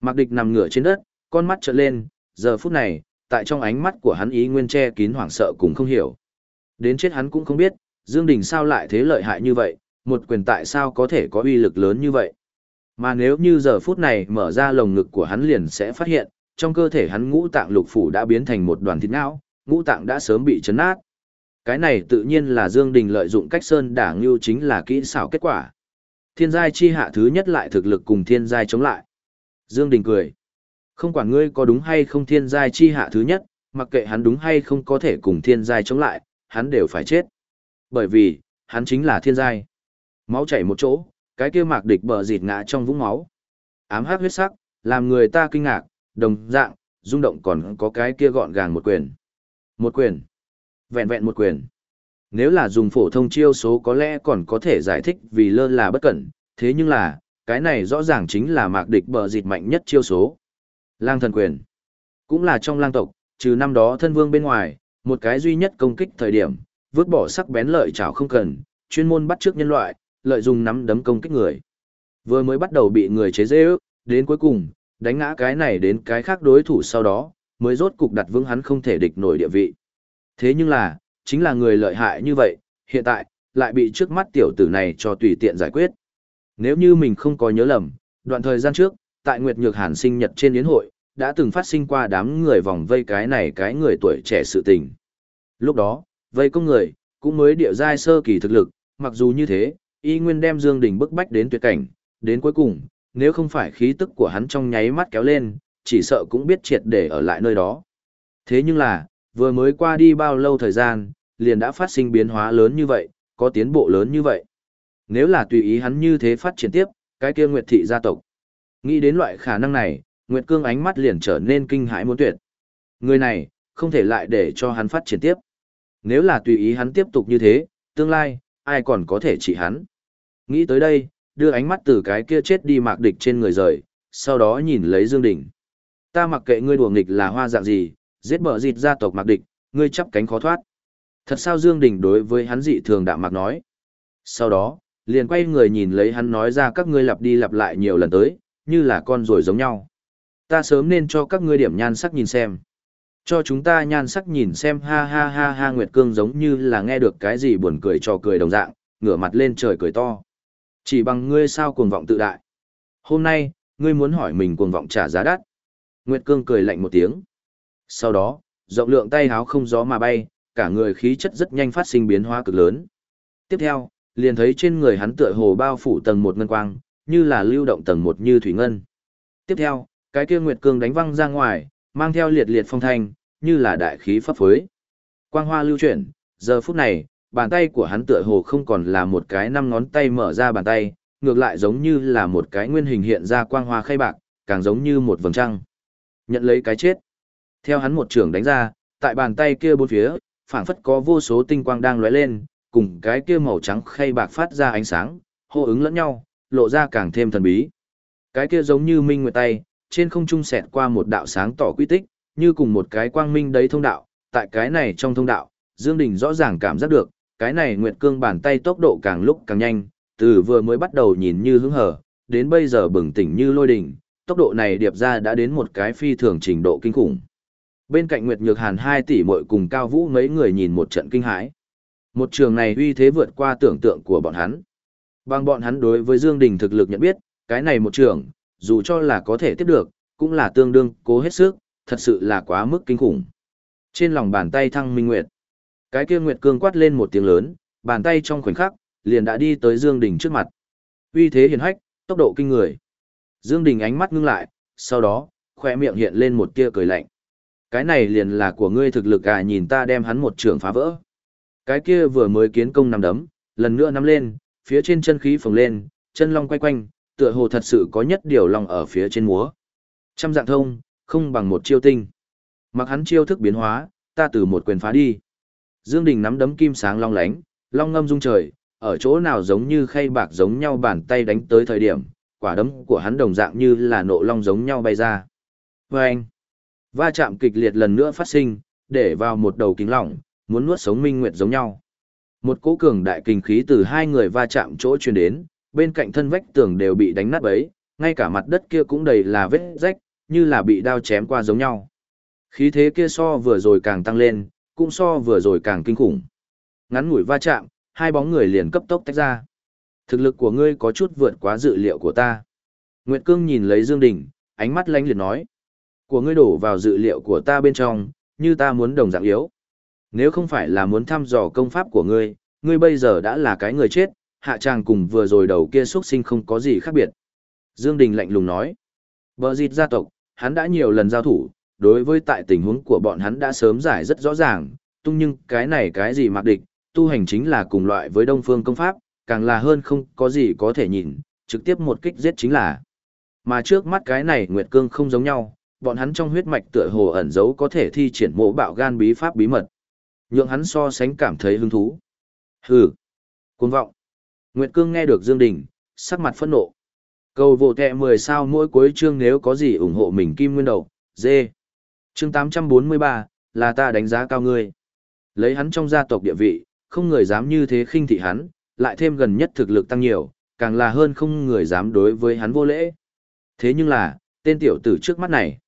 Mạc địch nằm ngửa trên đất, con mắt trợn lên, giờ phút này, tại trong ánh mắt của hắn ý nguyên che kín hoảng sợ cũng không hiểu. Đến chết hắn cũng không biết, Dương Đình sao lại thế lợi hại như vậy, một quyền tại sao có thể có uy lực lớn như vậy. Mà nếu như giờ phút này mở ra lồng ngực của hắn liền sẽ phát hiện, trong cơ thể hắn ngũ tạng lục phủ đã biến thành một đoàn thịt não, ngũ tạng đã sớm bị chấn nát. Cái này tự nhiên là Dương Đình lợi dụng cách sơn đả ngưu chính là kỹ xảo kết quả. Thiên giai chi hạ thứ nhất lại thực lực cùng thiên giai chống lại. Dương Đình cười. Không quản ngươi có đúng hay không thiên giai chi hạ thứ nhất, mặc kệ hắn đúng hay không có thể cùng thiên giai chống lại, hắn đều phải chết. Bởi vì, hắn chính là thiên giai. Máu chảy một chỗ, cái kia mạc địch bờ dịt ngã trong vũng máu. Ám hắc huyết sắc, làm người ta kinh ngạc, đồng dạng, rung động còn có cái kia gọn gàng một quyền. Một quyền. Vẹn vẹn một quyền. Nếu là dùng phổ thông chiêu số có lẽ còn có thể giải thích vì lơ là bất cẩn, thế nhưng là, cái này rõ ràng chính là mạc địch bờ dịt mạnh nhất chiêu số. Lang thần quyền. Cũng là trong lang tộc, trừ năm đó thân vương bên ngoài, một cái duy nhất công kích thời điểm, vứt bỏ sắc bén lợi chảo không cần, chuyên môn bắt trước nhân loại, lợi dùng nắm đấm công kích người. Vừa mới bắt đầu bị người chế dễ ước, đến cuối cùng, đánh ngã cái này đến cái khác đối thủ sau đó, mới rốt cục đặt vững hắn không thể địch nổi địa vị. Thế nhưng là, chính là người lợi hại như vậy, hiện tại, lại bị trước mắt tiểu tử này cho tùy tiện giải quyết. Nếu như mình không có nhớ lầm, đoạn thời gian trước, tại Nguyệt Nhược Hàn sinh nhật trên yến hội, đã từng phát sinh qua đám người vòng vây cái này cái người tuổi trẻ sự tình. Lúc đó, vây công người, cũng mới địa giai sơ kỳ thực lực, mặc dù như thế, y nguyên đem Dương Đình bức bách đến tuyệt cảnh, đến cuối cùng, nếu không phải khí tức của hắn trong nháy mắt kéo lên, chỉ sợ cũng biết triệt để ở lại nơi đó. Thế nhưng là, vừa mới qua đi bao lâu thời gian, liền đã phát sinh biến hóa lớn như vậy, có tiến bộ lớn như vậy. Nếu là tùy ý hắn như thế phát triển tiếp, cái kia Nguyệt thị gia tộc. Nghĩ đến loại khả năng này, Nguyệt Cương ánh mắt liền trở nên kinh hãi muốn tuyệt. Người này, không thể lại để cho hắn phát triển tiếp. Nếu là tùy ý hắn tiếp tục như thế, tương lai, ai còn có thể trị hắn. Nghĩ tới đây, đưa ánh mắt từ cái kia chết đi mạc địch trên người rời, sau đó nhìn lấy Dương Đình. Ta mặc kệ ngươi đùa nghịch là hoa dạng gì, giết bờ dịt gia tộc mạc địch, ngươi chắp cánh khó thoát. Thật sao Dương Đình đối với hắn dị thường đạm mạc nói. Sau đó, liền quay người nhìn lấy hắn nói ra các ngươi lặp đi lặp lại nhiều lần tới, như là con rồi giống nhau. Ta sớm nên cho các ngươi điểm nhan sắc nhìn xem. Cho chúng ta nhan sắc nhìn xem ha ha ha ha Nguyệt Cương giống như là nghe được cái gì buồn cười cho cười đồng dạng, ngửa mặt lên trời cười to. Chỉ bằng ngươi sao cuồng vọng tự đại. Hôm nay, ngươi muốn hỏi mình cuồng vọng trả giá đắt. Nguyệt Cương cười lạnh một tiếng. Sau đó, rộng lượng tay háo không gió mà bay, cả người khí chất rất nhanh phát sinh biến hóa cực lớn. Tiếp theo, liền thấy trên người hắn tựa hồ bao phủ tầng một ngân quang, như là lưu động tầng một như thủy ngân. Tiếp theo, cái kia Nguyệt Cương đánh văng ra ngoài, mang theo liệt liệt phong thanh, như là đại khí pháp phối. Quang hoa lưu chuyển, giờ phút này, bàn tay của hắn tựa hồ không còn là một cái năm ngón tay mở ra bàn tay, ngược lại giống như là một cái nguyên hình hiện ra quang hoa khay bạc, càng giống như một vầng trăng. Nhận lấy cái chết. Theo hắn một trường đánh ra, tại bàn tay kia bốn phía, phảng phất có vô số tinh quang đang lóe lên, cùng cái kia màu trắng khay bạc phát ra ánh sáng, hô ứng lẫn nhau, lộ ra càng thêm thần bí. Cái kia giống như minh nguyệt tay, trên không trung xẹt qua một đạo sáng tỏ quy tích, như cùng một cái quang minh đấy thông đạo, tại cái này trong thông đạo, Dương Đình rõ ràng cảm giác được, cái này Nguyệt Cương bàn tay tốc độ càng lúc càng nhanh, từ vừa mới bắt đầu nhìn như hứng hở, đến bây giờ bừng tỉnh như lôi đỉnh, tốc độ này điệp ra đã đến một cái phi thường trình độ kinh khủng. Bên cạnh Nguyệt Nhược Hàn 2 tỷ muội cùng Cao Vũ mấy người nhìn một trận kinh hãi. Một trường này uy thế vượt qua tưởng tượng của bọn hắn. Bằng bọn hắn đối với Dương Đình thực lực nhận biết, cái này một trường, dù cho là có thể tiếp được, cũng là tương đương cố hết sức, thật sự là quá mức kinh khủng. Trên lòng bàn tay thăng minh nguyệt, cái kia nguyệt cương quát lên một tiếng lớn, bàn tay trong khoảnh khắc, liền đã đi tới Dương Đình trước mặt. Uy thế hiển hách, tốc độ kinh người. Dương Đình ánh mắt ngưng lại, sau đó, khóe miệng hiện lên một tia cười lạnh. Cái này liền là của ngươi thực lực à nhìn ta đem hắn một trường phá vỡ. Cái kia vừa mới kiến công nằm đấm, lần nữa nắm lên, phía trên chân khí phồng lên, chân long quay quanh, tựa hồ thật sự có nhất điều long ở phía trên múa. Trăm dạng thông, không bằng một chiêu tinh. Mặc hắn chiêu thức biến hóa, ta từ một quyền phá đi. Dương Đình nắm đấm kim sáng long lánh, long ngâm rung trời, ở chỗ nào giống như khay bạc giống nhau bàn tay đánh tới thời điểm, quả đấm của hắn đồng dạng như là nộ long giống nhau bay ra. Vâng! va chạm kịch liệt lần nữa phát sinh, để vào một đầu kính lỏng, muốn nuốt sống minh nguyệt giống nhau. Một cỗ cường đại kinh khí từ hai người va chạm chỗ truyền đến, bên cạnh thân vách tường đều bị đánh nát bấy, ngay cả mặt đất kia cũng đầy là vết rách, như là bị đao chém qua giống nhau. Khí thế kia so vừa rồi càng tăng lên, cũng so vừa rồi càng kinh khủng. Ngắn ngủi va chạm, hai bóng người liền cấp tốc tách ra. Thực lực của ngươi có chút vượt quá dự liệu của ta. Nguyệt Cương nhìn lấy Dương Đình, ánh mắt lánh liệt nói. Của ngươi đổ vào dự liệu của ta bên trong, như ta muốn đồng dạng yếu. Nếu không phải là muốn thăm dò công pháp của ngươi, ngươi bây giờ đã là cái người chết, hạ tràng cùng vừa rồi đầu kia xuất sinh không có gì khác biệt. Dương Đình lạnh lùng nói. Bờ dịt gia tộc, hắn đã nhiều lần giao thủ, đối với tại tình huống của bọn hắn đã sớm giải rất rõ ràng, tung nhưng cái này cái gì mặc địch, tu hành chính là cùng loại với đông phương công pháp, càng là hơn không có gì có thể nhìn, trực tiếp một kích giết chính là. Mà trước mắt cái này Nguyệt Cương không giống nhau, bọn hắn trong huyết mạch tựa hồ ẩn giấu có thể thi triển mộ bạo gan bí pháp bí mật. Nhượng hắn so sánh cảm thấy hứng thú. Hừ, cuồng vọng. Nguyệt Cương nghe được Dương Đình, sắc mặt phẫn nộ. Cầu vô kẹ 10 sao mỗi cuối chương nếu có gì ủng hộ mình kim nguyên đầu, dê. Chương 843, là ta đánh giá cao ngươi. Lấy hắn trong gia tộc địa vị, không người dám như thế khinh thị hắn, lại thêm gần nhất thực lực tăng nhiều, càng là hơn không người dám đối với hắn vô lễ. Thế nhưng là, tên tiểu tử trước mắt này.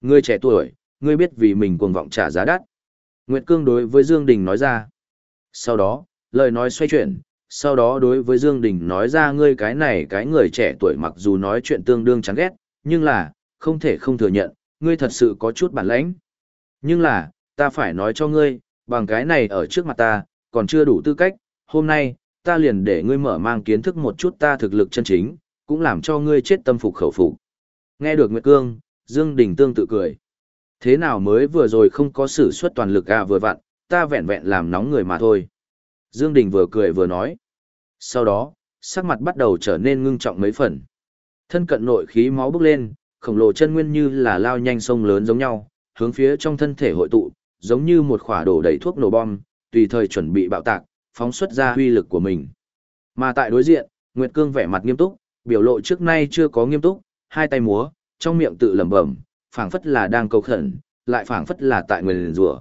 Ngươi trẻ tuổi, ngươi biết vì mình cuồng vọng trả giá đắt. Nguyệt Cương đối với Dương Đình nói ra. Sau đó, lời nói xoay chuyển, sau đó đối với Dương Đình nói ra ngươi cái này cái người trẻ tuổi mặc dù nói chuyện tương đương chán ghét, nhưng là, không thể không thừa nhận, ngươi thật sự có chút bản lãnh. Nhưng là, ta phải nói cho ngươi, bằng cái này ở trước mặt ta, còn chưa đủ tư cách, hôm nay, ta liền để ngươi mở mang kiến thức một chút ta thực lực chân chính, cũng làm cho ngươi chết tâm phục khẩu phục. Nghe được Nguyệt Cương, Dương Đình tương tự cười. Thế nào mới vừa rồi không có sử xuất toàn lực à vừa vặn, ta vẹn vẹn làm nóng người mà thôi. Dương Đình vừa cười vừa nói. Sau đó, sắc mặt bắt đầu trở nên ngưng trọng mấy phần. Thân cận nội khí máu bốc lên, khổng lồ chân nguyên như là lao nhanh sông lớn giống nhau, hướng phía trong thân thể hội tụ, giống như một khỏa đổ đầy thuốc nổ bom, tùy thời chuẩn bị bạo tạc, phóng xuất ra huy lực của mình. Mà tại đối diện, Nguyệt Cương vẻ mặt nghiêm túc, biểu lộ trước nay chưa có nghiêm túc, hai tay múa, trong miệng tự lẩm bẩm, phảng phất là đang cầu khẩn, lại phảng phất là tại nguyền rủa.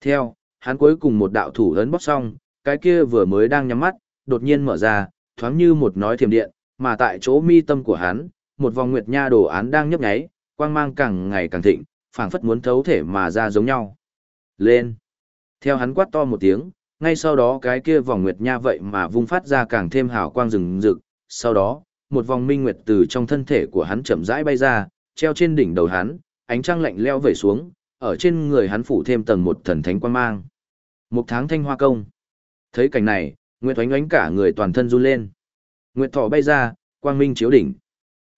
Theo, hắn cuối cùng một đạo thủ ấn bóc xong, cái kia vừa mới đang nhắm mắt, đột nhiên mở ra, thoáng như một nói thiềm điện, mà tại chỗ mi tâm của hắn, một vòng nguyệt nha đồ án đang nhấp nháy, quang mang càng ngày càng thịnh, phảng phất muốn thấu thể mà ra giống nhau. Lên! Theo hắn quát to một tiếng, ngay sau đó cái kia vòng nguyệt nha vậy mà vung phát ra càng thêm hào quang rừng rực, sau đó, một vòng minh nguyệt từ trong thân thể của hắn chậm rãi bay ra, treo trên đỉnh đầu hắn, ánh trăng lạnh leo về xuống, ở trên người hắn phủ thêm tầng một thần thánh quang mang. Một tháng thanh hoa công. Thấy cảnh này, Nguyệt Oánh Oánh cả người toàn thân run lên. Nguyệt Thỏ bay ra, quang minh chiếu đỉnh.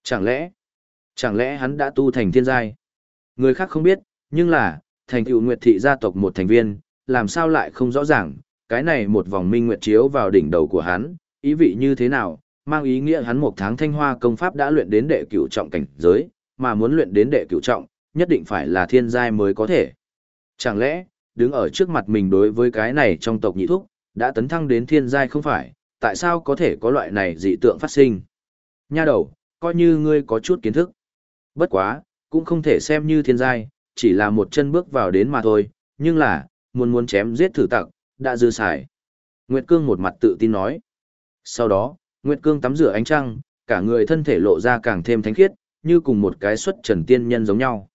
Chẳng lẽ, chẳng lẽ hắn đã tu thành thiên giai? Người khác không biết, nhưng là, thành tựu Nguyệt thị gia tộc một thành viên, làm sao lại không rõ ràng, cái này một vòng minh nguyệt chiếu vào đỉnh đầu của hắn, ý vị như thế nào, mang ý nghĩa hắn một tháng thanh hoa công pháp đã luyện đến đệ cửu trọng cảnh giới, mà muốn luyện đến đệ cửu trọng, nhất định phải là thiên giai mới có thể. Chẳng lẽ, đứng ở trước mặt mình đối với cái này trong tộc nhị thúc, đã tấn thăng đến thiên giai không phải, tại sao có thể có loại này dị tượng phát sinh? Nha đầu, coi như ngươi có chút kiến thức. Bất quá, cũng không thể xem như thiên giai, chỉ là một chân bước vào đến mà thôi, nhưng là, muốn muốn chém giết thử tặc, đã dư xài. Nguyệt Cương một mặt tự tin nói. Sau đó, Nguyệt Cương tắm rửa ánh trăng, cả người thân thể lộ ra càng thêm thánh khiết, như cùng một cái xuất trần tiên nhân giống nhau.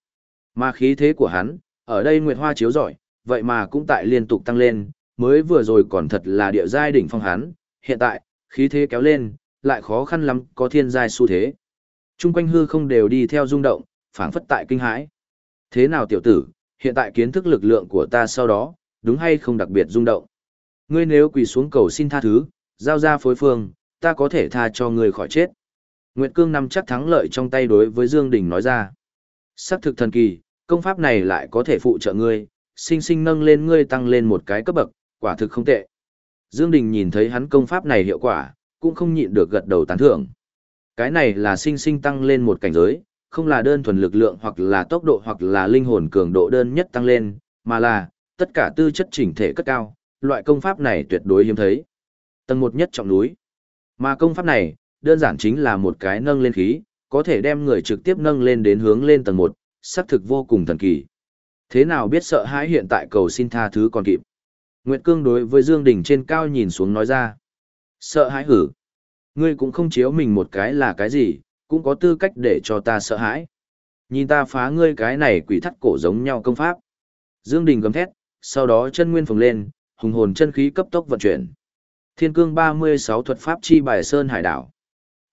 Mà khí thế của hắn, ở đây Nguyệt Hoa chiếu rọi, vậy mà cũng tại liên tục tăng lên, mới vừa rồi còn thật là địa giai đỉnh phong hắn, hiện tại, khí thế kéo lên, lại khó khăn lắm có thiên giai xu thế. Trung quanh hư không đều đi theo rung động, phảng phất tại kinh hãi. Thế nào tiểu tử, hiện tại kiến thức lực lượng của ta sau đó, đúng hay không đặc biệt rung động. Ngươi nếu quỳ xuống cầu xin tha thứ, giao ra phối phương, ta có thể tha cho ngươi khỏi chết. Nguyệt Cương nằm chắc thắng lợi trong tay đối với Dương Đình nói ra. Sắc thực thần kỳ, công pháp này lại có thể phụ trợ ngươi, sinh sinh nâng lên ngươi tăng lên một cái cấp bậc, quả thực không tệ. Dương Đình nhìn thấy hắn công pháp này hiệu quả, cũng không nhịn được gật đầu tán thưởng. Cái này là sinh sinh tăng lên một cảnh giới, không là đơn thuần lực lượng hoặc là tốc độ hoặc là linh hồn cường độ đơn nhất tăng lên, mà là tất cả tư chất chỉnh thể cất cao, loại công pháp này tuyệt đối hiếm thấy. Tầng một nhất trọng núi. Mà công pháp này, đơn giản chính là một cái nâng lên khí, có thể đem người trực tiếp nâng lên đến hướng lên tầng một, xác thực vô cùng thần kỳ. Thế nào biết sợ hãi hiện tại cầu xin tha thứ còn kịp. Nguyệt Cương đối với Dương Đình trên cao nhìn xuống nói ra. Sợ hãi hử. Ngươi cũng không chiếu mình một cái là cái gì, cũng có tư cách để cho ta sợ hãi. Nhìn ta phá ngươi cái này quỷ thắt cổ giống nhau công pháp. Dương Đình gầm thét, sau đó chân nguyên phồng lên, hùng hồn chân khí cấp tốc vận chuyển. Thiên cương 36 thuật pháp chi bài sơn hải đảo.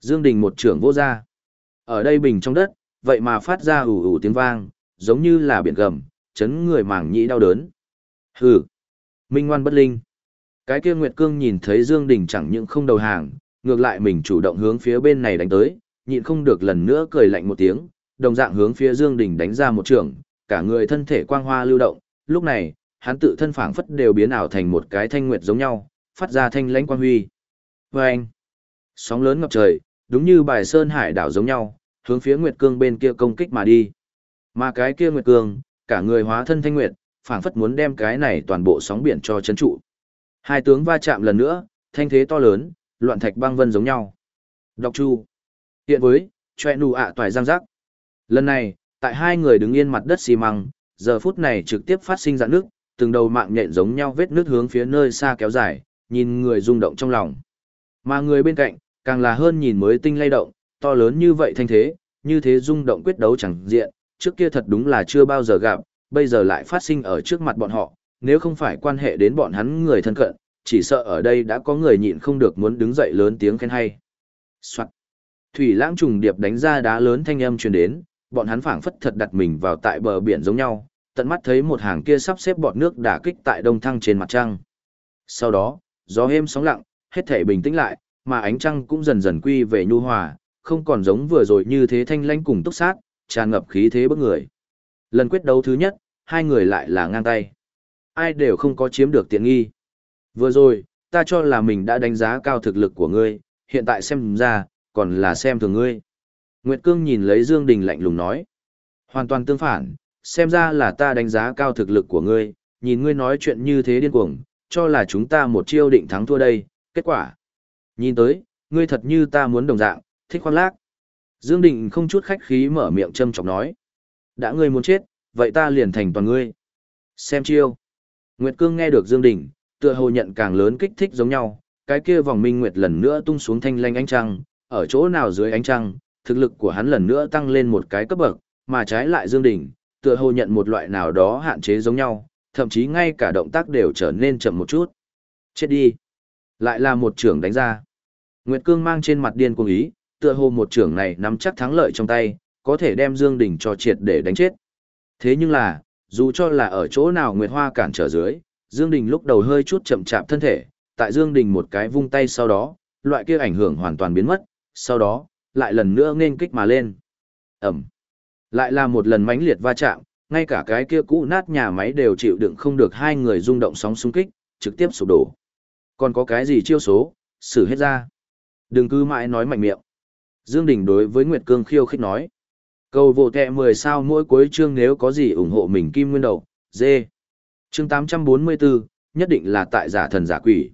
Dương Đình một trưởng vô ra. Ở đây bình trong đất, vậy mà phát ra ủ ủ tiếng vang, giống như là biển gầm, chấn người màng nhĩ đau đớn. Hừ, minh ngoan bất linh. Cái kia Nguyệt Cương nhìn thấy Dương Đình chẳng những không đầu hàng, ngược lại mình chủ động hướng phía bên này đánh tới, nhịn không được lần nữa cười lạnh một tiếng, đồng dạng hướng phía Dương Đình đánh ra một trường, cả người thân thể quang hoa lưu động, lúc này, hắn tự thân phảng phất đều biến ảo thành một cái thanh nguyệt giống nhau, phát ra thanh lãnh quang huy. Vâng! Sóng lớn ngập trời, đúng như bài sơn hải đảo giống nhau, hướng phía Nguyệt Cương bên kia công kích mà đi. Mà cái kia Nguyệt Cương, cả người hóa thân thanh nguyệt, phảng phất muốn đem cái này toàn bộ sóng biển cho chấn trụ. Hai tướng va chạm lần nữa, thanh thế to lớn, loạn thạch băng vân giống nhau. Đọc chu. Hiện với, choe nụ ạ toài giang giác. Lần này, tại hai người đứng yên mặt đất xi măng, giờ phút này trực tiếp phát sinh dạn nước, từng đầu mạng nhện giống nhau vết nước hướng phía nơi xa kéo dài, nhìn người rung động trong lòng. Mà người bên cạnh, càng là hơn nhìn mới tinh lay động, to lớn như vậy thanh thế, như thế rung động quyết đấu chẳng diện, trước kia thật đúng là chưa bao giờ gặp, bây giờ lại phát sinh ở trước mặt bọn họ, nếu không phải quan hệ đến bọn hắn người thân cận, chỉ sợ ở đây đã có người nhịn không được muốn đứng dậy lớn tiếng khen hay. Soạn. Thủy lãng trùng điệp đánh ra đá lớn thanh âm truyền đến, bọn hắn phảng phất thật đặt mình vào tại bờ biển giống nhau, tận mắt thấy một hàng kia sắp xếp bọt nước đả kích tại đông thăng trên mặt trăng. Sau đó, gió êm sóng lặng, hết thể bình tĩnh lại, mà ánh trăng cũng dần dần quy về nhu hòa, không còn giống vừa rồi như thế thanh lãnh cùng túc sát, tràn ngập khí thế bức người. Lần quyết đấu thứ nhất, hai người lại là ngang tay. Ai đều không có chiếm được tiện nghi. Vừa rồi, ta cho là mình đã đánh giá cao thực lực của ngươi, hiện tại xem ra, còn là xem thường ngươi. Nguyệt Cương nhìn lấy Dương Đình lạnh lùng nói. Hoàn toàn tương phản, xem ra là ta đánh giá cao thực lực của ngươi, nhìn ngươi nói chuyện như thế điên cuồng, cho là chúng ta một chiêu định thắng thua đây, kết quả. Nhìn tới, ngươi thật như ta muốn đồng dạng, thích khoan lác. Dương Đình không chút khách khí mở miệng châm chọc nói. Đã ngươi muốn chết, vậy ta liền thành toàn ngươi. Xem chiêu. Nguyệt Cương nghe được Dương Đình, tựa hồ nhận càng lớn kích thích giống nhau, cái kia vòng minh nguyệt lần nữa tung xuống thanh lanh ánh trăng, ở chỗ nào dưới ánh trăng, thực lực của hắn lần nữa tăng lên một cái cấp bậc, mà trái lại Dương Đình, tựa hồ nhận một loại nào đó hạn chế giống nhau, thậm chí ngay cả động tác đều trở nên chậm một chút. Chết đi. Lại là một trưởng đánh ra. Nguyệt Cương mang trên mặt điên cuồng ý, tựa hồ một trưởng này nắm chắc thắng lợi trong tay, có thể đem Dương Đình cho triệt để đánh chết. Thế nhưng là, dù cho là ở chỗ nào Nguyệt Hoa cản trở dưới, Dương Đình lúc đầu hơi chút chậm chạp thân thể, tại Dương Đình một cái vung tay sau đó, loại kia ảnh hưởng hoàn toàn biến mất, sau đó, lại lần nữa nên kích mà lên. Ẩm. Lại là một lần mãnh liệt va chạm, ngay cả cái kia cũ nát nhà máy đều chịu đựng không được hai người rung động sóng xung kích, trực tiếp sụp đổ. Còn có cái gì chiêu số, xử hết ra. Đừng cứ mãi nói mạnh miệng. Dương Đình đối với Nguyệt Cương khiêu khích nói. Cầu vô tệ 10 sao mỗi cuối chương nếu có gì ủng hộ mình kim nguyên đầu, dê. Chương 844, nhất định là tại giả thần giả quỷ.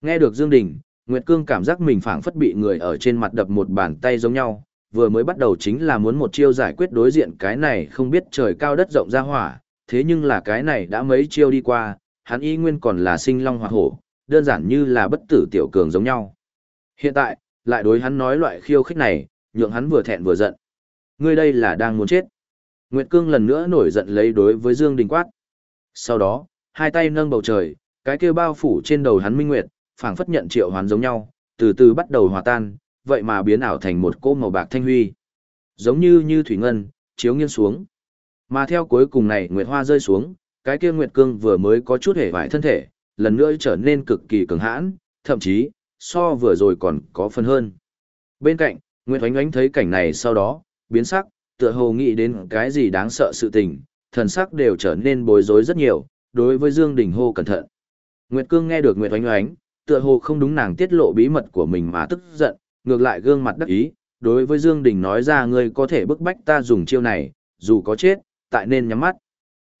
Nghe được Dương Đình, Nguyệt Cương cảm giác mình phảng phất bị người ở trên mặt đập một bàn tay giống nhau, vừa mới bắt đầu chính là muốn một chiêu giải quyết đối diện cái này không biết trời cao đất rộng ra hỏa, thế nhưng là cái này đã mấy chiêu đi qua, hắn y nguyên còn là sinh long hoặc hổ, đơn giản như là bất tử tiểu cường giống nhau. Hiện tại, lại đối hắn nói loại khiêu khích này, nhượng hắn vừa thẹn vừa giận. Ngươi đây là đang muốn chết. Nguyệt Cương lần nữa nổi giận lấy đối với Dương Đình quát. Sau đó, hai tay nâng bầu trời, cái kia bao phủ trên đầu hắn minh nguyệt, phảng phất nhận triệu hoán giống nhau, từ từ bắt đầu hòa tan, vậy mà biến ảo thành một cỗ màu bạc thanh huy. Giống như như thủy ngân, chiếu nghiêng xuống. Mà theo cuối cùng này nguyệt hoa rơi xuống, cái kia nguyệt cương vừa mới có chút hề vải thân thể, lần nữa trở nên cực kỳ cứng hãn, thậm chí, so vừa rồi còn có phần hơn. Bên cạnh, Nguyệt Oánh Oánh thấy cảnh này sau đó, biến sắc, tựa hồ nghĩ đến cái gì đáng sợ sự tình, thần sắc đều trở nên bối rối rất nhiều, đối với Dương Đình hô cẩn thận. Nguyệt Cương nghe được Nguyệt Oánh Oánh, tựa hồ không đúng nàng tiết lộ bí mật của mình mà tức giận, ngược lại gương mặt đắc ý, đối với Dương Đình nói ra ngươi có thể bức bách ta dùng chiêu này, dù có chết, tại nên nhắm mắt.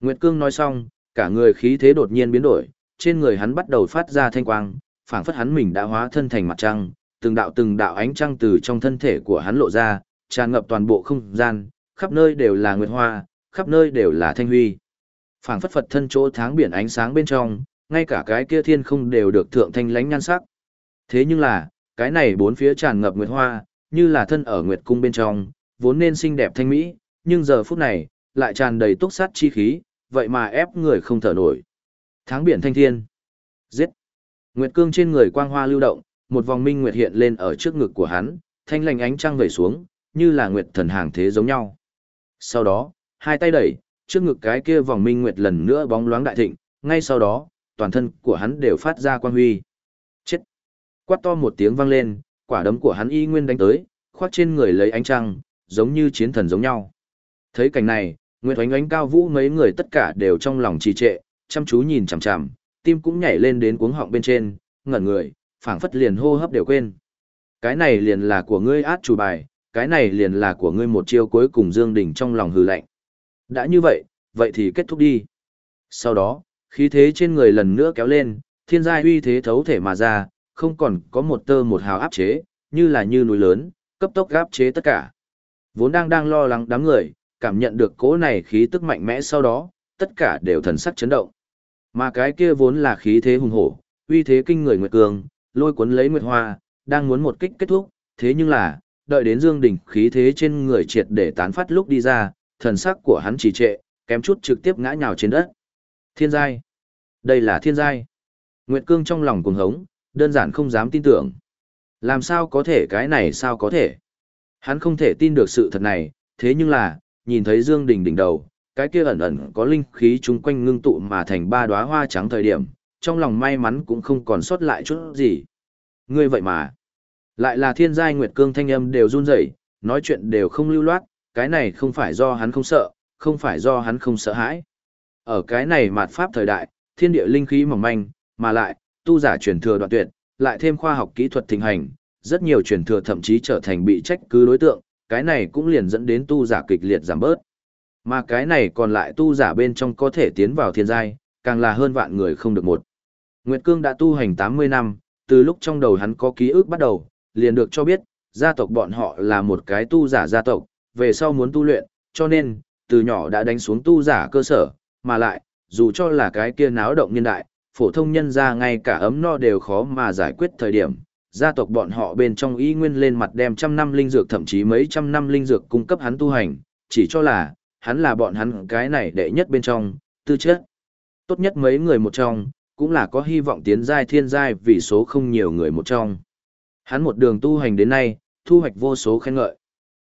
Nguyệt Cương nói xong, cả người khí thế đột nhiên biến đổi, trên người hắn bắt đầu phát ra thanh quang, phảng phất hắn mình đã hóa thân thành mặt trăng, từng đạo từng đạo ánh trăng từ trong thân thể của hắn lộ ra, tràn ngập toàn bộ không gian, khắp nơi đều là nguyệt hoa, khắp nơi đều là thanh huy. Phảng phất Phật thân chỗ tháng biển ánh sáng bên trong, ngay cả cái kia thiên không đều được thượng thanh lánh nhan sắc. Thế nhưng là, cái này bốn phía tràn ngập nguyệt hoa, như là thân ở nguyệt cung bên trong, vốn nên xinh đẹp thanh mỹ, nhưng giờ phút này, lại tràn đầy túc sát chi khí, vậy mà ép người không thở nổi. Tháng biển thanh thiên. Giết. Nguyệt cương trên người quang hoa lưu động, một vòng minh nguyệt hiện lên ở trước ngực của hắn, thanh lành ánh trăng vẩy xuống, như là nguyệt thần hàng thế giống nhau. Sau đó, hai tay đẩy, trước ngực cái kia vòng minh nguyệt lần nữa bóng loáng đại thịnh, ngay sau đó, toàn thân của hắn đều phát ra quang huy. Chết! Quát to một tiếng vang lên, quả đấm của hắn y nguyên đánh tới, khoác trên người lấy ánh trăng, giống như chiến thần giống nhau. Thấy cảnh này, Nguyệt Oánh Oánh cao vũ mấy người tất cả đều trong lòng trì trệ, chăm chú nhìn chằm chằm, tim cũng nhảy lên đến cuống họng bên trên, ngẩn người, phảng phất liền hô hấp đều quên. Cái này liền là của ngươi át chủ bài, cái này liền là của ngươi một chiêu cuối cùng Dương Đình trong lòng hừ lạnh. Đã như vậy, vậy thì kết thúc đi. Sau đó, khí thế trên người lần nữa kéo lên, thiên giai uy thế thấu thể mà ra, không còn có một tơ một hào áp chế, như là như núi lớn, cấp tốc áp chế tất cả. Vốn đang đang lo lắng đám người, cảm nhận được cỗ này khí tức mạnh mẽ sau đó, tất cả đều thần sắc chấn động. Mà cái kia vốn là khí thế hùng hổ, uy thế kinh người Nguyệt Cường, lôi cuốn lấy Nguyệt Hoa, đang muốn một kích kết thúc, thế nhưng là, đợi đến Dương Đình khí thế trên người triệt để tán phát lúc đi ra, thần sắc của hắn trì trệ, kém chút trực tiếp ngã nhào trên đất. Thiên giai. Đây là thiên giai. Nguyệt Cương trong lòng cuồng hống, đơn giản không dám tin tưởng. Làm sao có thể cái này sao có thể? Hắn không thể tin được sự thật này, thế nhưng là, nhìn thấy Dương Đình đỉnh đầu, cái kia ẩn ẩn có linh khí chung quanh ngưng tụ mà thành ba đóa hoa trắng thời điểm, trong lòng may mắn cũng không còn sót lại chút gì. Ngươi vậy mà, lại là thiên giai nguyệt cương thanh âm đều run rẩy, nói chuyện đều không lưu loát, cái này không phải do hắn không sợ, không phải do hắn không sợ hãi. Ở cái này mạt pháp thời đại, thiên địa linh khí mỏng manh, mà lại, tu giả truyền thừa đoạn tuyệt, lại thêm khoa học kỹ thuật thịnh hành, rất nhiều truyền thừa thậm chí trở thành bị trách cứ đối tượng, cái này cũng liền dẫn đến tu giả kịch liệt giảm bớt. Mà cái này còn lại tu giả bên trong có thể tiến vào thiên giai, càng là hơn vạn người không được một. Nguyệt Cương đã tu hành 80 năm, từ lúc trong đầu hắn có ký ức bắt đầu, liền được cho biết, gia tộc bọn họ là một cái tu giả gia tộc, về sau muốn tu luyện, cho nên, từ nhỏ đã đánh xuống tu giả cơ sở, mà lại, dù cho là cái kia náo động nhân đại, phổ thông nhân ra ngay cả ấm no đều khó mà giải quyết thời điểm, gia tộc bọn họ bên trong y nguyên lên mặt đem trăm năm linh dược thậm chí mấy trăm năm linh dược cung cấp hắn tu hành, chỉ cho là, hắn là bọn hắn cái này đệ nhất bên trong, tư chất. Tốt nhất mấy người một trong, cũng là có hy vọng tiến giai thiên giai vì số không nhiều người một trong. Hắn một đường tu hành đến nay, thu hoạch vô số khen ngợi.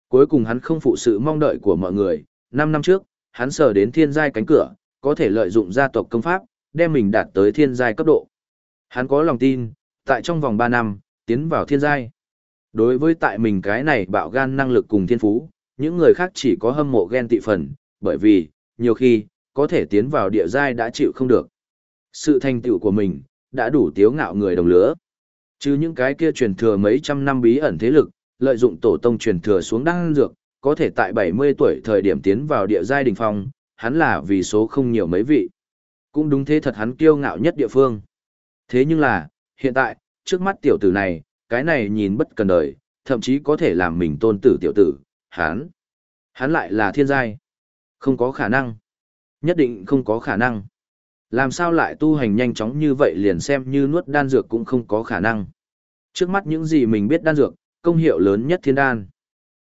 Cuối cùng hắn không phụ sự mong đợi của mọi người, 5 năm trước, hắn sở đến thiên giai cánh cửa, có thể lợi dụng gia tộc công pháp, đem mình đạt tới thiên giai cấp độ. Hắn có lòng tin, tại trong vòng 3 năm, tiến vào thiên giai. Đối với tại mình cái này bạo gan năng lực cùng thiên phú, những người khác chỉ có hâm mộ ghen tị phần, bởi vì, nhiều khi, có thể tiến vào địa giai đã chịu không được. Sự thành tựu của mình, đã đủ tiếu ngạo người đồng lứa. Chứ những cái kia truyền thừa mấy trăm năm bí ẩn thế lực, lợi dụng tổ tông truyền thừa xuống đăng dược, có thể tại 70 tuổi thời điểm tiến vào địa giai đỉnh phong, hắn là vì số không nhiều mấy vị. Cũng đúng thế thật hắn kiêu ngạo nhất địa phương. Thế nhưng là, hiện tại, trước mắt tiểu tử này, cái này nhìn bất cần đời, thậm chí có thể làm mình tôn tử tiểu tử, hắn. Hắn lại là thiên giai. Không có khả năng. Nhất định không có khả năng. Làm sao lại tu hành nhanh chóng như vậy liền xem như nuốt đan dược cũng không có khả năng. Trước mắt những gì mình biết đan dược, công hiệu lớn nhất thiên đan.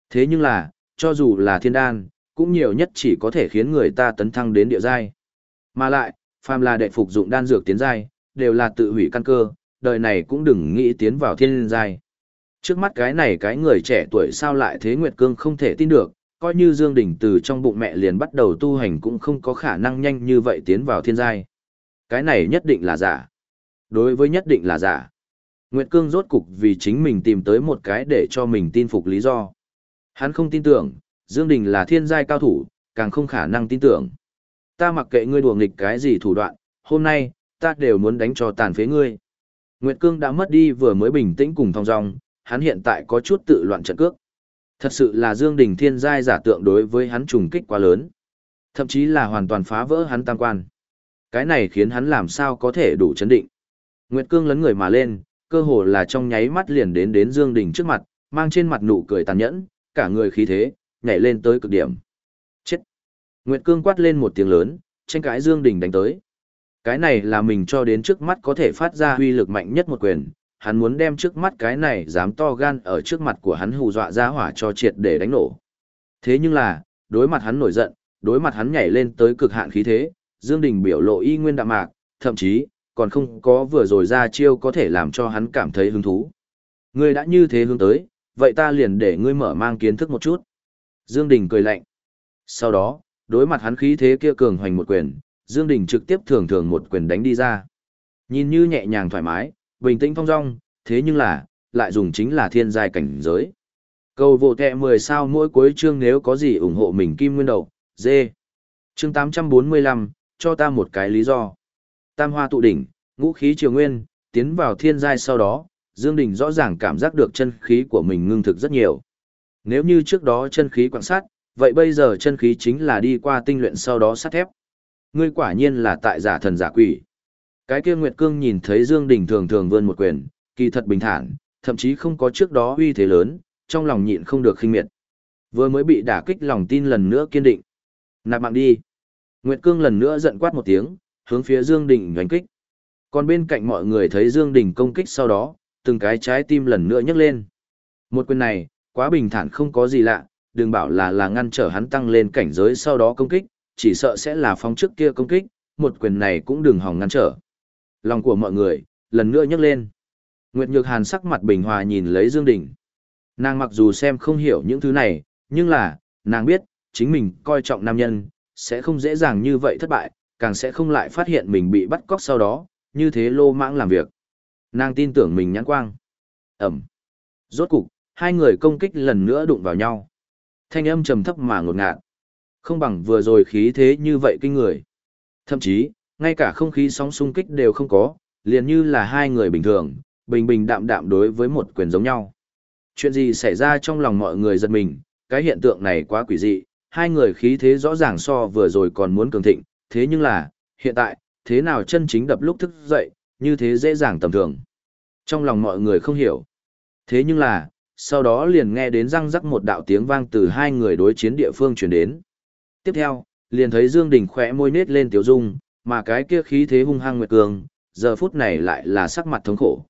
Thế nhưng là, cho dù là thiên đan, cũng nhiều nhất chỉ có thể khiến người ta tấn thăng đến địa giai. Mà lại, phàm là đệ phục dụng đan dược tiến giai, đều là tự hủy căn cơ, đời này cũng đừng nghĩ tiến vào thiên giai. Trước mắt cái này cái người trẻ tuổi sao lại thế Nguyệt Cương không thể tin được, coi như Dương Đình từ trong bụng mẹ liền bắt đầu tu hành cũng không có khả năng nhanh như vậy tiến vào thiên giai. Cái này nhất định là giả. Đối với nhất định là giả. Nguyệt Cương rốt cục vì chính mình tìm tới một cái để cho mình tin phục lý do. Hắn không tin tưởng, Dương Đình là thiên giai cao thủ, càng không khả năng tin tưởng. Ta mặc kệ ngươi đùa nghịch cái gì thủ đoạn, hôm nay, ta đều muốn đánh cho tàn phế ngươi. Nguyệt Cương đã mất đi vừa mới bình tĩnh cùng thong dong, hắn hiện tại có chút tự loạn trận cước. Thật sự là Dương Đình thiên giai giả tượng đối với hắn trùng kích quá lớn. Thậm chí là hoàn toàn phá vỡ hắn tam quan. Cái này khiến hắn làm sao có thể đủ chấn định. Nguyệt Cương lấn người mà lên, cơ hồ là trong nháy mắt liền đến đến Dương Đình trước mặt, mang trên mặt nụ cười tàn nhẫn, cả người khí thế, nhảy lên tới cực điểm. Chết! Nguyệt Cương quát lên một tiếng lớn, tranh cãi Dương Đình đánh tới. Cái này là mình cho đến trước mắt có thể phát ra uy lực mạnh nhất một quyền, hắn muốn đem trước mắt cái này dám to gan ở trước mặt của hắn hù dọa ra hỏa cho triệt để đánh nổ. Thế nhưng là, đối mặt hắn nổi giận, đối mặt hắn nhảy lên tới cực hạn khí thế, Dương Đình biểu lộ y nguyên đạm mạc, thậm chí, còn không có vừa rồi ra chiêu có thể làm cho hắn cảm thấy hứng thú. Ngươi đã như thế hướng tới, vậy ta liền để ngươi mở mang kiến thức một chút. Dương Đình cười lạnh. Sau đó, đối mặt hắn khí thế kia cường hoành một quyền, Dương Đình trực tiếp thường thường một quyền đánh đi ra. Nhìn như nhẹ nhàng thoải mái, bình tĩnh phong dong, thế nhưng là, lại dùng chính là thiên giai cảnh giới. Cầu vô kẹ 10 sao mỗi cuối chương nếu có gì ủng hộ mình kim nguyên đầu, dê. Chương 845, cho ta một cái lý do. Tam hoa tụ đỉnh, ngũ khí triều nguyên, tiến vào thiên giai sau đó, Dương Đình rõ ràng cảm giác được chân khí của mình ngưng thực rất nhiều. Nếu như trước đó chân khí quan sát, Vậy bây giờ chân khí chính là đi qua tinh luyện sau đó sắt thép. Ngươi quả nhiên là tại giả thần giả quỷ. Cái kia Nguyệt Cương nhìn thấy Dương Đình thường thường vươn một quyền, kỳ thật bình thản, thậm chí không có trước đó uy thế lớn, trong lòng nhịn không được khinh miệt. Vừa mới bị đả kích lòng tin lần nữa kiên định. Nạp mạng đi. Nguyệt Cương lần nữa giận quát một tiếng, hướng phía Dương Đình đánh kích. Còn bên cạnh mọi người thấy Dương Đình công kích sau đó, từng cái trái tim lần nữa nhấc lên. Một quyền này, quá bình thản không có gì lạ, đừng bảo là là ngăn trở hắn tăng lên cảnh giới sau đó công kích, chỉ sợ sẽ là phong trước kia công kích, một quyền này cũng đừng hòng ngăn trở. Lòng của mọi người, lần nữa nhấc lên. Nguyệt Nhược Hàn sắc mặt bình hòa nhìn lấy Dương Đình. Nàng mặc dù xem không hiểu những thứ này, nhưng là, nàng biết, chính mình coi trọng nam nhân, sẽ không dễ dàng như vậy thất bại, càng sẽ không lại phát hiện mình bị bắt cóc sau đó, như thế lô mãng làm việc. Nàng tin tưởng mình nhãn quang. Ẩm. Rốt cục, hai người công kích lần nữa đụng vào nhau. Thanh âm trầm thấp mà ngột ngạt. Không bằng vừa rồi khí thế như vậy kinh người. Thậm chí, ngay cả không khí sóng xung kích đều không có, liền như là hai người bình thường, bình bình đạm đạm đối với một quyền giống nhau. Chuyện gì xảy ra trong lòng mọi người giật mình, cái hiện tượng này quá quỷ dị, hai người khí thế rõ ràng so vừa rồi còn muốn cường thịnh, thế nhưng là, hiện tại, thế nào chân chính đập lúc thức dậy, như thế dễ dàng tầm thường. Trong lòng mọi người không hiểu. Thế nhưng là, sau đó liền nghe đến răng rắc một đạo tiếng vang từ hai người đối chiến địa phương truyền đến. Tiếp theo, liền thấy Dương Đình khẽ môi nết lên tiểu dung, mà cái kia khí thế hung hăng nguyệt cường, giờ phút này lại là sắc mặt thống khổ.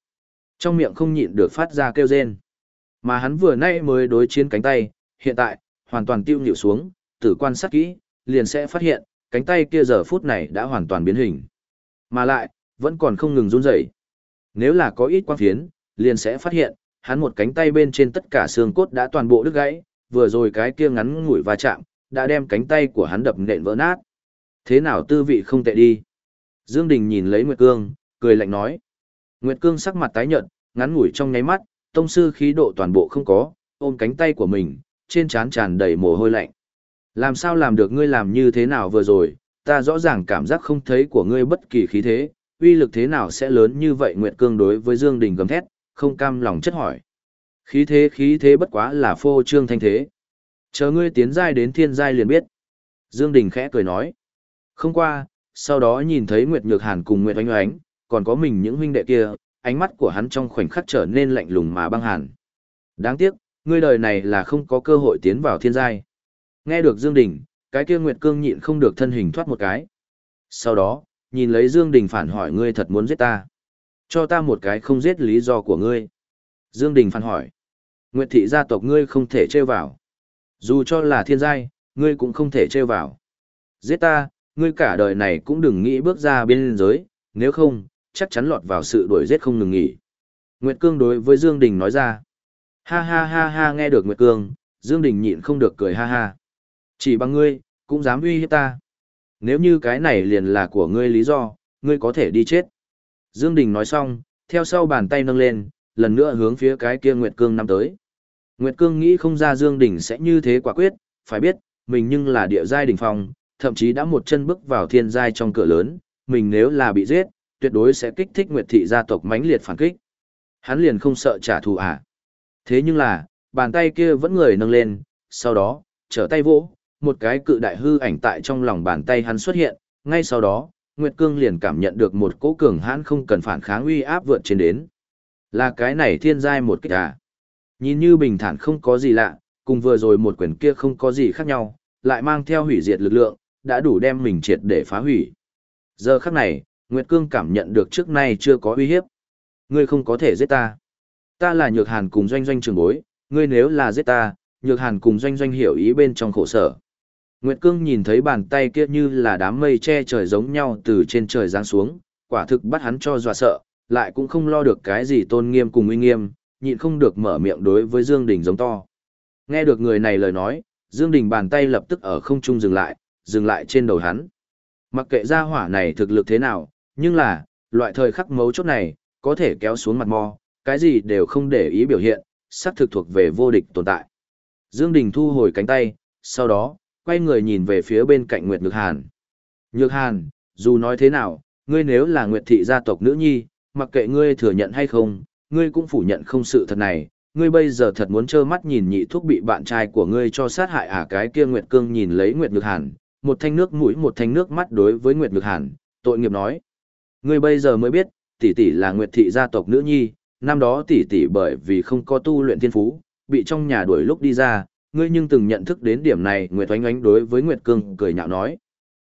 Trong miệng không nhịn được phát ra kêu rên. Mà hắn vừa nay mới đối chiến cánh tay, hiện tại, hoàn toàn tiêu nhịu xuống, tử quan sát kỹ, liền sẽ phát hiện, cánh tay kia giờ phút này đã hoàn toàn biến hình. Mà lại, vẫn còn không ngừng run rẩy. Nếu là có ít quang phiến, liền sẽ phát hiện, hắn một cánh tay bên trên tất cả xương cốt đã toàn bộ đứt gãy, vừa rồi cái kia ngắn ngủi va chạm, đã đem cánh tay của hắn đập nện vỡ nát. Thế nào tư vị không tệ đi. Dương Đình nhìn lấy Nguyệt Cương, cười lạnh nói. Nguyệt Cương sắc mặt tái nhợt, ngắn ngủi trong nháy mắt, tông sư khí độ toàn bộ không có, ôm cánh tay của mình, trên trán tràn đầy mồ hôi lạnh. Làm sao làm được ngươi làm như thế nào vừa rồi, ta rõ ràng cảm giác không thấy của ngươi bất kỳ khí thế, uy lực thế nào sẽ lớn như vậy Nguyệt Cương đối với Dương Đình gầm thét, không cam lòng chất hỏi. Khí thế khí thế bất quá là phô trương thanh thế. Chờ ngươi tiến giai đến thiên giai liền biết. Dương Đình khẽ cười nói. Không qua, sau đó nhìn thấy Nguyệt Nhược Hàn cùng Nguyệt Oanh Oánh, còn có mình những huynh đệ kia, ánh mắt của hắn trong khoảnh khắc trở nên lạnh lùng mà băng hàn. Đáng tiếc, ngươi đời này là không có cơ hội tiến vào thiên giai. Nghe được Dương Đình, cái kia Nguyệt Cương nhịn không được thân hình thoát một cái. Sau đó, nhìn lấy Dương Đình phản hỏi ngươi thật muốn giết ta. Cho ta một cái không giết lý do của ngươi. Dương Đình phản hỏi. Nguyệt thị gia tộc ngươi không thể trêu vào. Dù cho là thiên giai, ngươi cũng không thể trêu vào. Giết ta, ngươi cả đời này cũng đừng nghĩ bước ra biên giới, nếu không, chắc chắn lọt vào sự đuổi giết không ngừng nghỉ. Nguyệt Cương đối với Dương Đình nói ra. Ha ha ha ha nghe được Nguyệt Cương, Dương Đình nhịn không được cười ha ha. Chỉ bằng ngươi, cũng dám uy hiếp ta. Nếu như cái này liền là của ngươi lý do, ngươi có thể đi chết. Dương Đình nói xong, theo sau bàn tay nâng lên, lần nữa hướng phía cái kia Nguyệt Cương năm tới. Nguyệt Cương nghĩ không ra Dương Đình sẽ như thế quả quyết, phải biết, mình nhưng là địa giai đỉnh phong, thậm chí đã một chân bước vào thiên giai trong cửa lớn, mình nếu là bị giết, tuyệt đối sẽ kích thích Nguyệt thị gia tộc mãnh liệt phản kích. Hắn liền không sợ trả thù à? Thế nhưng là, bàn tay kia vẫn người nâng lên, sau đó, trở tay vỗ, một cái cự đại hư ảnh tại trong lòng bàn tay hắn xuất hiện, ngay sau đó, Nguyệt Cương liền cảm nhận được một cỗ cường hãn không cần phản kháng uy áp vượt trên đến. Là cái này thiên giai một kích à? Nhìn như bình thản không có gì lạ, cùng vừa rồi một quyển kia không có gì khác nhau, lại mang theo hủy diệt lực lượng, đã đủ đem mình triệt để phá hủy. Giờ khắc này, Nguyệt Cương cảm nhận được trước nay chưa có uy hiếp. Ngươi không có thể giết ta. Ta là Nhược Hàn cùng doanh doanh trường bối, ngươi nếu là giết ta, Nhược Hàn cùng doanh doanh hiểu ý bên trong khổ sở. Nguyệt Cương nhìn thấy bàn tay kia như là đám mây che trời giống nhau từ trên trời giáng xuống, quả thực bắt hắn cho dọa sợ, lại cũng không lo được cái gì tôn nghiêm cùng uy nghiêm, nhịn không được mở miệng đối với Dương Đình giống to. Nghe được người này lời nói, Dương Đình bàn tay lập tức ở không trung dừng lại, dừng lại trên đầu hắn. Mặc kệ gia hỏa này thực lực thế nào, nhưng là, loại thời khắc mấu chốt này, có thể kéo xuống mặt mò, cái gì đều không để ý biểu hiện, sắc thực thuộc về vô địch tồn tại. Dương Đình thu hồi cánh tay, sau đó, quay người nhìn về phía bên cạnh Nguyệt Nhược Hàn. Nhược Hàn, dù nói thế nào, ngươi nếu là Nguyệt thị gia tộc nữ nhi, mặc kệ ngươi thừa nhận hay không, ngươi cũng phủ nhận không sự thật này, ngươi bây giờ thật muốn trơ mắt nhìn nhị thuốc bị bạn trai của ngươi cho sát hại à cái kia Nguyệt Cương nhìn lấy Nguyệt Nhược Hàn, một thanh nước mũi một thanh nước mắt đối với Nguyệt Nhược Hàn, tội nghiệp nói. Ngươi bây giờ mới biết, tỷ tỷ là Nguyệt thị gia tộc nữ nhi, năm đó tỷ tỷ bởi vì không có tu luyện thiên phú, bị trong nhà đuổi lúc đi ra, ngươi nhưng từng nhận thức đến điểm này, Nguyệt Oánh Oánh đối với Nguyệt Cương cười nhạo nói.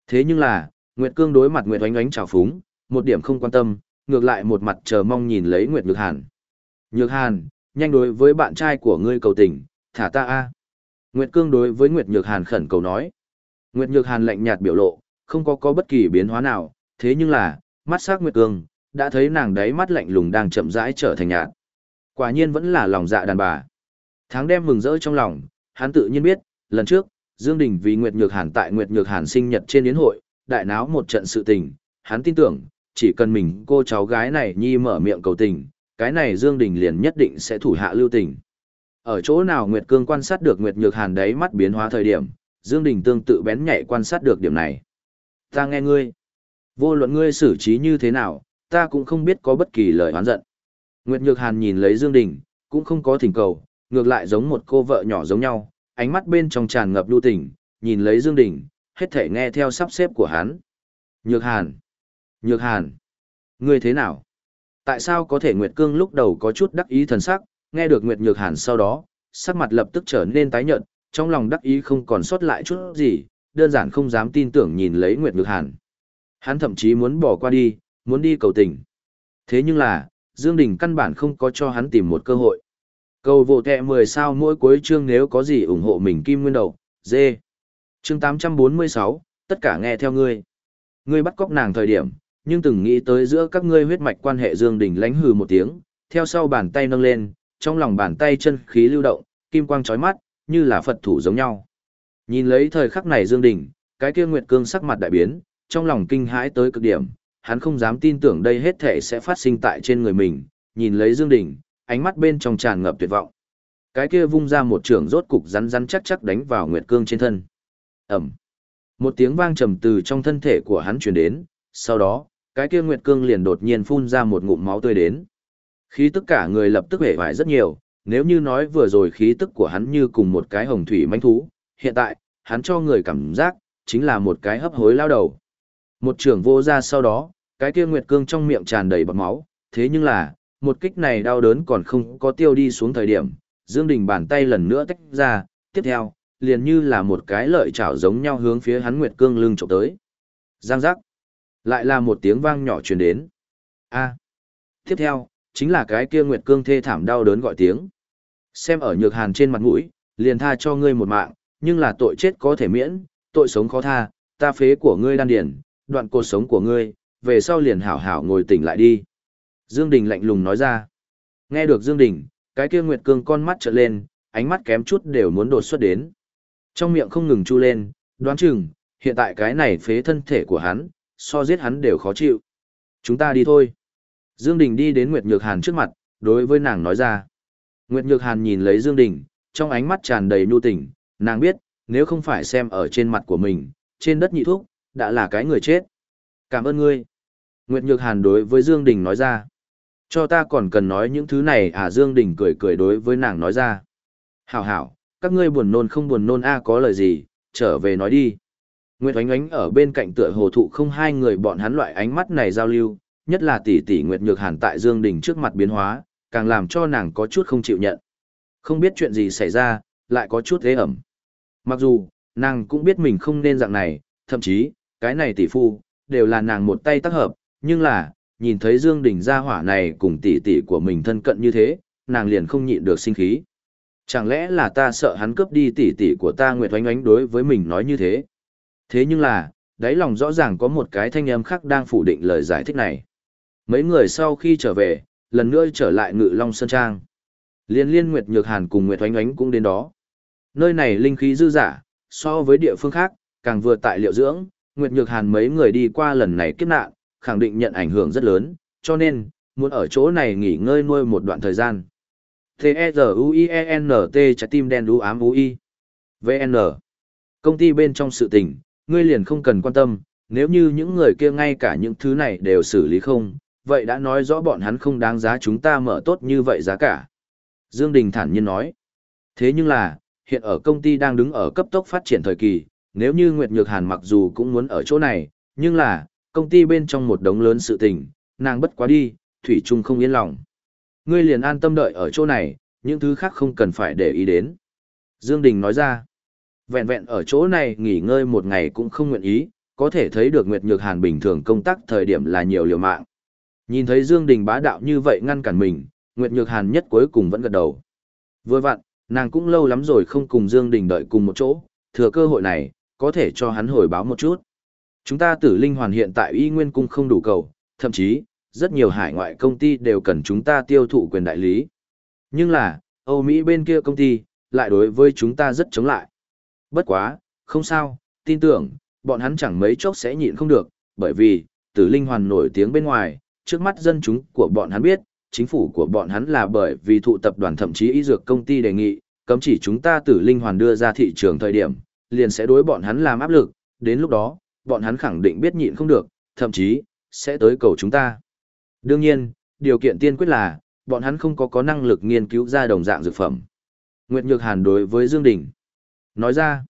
Thế nhưng là, Nguyệt Cương đối mặt Nguyệt Oánh Oánh trào phúng, một điểm không quan tâm, ngược lại một mặt chờ mong nhìn lấy Nguyệt Nhược Hàn. Nhược Hàn, nhanh đối với bạn trai của ngươi cầu tình, thả ta a. Nguyệt Cương đối với Nguyệt Nhược Hàn khẩn cầu nói. Nguyệt Nhược Hàn lạnh nhạt biểu lộ, không có có bất kỳ biến hóa nào, thế nhưng là, mắt sắc Nguyệt Cương, đã thấy nàng đấy mắt lạnh lùng đang chậm rãi trở thành nhạt. Quả nhiên vẫn là lòng dạ đàn bà. Tháng đem mừng rỡ trong lòng, hắn tự nhiên biết, lần trước, Dương Đình vì Nguyệt Nhược Hàn tại Nguyệt Nhược Hàn sinh nhật trên yến hội, đại náo một trận sự tình, hắn tin tưởng, chỉ cần mình cô cháu gái này nhi mở miệng cầu tình, cái này Dương Đình liền nhất định sẽ thủ hạ lưu tình. Ở chỗ nào Nguyệt Cương quan sát được Nguyệt Nhược Hàn đấy mắt biến hóa thời điểm, Dương Đình tương tự bén nhạy quan sát được điểm này. Ta nghe ngươi. Vô luận ngươi xử trí như thế nào, ta cũng không biết có bất kỳ lời oán giận. Nguyệt Nhược Hàn nhìn lấy Dương Đình, cũng không có thỉnh cầu, ngược lại giống một cô vợ nhỏ giống nhau, ánh mắt bên trong tràn ngập lưu tình, nhìn lấy Dương Đình, hết thể nghe theo sắp xếp của hắn. Nhược Hàn! Nhược Hàn! Ngươi thế nào? Tại sao có thể Nguyệt Cương lúc đầu có chút đắc ý thần sắc, nghe được Nguyệt Nhược Hàn sau đó, sắc mặt lập tức trở nên tái nhợt, trong lòng đắc ý không còn sót lại chút gì, đơn giản không dám tin tưởng nhìn lấy Nguyệt Nhược Hàn. Hắn thậm chí muốn bỏ qua đi, muốn đi cầu tình. Thế nhưng là, Dương Đình căn bản không có cho hắn tìm một cơ hội. Cầu vô kẹ 10 sao mỗi cuối chương nếu có gì ủng hộ mình kim nguyên đầu, dê. Chương 846, tất cả nghe theo ngươi. Ngươi bắt cóc nàng thời điểm, nhưng từng nghĩ tới giữa các ngươi huyết mạch quan hệ Dương Đình lánh hừ một tiếng, theo sau bàn tay nâng lên, trong lòng bàn tay chân khí lưu động, kim quang chói mắt, như là Phật thủ giống nhau. Nhìn lấy thời khắc này Dương Đình, cái kia Nguyệt Cương sắc mặt đại biến, trong lòng kinh hãi tới cực điểm, hắn không dám tin tưởng đây hết thể sẽ phát sinh tại trên người mình, nhìn lấy Dương Đình, ánh mắt bên trong tràn ngập tuyệt vọng. Cái kia vung ra một trường rốt cục rắn rắn chắc chắc đánh vào Nguyệt Cương trên thân. ầm Một tiếng vang trầm từ trong thân thể của hắn truyền đến, sau đó, cái kia Nguyệt Cương liền đột nhiên phun ra một ngụm máu tươi đến. Khí tức cả người lập tức hể vải rất nhiều, nếu như nói vừa rồi khí tức của hắn như cùng một cái hồng thủy manh thú, hiện tại, hắn cho người cảm giác, chính là một cái hấp hối lao đầu. Một trường vô ra sau đó, cái kia Nguyệt Cương trong miệng tràn đầy bọt máu, thế nhưng là, một kích này đau đớn còn không có tiêu đi xuống thời điểm, Dương Đình bàn tay lần nữa tách ra, tiếp theo, liền như là một cái lợi chảo giống nhau hướng phía hắn Nguyệt Cương lưng chụp tới. Giang giác. Lại là một tiếng vang nhỏ truyền đến. A. Tiếp theo, chính là cái kia Nguyệt Cương thê thảm đau đớn gọi tiếng. Xem ở nhược hàn trên mặt mũi, liền tha cho ngươi một mạng, nhưng là tội chết có thể miễn, tội sống khó tha, ta phế của ngươi đan điển, đoạn cột sống của ngươi, về sau liền hảo hảo ngồi tỉnh lại đi. Dương Đình lạnh lùng nói ra. Nghe được Dương Đình, cái kia Nguyệt Cương con mắt trợn lên, ánh mắt kém chút đều muốn đột xuất đến. Trong miệng không ngừng chu lên, đoán chừng, hiện tại cái này phế thân thể của hắn, so giết hắn đều khó chịu. Chúng ta đi thôi. Dương Đình đi đến Nguyệt Nhược Hàn trước mặt, đối với nàng nói ra. Nguyệt Nhược Hàn nhìn lấy Dương Đình, trong ánh mắt tràn đầy nhu tình, nàng biết, nếu không phải xem ở trên mặt của mình, trên đất nhị thuốc, đã là cái người chết. Cảm ơn ngươi. Nguyệt Nhược Hàn đối với Dương Đình nói ra. Cho ta còn cần nói những thứ này à Dương Đình cười cười đối với nàng nói ra. Hảo hảo, các ngươi buồn nôn không buồn nôn a có lời gì, trở về nói đi. Nguyệt Oánh Oánh ở bên cạnh tựa hồ thụ không hai người bọn hắn loại ánh mắt này giao lưu, nhất là tỷ tỷ Nguyệt Nhược Hàn tại Dương Đình trước mặt biến hóa, càng làm cho nàng có chút không chịu nhận. Không biết chuyện gì xảy ra, lại có chút thế ẩm. Mặc dù, nàng cũng biết mình không nên dạng này, thậm chí, cái này tỷ phu, đều là nàng một tay tác hợp, nhưng là, nhìn thấy Dương Đình gia hỏa này cùng tỷ tỷ của mình thân cận như thế, nàng liền không nhịn được sinh khí. Chẳng lẽ là ta sợ hắn cướp đi tỷ tỷ của ta Nguyệt Oánh Oánh đối với mình nói như thế? Thế nhưng là, đáy lòng rõ ràng có một cái thanh âm khác đang phủ định lời giải thích này. Mấy người sau khi trở về, lần nữa trở lại Ngự Long Sơn Trang. Liên liên Nguyệt Nhược Hàn cùng Nguyệt Oánh Oánh cũng đến đó. Nơi này linh khí dư giả, so với địa phương khác, càng vừa tại liệu dưỡng, Nguyệt Nhược Hàn mấy người đi qua lần này kiếp nạn, khẳng định nhận ảnh hưởng rất lớn, cho nên, muốn ở chỗ này nghỉ ngơi nuôi một đoạn thời gian. T-E-Z-U-I-E-N-T trái tim đen đu ám U-I. VN. Công ty bên trong sự tình, ngươi liền không cần quan tâm, nếu như những người kia ngay cả những thứ này đều xử lý không, vậy đã nói rõ bọn hắn không đáng giá chúng ta mở tốt như vậy giá cả. Dương Đình thản nhiên nói. Thế nhưng là, hiện ở công ty đang đứng ở cấp tốc phát triển thời kỳ, nếu như Nguyệt Nhược Hàn mặc dù cũng muốn ở chỗ này, nhưng là, công ty bên trong một đống lớn sự tình, nàng bất quá đi, Thủy Trung không yên lòng. Ngươi liền an tâm đợi ở chỗ này, những thứ khác không cần phải để ý đến. Dương Đình nói ra, vẹn vẹn ở chỗ này nghỉ ngơi một ngày cũng không nguyện ý, có thể thấy được Nguyệt Nhược Hàn bình thường công tác thời điểm là nhiều liều mạng. Nhìn thấy Dương Đình bá đạo như vậy ngăn cản mình, Nguyệt Nhược Hàn nhất cuối cùng vẫn gật đầu. Vừa vặn, nàng cũng lâu lắm rồi không cùng Dương Đình đợi cùng một chỗ, thừa cơ hội này, có thể cho hắn hồi báo một chút. Chúng ta tử linh hoàn hiện tại y nguyên cung không đủ cầu, thậm chí, rất nhiều hải ngoại công ty đều cần chúng ta tiêu thụ quyền đại lý. Nhưng là, Âu Mỹ bên kia công ty, lại đối với chúng ta rất chống lại. Bất quá, không sao, tin tưởng, bọn hắn chẳng mấy chốc sẽ nhịn không được, bởi vì, tử linh hoàn nổi tiếng bên ngoài, trước mắt dân chúng của bọn hắn biết, chính phủ của bọn hắn là bởi vì thụ tập đoàn thậm chí y dược công ty đề nghị, cấm chỉ chúng ta tử linh hoàn đưa ra thị trường thời điểm, liền sẽ đối bọn hắn làm áp lực, đến lúc đó, bọn hắn khẳng định biết nhịn không được, thậm chí, sẽ tới cầu chúng ta. Đương nhiên, điều kiện tiên quyết là, bọn hắn không có có năng lực nghiên cứu ra đồng dạng dược phẩm. Nguyệt Nhược Hàn đối với Dương Đình nói ra,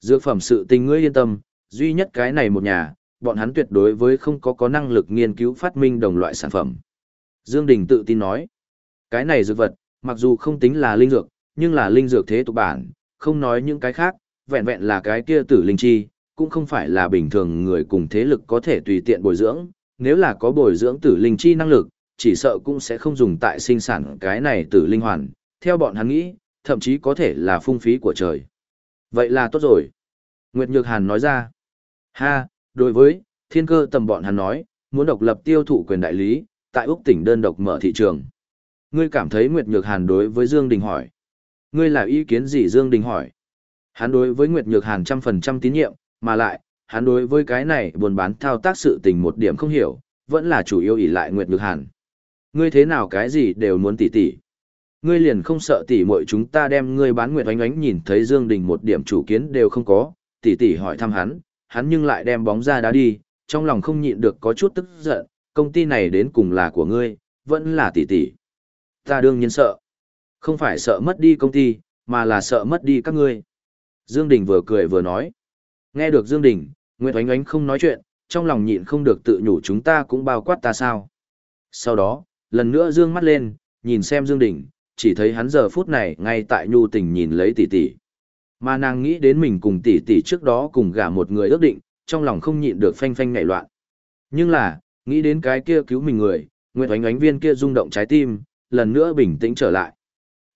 dược phẩm sự tình ngươi yên tâm, duy nhất cái này một nhà, bọn hắn tuyệt đối với không có có năng lực nghiên cứu phát minh đồng loại sản phẩm. Dương Đình tự tin nói, cái này dược vật, mặc dù không tính là linh dược, nhưng là linh dược thế tục bản, không nói những cái khác, vẹn vẹn là cái kia tử linh chi, cũng không phải là bình thường người cùng thế lực có thể tùy tiện bồi dưỡng, nếu là có bồi dưỡng tử linh chi năng lực, chỉ sợ cũng sẽ không dùng tại sinh sản cái này tử linh hoàn, theo bọn hắn nghĩ, thậm chí có thể là phung phí của trời. Vậy là tốt rồi. Nguyệt Nhược Hàn nói ra. Ha, đối với, thiên cơ tầm bọn hắn nói, muốn độc lập tiêu thụ quyền đại lý, tại Úc tỉnh đơn độc mở thị trường. Ngươi cảm thấy Nguyệt Nhược Hàn đối với Dương Đình hỏi. Ngươi là ý kiến gì Dương Đình hỏi? Hắn đối với Nguyệt Nhược Hàn trăm phần trăm tín nhiệm, mà lại, hắn đối với cái này buôn bán thao tác sự tình một điểm không hiểu, vẫn là chủ yếu ỷ lại Nguyệt Nhược Hàn. Ngươi thế nào cái gì đều muốn tỉ tỉ. Ngươi liền không sợ tỉ muội chúng ta đem ngươi bán Nguyệt Oánh Oánh nhìn thấy Dương Đình một điểm chủ kiến đều không có, tỉ tỉ hỏi thăm hắn, hắn nhưng lại đem bóng ra đá đi, trong lòng không nhịn được có chút tức giận, công ty này đến cùng là của ngươi, vẫn là tỉ tỉ. Ta đương nhiên sợ. Không phải sợ mất đi công ty, mà là sợ mất đi các ngươi. Dương Đình vừa cười vừa nói. Nghe được Dương Đình, Nguyệt Oánh Oánh không nói chuyện, trong lòng nhịn không được tự nhủ chúng ta cũng bao quát ta sao. Sau đó, lần nữa dương mắt lên, nhìn xem Dương Đình, chỉ thấy hắn giờ phút này ngay tại nhu tình nhìn lấy tỷ tỷ. Mà nàng nghĩ đến mình cùng tỷ tỷ trước đó cùng gả một người ước định, trong lòng không nhịn được phanh phanh ngại loạn. Nhưng là, nghĩ đến cái kia cứu mình người, Nguyệt Oánh Oánh viên kia rung động trái tim, lần nữa bình tĩnh trở lại.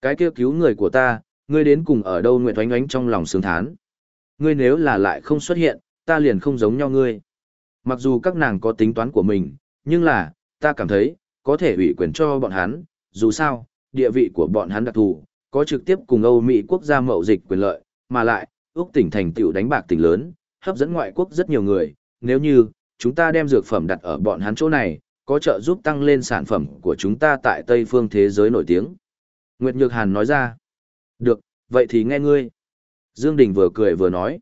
Cái kia cứu người của ta, ngươi đến cùng ở đâu Nguyệt Oánh Oánh trong lòng sướng thán. Ngươi nếu là lại không xuất hiện, ta liền không giống nhau ngươi. Mặc dù các nàng có tính toán của mình, nhưng là, ta cảm thấy, có thể ủy quyền cho bọn hắn, dù sao, địa vị của bọn hắn đặc thù, có trực tiếp cùng Âu Mỹ quốc gia mậu dịch quyền lợi, mà lại, Úc tỉnh thành tiểu đánh bạc tỉnh lớn, hấp dẫn ngoại quốc rất nhiều người, nếu như, chúng ta đem dược phẩm đặt ở bọn hắn chỗ này, có trợ giúp tăng lên sản phẩm của chúng ta tại Tây phương thế giới nổi tiếng. Nguyệt Nhược Hàn nói ra, được, vậy thì nghe ngươi. Dương Đình vừa cười vừa nói,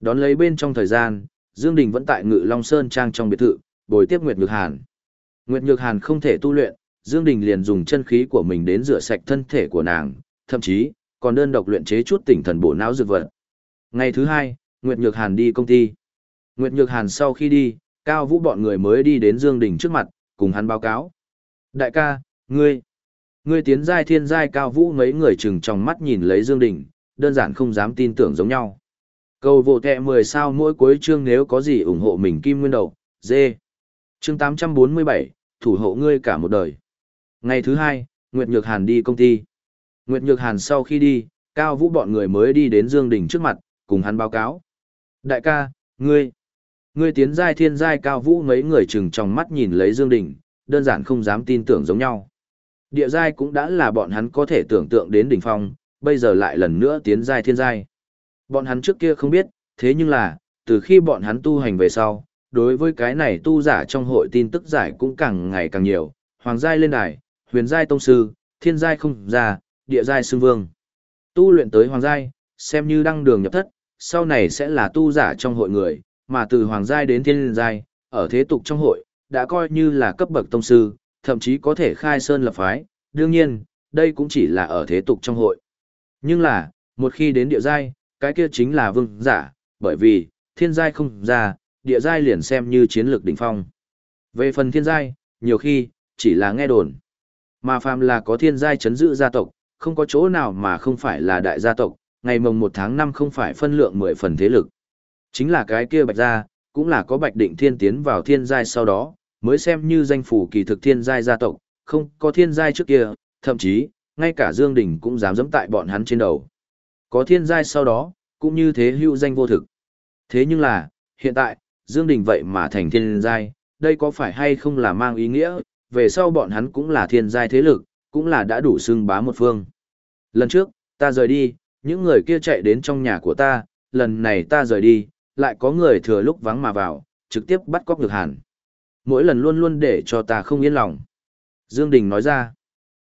đón lấy bên trong thời gian, Dương Đình vẫn tại Ngự Long Sơn Trang trong biệt thự, bồi tiếp Nguyệt Nhược Hàn. Nguyệt Nhược Hàn không thể tu luyện, Dương Đình liền dùng chân khí của mình đến rửa sạch thân thể của nàng, thậm chí, còn đơn độc luyện chế chút tỉnh thần bổ não dược vật. Ngày thứ hai, Nguyệt Nhược Hàn đi công ty. Nguyệt Nhược Hàn sau khi đi, Cao Vũ bọn người mới đi đến Dương Đình trước mặt, cùng hắn báo cáo. Đại ca, ngươi, ngươi tiến giai thiên giai Cao Vũ mấy người chừng trong mắt nhìn lấy Dương Đình, đơn giản không dám tin tưởng giống nhau. Cầu vô kẹ 10 sao mỗi cuối chương nếu có gì ủng hộ mình kim nguyên đầu, dê. Chương 847, thủ hộ ngươi cả một đời. Ngày thứ hai, Nguyệt Nhược Hàn đi công ty. Nguyệt Nhược Hàn sau khi đi, Cao Vũ bọn người mới đi đến Dương Đình trước mặt, cùng hắn báo cáo. Đại ca, ngươi, ngươi tiến giai thiên giai Cao Vũ mấy người chừng trong mắt nhìn lấy Dương Đình, đơn giản không dám tin tưởng giống nhau. Địa giai cũng đã là bọn hắn có thể tưởng tượng đến đỉnh phong, bây giờ lại lần nữa tiến giai thiên giai. Bọn hắn trước kia không biết, thế nhưng là, từ khi bọn hắn tu hành về sau, đối với cái này tu giả trong hội tin tức giải cũng càng ngày càng nhiều, hoàng giai lên đài, huyền giai tông sư, thiên giai không ra, địa giai sư vương. Tu luyện tới hoàng giai, xem như đăng đường nhập thất, sau này sẽ là tu giả trong hội người, mà từ hoàng giai đến thiên giai, ở thế tục trong hội, đã coi như là cấp bậc tông sư, thậm chí có thể khai sơn lập phái. Đương nhiên, đây cũng chỉ là ở thế tục trong hội. Nhưng là, một khi đến địa giai, cái kia chính là vương giả, bởi vì, thiên giai không ra, địa giai liền xem như chiến lược đỉnh phong. Về phần thiên giai, nhiều khi, chỉ là nghe đồn. Mà phàm là có thiên giai chấn giữ gia tộc, không có chỗ nào mà không phải là đại gia tộc, ngày mồng 1 tháng 5 không phải phân lượng 10 phần thế lực. Chính là cái kia bạch gia, cũng là có bạch định thiên tiến vào thiên giai sau đó, mới xem như danh phủ kỳ thực thiên giai gia tộc, không có thiên giai trước kia, thậm chí, ngay cả Dương Đình cũng dám dẫm tại bọn hắn trên đầu. Có thiên giai sau đó, cũng như thế hữu danh vô thực. Thế nhưng là, hiện tại, Dương Đình vậy mà thành thiên giai, đây có phải hay không là mang ý nghĩa, về sau bọn hắn cũng là thiên giai thế lực, cũng là đã đủ xưng bá một phương. Lần trước, ta rời đi, những người kia chạy đến trong nhà của ta, lần này ta rời đi, lại có người thừa lúc vắng mà vào, trực tiếp bắt cóc được hẳn. Mỗi lần luôn luôn để cho ta không yên lòng. Dương Đình nói ra.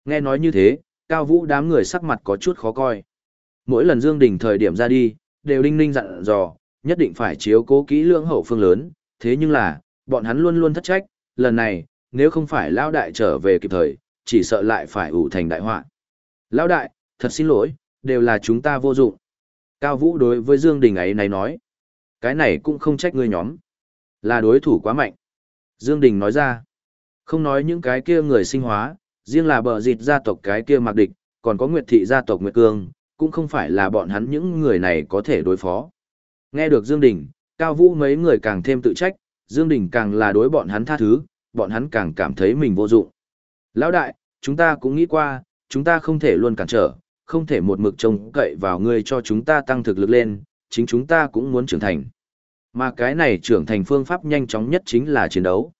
Nghe nói như thế, cao vũ đám người sắc mặt có chút khó coi. Mỗi lần Dương Đình thời điểm ra đi, đều đinh ninh dặn dò, nhất định phải chiếu cố kỹ lưỡng hậu phương lớn, thế nhưng là, bọn hắn luôn luôn thất trách, lần này, nếu không phải Lão Đại trở về kịp thời, chỉ sợ lại phải ủ thành đại họa. Lão Đại, thật xin lỗi, đều là chúng ta vô dụng. Cao Vũ đối với Dương Đình ấy này nói, cái này cũng không trách ngươi nhóm, là đối thủ quá mạnh. Dương Đình nói ra, không nói những cái kia người sinh hóa, riêng là bờ dịt gia tộc cái kia mặc địch, còn có Nguyệt thị gia tộc Nguyệt Cương, cũng không phải là bọn hắn những người này có thể đối phó. Nghe được Dương Đình, Cao Vũ mấy người càng thêm tự trách, Dương Đình càng là đối bọn hắn tha thứ, bọn hắn càng cảm thấy mình vô dụng. Lão đại, chúng ta cũng nghĩ qua, chúng ta không thể luôn cản trở, không thể một mực trông cậy vào ngươi cho chúng ta tăng thực lực lên, chính chúng ta cũng muốn trưởng thành. Mà cái này trưởng thành phương pháp nhanh chóng nhất chính là chiến đấu.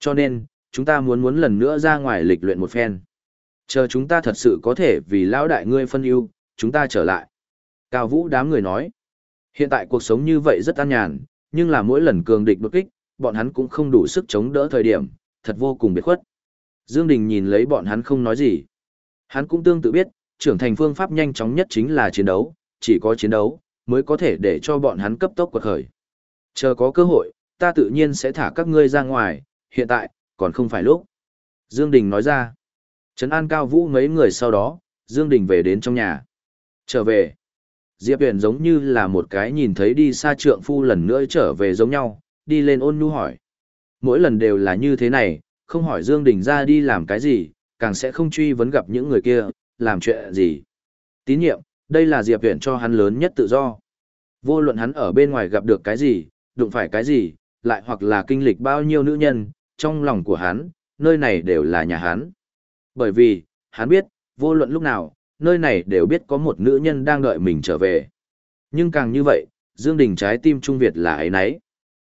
Cho nên, chúng ta muốn muốn lần nữa ra ngoài lịch luyện một phen. Chờ chúng ta thật sự có thể vì lão đại ngươi phân ưu, chúng ta trở lại. Cao Vũ đám người nói, hiện tại cuộc sống như vậy rất an nhàn, nhưng là mỗi lần cường địch đột kích, bọn hắn cũng không đủ sức chống đỡ thời điểm, thật vô cùng biệt khuất. Dương Đình nhìn lấy bọn hắn không nói gì. Hắn cũng tương tự biết, trưởng thành phương pháp nhanh chóng nhất chính là chiến đấu, chỉ có chiến đấu, mới có thể để cho bọn hắn cấp tốc quật khởi. Chờ có cơ hội, ta tự nhiên sẽ thả các ngươi ra ngoài, hiện tại, còn không phải lúc. Dương Đình nói ra. Trấn an cao vũ mấy người sau đó, Dương Đình về đến trong nhà. Trở về. Diệp Huyền giống như là một cái nhìn thấy đi xa trượng phu lần nữa trở về giống nhau, đi lên ôn nhu hỏi. Mỗi lần đều là như thế này, không hỏi Dương Đình ra đi làm cái gì, càng sẽ không truy vấn gặp những người kia, làm chuyện gì. Tín nhiệm, đây là Diệp Huyền cho hắn lớn nhất tự do. Vô luận hắn ở bên ngoài gặp được cái gì, đụng phải cái gì, lại hoặc là kinh lịch bao nhiêu nữ nhân, trong lòng của hắn, nơi này đều là nhà hắn. Bởi vì, hắn biết, vô luận lúc nào, nơi này đều biết có một nữ nhân đang đợi mình trở về. Nhưng càng như vậy, Dương Đình trái tim Trung Việt là ấy nấy.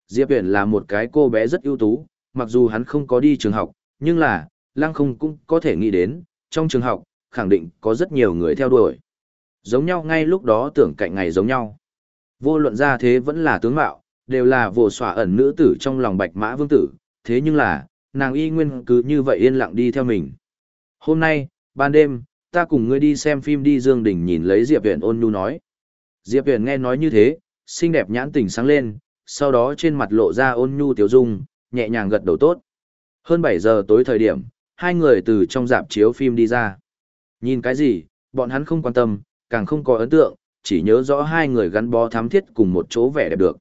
Diệp Huyền là một cái cô bé rất ưu tú, mặc dù hắn không có đi trường học, nhưng là, Lăng không cũng có thể nghĩ đến, trong trường học, khẳng định có rất nhiều người theo đuổi. Giống nhau ngay lúc đó tưởng cạnh ngày giống nhau. Vô luận ra thế vẫn là tướng mạo, đều là vô xỏa ẩn nữ tử trong lòng bạch mã vương tử, thế nhưng là, nàng y nguyên cứ như vậy yên lặng đi theo mình. Hôm nay, ban đêm, ta cùng ngươi đi xem phim đi Dương Đình nhìn lấy Diệp Huyền ôn nhu nói. Diệp Huyền nghe nói như thế, xinh đẹp nhãn tình sáng lên, sau đó trên mặt lộ ra ôn nhu tiểu dung, nhẹ nhàng gật đầu tốt. Hơn 7 giờ tối thời điểm, hai người từ trong dạp chiếu phim đi ra. Nhìn cái gì, bọn hắn không quan tâm, càng không có ấn tượng, chỉ nhớ rõ hai người gắn bó thắm thiết cùng một chỗ vẻ đẹp được.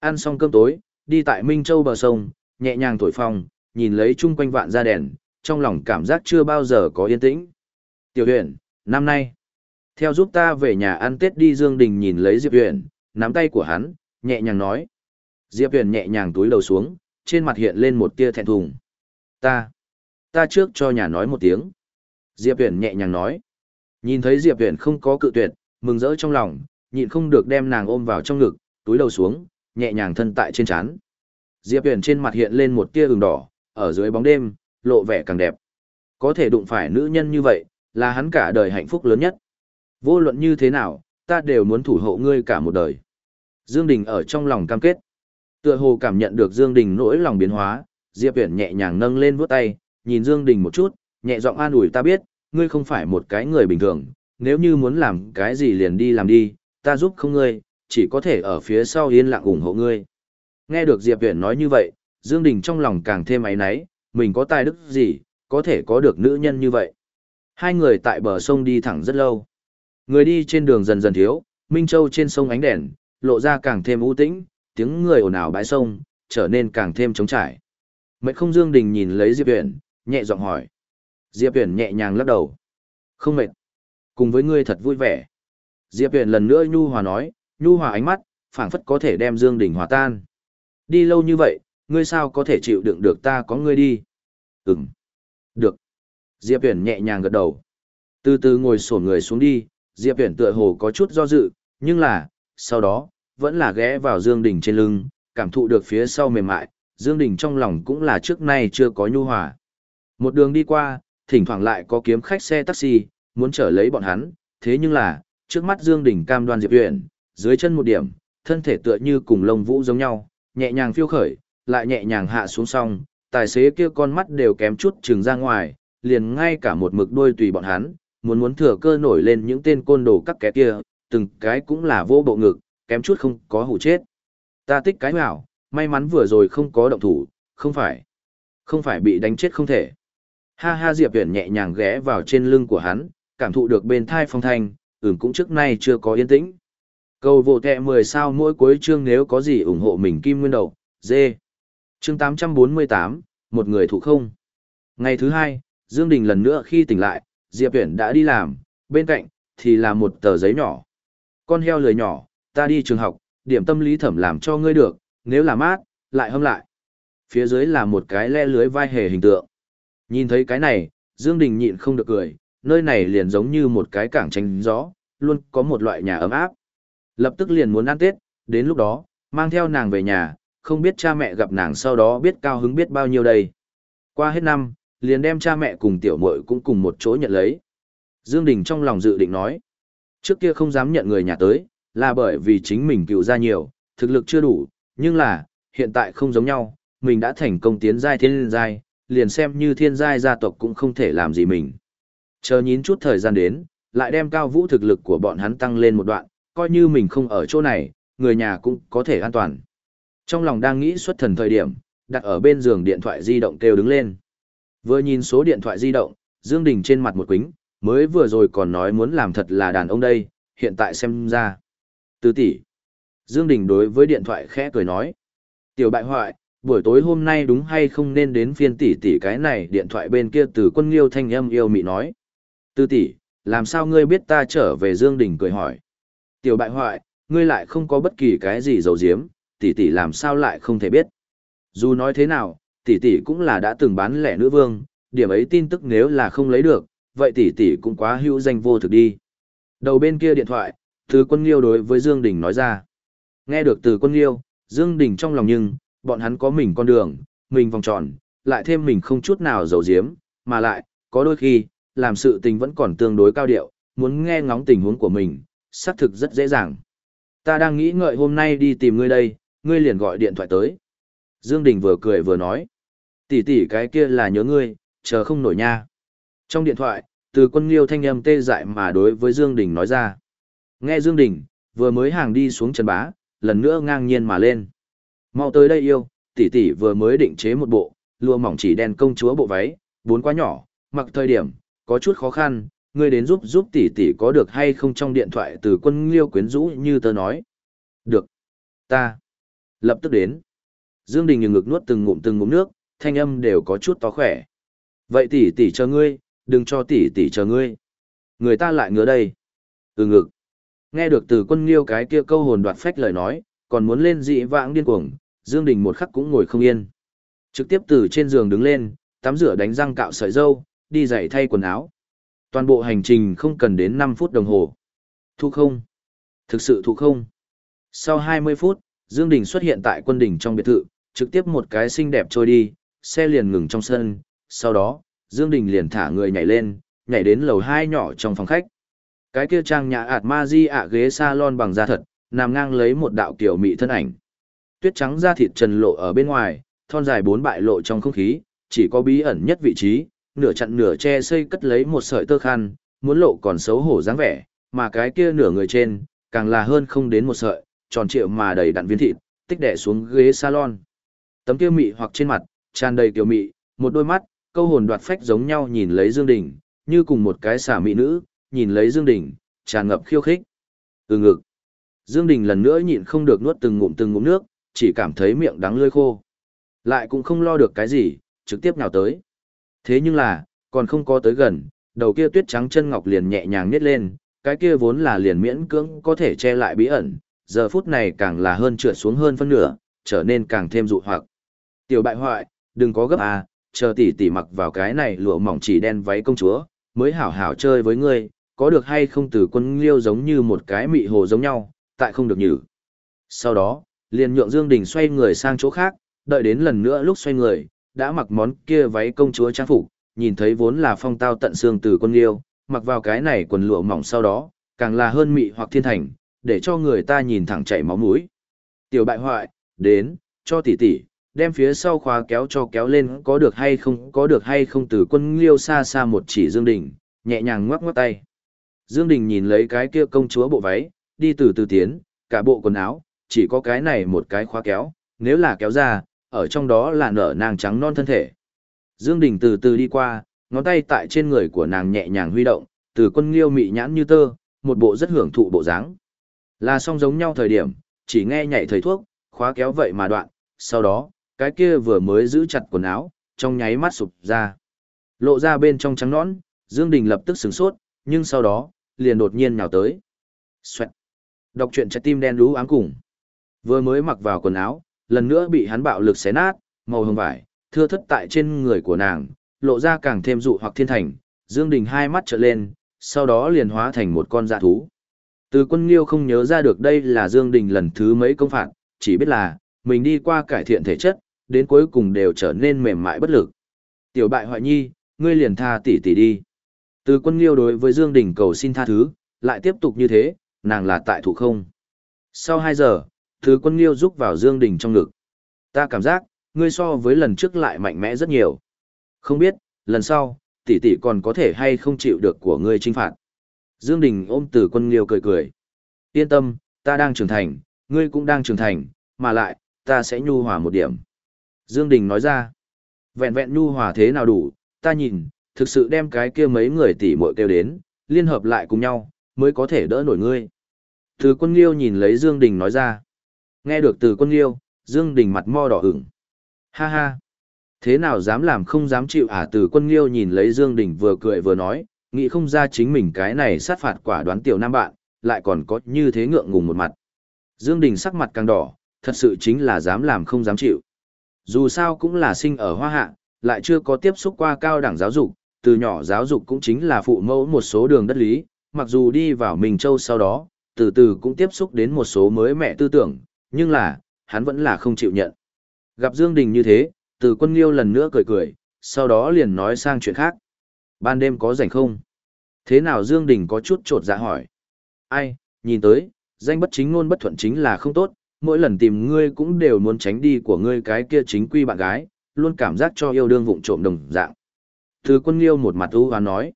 Ăn xong cơm tối, đi tại Minh Châu bờ sông, nhẹ nhàng thổi phong, nhìn lấy chung quanh vạn gia đèn, trong lòng cảm giác chưa bao giờ có yên tĩnh. Tiểu huyện, năm nay, theo giúp ta về nhà ăn Tết đi Dương Đình nhìn lấy Diệp huyện, nắm tay của hắn, nhẹ nhàng nói. Diệp huyện nhẹ nhàng túi đầu xuống, trên mặt hiện lên một tia thẹn thùng. Ta, ta trước cho nhà nói một tiếng. Diệp huyện nhẹ nhàng nói. Nhìn thấy Diệp huyện không có cự tuyệt, mừng rỡ trong lòng, nhịn không được đem nàng ôm vào trong ngực, túi đầu xuống, nhẹ nhàng thân tại trên chán Diệp Huyền trên mặt hiện lên một tia ửng đỏ, ở dưới bóng đêm, lộ vẻ càng đẹp. Có thể đụng phải nữ nhân như vậy, là hắn cả đời hạnh phúc lớn nhất. Vô luận như thế nào, ta đều muốn thủ hộ ngươi cả một đời. Dương Đình ở trong lòng cam kết. Tựa hồ cảm nhận được Dương Đình nỗi lòng biến hóa, Diệp Huyền nhẹ nhàng nâng lên vuốt tay, nhìn Dương Đình một chút, nhẹ giọng an ủi ta biết, ngươi không phải một cái người bình thường, nếu như muốn làm cái gì liền đi làm đi, ta giúp không ngươi, chỉ có thể ở phía sau yên lặng ủng hộ ngươi. Nghe được Diệp Viễn nói như vậy, Dương Đình trong lòng càng thêm ấy náy, mình có tài đức gì, có thể có được nữ nhân như vậy. Hai người tại bờ sông đi thẳng rất lâu. Người đi trên đường dần dần thiếu, Minh Châu trên sông ánh đèn, lộ ra càng thêm u tĩnh, tiếng người ồn ào bãi sông, trở nên càng thêm trống trải. Mệnh không Dương Đình nhìn lấy Diệp Uyển, nhẹ giọng hỏi. Diệp Uyển nhẹ nhàng lắc đầu. Không mệt. Cùng với ngươi thật vui vẻ. Diệp Uyển lần nữa nhu hòa nói, nhu hòa ánh mắt, phảng phất có thể đem Dương Đình hòa tan. Đi lâu như vậy, ngươi sao có thể chịu đựng được ta có ngươi đi? Ừm. Được. Diệp Uyển nhẹ nhàng gật đầu. Từ từ ngồi xổm người xuống đi, Diệp Uyển tựa hồ có chút do dự, nhưng là, sau đó, vẫn là ghé vào Dương Đình trên lưng, cảm thụ được phía sau mềm mại, Dương Đình trong lòng cũng là trước nay chưa có nhu hòa. Một đường đi qua, thỉnh thoảng lại có kiếm khách xe taxi, muốn trở lấy bọn hắn, thế nhưng là, trước mắt Dương Đình cam đoan Diệp Uyển, dưới chân một điểm, thân thể tựa như cùng lông vũ giống nhau, nhẹ nhàng phiêu khởi, lại nhẹ nhàng hạ xuống song, tài xế kia con mắt đều kém chút trừng ra ngoài, liền ngay cả một mực đuôi tùy bọn hắn, muốn muốn thừa cơ nổi lên những tên côn đồ các kẻ kia, từng cái cũng là vô bộ ngực, kém chút không có hủ chết. Ta tích cái bảo, may mắn vừa rồi không có động thủ, không phải, không phải bị đánh chết không thể. Ha ha Diệp Viễn nhẹ nhàng ghé vào trên lưng của hắn, cảm thụ được bên thai phong thanh, ừm cũng trước nay chưa có yên tĩnh. Cầu vô tệ 10 sao mỗi cuối chương nếu có gì ủng hộ mình kim nguyên đầu, dê. Chương 848, một người thủ không. Ngày thứ hai, Dương Đình lần nữa khi tỉnh lại, Diệp Viễn đã đi làm, bên cạnh, thì là một tờ giấy nhỏ. Con heo lười nhỏ, ta đi trường học, điểm tâm lý thẩm làm cho ngươi được, nếu là mát, lại hâm lại. Phía dưới là một cái le lưới vai hề hình tượng. Nhìn thấy cái này, Dương Đình nhịn không được cười, nơi này liền giống như một cái cảng tránh gió, luôn có một loại nhà ấm áp. Lập tức liền muốn ăn Tết, đến lúc đó, mang theo nàng về nhà, không biết cha mẹ gặp nàng sau đó biết cao hứng biết bao nhiêu đây. Qua hết năm, liền đem cha mẹ cùng tiểu muội cũng cùng một chỗ nhận lấy. Dương Đình trong lòng dự định nói, trước kia không dám nhận người nhà tới, là bởi vì chính mình cựu ra nhiều, thực lực chưa đủ, nhưng là, hiện tại không giống nhau, mình đã thành công tiến giai thiên giai, liền xem như thiên giai gia tộc cũng không thể làm gì mình. Chờ nhín chút thời gian đến, lại đem cao vũ thực lực của bọn hắn tăng lên một đoạn, coi như mình không ở chỗ này, người nhà cũng có thể an toàn. Trong lòng đang nghĩ xuất thần thời điểm, đặt ở bên giường điện thoại di động kêu đứng lên. Vừa nhìn số điện thoại di động, Dương Đình trên mặt một quính, mới vừa rồi còn nói muốn làm thật là đàn ông đây, hiện tại xem ra. Từ tỷ. Dương Đình đối với điện thoại khẽ cười nói. Tiểu bại hoại, buổi tối hôm nay đúng hay không nên đến phiên tỷ tỷ cái này điện thoại bên kia từ quân liêu thanh âm yêu mị nói. Từ tỷ, làm sao ngươi biết ta trở về Dương Đình cười hỏi. Tiểu bại hoại, ngươi lại không có bất kỳ cái gì giấu giếm, tỷ tỷ làm sao lại không thể biết. Dù nói thế nào, tỷ tỷ cũng là đã từng bán lẻ nữ vương, điểm ấy tin tức nếu là không lấy được, vậy tỷ tỷ cũng quá hữu danh vô thực đi. Đầu bên kia điện thoại, từ quân liêu đối với Dương Đình nói ra. Nghe được từ quân liêu, Dương Đình trong lòng nhưng, bọn hắn có mình con đường, mình vòng tròn, lại thêm mình không chút nào giấu giếm, mà lại, có đôi khi, làm sự tình vẫn còn tương đối cao điệu, muốn nghe ngóng tình huống của mình, xác thực rất dễ dàng. Ta đang nghĩ ngợi hôm nay đi tìm ngươi đây, ngươi liền gọi điện thoại tới. Dương Đình vừa cười vừa nói. Tỷ tỷ cái kia là nhớ ngươi, chờ không nổi nha. Trong điện thoại, từ quân liêu thanh âm tê dại mà đối với Dương Đình nói ra. Nghe Dương Đình, vừa mới hàng đi xuống chân bá, lần nữa ngang nhiên mà lên. Mau tới đây yêu, tỷ tỷ vừa mới định chế một bộ, lụa mỏng chỉ đen công chúa bộ váy, bốn quá nhỏ, mặc thời điểm, có chút khó khăn, ngươi đến giúp giúp tỷ tỷ có được hay không trong điện thoại từ quân liêu quyến rũ như tớ nói. Được. Ta. Lập tức đến. Dương Đình nhường ngực nuốt từng ngụm từng ngụm nước, thanh âm đều có chút to khỏe. Vậy tỷ tỷ chờ ngươi, đừng cho tỷ tỷ chờ ngươi. Người ta lại ngứa đây. Ừ ngực. Nghe được từ quân liêu cái kia câu hồn đoạt phách lời nói, còn muốn lên dị vãng điên cuồng, Dương Đình một khắc cũng ngồi không yên. Trực tiếp từ trên giường đứng lên, tắm rửa đánh răng cạo sợi râu, đi giày thay quần áo. Toàn bộ hành trình không cần đến 5 phút đồng hồ. Thu không? Thực sự thu không? Sau 20 phút, Dương Đình xuất hiện tại quân đỉnh trong biệt thự, trực tiếp một cái xinh đẹp trôi đi, xe liền ngừng trong sân, sau đó, Dương Đình liền thả người nhảy lên, nhảy đến lầu 2 nhỏ trong phòng khách. Cái kia trang nhà ạt ma di ạ ghế salon bằng da thật, nằm ngang lấy một đạo kiểu mỹ thân ảnh. Tuyết trắng da thịt trần lộ ở bên ngoài, thon dài bốn bại lộ trong không khí, chỉ có bí ẩn nhất vị trí, nửa chặn nửa che xây cất lấy một sợi tơ khăn, muốn lộ còn xấu hổ dáng vẻ, mà cái kia nửa người trên, càng là hơn không đến một sợi, tròn trịa mà đầy đặn viên thịt, tích đẻ xuống ghế salon. Tấm kia mị hoặc trên mặt, tràn đầy kiểu mị, một đôi mắt, câu hồn đoạt phách giống nhau nhìn lấy Dương Đình, như cùng một cái xả mị nữ, nhìn lấy Dương Đình, tràn ngập khiêu khích. Ừ ngực. Dương Đình lần nữa nhịn không được nuốt từng ngụm từng ngụm nước, chỉ cảm thấy miệng đắng lưỡi khô. Lại cũng không lo được cái gì, trực tiếp nhào tới. Thế nhưng là, còn không có tới gần, đầu kia tuyết trắng chân ngọc liền nhẹ nhàng nhét lên, cái kia vốn là liền miễn cưỡng có thể che lại bí ẩn, giờ phút này càng là hơn trượt xuống hơn phân nửa, trở nên càng thêm dụ hoặc. Tiểu bại hoại, đừng có gấp à, chờ tỷ tỷ mặc vào cái này lụa mỏng chỉ đen váy công chúa, mới hảo hảo chơi với ngươi, có được hay không từ quân liêu giống như một cái mị hồ giống nhau, tại không được nhử. Sau đó, liền nhượng Dương Đình xoay người sang chỗ khác, đợi đến lần nữa lúc xoay người, đã mặc món kia váy công chúa trang phục, nhìn thấy vốn là phong tao tận xương từ quân liêu, mặc vào cái này quần lụa mỏng sau đó, càng là hơn mị hoặc thiên thành, để cho người ta nhìn thẳng chảy máu mũi. Tiểu bại hoại, đến, cho tỷ tỷ, đem phía sau khóa kéo cho kéo lên có được hay không có được hay không từ quân liêu xa xa một chỉ Dương Đình, nhẹ nhàng ngoắc ngoắc tay. Dương Đình nhìn lấy cái kia công chúa bộ váy, đi từ từ tiến, cả bộ quần áo, chỉ có cái này một cái khóa kéo, nếu là kéo ra, ở trong đó là nở nàng trắng non thân thể. Dương Đình từ từ đi qua, ngón tay tại trên người của nàng nhẹ nhàng huy động, từ quân liêu mị nhãn như tơ, một bộ rất hưởng thụ bộ dáng. Là song giống nhau thời điểm, chỉ nghe nhảy thời thuốc, khóa kéo vậy mà đoạn, sau đó, cái kia vừa mới giữ chặt quần áo, trong nháy mắt sụp ra. Lộ ra bên trong trắng nõn, Dương Đình lập tức sửng sốt, nhưng sau đó, liền đột nhiên nhào tới. Xoẹt. Đọc truyện trái tim đen đú ám cùng. Vừa mới mặc vào quần áo, lần nữa bị hắn bạo lực xé nát, màu hồng vải, thưa thất tại trên người của nàng, lộ ra càng thêm dụ hoặc thiên thành. Dương Đình hai mắt trợn lên, sau đó liền hóa thành một con dạ thú. Từ quân liêu không nhớ ra được đây là Dương Đình lần thứ mấy công phạt, chỉ biết là, mình đi qua cải thiện thể chất, đến cuối cùng đều trở nên mềm mại bất lực. Tiểu bại hoại nhi, ngươi liền tha tỷ tỷ đi. Từ quân liêu đối với Dương Đình cầu xin tha thứ, lại tiếp tục như thế, nàng là tại thủ không. Sau 2 giờ, thứ quân liêu rúc vào Dương Đình trong ngực. Ta cảm giác, ngươi so với lần trước lại mạnh mẽ rất nhiều. Không biết, lần sau, tỷ tỷ còn có thể hay không chịu được của ngươi trinh phạt. Dương Đình ôm từ quân liêu cười cười. Yên tâm, ta đang trưởng thành, ngươi cũng đang trưởng thành, mà lại, ta sẽ nhu hòa một điểm. Dương Đình nói ra, vẹn vẹn nhu hòa thế nào đủ, ta nhìn, thực sự đem cái kia mấy người tỷ muội kêu đến, liên hợp lại cùng nhau, mới có thể đỡ nổi ngươi. Từ quân liêu nhìn lấy Dương Đình nói ra. Nghe được từ quân liêu, Dương Đình mặt mo đỏ ửng. Ha ha. Thế nào dám làm không dám chịu à từ quân liêu nhìn lấy Dương Đình vừa cười vừa nói, nghĩ không ra chính mình cái này sát phạt quả đoán tiểu nam bạn, lại còn có như thế ngượng ngùng một mặt. Dương Đình sắc mặt càng đỏ, thật sự chính là dám làm không dám chịu. Dù sao cũng là sinh ở hoa hạ, lại chưa có tiếp xúc qua cao đẳng giáo dục, từ nhỏ giáo dục cũng chính là phụ mẫu một số đường đất lý, mặc dù đi vào Minh Châu sau đó, từ từ cũng tiếp xúc đến một số mới mẹ tư tưởng, nhưng là, hắn vẫn là không chịu nhận. Gặp Dương Đình như thế, từ quân liêu lần nữa cười cười, sau đó liền nói sang chuyện khác. Ban đêm có rảnh không? Thế nào Dương Đình có chút trột dạ hỏi. Ai, nhìn tới, danh bất chính ngôn bất thuận chính là không tốt, mỗi lần tìm ngươi cũng đều muốn tránh đi của ngươi cái kia chính quy bạn gái, luôn cảm giác cho yêu đương vụng trộm đồng dạng. Từ quân liêu một mặt ưu hoán nói.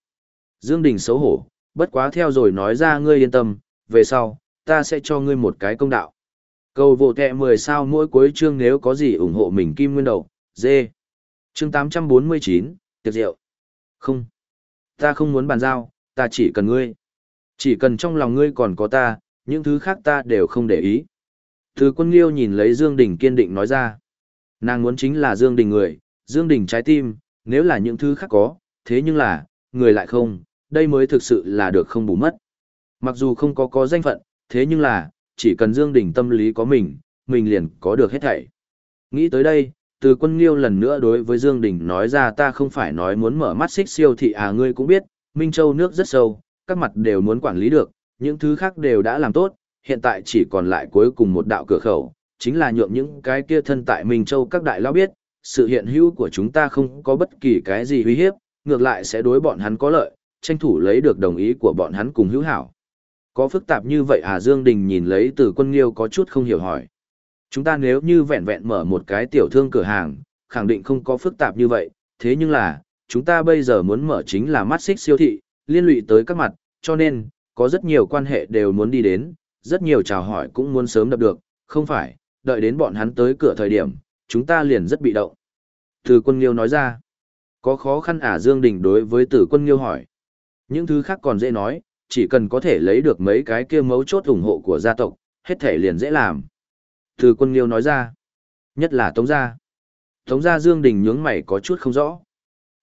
Dương Đình xấu hổ, bất quá theo rồi nói ra ngươi yên tâm, về sau, ta sẽ cho ngươi một cái công đạo. Cầu vô tệ 10 sao mỗi cuối chương nếu có gì ủng hộ mình kim nguyên đầu, dê. Chương 849, tiệc rượu. Không. Ta không muốn bàn giao, ta chỉ cần ngươi. Chỉ cần trong lòng ngươi còn có ta, những thứ khác ta đều không để ý. Thứ quân liêu nhìn lấy Dương Đình kiên định nói ra. Nàng muốn chính là Dương Đình người, Dương Đình trái tim, nếu là những thứ khác có, thế nhưng là, người lại không, đây mới thực sự là được không bù mất. Mặc dù không có có danh phận, thế nhưng là, chỉ cần Dương Đình tâm lý có mình, mình liền có được hết thảy. Nghĩ tới đây, từ quân liêu lần nữa đối với Dương Đình nói ra ta không phải nói muốn mở mắt xích siêu thị à ngươi cũng biết, Minh Châu nước rất sâu, các mặt đều muốn quản lý được, những thứ khác đều đã làm tốt, hiện tại chỉ còn lại cuối cùng một đạo cửa khẩu, chính là nhượng những cái kia thân tại Minh Châu các đại lão biết, sự hiện hữu của chúng ta không có bất kỳ cái gì uy hiếp, ngược lại sẽ đối bọn hắn có lợi, tranh thủ lấy được đồng ý của bọn hắn cùng hữu hảo. Có phức tạp như vậy à Dương Đình nhìn lấy từ quân liêu có chút không hiểu hỏi. Chúng ta nếu như vẹn vẹn mở một cái tiểu thương cửa hàng, khẳng định không có phức tạp như vậy, thế nhưng là, chúng ta bây giờ muốn mở chính là mắt xích siêu thị, liên lụy tới các mặt, cho nên, có rất nhiều quan hệ đều muốn đi đến, rất nhiều chào hỏi cũng muốn sớm đập được, không phải, đợi đến bọn hắn tới cửa thời điểm, chúng ta liền rất bị động. Từ quân liêu nói ra, có khó khăn à Dương Đình đối với tử quân liêu hỏi. Những thứ khác còn dễ nói, chỉ cần có thể lấy được mấy cái kia mấu chốt ủng hộ của gia tộc, hết thể liền dễ làm. Từ quân liêu nói ra, nhất là Tống Gia. Tống Gia Dương Đình nhướng mày có chút không rõ.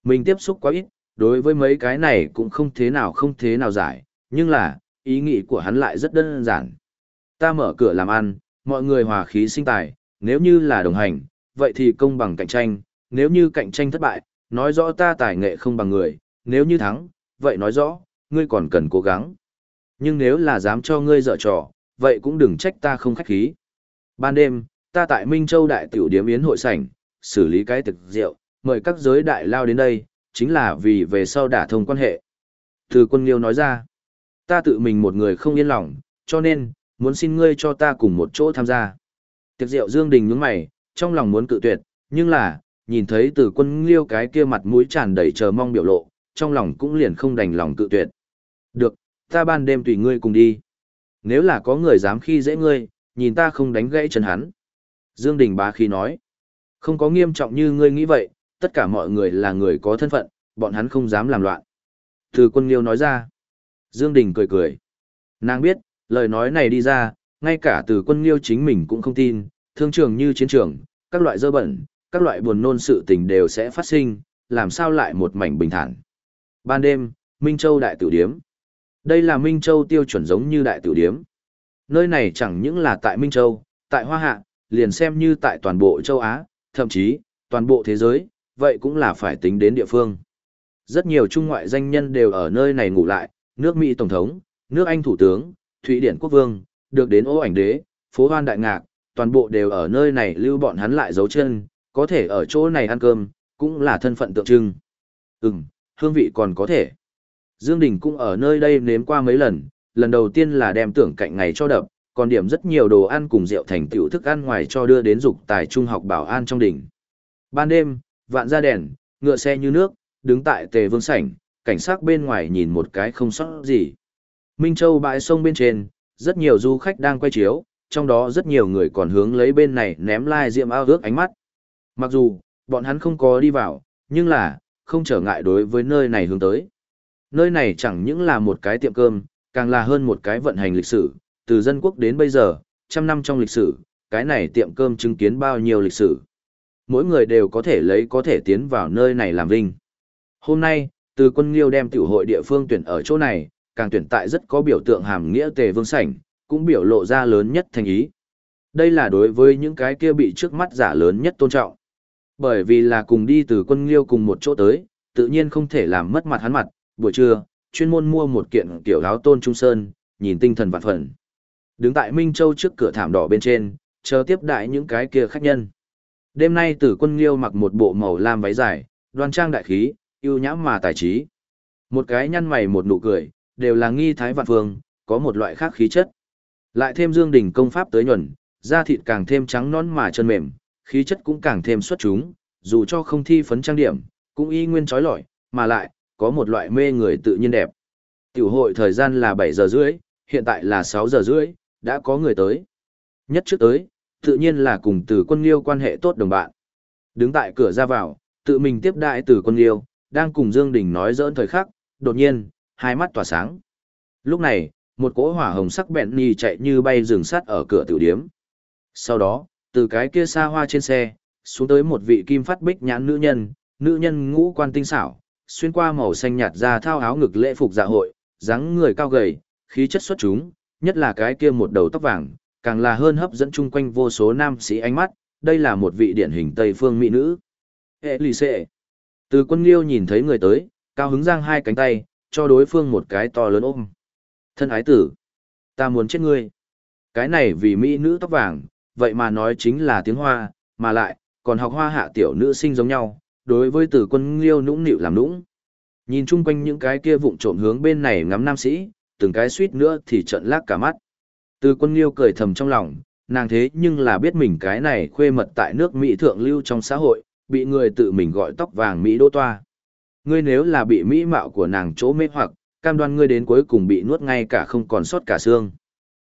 Mình tiếp xúc quá ít, đối với mấy cái này cũng không thế nào không thế nào giải, nhưng là, ý nghĩ của hắn lại rất đơn giản. Ta mở cửa làm ăn, mọi người hòa khí sinh tài, nếu như là đồng hành, vậy thì công bằng cạnh tranh, nếu như cạnh tranh thất bại, nói rõ ta tài nghệ không bằng người, nếu như thắng, vậy nói rõ, ngươi còn cần cố gắng. Nhưng nếu là dám cho ngươi dở trò, vậy cũng đừng trách ta không khách khí. Ban đêm, ta tại Minh Châu Đại Tiểu Điếm Yến hội sảnh, xử lý cái thực rượu, mời các giới đại lao đến đây, chính là vì về sau đả thông quan hệ. Từ quân liêu nói ra, ta tự mình một người không yên lòng, cho nên, muốn xin ngươi cho ta cùng một chỗ tham gia. Tiệc rượu Dương Đình nhướng mày, trong lòng muốn cự tuyệt, nhưng là, nhìn thấy từ quân liêu cái kia mặt mũi tràn đầy chờ mong biểu lộ, trong lòng cũng liền không đành lòng cự tuyệt. Được, ta ban đêm tùy ngươi cùng đi. Nếu là có người dám khi dễ ngươi, nhìn ta không đánh gãy chân hắn. Dương Đình bá khí nói, không có nghiêm trọng như ngươi nghĩ vậy, tất cả mọi người là người có thân phận, bọn hắn không dám làm loạn. Từ quân liêu nói ra, Dương Đình cười cười. Nàng biết, lời nói này đi ra, ngay cả từ quân liêu chính mình cũng không tin, thương trường như chiến trường, các loại dơ bẩn, các loại buồn nôn sự tình đều sẽ phát sinh, làm sao lại một mảnh bình thản. Ban đêm, Minh Châu Đại Tử Điếm. Đây là Minh Châu tiêu chuẩn giống như Đại Tử Điếm. Nơi này chẳng những là tại Minh Châu, tại Hoa Hạ, liền xem như tại toàn bộ châu Á, thậm chí, toàn bộ thế giới, vậy cũng là phải tính đến địa phương. Rất nhiều trung ngoại danh nhân đều ở nơi này ngủ lại, nước Mỹ Tổng thống, nước Anh Thủ tướng, Thụy Điển Quốc Vương, được đến ô ảnh đế, phố hoan đại ngạc, toàn bộ đều ở nơi này lưu bọn hắn lại dấu chân, có thể ở chỗ này ăn cơm, cũng là thân phận tượng trưng. Ừm, hương vị còn có thể. Dương Đình cũng ở nơi đây nếm qua mấy lần, lần đầu tiên là đem tưởng cạnh ngày cho đập, còn điểm rất nhiều đồ ăn cùng rượu thành tiểu thức ăn ngoài cho đưa đến dục tài trung học bảo an trong đỉnh. Ban đêm, vạn ra đèn, ngựa xe như nước, đứng tại tề vương sảnh, cảnh sát bên ngoài nhìn một cái không sót gì. Minh Châu bãi sông bên trên, rất nhiều du khách đang quay chiếu, trong đó rất nhiều người còn hướng lấy bên này ném lai like diệm ao ước ánh mắt. Mặc dù, bọn hắn không có đi vào, nhưng là, không trở ngại đối với nơi này hướng tới. Nơi này chẳng những là một cái tiệm cơm, càng là hơn một cái vận hành lịch sử, từ dân quốc đến bây giờ, trăm năm trong lịch sử, cái này tiệm cơm chứng kiến bao nhiêu lịch sử. Mỗi người đều có thể lấy có thể tiến vào nơi này làm vinh. Hôm nay, từ quân liêu đem tiểu hội địa phương tuyển ở chỗ này, càng tuyển tại rất có biểu tượng hàm nghĩa tề vương sảnh, cũng biểu lộ ra lớn nhất thành ý. Đây là đối với những cái kia bị trước mắt giả lớn nhất tôn trọng. Bởi vì là cùng đi từ quân liêu cùng một chỗ tới, tự nhiên không thể làm mất mặt hắn mặt, buổi trưa, chuyên môn mua một kiện tiểu áo tôn trung sơn, nhìn tinh thần vạn phần. Đứng tại Minh Châu trước cửa thảm đỏ bên trên, chờ tiếp đại những cái kia khách nhân. Đêm nay tử quân liêu mặc một bộ màu lam váy dài, đoan trang đại khí, yêu nhãm mà tài trí. Một cái nhăn mày một nụ cười, đều là nghi thái vạn phương, có một loại khác khí chất. Lại thêm dương đỉnh công pháp tới nhuần, da thịt càng thêm trắng non mà chân mềm, khí chất cũng càng thêm xuất chúng, dù cho không thi phấn trang điểm, cũng y nguyên trói lọi, mà lại, có một loại mê người tự nhiên đẹp. Tiểu hội thời gian là 7 giờ rưỡi, hiện tại là 6 giờ rưỡi, đã có người tới. Nhất trước tới, tự nhiên là cùng từ quân liêu quan hệ tốt đồng bạn. Đứng tại cửa ra vào, tự mình tiếp đại từ quân liêu, đang cùng Dương Đình nói dỡn thời khắc, đột nhiên, hai mắt tỏa sáng. Lúc này, một cỗ hỏa hồng sắc bẹn nì chạy như bay rừng sắt ở cửa tiểu điếm. Sau đó, từ cái kia xa hoa trên xe, xuống tới một vị kim phát bích nhãn nữ nhân, nữ nhân ngũ quan tinh xảo, xuyên qua màu xanh nhạt ra thao áo ngực lễ phục dạ hội, dáng người cao gầy, khí chất xuất chúng, nhất là cái kia một đầu tóc vàng, càng là hơn hấp dẫn chung quanh vô số nam sĩ ánh mắt, đây là một vị điển hình Tây phương mỹ nữ. Hệ lì xệ. Từ quân liêu nhìn thấy người tới, cao hứng giang hai cánh tay, cho đối phương một cái to lớn ôm. Thân ái tử. Ta muốn chết ngươi. Cái này vì mỹ nữ tóc vàng, vậy mà nói chính là tiếng hoa, mà lại, còn học hoa hạ tiểu nữ sinh giống nhau, đối với tử quân liêu nũng nịu làm nũng. Nhìn chung quanh những cái kia vụng trộm hướng bên này ngắm nam sĩ, từng cái suýt nữa thì trận lác cả mắt. Từ quân liêu cười thầm trong lòng, nàng thế nhưng là biết mình cái này khuê mật tại nước Mỹ thượng lưu trong xã hội, bị người tự mình gọi tóc vàng Mỹ đô toa. Ngươi nếu là bị Mỹ mạo của nàng chỗ mê hoặc, cam đoan ngươi đến cuối cùng bị nuốt ngay cả không còn sót cả xương.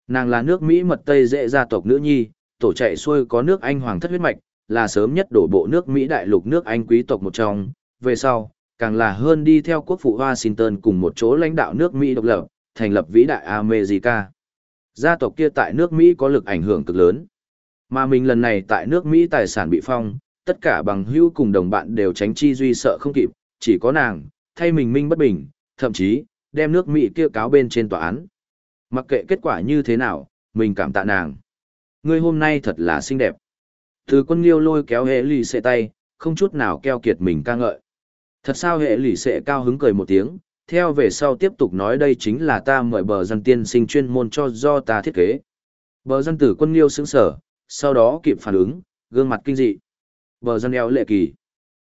Nàng là nước Mỹ mật Tây dễ gia tộc nữ nhi, tổ chạy xuôi có nước Anh hoàng thất huyết mạch, là sớm nhất đổ bộ nước Mỹ đại lục nước Anh quý tộc một trong, về sau, càng là hơn đi theo quốc phụ Washington cùng một chỗ lãnh đạo nước Mỹ độc lập, thành lập vĩ đại America. Gia tộc kia tại nước Mỹ có lực ảnh hưởng cực lớn. Mà mình lần này tại nước Mỹ tài sản bị phong, tất cả bằng hữu cùng đồng bạn đều tránh chi duy sợ không kịp, chỉ có nàng, thay mình minh bất bình, thậm chí, đem nước Mỹ kia cáo bên trên tòa án. Mặc kệ kết quả như thế nào, mình cảm tạ nàng. Ngươi hôm nay thật là xinh đẹp. Từ quân liêu lôi kéo hệ lì xệ tay, không chút nào keo kiệt mình ca ngợi. Thật sao hệ lì xệ cao hứng cười một tiếng, theo về sau tiếp tục nói đây chính là ta mời bờ dân tiên sinh chuyên môn cho do ta thiết kế. Bờ dân tử quân liêu sững sở, sau đó kịp phản ứng, gương mặt kinh dị. Bờ dân eo lệ kỳ.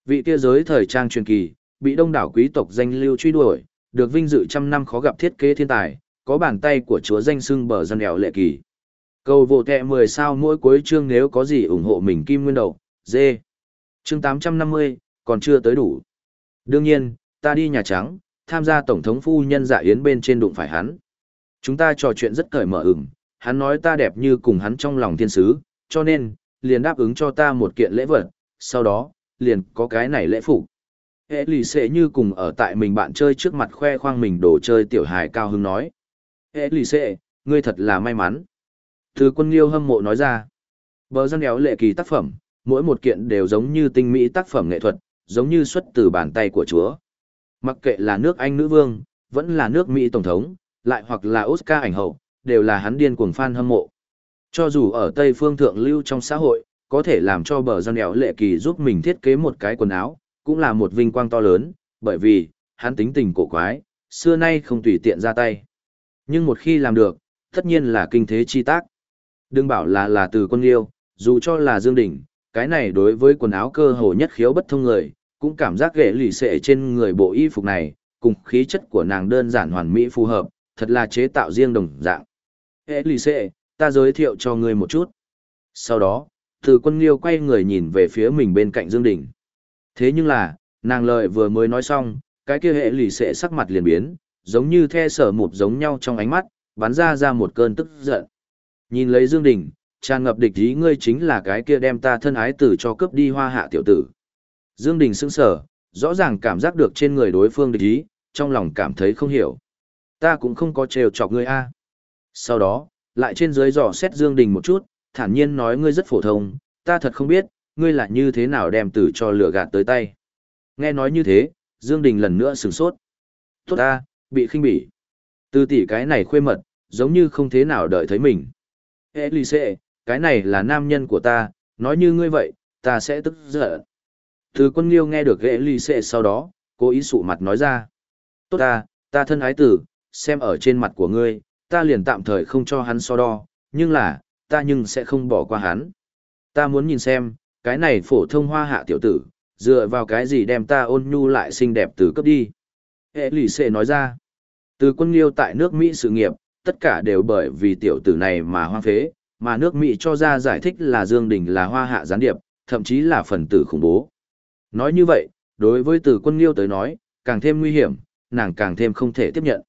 Vị kia giới thời trang truyền kỳ, bị đông đảo quý tộc danh lưu truy đuổi, được vinh dự trăm năm khó gặp thiết kế thiên tài, có bàn tay của chúa danh xưng bờ dân eo lệ kỳ. Cầu vô tệ 10 sao mỗi cuối chương nếu có gì ủng hộ mình kim nguyên đầu, dê. Chương 850, còn chưa tới đủ. Đương nhiên, ta đi Nhà Trắng, tham gia Tổng thống phu nhân dạ yến bên trên đụng phải hắn. Chúng ta trò chuyện rất cởi mở ửng, hắn nói ta đẹp như cùng hắn trong lòng thiên sứ, cho nên, liền đáp ứng cho ta một kiện lễ vật, sau đó, liền có cái này lễ phục. Hệ lì xệ như cùng ở tại mình bạn chơi trước mặt khoe khoang mình đồ chơi tiểu hài cao hứng nói. Hệ lì xệ, ngươi thật là may mắn. Từ quân liêu hâm mộ nói ra. Bờ dân éo lệ kỳ tác phẩm, mỗi một kiện đều giống như tinh mỹ tác phẩm nghệ thuật, giống như xuất từ bàn tay của chúa. Mặc kệ là nước Anh nữ vương, vẫn là nước Mỹ tổng thống, lại hoặc là Oscar ảnh hậu, đều là hắn điên cuồng fan hâm mộ. Cho dù ở Tây phương thượng lưu trong xã hội, có thể làm cho bờ dân éo lệ kỳ giúp mình thiết kế một cái quần áo, cũng là một vinh quang to lớn, bởi vì, hắn tính tình cổ quái, xưa nay không tùy tiện ra tay. Nhưng một khi làm được, tất nhiên là kinh thế chi tác. Đừng bảo là là từ quân yêu, dù cho là Dương Đình, cái này đối với quần áo cơ hồ nhất khiếu bất thông người, cũng cảm giác ghệ lì xệ trên người bộ y phục này, cùng khí chất của nàng đơn giản hoàn mỹ phù hợp, thật là chế tạo riêng đồng dạng. Ghệ lì xệ, ta giới thiệu cho ngươi một chút. Sau đó, từ quân liêu quay người nhìn về phía mình bên cạnh Dương Đình. Thế nhưng là, nàng lời vừa mới nói xong, cái kia hệ lì xệ sắc mặt liền biến, giống như the sở một giống nhau trong ánh mắt, bắn ra ra một cơn tức giận. Nhìn lấy Dương Đình, tràn ngập địch ý ngươi chính là cái kia đem ta thân ái tử cho cướp đi hoa hạ tiểu tử. Dương Đình sững sờ, rõ ràng cảm giác được trên người đối phương địch ý, trong lòng cảm thấy không hiểu. Ta cũng không có trêu chọc ngươi a. Sau đó, lại trên dưới dò xét Dương Đình một chút, thản nhiên nói ngươi rất phổ thông, ta thật không biết, ngươi là như thế nào đem tử cho lửa gạt tới tay. Nghe nói như thế, Dương Đình lần nữa sửng sốt. Tốt ta, bị khinh bỉ. Từ tỷ cái này khuê mật, giống như không thế nào đợi thấy mình. Elise, cái này là nam nhân của ta, nói như ngươi vậy, ta sẽ tức giận. Từ quân liêu nghe được Elise sau đó, cố ý sụ mặt nói ra. Tốt ta, ta thân ái tử, xem ở trên mặt của ngươi, ta liền tạm thời không cho hắn so đo, nhưng là, ta nhưng sẽ không bỏ qua hắn. Ta muốn nhìn xem, cái này phổ thông hoa hạ tiểu tử, dựa vào cái gì đem ta ôn nhu lại xinh đẹp từ cấp đi. Hệ lì xệ nói ra, từ quân liêu tại nước Mỹ sự nghiệp, tất cả đều bởi vì tiểu tử này mà hoang phế, mà nước Mỹ cho ra giải thích là Dương Đình là hoa hạ gián điệp, thậm chí là phần tử khủng bố. Nói như vậy, đối với từ quân liêu tới nói, càng thêm nguy hiểm, nàng càng thêm không thể tiếp nhận.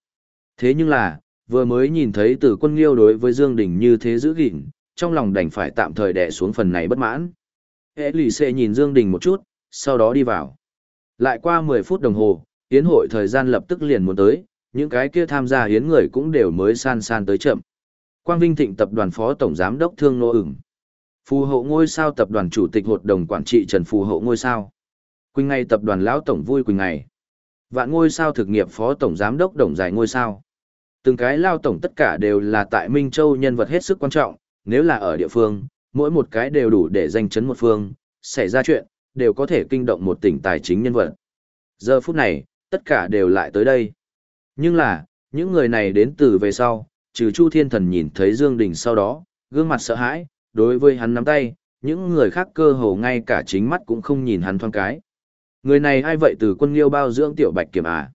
Thế nhưng là, vừa mới nhìn thấy từ quân liêu đối với Dương Đình như thế giữ gìn, trong lòng đành phải tạm thời đè xuống phần này bất mãn. Hệ lì xệ nhìn Dương Đình một chút, sau đó đi vào. Lại qua 10 phút đồng hồ, tiến hội thời gian lập tức liền muốn tới, những cái kia tham gia hiến người cũng đều mới san san tới chậm. Quang Vinh Thịnh tập đoàn phó tổng giám đốc Thương Nô ửng. Phù hộ ngôi sao tập đoàn chủ tịch hội đồng quản trị Trần Phù hộ ngôi sao. Quỳnh ngày tập đoàn lão tổng vui quỳnh ngày. Vạn ngôi sao thực nghiệp phó tổng giám đốc đồng giải ngôi sao. Từng cái lao tổng tất cả đều là tại Minh Châu nhân vật hết sức quan trọng, nếu là ở địa phương, mỗi một cái đều đủ để danh chấn một phương, xảy ra chuyện, đều có thể kinh động một tỉnh tài chính nhân vật. Giờ phút này, tất cả đều lại tới đây. Nhưng là, những người này đến từ về sau, trừ Chu Thiên Thần nhìn thấy Dương Đình sau đó, gương mặt sợ hãi, đối với hắn nắm tay, những người khác cơ hồ ngay cả chính mắt cũng không nhìn hắn thoáng cái. Người này ai vậy từ quân liêu bao dưỡng tiểu bạch kiểm à?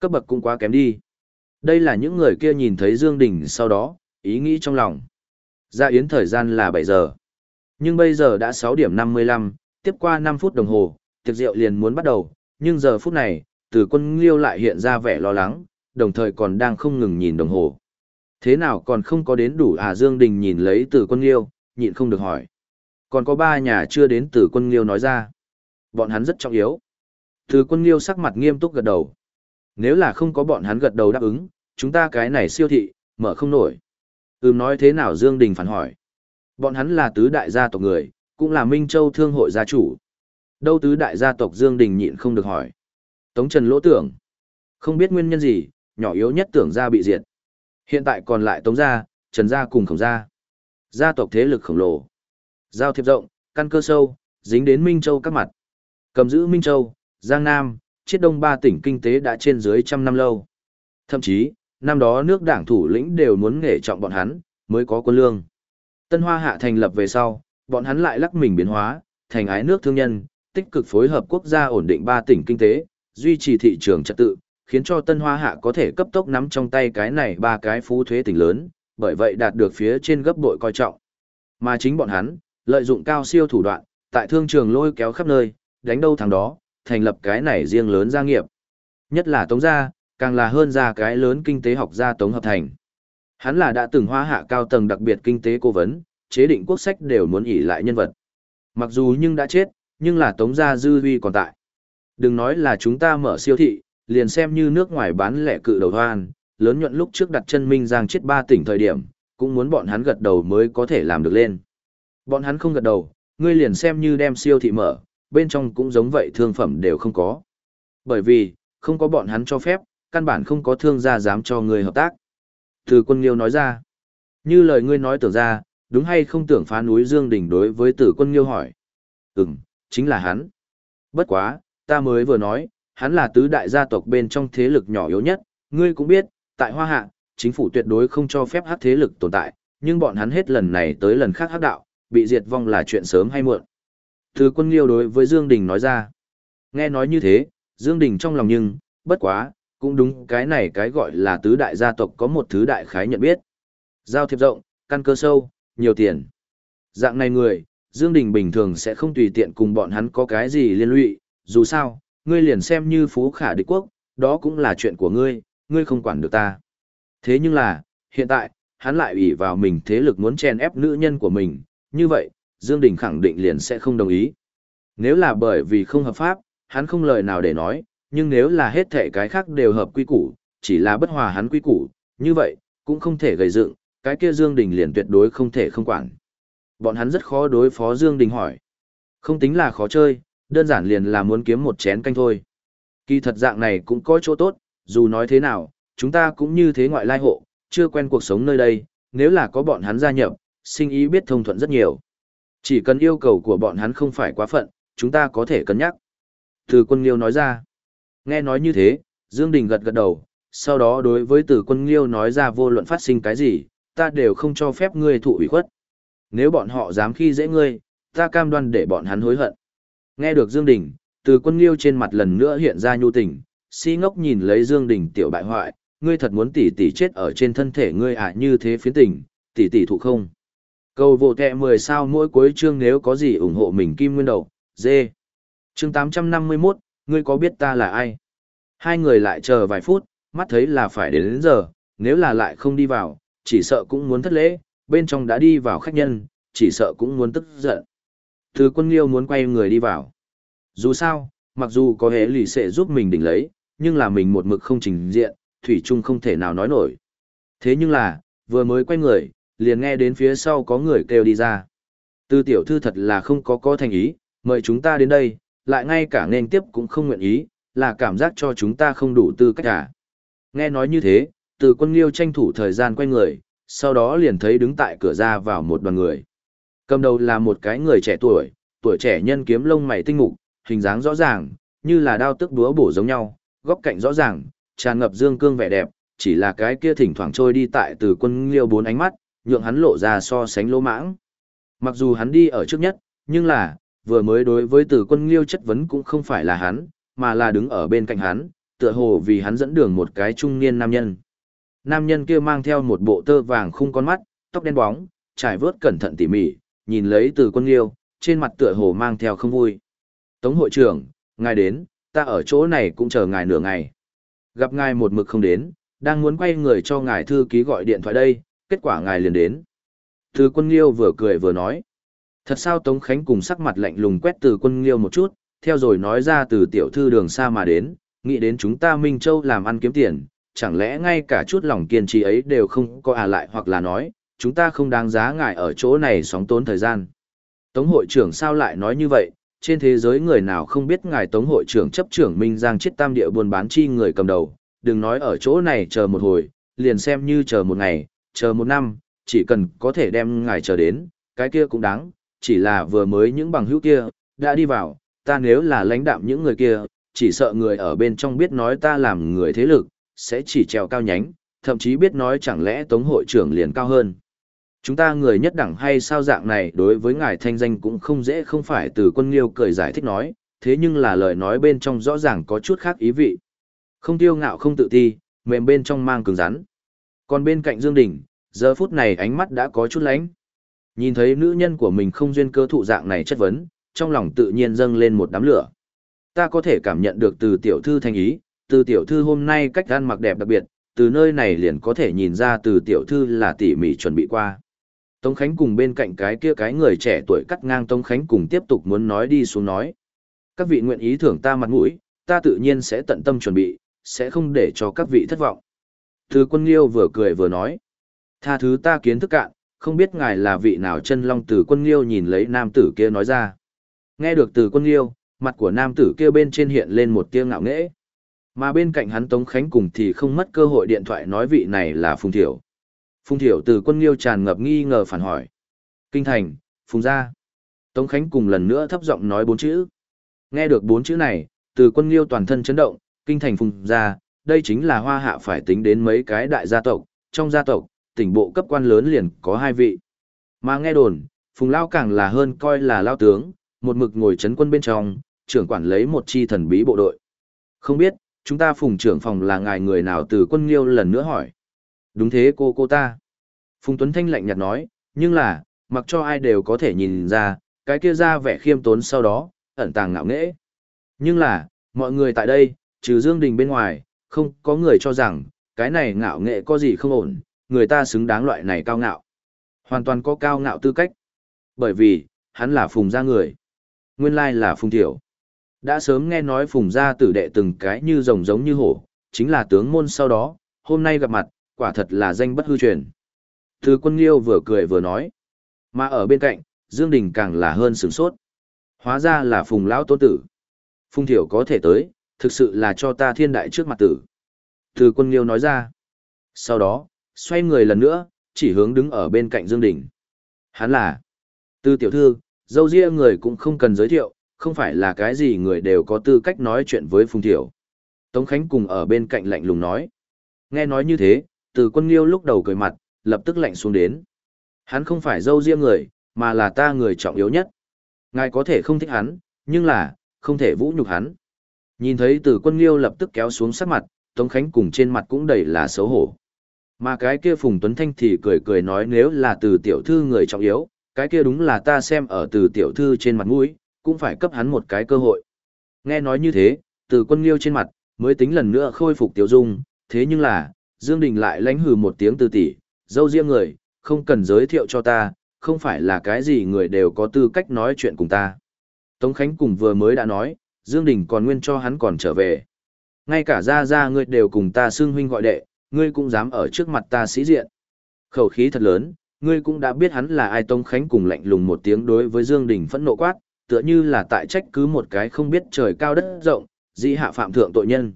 Cấp bậc cũng quá kém đi. Đây là những người kia nhìn thấy Dương Đình sau đó, ý nghĩ trong lòng. Ra yến thời gian là 7 giờ. Nhưng bây giờ đã 6 điểm 55, tiếp qua 5 phút đồng hồ, tiệc rượu liền muốn bắt đầu, nhưng giờ phút này, từ quân liêu lại hiện ra vẻ lo lắng, đồng thời còn đang không ngừng nhìn đồng hồ. Thế nào còn không có đến đủ à Dương Đình nhìn lấy từ quân liêu, nhịn không được hỏi. Còn có ba nhà chưa đến từ quân liêu nói ra. Bọn hắn rất trọng yếu. Từ quân liêu sắc mặt nghiêm túc gật đầu. Nếu là không có bọn hắn gật đầu đáp ứng, chúng ta cái này siêu thị, mở không nổi. Ừm nói thế nào Dương Đình phản hỏi. Bọn hắn là tứ đại gia tộc người, cũng là Minh Châu Thương hội gia chủ. Đâu tứ đại gia tộc Dương Đình nhịn không được hỏi. Tống Trần lỗ tưởng. Không biết nguyên nhân gì, nhỏ yếu nhất tưởng gia bị diệt. Hiện tại còn lại Tống gia, Trần gia cùng Khổng gia. Gia tộc thế lực khổng lồ. Giao thiệp rộng, căn cơ sâu, dính đến Minh Châu các mặt. Cầm giữ Minh Châu, Giang Nam, chiết đông ba tỉnh kinh tế đã trên dưới trăm năm lâu. Thậm chí, năm đó nước đảng thủ lĩnh đều muốn nghề trọng bọn hắn, mới có quân lương. Tân Hoa Hạ thành lập về sau, bọn hắn lại lắc mình biến hóa, thành ái nước thương nhân, tích cực phối hợp quốc gia ổn định ba tỉnh kinh tế, duy trì thị trường trật tự, khiến cho Tân Hoa Hạ có thể cấp tốc nắm trong tay cái này ba cái phú thuế tỉnh lớn, bởi vậy đạt được phía trên gấp bội coi trọng. Mà chính bọn hắn, lợi dụng cao siêu thủ đoạn, tại thương trường lôi kéo khắp nơi, đánh đâu thằng đó, thành lập cái này riêng lớn gia nghiệp. Nhất là Tống gia, càng là hơn ra cái lớn kinh tế học gia Tống Hợp Thành. Hắn là đã từng hoa hạ cao tầng đặc biệt kinh tế cố vấn, chế định quốc sách đều muốn ỷ lại nhân vật. Mặc dù nhưng đã chết, nhưng là Tống gia dư huy còn tại. Đừng nói là chúng ta mở siêu thị, liền xem như nước ngoài bán lẻ cự đầu hoan, lớn nhuận lúc trước đặt chân Minh Giang chết ba tỉnh thời điểm, cũng muốn bọn hắn gật đầu mới có thể làm được lên. Bọn hắn không gật đầu, ngươi liền xem như đem siêu thị mở, bên trong cũng giống vậy thương phẩm đều không có. Bởi vì, không có bọn hắn cho phép, căn bản không có thương gia dám cho ngươi hợp tác. Từ quân Nghiêu nói ra, như lời ngươi nói tưởng ra, đúng hay không tưởng phá núi Dương Đỉnh đối với tử quân Nghiêu hỏi. Ừm, chính là hắn. Bất quá, ta mới vừa nói, hắn là tứ đại gia tộc bên trong thế lực nhỏ yếu nhất, ngươi cũng biết, tại Hoa Hạ, chính phủ tuyệt đối không cho phép hắc thế lực tồn tại, nhưng bọn hắn hết lần này tới lần khác hắc đạo, bị diệt vong là chuyện sớm hay muộn. Thứ quân liêu đối với Dương Đình nói ra. Nghe nói như thế, Dương Đình trong lòng nhưng, bất quá, cũng đúng cái này cái gọi là tứ đại gia tộc có một thứ đại khái nhận biết. Giao thiệp rộng, căn cơ sâu, nhiều tiền. Dạng này người, Dương Đình bình thường sẽ không tùy tiện cùng bọn hắn có cái gì liên lụy, dù sao, ngươi liền xem như phú khả địch quốc, đó cũng là chuyện của ngươi, ngươi không quản được ta. Thế nhưng là, hiện tại, hắn lại ủy vào mình thế lực muốn chen ép nữ nhân của mình, như vậy, Dương Đình khẳng định liền sẽ không đồng ý. Nếu là bởi vì không hợp pháp, hắn không lời nào để nói, nhưng nếu là hết thể cái khác đều hợp quy củ, chỉ là bất hòa hắn quy củ, như vậy, cũng không thể gây dựng, cái kia Dương Đình liền tuyệt đối không thể không quản. Bọn hắn rất khó đối phó Dương Đình hỏi. Không tính là khó chơi, đơn giản liền là muốn kiếm một chén canh thôi. Kỳ thật dạng này cũng có chỗ tốt, dù nói thế nào, chúng ta cũng như thế ngoại lai hộ, chưa quen cuộc sống nơi đây, nếu là có bọn hắn gia nhập, sinh ý biết thông thuận rất nhiều. Chỉ cần yêu cầu của bọn hắn không phải quá phận, chúng ta có thể cân nhắc. Từ quân Liêu nói ra. Nghe nói như thế, Dương Đình gật gật đầu, sau đó đối với từ quân Liêu nói ra vô luận phát sinh cái gì, ta đều không cho phép ngươi thụ ủy khuất. Nếu bọn họ dám khi dễ ngươi, ta cam đoan để bọn hắn hối hận. Nghe được Dương Đình, từ quân Liêu trên mặt lần nữa hiện ra nhu tình, si ngốc nhìn lấy Dương Đình tiểu bại hoại, ngươi thật muốn tỷ tỷ chết ở trên thân thể ngươi à như thế phiến tình, tỷ tỷ thụ không? Cầu vô kẹ 10 sao mỗi cuối chương nếu có gì ủng hộ mình kim nguyên đầu, dê. Chương 851, ngươi có biết ta là ai? Hai người lại chờ vài phút, mắt thấy là phải đến, đến giờ, nếu là lại không đi vào, chỉ sợ cũng muốn thất lễ, bên trong đã đi vào khách nhân, chỉ sợ cũng muốn tức giận. Thứ quân liêu muốn quay người đi vào. Dù sao, mặc dù có hệ lì sẽ giúp mình đỉnh lấy, nhưng là mình một mực không trình diện, Thủy Trung không thể nào nói nổi. Thế nhưng là, vừa mới quay người, liền nghe đến phía sau có người kêu đi ra. Tư tiểu thư thật là không có có thành ý, mời chúng ta đến đây, lại ngay cả nên tiếp cũng không nguyện ý, là cảm giác cho chúng ta không đủ tư cách cả. Nghe nói như thế, từ quân liêu tranh thủ thời gian quay người, sau đó liền thấy đứng tại cửa ra vào một đoàn người. Cầm đầu là một cái người trẻ tuổi, tuổi trẻ nhân kiếm lông mày tinh mục, hình dáng rõ ràng, như là đao tức đúa bổ giống nhau, góc cạnh rõ ràng, tràn ngập dương cương vẻ đẹp, chỉ là cái kia thỉnh thoảng trôi đi tại từ quân liêu bốn ánh mắt, nhượng hắn lộ ra so sánh lỗ mãng. Mặc dù hắn đi ở trước nhất, nhưng là, vừa mới đối với từ quân liêu chất vấn cũng không phải là hắn, mà là đứng ở bên cạnh hắn, tựa hồ vì hắn dẫn đường một cái trung niên nam nhân. Nam nhân kia mang theo một bộ tơ vàng khung con mắt, tóc đen bóng, trải vớt cẩn thận tỉ mỉ, nhìn lấy từ quân liêu, trên mặt tựa hồ mang theo không vui. Tống hội trưởng, ngài đến, ta ở chỗ này cũng chờ ngài nửa ngày. Gặp ngài một mực không đến, đang muốn quay người cho ngài thư ký gọi điện thoại đây, kết quả ngài liền đến. Từ quân liêu vừa cười vừa nói. Thật sao Tống Khánh cùng sắc mặt lạnh lùng quét từ quân liêu một chút, theo rồi nói ra từ tiểu thư đường xa mà đến, nghĩ đến chúng ta Minh Châu làm ăn kiếm tiền, chẳng lẽ ngay cả chút lòng kiên trì ấy đều không có à lại hoặc là nói, chúng ta không đáng giá ngại ở chỗ này sóng tốn thời gian. Tống hội trưởng sao lại nói như vậy, trên thế giới người nào không biết ngài Tống hội trưởng chấp trưởng Minh Giang chết tam địa buôn bán chi người cầm đầu, đừng nói ở chỗ này chờ một hồi, liền xem như chờ một ngày, chờ một năm, chỉ cần có thể đem ngài chờ đến, cái kia cũng đáng, chỉ là vừa mới những bằng hữu kia, đã đi vào, ta nếu là lãnh đạm những người kia, chỉ sợ người ở bên trong biết nói ta làm người thế lực, sẽ chỉ trèo cao nhánh, thậm chí biết nói chẳng lẽ tống hội trưởng liền cao hơn. Chúng ta người nhất đẳng hay sao dạng này đối với ngài thanh danh cũng không dễ không phải từ quân liêu cười giải thích nói, thế nhưng là lời nói bên trong rõ ràng có chút khác ý vị. Không tiêu ngạo không tự ti, mềm bên trong mang cứng rắn. Còn bên cạnh Dương Đình, giờ phút này ánh mắt đã có chút lánh. Nhìn thấy nữ nhân của mình không duyên cơ thụ dạng này chất vấn, trong lòng tự nhiên dâng lên một đám lửa. Ta có thể cảm nhận được từ tiểu thư thành ý, từ tiểu thư hôm nay cách ăn mặc đẹp đặc biệt, từ nơi này liền có thể nhìn ra từ tiểu thư là tỉ mỉ chuẩn bị qua. Tống Khánh cùng bên cạnh cái kia cái người trẻ tuổi cắt ngang Tống Khánh cùng tiếp tục muốn nói đi xuống nói. Các vị nguyện ý thưởng ta mặt mũi, ta tự nhiên sẽ tận tâm chuẩn bị, sẽ không để cho các vị thất vọng. Từ quân liêu vừa cười vừa nói. Tha thứ ta kiến thức cạn, không biết ngài là vị nào chân long từ quân liêu nhìn lấy nam tử kia nói ra. Nghe được từ quân liêu, mặt của nam tử kia bên trên hiện lên một tia ngạo nghễ. Mà bên cạnh hắn Tống Khánh cùng thì không mất cơ hội điện thoại nói vị này là Phùng Thiểu. Phùng Thiểu từ quân liêu tràn ngập nghi ngờ phản hỏi. Kinh thành, Phùng gia. Tống Khánh cùng lần nữa thấp giọng nói bốn chữ. Nghe được bốn chữ này, từ quân liêu toàn thân chấn động, kinh thành Phùng gia, đây chính là hoa hạ phải tính đến mấy cái đại gia tộc, trong gia tộc, tỉnh bộ cấp quan lớn liền có hai vị. Mà nghe đồn, Phùng Lao càng là hơn coi là Lao tướng, một mực ngồi chấn quân bên trong, trưởng quản lấy một chi thần bí bộ đội. Không biết, chúng ta Phùng trưởng phòng là ngài người nào từ quân liêu lần nữa hỏi. Đúng thế cô cô ta. Phùng Tuấn Thanh lạnh nhạt nói, nhưng là, mặc cho ai đều có thể nhìn ra, cái kia ra vẻ khiêm tốn sau đó, ẩn tàng ngạo nghễ. Nhưng là, mọi người tại đây, trừ Dương Đình bên ngoài, không có người cho rằng, cái này ngạo nghệ có gì không ổn, người ta xứng đáng loại này cao ngạo. Hoàn toàn có cao ngạo tư cách. Bởi vì, hắn là phùng gia người. Nguyên lai là phùng tiểu. Đã sớm nghe nói phùng gia tử đệ từng cái như rồng giống như hổ, chính là tướng môn sau đó, hôm nay gặp mặt, quả thật là danh bất hư truyền. Từ quân liêu vừa cười vừa nói. Mà ở bên cạnh, Dương Đình càng là hơn sửng sốt. Hóa ra là phùng lão tôn tử. Phùng thiểu có thể tới, thực sự là cho ta thiên đại trước mặt tử. Từ quân liêu nói ra. Sau đó, xoay người lần nữa, chỉ hướng đứng ở bên cạnh Dương Đình. Hắn là, từ tiểu thư, dâu ria người cũng không cần giới thiệu, không phải là cái gì người đều có tư cách nói chuyện với Phùng Thiểu. Tống Khánh cùng ở bên cạnh lạnh lùng nói. Nghe nói như thế, từ quân liêu lúc đầu cười mặt, lập tức lạnh xuống đến. Hắn không phải dâu riêng người, mà là ta người trọng yếu nhất. Ngài có thể không thích hắn, nhưng là, không thể vũ nhục hắn. Nhìn thấy từ quân liêu lập tức kéo xuống sắc mặt, Tống Khánh cùng trên mặt cũng đầy là xấu hổ. Mà cái kia Phùng Tuấn Thanh thì cười cười nói nếu là từ tiểu thư người trọng yếu, cái kia đúng là ta xem ở từ tiểu thư trên mặt mũi, cũng phải cấp hắn một cái cơ hội. Nghe nói như thế, từ quân liêu trên mặt, mới tính lần nữa khôi phục tiểu dung, thế nhưng là, Dương Đình lại lánh hừ một tiếng từ tỷ, dâu riêng người, không cần giới thiệu cho ta, không phải là cái gì người đều có tư cách nói chuyện cùng ta. Tống Khánh cùng vừa mới đã nói, Dương Đình còn nguyên cho hắn còn trở về. Ngay cả ra ra ngươi đều cùng ta xưng huynh gọi đệ, ngươi cũng dám ở trước mặt ta sĩ diện. Khẩu khí thật lớn, ngươi cũng đã biết hắn là ai Tống Khánh cùng lạnh lùng một tiếng đối với Dương Đình phẫn nộ quát, tựa như là tại trách cứ một cái không biết trời cao đất rộng, dĩ hạ phạm thượng tội nhân.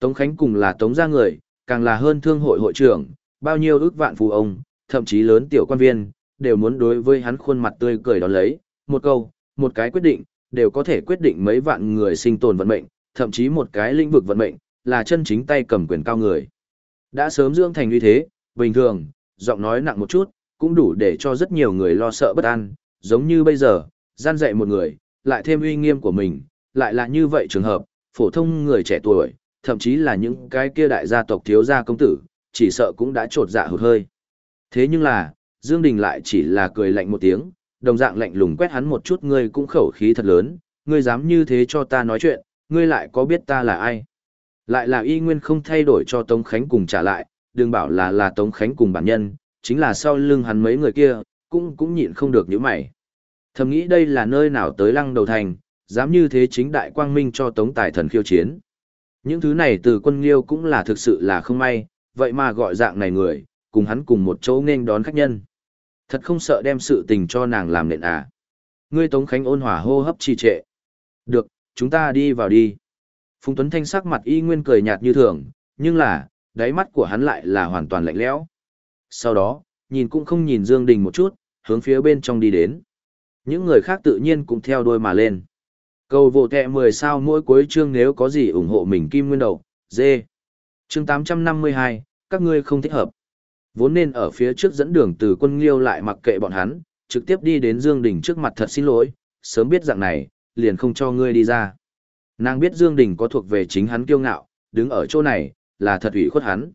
Tống Khánh cùng là Tống gia người, càng là hơn thương hội hội trưởng, bao nhiêu ước vạn phù ông, thậm chí lớn tiểu quan viên, đều muốn đối với hắn khuôn mặt tươi cười đón lấy, một câu, một cái quyết định, đều có thể quyết định mấy vạn người sinh tồn vận mệnh, thậm chí một cái lĩnh vực vận mệnh, là chân chính tay cầm quyền cao người. Đã sớm dưỡng thành như thế, bình thường, giọng nói nặng một chút, cũng đủ để cho rất nhiều người lo sợ bất an, giống như bây giờ, gian dạy một người, lại thêm uy nghiêm của mình, lại là như vậy trường hợp, phổ thông người trẻ tuổi, thậm chí là những cái kia đại gia tộc thiếu gia công tử, chỉ sợ cũng đã trột dạ hụt hơi. Thế nhưng là, Dương Đình lại chỉ là cười lạnh một tiếng, đồng dạng lạnh lùng quét hắn một chút ngươi cũng khẩu khí thật lớn, ngươi dám như thế cho ta nói chuyện, ngươi lại có biết ta là ai? Lại là y nguyên không thay đổi cho Tống Khánh cùng trả lại, đừng bảo là là Tống Khánh cùng bản nhân, chính là sau lưng hắn mấy người kia, cũng cũng nhịn không được những mày. Thầm nghĩ đây là nơi nào tới lăng đầu thành, dám như thế chính đại quang minh cho Tống Tài Thần khiêu chiến. Những thứ này từ quân liêu cũng là thực sự là không may, vậy mà gọi dạng này người, cùng hắn cùng một chỗ nên đón khách nhân. Thật không sợ đem sự tình cho nàng làm nện à. Ngươi Tống Khánh ôn hòa hô hấp trì trệ. Được, chúng ta đi vào đi. Phùng Tuấn Thanh sắc mặt y nguyên cười nhạt như thường, nhưng là, đáy mắt của hắn lại là hoàn toàn lạnh lẽo. Sau đó, nhìn cũng không nhìn Dương Đình một chút, hướng phía bên trong đi đến. Những người khác tự nhiên cũng theo đuôi mà lên. Cầu vô tệ 10 sao mỗi cuối chương nếu có gì ủng hộ mình Kim Nguyên Đầu, dê. Chương 852, các ngươi không thích hợp. Vốn nên ở phía trước dẫn đường từ quân liêu lại mặc kệ bọn hắn, trực tiếp đi đến Dương Đình trước mặt thật xin lỗi, sớm biết dạng này, liền không cho ngươi đi ra. Nàng biết Dương Đình có thuộc về chính hắn kiêu ngạo, đứng ở chỗ này, là thật ủy khuất hắn.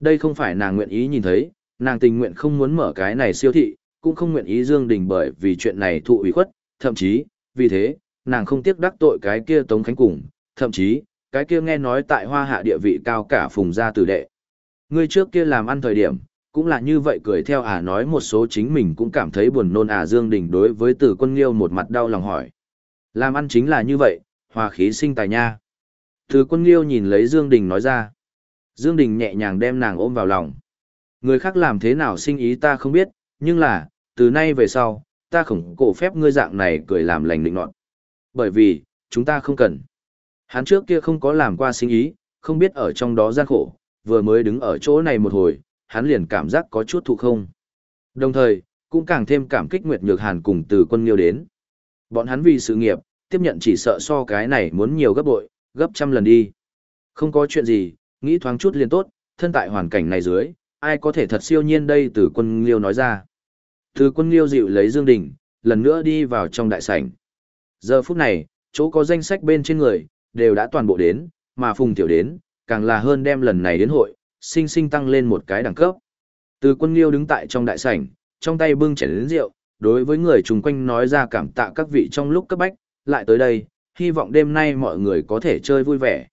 Đây không phải nàng nguyện ý nhìn thấy, nàng tình nguyện không muốn mở cái này siêu thị, cũng không nguyện ý Dương Đình bởi vì chuyện này thụ ủy khuất, thậm chí, vì thế, nàng không tiếc đắc tội cái kia Tống Khánh cùng, thậm chí, cái kia nghe nói tại hoa hạ địa vị cao cả phùng gia tử đệ. người trước kia làm ăn thời điểm, cũng là như vậy cười theo à nói một số chính mình cũng cảm thấy buồn nôn à Dương Đình đối với tử quân liêu một mặt đau lòng hỏi. Làm ăn chính là như vậy, hòa khí sinh tài nha. Tử quân liêu nhìn lấy Dương Đình nói ra. Dương Đình nhẹ nhàng đem nàng ôm vào lòng. Người khác làm thế nào sinh ý ta không biết, nhưng là, từ nay về sau, ta không cổ phép ngươi dạng này cười làm lành định nọt. Bởi vì, chúng ta không cần. Hắn trước kia không có làm qua sinh ý, không biết ở trong đó gian khổ, vừa mới đứng ở chỗ này một hồi, hắn liền cảm giác có chút thụ không. Đồng thời, cũng càng thêm cảm kích Nguyệt Nhược Hàn cùng từ quân liêu đến. Bọn hắn vì sự nghiệp, tiếp nhận chỉ sợ so cái này muốn nhiều gấp bội, gấp trăm lần đi. Không có chuyện gì, nghĩ thoáng chút liền tốt, thân tại hoàn cảnh này dưới, ai có thể thật siêu nhiên đây từ quân liêu nói ra. Từ quân liêu dịu lấy Dương Đình, lần nữa đi vào trong đại sảnh. Giờ phút này, chỗ có danh sách bên trên người, đều đã toàn bộ đến, mà Phùng Tiểu đến, càng là hơn đem lần này đến hội, sinh sinh tăng lên một cái đẳng cấp. Từ quân liêu đứng tại trong đại sảnh, trong tay bưng chén lớn rượu, đối với người chung quanh nói ra cảm tạ các vị trong lúc cấp bách, lại tới đây, hy vọng đêm nay mọi người có thể chơi vui vẻ.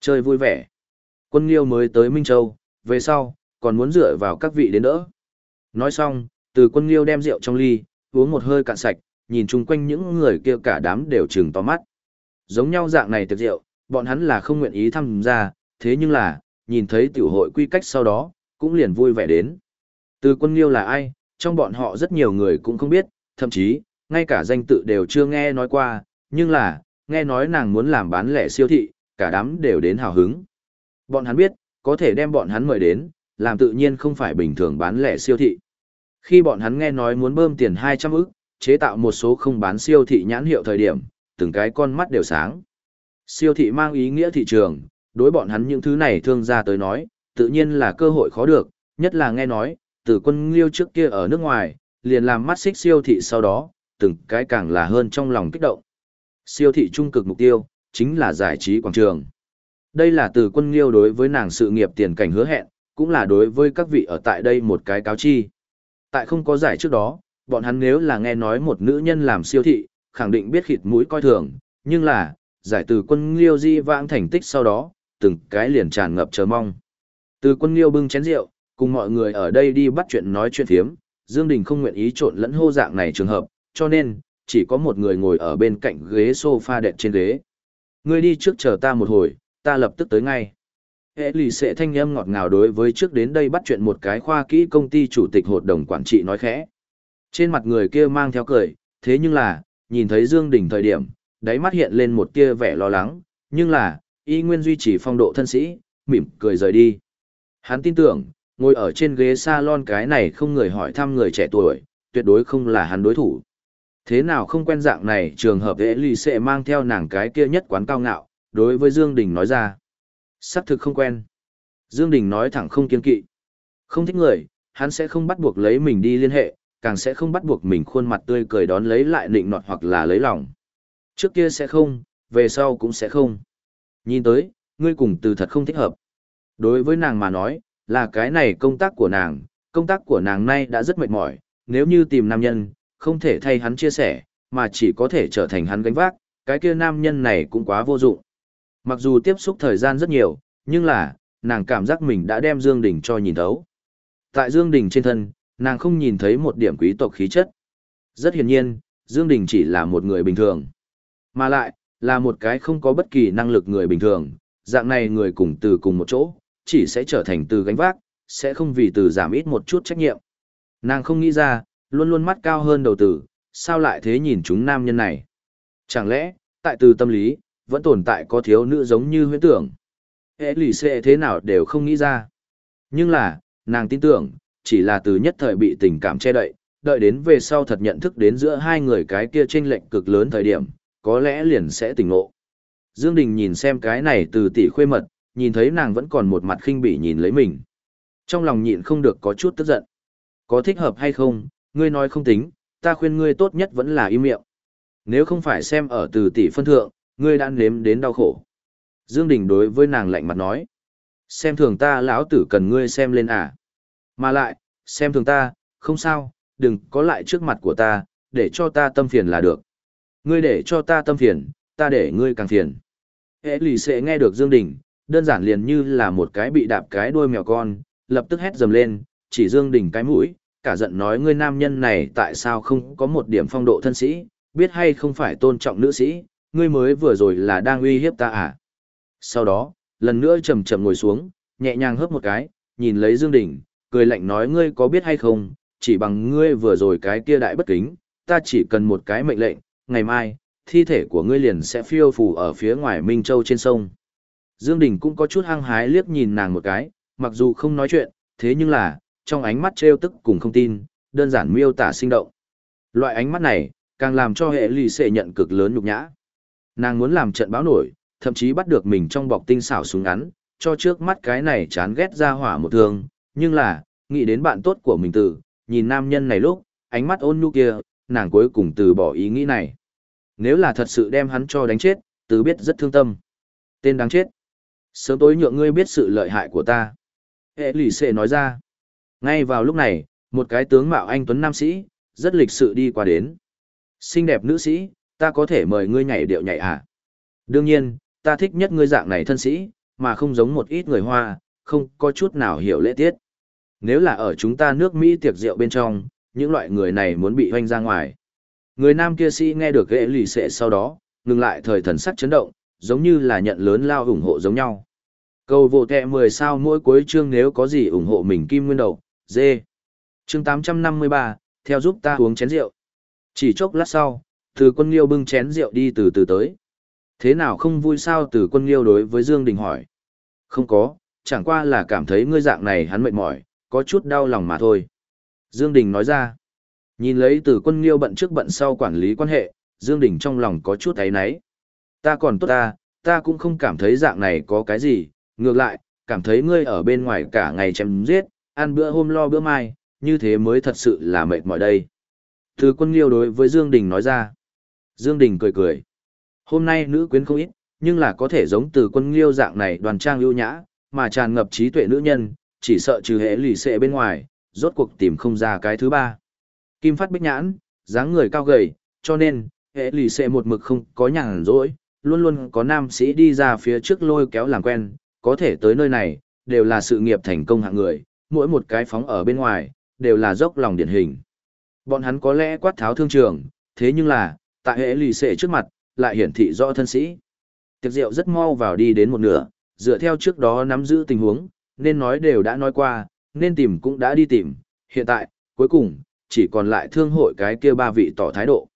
Chơi vui vẻ. Quân liêu mới tới Minh Châu, về sau, còn muốn dựa vào các vị đến đỡ. Nói xong, từ quân liêu đem rượu trong ly, uống một hơi cạn sạch, nhìn chung quanh những người kia cả đám đều trừng to mắt. Giống nhau dạng này tiệc rượu, bọn hắn là không nguyện ý tham gia, thế nhưng là, nhìn thấy tiểu hội quy cách sau đó, cũng liền vui vẻ đến. Từ quân liêu là ai, trong bọn họ rất nhiều người cũng không biết, thậm chí, ngay cả danh tự đều chưa nghe nói qua, nhưng là, nghe nói nàng muốn làm bán lẻ siêu thị, cả đám đều đến hào hứng. Bọn hắn biết, có thể đem bọn hắn mời đến, làm tự nhiên không phải bình thường bán lẻ siêu thị. Khi bọn hắn nghe nói muốn bơm tiền 200 ức, chế tạo một số không bán siêu thị nhãn hiệu thời điểm, từng cái con mắt đều sáng. Siêu thị mang ý nghĩa thị trường, đối bọn hắn những thứ này thương gia tới nói, tự nhiên là cơ hội khó được, nhất là nghe nói, từ quân liêu trước kia ở nước ngoài, liền làm mắt xích siêu thị sau đó, từng cái càng là hơn trong lòng kích động. Siêu thị trung cực mục tiêu, chính là giải trí quảng trường. Đây là từ quân liêu đối với nàng sự nghiệp tiền cảnh hứa hẹn, cũng là đối với các vị ở tại đây một cái cáo chi. Tại không có giải trước đó, bọn hắn nếu là nghe nói một nữ nhân làm siêu thị, khẳng định biết khịt mũi coi thường, nhưng là, giải từ quân liêu di vãng thành tích sau đó, từng cái liền tràn ngập chờ mong. Từ quân liêu bưng chén rượu, cùng mọi người ở đây đi bắt chuyện nói chuyện thiếm, Dương Đình không nguyện ý trộn lẫn hô dạng này trường hợp, cho nên, chỉ có một người ngồi ở bên cạnh ghế sofa đẹp trên ghế. Ngươi đi trước chờ ta một hồi, ta lập tức tới ngay. Hệ lì sẽ thanh âm ngọt ngào đối với trước đến đây bắt chuyện một cái khoa kỹ công ty chủ tịch hội đồng quản trị nói khẽ. Trên mặt người kia mang theo cười, thế nhưng là, nhìn thấy Dương Đình thời điểm, đáy mắt hiện lên một tia vẻ lo lắng, nhưng là, y nguyên duy trì phong độ thân sĩ, mỉm cười rời đi. Hắn tin tưởng, ngồi ở trên ghế salon cái này không người hỏi thăm người trẻ tuổi, tuyệt đối không là hắn đối thủ. Thế nào không quen dạng này trường hợp hệ lì sẽ mang theo nàng cái kia nhất quán cao ngạo, đối với Dương Đình nói ra. Sắc thực không quen. Dương Đình nói thẳng không kiên kỵ. Không thích người, hắn sẽ không bắt buộc lấy mình đi liên hệ, càng sẽ không bắt buộc mình khuôn mặt tươi cười đón lấy lại định nọt hoặc là lấy lòng. Trước kia sẽ không, về sau cũng sẽ không. Nhìn tới, ngươi cùng từ thật không thích hợp. Đối với nàng mà nói, là cái này công tác của nàng, công tác của nàng nay đã rất mệt mỏi, nếu như tìm nam nhân, không thể thay hắn chia sẻ, mà chỉ có thể trở thành hắn gánh vác, cái kia nam nhân này cũng quá vô dụng. Mặc dù tiếp xúc thời gian rất nhiều, nhưng là, nàng cảm giác mình đã đem Dương Đình cho nhìn thấu. Tại Dương Đình trên thân, nàng không nhìn thấy một điểm quý tộc khí chất. Rất hiển nhiên, Dương Đình chỉ là một người bình thường. Mà lại, là một cái không có bất kỳ năng lực người bình thường, dạng này người cùng từ cùng một chỗ, chỉ sẽ trở thành từ gánh vác, sẽ không vì từ giảm ít một chút trách nhiệm. Nàng không nghĩ ra, luôn luôn mắt cao hơn đầu tử, sao lại thế nhìn chúng nam nhân này? Chẳng lẽ, tại từ tâm lý, vẫn tồn tại có thiếu nữ giống như huyễn tưởng? Hệ lì xệ thế nào đều không nghĩ ra. Nhưng là, nàng tin tưởng, chỉ là từ nhất thời bị tình cảm che đậy, đợi đến về sau thật nhận thức đến giữa hai người cái kia chênh lệch cực lớn thời điểm, có lẽ liền sẽ tỉnh ngộ. Dương Đình nhìn xem cái này từ tỷ khuê mật, nhìn thấy nàng vẫn còn một mặt khinh bỉ nhìn lấy mình. Trong lòng nhịn không được có chút tức giận. Có thích hợp hay không, ngươi nói không tính, ta khuyên ngươi tốt nhất vẫn là im miệng. Nếu không phải xem ở từ tỷ phân thượng, ngươi đã nếm đến đau khổ. Dương Đình đối với nàng lạnh mặt nói. Xem thường ta lão tử cần ngươi xem lên à. Mà lại, xem thường ta, không sao, đừng có lại trước mặt của ta, để cho ta tâm phiền là được. Ngươi để cho ta tâm phiền, ta để ngươi càng phiền. Hệ lì sẽ nghe được Dương Đình, đơn giản liền như là một cái bị đạp cái đuôi mèo con, lập tức hét dầm lên, chỉ Dương Đình cái mũi, cả giận nói ngươi nam nhân này tại sao không có một điểm phong độ thân sĩ, biết hay không phải tôn trọng nữ sĩ, ngươi mới vừa rồi là đang uy hiếp ta à. Sau đó, lần nữa trầm chậm ngồi xuống, nhẹ nhàng hớp một cái, nhìn lấy Dương Đình, cười lạnh nói ngươi có biết hay không, chỉ bằng ngươi vừa rồi cái kia đại bất kính, ta chỉ cần một cái mệnh lệnh, ngày mai, thi thể của ngươi liền sẽ phiêu phù ở phía ngoài Minh Châu trên sông. Dương Đình cũng có chút hăng hái liếc nhìn nàng một cái, mặc dù không nói chuyện, thế nhưng là, trong ánh mắt treo tức cùng không tin, đơn giản miêu tả sinh động. Loại ánh mắt này, càng làm cho hệ lì xệ nhận cực lớn nhục nhã. Nàng muốn làm trận báo nổi, thậm chí bắt được mình trong bọc tinh xảo súng ngắn, cho trước mắt cái này chán ghét ra hỏa một thương, nhưng là, nghĩ đến bạn tốt của mình từ, nhìn nam nhân này lúc, ánh mắt ôn nhu kia, nàng cuối cùng từ bỏ ý nghĩ này. Nếu là thật sự đem hắn cho đánh chết, tứ biết rất thương tâm. Tên đáng chết. Sớm tối nhượng ngươi biết sự lợi hại của ta. Hệ lì xệ nói ra. Ngay vào lúc này, một cái tướng mạo anh Tuấn Nam Sĩ, rất lịch sự đi qua đến. Xinh đẹp nữ sĩ, ta có thể mời ngươi nhảy điệu nhảy à? Đương nhiên, ta thích nhất ngươi dạng này thân sĩ, mà không giống một ít người Hoa, không có chút nào hiểu lễ tiết. Nếu là ở chúng ta nước Mỹ tiệc rượu bên trong, những loại người này muốn bị hoanh ra ngoài. Người nam kia sĩ nghe được ghệ lì xệ sau đó, ngừng lại thời thần sắc chấn động, giống như là nhận lớn lao ủng hộ giống nhau. Cầu vô kẹ 10 sao mỗi cuối chương nếu có gì ủng hộ mình kim nguyên đầu, dê. Chương 853, theo giúp ta uống chén rượu. Chỉ chốc lát sau, từ quân liêu bưng chén rượu đi từ từ tới. Thế nào không vui sao từ quân liêu đối với Dương Đình hỏi. Không có, chẳng qua là cảm thấy ngươi dạng này hắn mệt mỏi, có chút đau lòng mà thôi. Dương Đình nói ra. Nhìn lấy từ quân liêu bận trước bận sau quản lý quan hệ, Dương Đình trong lòng có chút thấy náy. Ta còn tốt ta, ta cũng không cảm thấy dạng này có cái gì, ngược lại, cảm thấy ngươi ở bên ngoài cả ngày chém giết, ăn bữa hôm lo bữa mai, như thế mới thật sự là mệt mỏi đây. Từ quân liêu đối với Dương Đình nói ra. Dương Đình cười cười. Hôm nay nữ quyến không ít, nhưng là có thể giống từ quân liêu dạng này đoàn trang ưu nhã, mà tràn ngập trí tuệ nữ nhân, chỉ sợ trừ hệ lì xệ bên ngoài, rốt cuộc tìm không ra cái thứ ba. Kim phát bích nhãn, dáng người cao gầy, cho nên, hệ lì xệ một mực không có nhàn rỗi, luôn luôn có nam sĩ đi ra phía trước lôi kéo làm quen, có thể tới nơi này, đều là sự nghiệp thành công hạng người, mỗi một cái phóng ở bên ngoài, đều là dốc lòng điển hình. Bọn hắn có lẽ quát tháo thương trường, thế nhưng là, tại hệ lì xệ trước mặt, lại hiển thị rõ thân sĩ. Tiệc rượu rất mau vào đi đến một nửa, dựa theo trước đó nắm giữ tình huống, nên nói đều đã nói qua, nên tìm cũng đã đi tìm, hiện tại, cuối cùng, chỉ còn lại thương hội cái kia ba vị tỏ thái độ.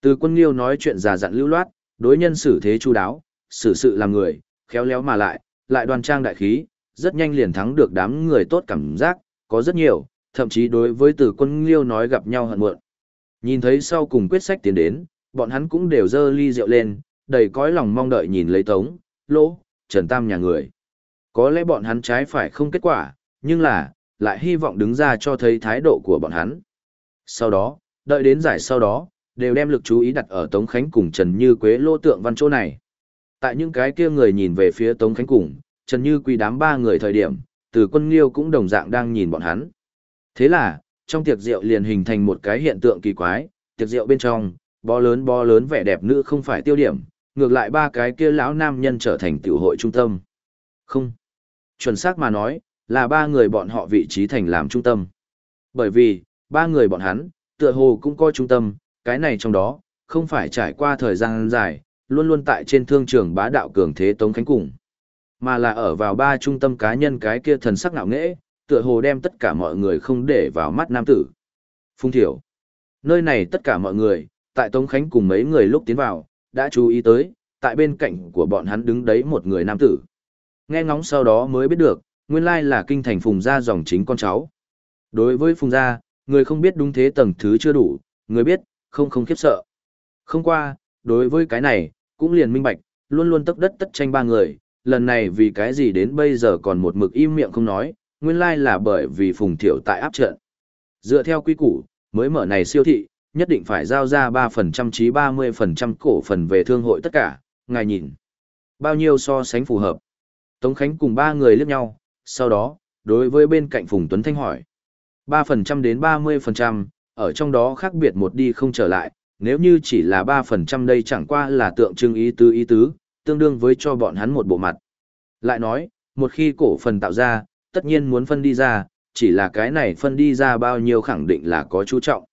Từ quân liêu nói chuyện già dặn lưu loát, đối nhân xử thế chu đáo, xử sự làm người, khéo léo mà lại, lại đoan trang đại khí, rất nhanh liền thắng được đám người tốt cảm giác, có rất nhiều, thậm chí đối với từ quân liêu nói gặp nhau hận muộn. Nhìn thấy sau cùng quyết sách tiến đến, bọn hắn cũng đều dơ ly rượu lên, đầy cõi lòng mong đợi nhìn lấy tống, lỗ, trần tam nhà người. Có lẽ bọn hắn trái phải không kết quả, nhưng là, lại hy vọng đứng ra cho thấy thái độ của bọn hắn. Sau đó, đợi đến giải sau đó, đều đem lực chú ý đặt ở Tống Khánh cùng Trần Như Quế lô tượng văn chỗ này. Tại những cái kia người nhìn về phía Tống Khánh cùng, Trần Như Quý đám ba người thời điểm, từ quân liêu cũng đồng dạng đang nhìn bọn hắn. Thế là, trong tiệc rượu liền hình thành một cái hiện tượng kỳ quái, tiệc rượu bên trong, bó lớn bó lớn vẻ đẹp nữ không phải tiêu điểm, ngược lại ba cái kia lão nam nhân trở thành tiểu hội trung tâm. Không. Chuẩn xác mà nói, là ba người bọn họ vị trí thành làm trung tâm. Bởi vì, ba người bọn hắn, tựa hồ cũng coi trung tâm, cái này trong đó, không phải trải qua thời gian dài, luôn luôn tại trên thương trường bá đạo cường thế Tống Khánh cùng. Mà là ở vào ba trung tâm cá nhân cái kia thần sắc ngạo nghễ, tựa hồ đem tất cả mọi người không để vào mắt nam tử. Phung Thiểu. Nơi này tất cả mọi người, tại Tống Khánh cùng mấy người lúc tiến vào, đã chú ý tới, tại bên cạnh của bọn hắn đứng đấy một người nam tử. Nghe ngóng sau đó mới biết được, nguyên lai là kinh thành Phùng gia dòng chính con cháu. Đối với Phùng gia, người không biết đúng thế tầng thứ chưa đủ, người biết, không không khiếp sợ. Không qua, đối với cái này, cũng liền minh bạch, luôn luôn tấp đất tất tranh ba người, lần này vì cái gì đến bây giờ còn một mực im miệng không nói, nguyên lai là bởi vì Phùng Thiểu tại áp trận. Dựa theo quy củ, mới mở này siêu thị, nhất định phải giao ra 3% chí 30% cổ phần về thương hội tất cả, ngài nhìn. Bao nhiêu so sánh phù hợp. Tống Khánh cùng ba người liếc nhau, sau đó, đối với bên cạnh Phùng Tuấn Thanh hỏi. 3% đến 30%, ở trong đó khác biệt một đi không trở lại, nếu như chỉ là 3% đây chẳng qua là tượng trưng ý tứ ý tứ, tương đương với cho bọn hắn một bộ mặt. Lại nói, một khi cổ phần tạo ra, tất nhiên muốn phân đi ra, chỉ là cái này phân đi ra bao nhiêu khẳng định là có chú trọng.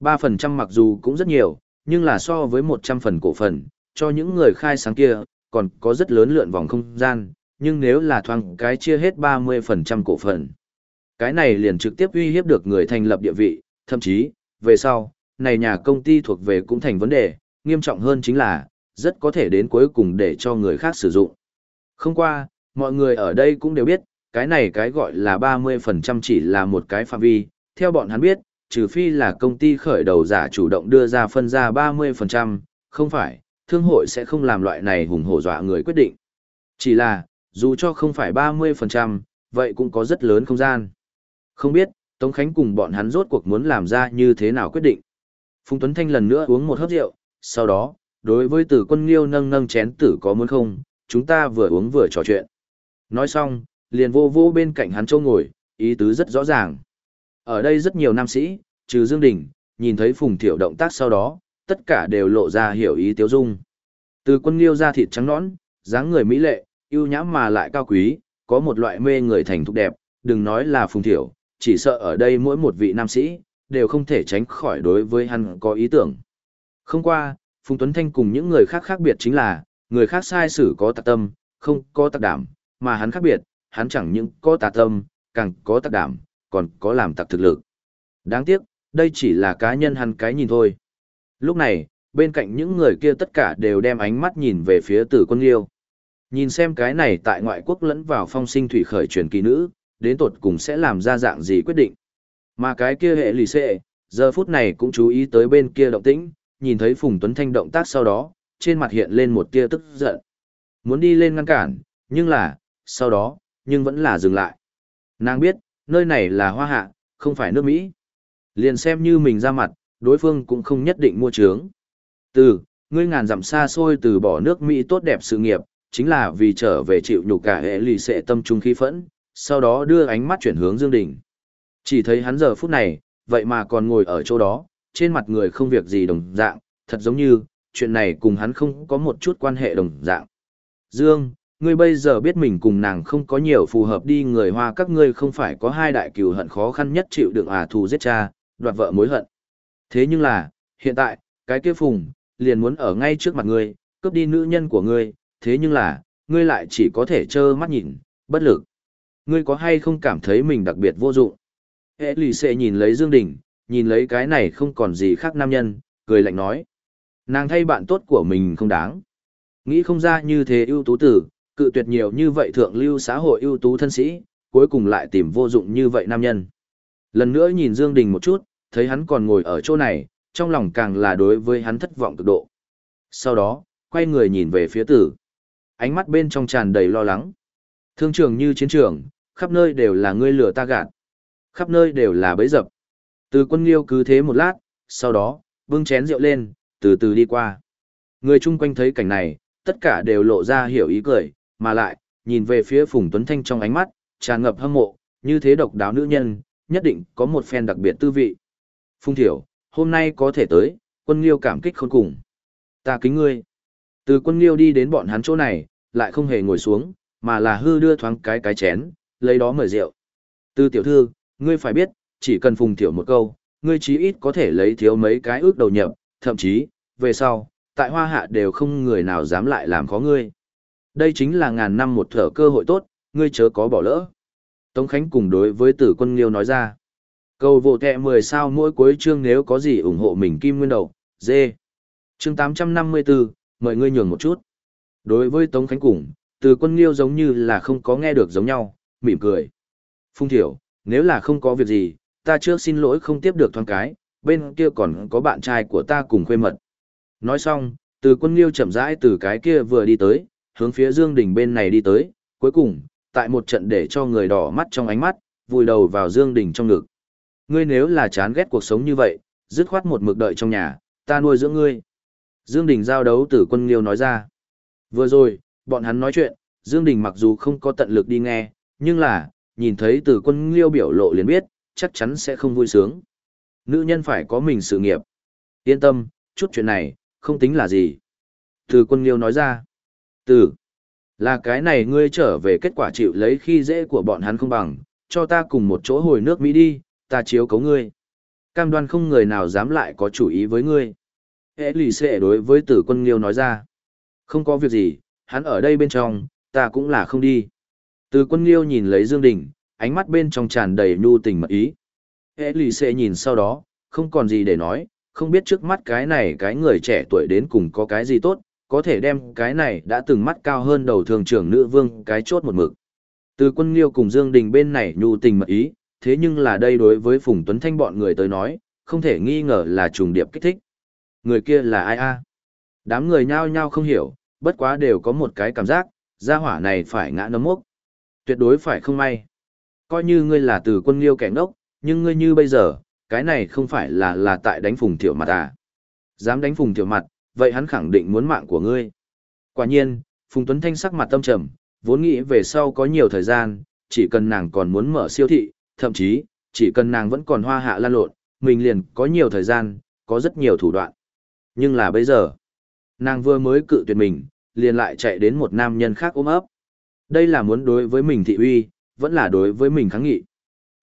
3% mặc dù cũng rất nhiều, nhưng là so với 100 phần cổ phần, cho những người khai sáng kia, còn có rất lớn lượn vòng không gian, nhưng nếu là thoáng cái chia hết 30% cổ phần. Cái này liền trực tiếp uy hiếp được người thành lập địa vị, thậm chí, về sau, này nhà công ty thuộc về cũng thành vấn đề, nghiêm trọng hơn chính là, rất có thể đến cuối cùng để cho người khác sử dụng. Không qua, mọi người ở đây cũng đều biết, cái này cái gọi là 30% chỉ là một cái phạm vi, theo bọn hắn biết, trừ phi là công ty khởi đầu giả chủ động đưa ra phân ra 30%, không phải, thương hội sẽ không làm loại này hùng hổ dọa người quyết định. Chỉ là, dù cho không phải 30%, vậy cũng có rất lớn không gian. Không biết, Tống Khánh cùng bọn hắn rốt cuộc muốn làm ra như thế nào quyết định. Phùng Tuấn Thanh lần nữa uống một hớp rượu, sau đó, đối với tử quân liêu nâng nâng chén tử có muốn không, chúng ta vừa uống vừa trò chuyện. Nói xong, liền vô vô bên cạnh hắn châu ngồi, ý tứ rất rõ ràng. Ở đây rất nhiều nam sĩ, trừ Dương Đình, nhìn thấy Phùng Thiểu động tác sau đó, tất cả đều lộ ra hiểu ý tiêu dung. Từ quân liêu ra thịt trắng nõn, dáng người mỹ lệ, yêu nhãm mà lại cao quý, có một loại mê người thành thục đẹp, đừng nói là Phùng thiểu, chỉ sợ ở đây mỗi một vị nam sĩ, đều không thể tránh khỏi đối với hắn có ý tưởng. Không qua, Phùng Tuấn Thanh cùng những người khác khác biệt chính là, người khác sai xử có tạc tâm, không có tạc đảm, mà hắn khác biệt, hắn chẳng những có tạc tâm, càng có tạc đảm, còn có làm tạc thực lực. Đáng tiếc, đây chỉ là cá nhân hắn cái nhìn thôi. Lúc này, bên cạnh những người kia tất cả đều đem ánh mắt nhìn về phía tử quân liêu. Nhìn xem cái này tại ngoại quốc lẫn vào phong sinh thủy khởi truyền kỳ nữ, đến tột cùng sẽ làm ra dạng gì quyết định. Mà cái kia hệ lì xệ, giờ phút này cũng chú ý tới bên kia động tĩnh, nhìn thấy Phùng Tuấn Thanh động tác sau đó, trên mặt hiện lên một tia tức giận. Muốn đi lên ngăn cản, nhưng là, sau đó, nhưng vẫn là dừng lại. Nàng biết, nơi này là hoa hạ, không phải nước Mỹ. Liền xem như mình ra mặt, đối phương cũng không nhất định mua trướng. Từ, ngươi ngàn dặm xa xôi từ bỏ nước Mỹ tốt đẹp sự nghiệp, chính là vì trở về chịu nhục cả hệ lì xệ tâm trung khí phẫn, sau đó đưa ánh mắt chuyển hướng Dương Đình. Chỉ thấy hắn giờ phút này, vậy mà còn ngồi ở chỗ đó, trên mặt người không việc gì đồng dạng, thật giống như, chuyện này cùng hắn không có một chút quan hệ đồng dạng. Dương, ngươi bây giờ biết mình cùng nàng không có nhiều phù hợp đi người hoa các ngươi không phải có hai đại cừu hận khó khăn nhất chịu đựng à thù giết cha, đoạt vợ mối hận. Thế nhưng là, hiện tại, cái kia phùng, liền muốn ở ngay trước mặt ngươi, cướp đi nữ nhân của ngươi, thế nhưng là, ngươi lại chỉ có thể trơ mắt nhìn, bất lực. Ngươi có hay không cảm thấy mình đặc biệt vô dụng? Hệ lì xệ nhìn lấy Dương Đình, nhìn lấy cái này không còn gì khác nam nhân, cười lạnh nói. Nàng thay bạn tốt của mình không đáng. Nghĩ không ra như thế ưu tú tử, cự tuyệt nhiều như vậy thượng lưu xã hội ưu tú thân sĩ, cuối cùng lại tìm vô dụng như vậy nam nhân. Lần nữa nhìn Dương Đình một chút, thấy hắn còn ngồi ở chỗ này, trong lòng càng là đối với hắn thất vọng cực độ. Sau đó, quay người nhìn về phía tử. Ánh mắt bên trong tràn đầy lo lắng. Thương trường như chiến trường, khắp nơi đều là ngươi lừa ta gạt. Khắp nơi đều là bẫy dập. Từ quân liêu cứ thế một lát, sau đó, bưng chén rượu lên, từ từ đi qua. Người chung quanh thấy cảnh này, tất cả đều lộ ra hiểu ý cười, mà lại, nhìn về phía Phùng Tuấn Thanh trong ánh mắt, tràn ngập hâm mộ, như thế độc đáo nữ nhân, nhất định có một phen đặc biệt tư vị. Phùng Thiểu, hôm nay có thể tới, quân liêu cảm kích khôn cùng. Ta kính ngươi. Từ quân liêu đi đến bọn hắn chỗ này, lại không hề ngồi xuống, mà là hư đưa thoáng cái cái chén, lấy đó mời rượu. Từ tiểu thư, ngươi phải biết, chỉ cần phùng tiểu một câu, ngươi chí ít có thể lấy thiếu mấy cái ước đầu nhập, thậm chí, về sau, tại hoa hạ đều không người nào dám lại làm khó ngươi. Đây chính là ngàn năm một thở cơ hội tốt, ngươi chớ có bỏ lỡ. Tống Khánh cùng đối với tử quân Liêu nói ra. Cầu vô tệ 10 sao mỗi cuối chương nếu có gì ủng hộ mình kim nguyên đầu, dê. Chương 854, mời ngươi nhường một chút. Đối với Tống Khánh cùng, từ quân Liêu giống như là không có nghe được giống nhau, mỉm cười. Phung thiểu, nếu là không có việc gì, ta trước xin lỗi không tiếp được thoáng cái, bên kia còn có bạn trai của ta cùng khuê mật. Nói xong, từ quân Liêu chậm rãi từ cái kia vừa đi tới, hướng phía Dương Đình bên này đi tới, cuối cùng, tại một trận để cho người đỏ mắt trong ánh mắt, vùi đầu vào Dương Đình trong ngực. Ngươi nếu là chán ghét cuộc sống như vậy, dứt khoát một mực đợi trong nhà, ta nuôi dưỡng ngươi. Dương Đình giao đấu tử quân Liêu nói ra. Vừa rồi, bọn hắn nói chuyện, Dương Đình mặc dù không có tận lực đi nghe, nhưng là, nhìn thấy tử quân Liêu biểu lộ liền biết, chắc chắn sẽ không vui sướng. Nữ nhân phải có mình sự nghiệp. Yên tâm, chút chuyện này, không tính là gì. Từ quân Liêu nói ra. Từ, là cái này ngươi trở về kết quả chịu lấy khi dễ của bọn hắn không bằng, cho ta cùng một chỗ hồi nước Mỹ đi, ta chiếu cấu ngươi. Cam đoan không người nào dám lại có chủ ý với ngươi. Hệ lì xệ đối với tử quân Liêu nói ra. Không có việc gì, hắn ở đây bên trong, ta cũng là không đi. Từ quân Liêu nhìn lấy Dương Đình, ánh mắt bên trong tràn đầy nhu tình mật ý. Hệ lì xệ nhìn sau đó, không còn gì để nói, không biết trước mắt cái này cái người trẻ tuổi đến cùng có cái gì tốt, có thể đem cái này đã từng mắt cao hơn đầu thường trưởng nữ vương cái chốt một mực. Từ quân liêu cùng Dương Đình bên này nhu tình mật ý, thế nhưng là đây đối với Phùng Tuấn Thanh bọn người tới nói, không thể nghi ngờ là trùng điệp kích thích. Người kia là ai a? Đám người nhao nhao không hiểu, bất quá đều có một cái cảm giác, gia hỏa này phải ngã nấm mốc. Tuyệt đối phải không may. Coi như ngươi là từ quân liêu kẻ ngốc, nhưng ngươi như bây giờ, cái này không phải là là tại đánh Phùng tiểu mặt à. Dám đánh Phùng tiểu mặt, vậy hắn khẳng định muốn mạng của ngươi. Quả nhiên, Phùng Tuấn Thanh sắc mặt tâm trầm, vốn nghĩ về sau có nhiều thời gian, chỉ cần nàng còn muốn mở siêu thị, thậm chí, chỉ cần nàng vẫn còn hoa hạ lan lộn, mình liền có nhiều thời gian, có rất nhiều thủ đoạn. Nhưng là bây giờ, nàng vừa mới cự tuyệt mình, liền lại chạy đến một nam nhân khác ôm ấp. Đây là muốn đối với mình thị uy, vẫn là đối với mình kháng nghị.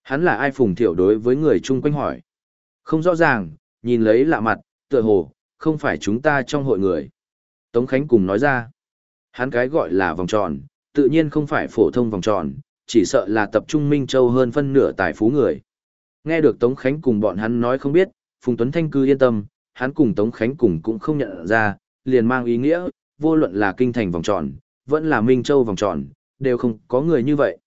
Hắn là ai phùng thiểu đối với người chung quanh hỏi. Không rõ ràng, nhìn lấy lạ mặt, tựa hồ, không phải chúng ta trong hội người. Tống Khánh cùng nói ra, hắn cái gọi là vòng tròn, tự nhiên không phải phổ thông vòng tròn, chỉ sợ là tập trung Minh Châu hơn phân nửa tài phú người. Nghe được Tống Khánh cùng bọn hắn nói không biết, Phùng Tuấn Thanh cư yên tâm, hắn cùng Tống Khánh cùng cũng không nhận ra, liền mang ý nghĩa, vô luận là kinh thành vòng tròn, vẫn là Minh Châu vòng tròn, đều không có người như vậy.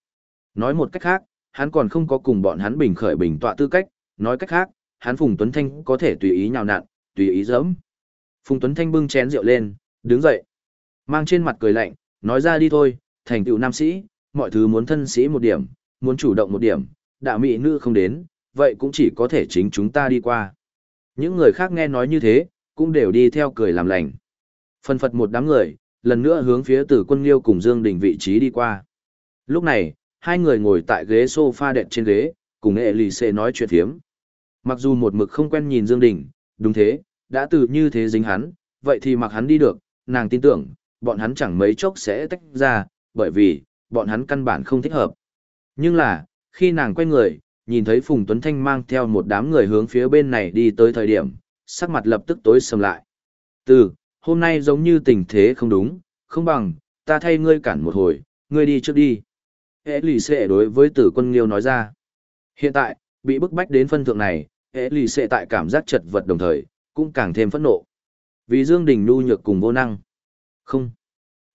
Nói một cách khác, hắn còn không có cùng bọn hắn bình khởi bình tọa tư cách, nói cách khác, hắn Phùng Tuấn Thanh có thể tùy ý nhào nặn, tùy ý giẫm. Phùng Tuấn Thanh bưng chén rượu lên, đứng dậy. Mang trên mặt cười lạnh, nói ra đi thôi, thành tựu nam sĩ, mọi thứ muốn thân sĩ một điểm, muốn chủ động một điểm, đạo mỹ nữ không đến, vậy cũng chỉ có thể chính chúng ta đi qua. Những người khác nghe nói như thế, cũng đều đi theo cười làm lành. Phân phật một đám người, lần nữa hướng phía tử quân liêu cùng Dương Đình vị trí đi qua. Lúc này, hai người ngồi tại ghế sofa đẹp trên ghế, cùng nghệ lì xê nói chuyện thiếm. Mặc dù một mực không quen nhìn Dương Đình, đúng thế, đã từ như thế dính hắn, vậy thì mặc hắn đi được, nàng tin tưởng, bọn hắn chẳng mấy chốc sẽ tách ra, bởi vì, bọn hắn căn bản không thích hợp. Nhưng là, khi nàng quay người, nhìn thấy Phùng Tuấn Thanh mang theo một đám người hướng phía bên này đi tới thời điểm, sắc mặt lập tức tối sầm lại. Từ, hôm nay giống như tình thế không đúng, không bằng, ta thay ngươi cản một hồi, ngươi đi trước đi. Hệ lì xệ đối với tử quân liêu nói ra. Hiện tại, bị bức bách đến phân thượng này, hệ lì xệ tại cảm giác chật vật đồng thời, cũng càng thêm phẫn nộ. Vì Dương Đình Nu nhược cùng vô năng. Không.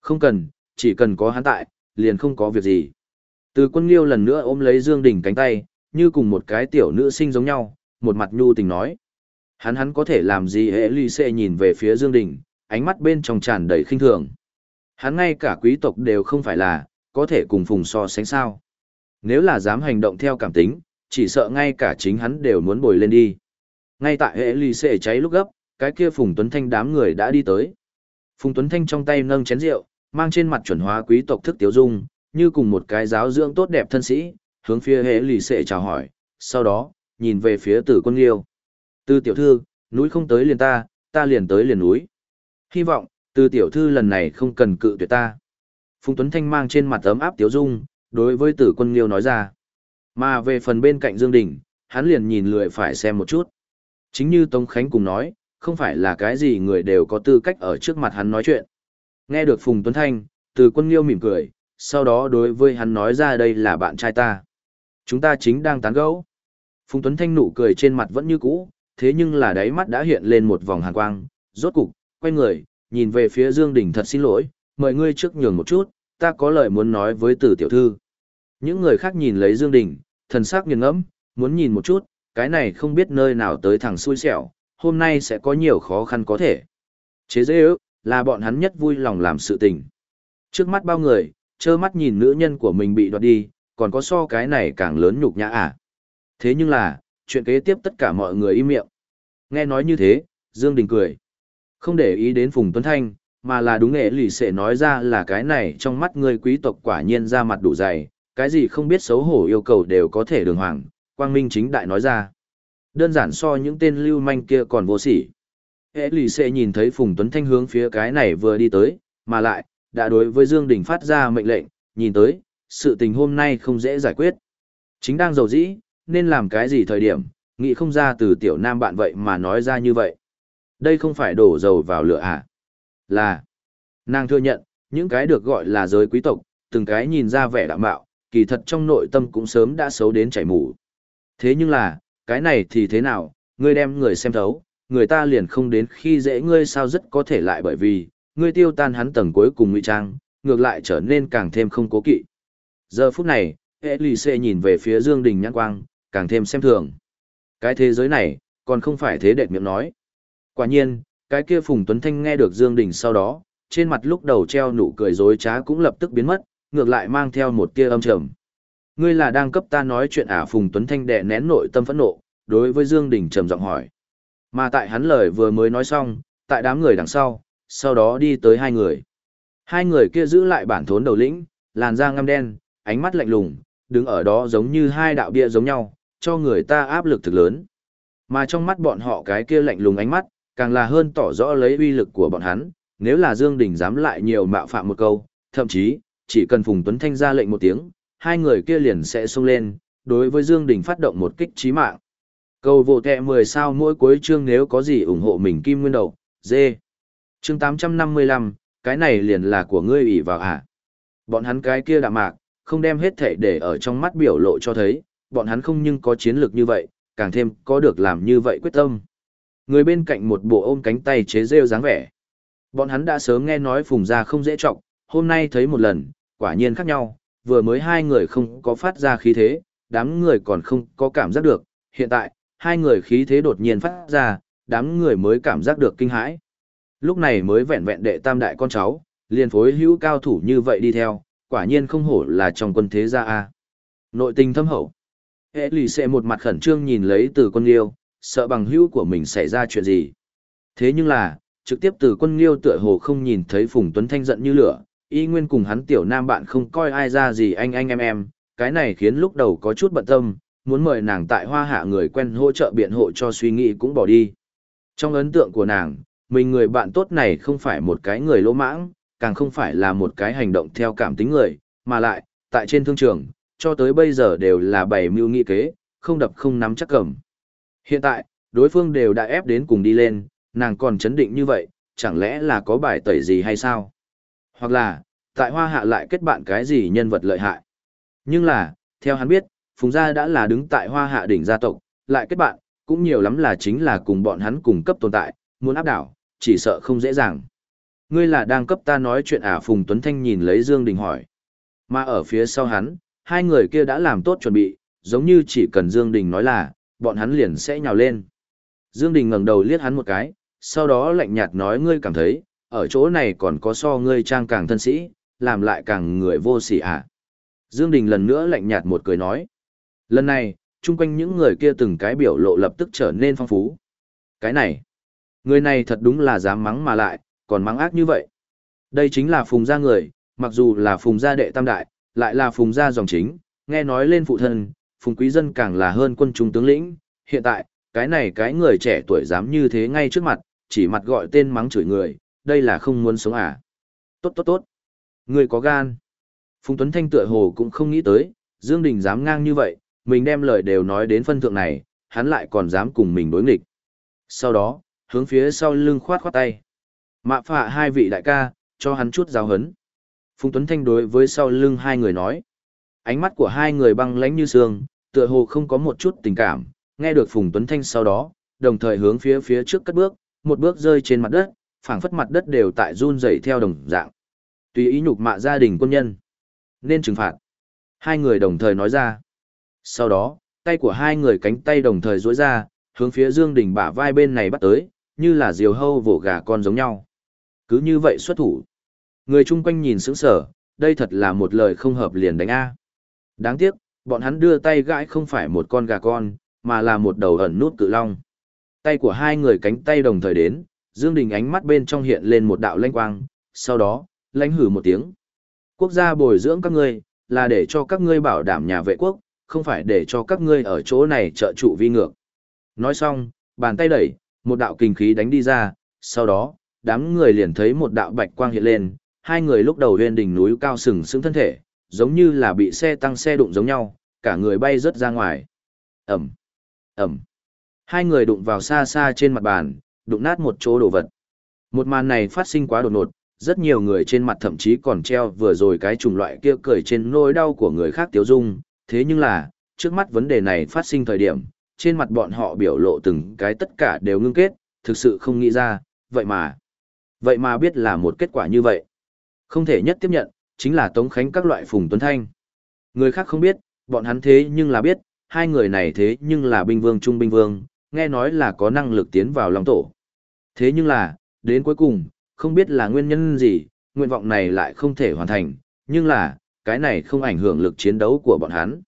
Không cần, chỉ cần có hắn tại, liền không có việc gì. Từ quân liêu lần nữa ôm lấy Dương Đình cánh tay, như cùng một cái tiểu nữ sinh giống nhau, một mặt nhu tình nói. Hắn hắn có thể làm gì hệ lì xệ nhìn về phía Dương Đình, ánh mắt bên trong tràn đầy khinh thường. Hắn ngay cả quý tộc đều không phải là, có thể cùng phùng so sánh sao. Nếu là dám hành động theo cảm tính, chỉ sợ ngay cả chính hắn đều muốn bồi lên đi. Ngay tại hệ ly xệ cháy lúc gấp, cái kia Phùng Tuấn Thanh đám người đã đi tới. Phùng Tuấn Thanh trong tay nâng chén rượu, mang trên mặt chuẩn hóa quý tộc thức tiếu dung, như cùng một cái giáo dưỡng tốt đẹp thân sĩ, hướng phía hệ lì xệ chào hỏi, sau đó, nhìn về phía tử quân liêu. Tư tiểu thư, núi không tới liền ta, ta liền tới liền núi. Hy vọng, từ tiểu thư lần này không cần cự tuyệt ta. Phùng Tuấn Thanh mang trên mặt ấm áp tiếu dung, đối với tử quân liêu nói ra. Mà về phần bên cạnh Dương Đình, hắn liền nhìn lười phải xem một chút. Chính như Tống Khánh cùng nói, không phải là cái gì người đều có tư cách ở trước mặt hắn nói chuyện. Nghe được Phùng Tuấn Thanh, từ quân liêu mỉm cười, sau đó đối với hắn nói ra đây là bạn trai ta. Chúng ta chính đang tán gẫu. Phùng Tuấn Thanh nụ cười trên mặt vẫn như cũ, thế nhưng là đáy mắt đã hiện lên một vòng hàn quang, rốt cục, quay người, nhìn về phía Dương Đình thật xin lỗi, mời ngươi trước nhường một chút, ta có lời muốn nói với tử tiểu thư. Những người khác nhìn lấy Dương Đình, thần sắc nghiền ngẫm, muốn nhìn một chút, cái này không biết nơi nào tới thằng xui xẻo, hôm nay sẽ có nhiều khó khăn có thể. Chế dễ ước, là bọn hắn nhất vui lòng làm sự tình. Trước mắt bao người, trơ mắt nhìn nữ nhân của mình bị đoạt đi, còn có so cái này càng lớn nhục nhã à. Thế nhưng là, chuyện kế tiếp tất cả mọi người im miệng. Nghe nói như thế, Dương Đình cười. Không để ý đến Phùng Tuấn Thanh, mà là đúng nghệ lì sẽ nói ra là cái này trong mắt người quý tộc quả nhiên ra mặt đủ dày, cái gì không biết xấu hổ yêu cầu đều có thể đường hoàng, quang minh chính đại nói ra. Đơn giản so những tên lưu manh kia còn vô sỉ. Hệ lì sẽ nhìn thấy Phùng Tuấn Thanh hướng phía cái này vừa đi tới, mà lại, đã đối với Dương Đình phát ra mệnh lệnh, nhìn tới, sự tình hôm nay không dễ giải quyết. Chính đang giàu dĩ, nên làm cái gì thời điểm, nghĩ không ra từ tiểu nam bạn vậy mà nói ra như vậy. Đây không phải đổ dầu vào lửa à? Là, nàng thừa nhận, những cái được gọi là giới quý tộc, từng cái nhìn ra vẻ đạm bạo, kỳ thật trong nội tâm cũng sớm đã xấu đến chảy mù. Thế nhưng là, cái này thì thế nào, ngươi đem người xem thấu, người ta liền không đến khi dễ ngươi sao rất có thể lại bởi vì, ngươi tiêu tan hắn tầng cuối cùng ngụy trang, ngược lại trở nên càng thêm không cố kỵ. Giờ phút này, Elise nhìn về phía Dương Đình nhãn quang, càng thêm xem thường. Cái thế giới này, còn không phải thế đệt miệng nói. Quả nhiên, cái kia Phùng Tuấn Thanh nghe được Dương Đình sau đó, trên mặt lúc đầu treo nụ cười dối trá cũng lập tức biến mất, ngược lại mang theo một tia âm trầm. Ngươi là đang cấp ta nói chuyện à Phùng Tuấn Thanh đè nén nội tâm phẫn nộ, đối với Dương Đình trầm giọng hỏi. Mà tại hắn lời vừa mới nói xong, tại đám người đằng sau, sau đó đi tới hai người. Hai người kia giữ lại bản thốn đầu lĩnh, làn da ngăm đen, ánh mắt lạnh lùng, đứng ở đó giống như hai đạo bia giống nhau, cho người ta áp lực thực lớn. Mà trong mắt bọn họ cái kia lạnh lùng ánh mắt, càng là hơn tỏ rõ lấy uy lực của bọn hắn, nếu là Dương Đình dám lại nhiều mạo phạm một câu, thậm chí, chỉ cần Phùng Tuấn Thanh ra lệnh một tiếng, hai người kia liền sẽ xông lên, đối với Dương Đình phát động một kích chí mạng. Cầu vô kẹ 10 sao mỗi cuối chương nếu có gì ủng hộ mình Kim Nguyên Đầu, dê. Chương 855, cái này liền là của ngươi ủy vào à. Bọn hắn cái kia đạm mạc, không đem hết thể để ở trong mắt biểu lộ cho thấy, bọn hắn không nhưng có chiến lược như vậy, càng thêm có được làm như vậy quyết tâm. Người bên cạnh một bộ ôm cánh tay chế rêu dáng vẻ. Bọn hắn đã sớm nghe nói phùng ra không dễ trọng, hôm nay thấy một lần, quả nhiên khác nhau, vừa mới hai người không có phát ra khí thế, đám người còn không có cảm giác được, hiện tại, hai người khí thế đột nhiên phát ra, đám người mới cảm giác được kinh hãi. Lúc này mới vẹn vẹn đệ tam đại con cháu, liền phối hữu cao thủ như vậy đi theo, quả nhiên không hổ là trong quân thế gia a. Nội tình thâm hậu. Hệ lì xệ một mặt khẩn trương nhìn lấy từ quân yêu sợ bằng hữu của mình xảy ra chuyện gì. Thế nhưng là, trực tiếp từ quân liêu tựa hồ không nhìn thấy Phùng Tuấn Thanh giận như lửa, y nguyên cùng hắn tiểu nam bạn không coi ai ra gì anh anh em em, cái này khiến lúc đầu có chút bận tâm, muốn mời nàng tại hoa hạ người quen hỗ trợ biện hộ cho suy nghĩ cũng bỏ đi. Trong ấn tượng của nàng, mình người bạn tốt này không phải một cái người lỗ mãng, càng không phải là một cái hành động theo cảm tính người, mà lại, tại trên thương trường, cho tới bây giờ đều là bày mưu nghị kế, không đập không nắm chắc cầm. Hiện tại, đối phương đều đã ép đến cùng đi lên, nàng còn chấn định như vậy, chẳng lẽ là có bài tẩy gì hay sao? Hoặc là, tại hoa hạ lại kết bạn cái gì nhân vật lợi hại. Nhưng là, theo hắn biết, Phùng Gia đã là đứng tại hoa hạ đỉnh gia tộc, lại kết bạn, cũng nhiều lắm là chính là cùng bọn hắn cùng cấp tồn tại, muốn áp đảo, chỉ sợ không dễ dàng. Ngươi là đang cấp ta nói chuyện à Phùng Tuấn Thanh nhìn lấy Dương Đình hỏi. Mà ở phía sau hắn, hai người kia đã làm tốt chuẩn bị, giống như chỉ cần Dương Đình nói là, bọn hắn liền sẽ nhào lên. Dương Đình ngẩng đầu liếc hắn một cái, sau đó lạnh nhạt nói ngươi cảm thấy, ở chỗ này còn có so ngươi trang càng thân sĩ, làm lại càng người vô sỉ à. Dương Đình lần nữa lạnh nhạt một cười nói. Lần này, chung quanh những người kia từng cái biểu lộ lập tức trở nên phong phú. Cái này, người này thật đúng là dám mắng mà lại, còn mắng ác như vậy. Đây chính là phùng gia người, mặc dù là phùng gia đệ tam đại, lại là phùng gia dòng chính, nghe nói lên phụ thân, phùng quý dân càng là hơn quân trung tướng lĩnh. Hiện tại, cái này cái người trẻ tuổi dám như thế ngay trước mặt, chỉ mặt gọi tên mắng chửi người, đây là không muốn sống à. Tốt tốt tốt. Người có gan. Phùng Tuấn Thanh tựa hồ cũng không nghĩ tới, Dương Đình dám ngang như vậy, mình đem lời đều nói đến phân thượng này, hắn lại còn dám cùng mình đối nghịch. Sau đó, hướng phía sau lưng khoát khoát tay. Mạ phạ hai vị đại ca, cho hắn chút giáo hấn. Phùng Tuấn Thanh đối với sau lưng hai người nói. Ánh mắt của hai người băng lãnh như sương, tựa hồ không có một chút tình cảm, nghe được Phùng Tuấn Thanh sau đó, đồng thời hướng phía phía trước cất bước, một bước rơi trên mặt đất, phảng phất mặt đất đều tại run rẩy theo đồng dạng. Tùy ý nhục mạ gia đình quân nhân, nên trừng phạt. Hai người đồng thời nói ra. Sau đó, tay của hai người cánh tay đồng thời duỗi ra, hướng phía Dương Đình bả vai bên này bắt tới, như là diều hâu vỗ gà con giống nhau. Cứ như vậy xuất thủ. Người chung quanh nhìn sững sờ, đây thật là một lời không hợp liền đánh A. Đáng tiếc, bọn hắn đưa tay gãi không phải một con gà con, mà là một đầu ẩn nút cự long. Tay của hai người cánh tay đồng thời đến, Dương Đình ánh mắt bên trong hiện lên một đạo lanh quang, sau đó, lãnh hử một tiếng. Quốc gia bồi dưỡng các ngươi, là để cho các ngươi bảo đảm nhà vệ quốc, không phải để cho các ngươi ở chỗ này trợ trụ vi ngược. Nói xong, bàn tay đẩy, một đạo kinh khí đánh đi ra, sau đó, đám người liền thấy một đạo bạch quang hiện lên, hai người lúc đầu huyên đỉnh núi cao sừng sững thân thể, giống như là bị xe tăng xe đụng giống nhau, cả người bay rớt ra ngoài. Ẩm, Ẩm. Hai người đụng vào xa xa trên mặt bàn, đụng nát một chỗ đồ vật. Một màn này phát sinh quá đột ngột, rất nhiều người trên mặt thậm chí còn treo vừa rồi cái chủng loại kia cười trên nỗi đau của người khác tiêu dung, thế nhưng là, trước mắt vấn đề này phát sinh thời điểm, trên mặt bọn họ biểu lộ từng cái tất cả đều ngưng kết, thực sự không nghĩ ra, vậy mà, vậy mà biết là một kết quả như vậy. Không thể nhất tiếp nhận, chính là Tống Khánh các loại Phùng Tuấn Thanh. Người khác không biết, bọn hắn thế nhưng là biết, hai người này thế nhưng là binh vương trung binh vương, nghe nói là có năng lực tiến vào lòng tổ. Thế nhưng là, đến cuối cùng, không biết là nguyên nhân gì, nguyện vọng này lại không thể hoàn thành, nhưng là, cái này không ảnh hưởng lực chiến đấu của bọn hắn.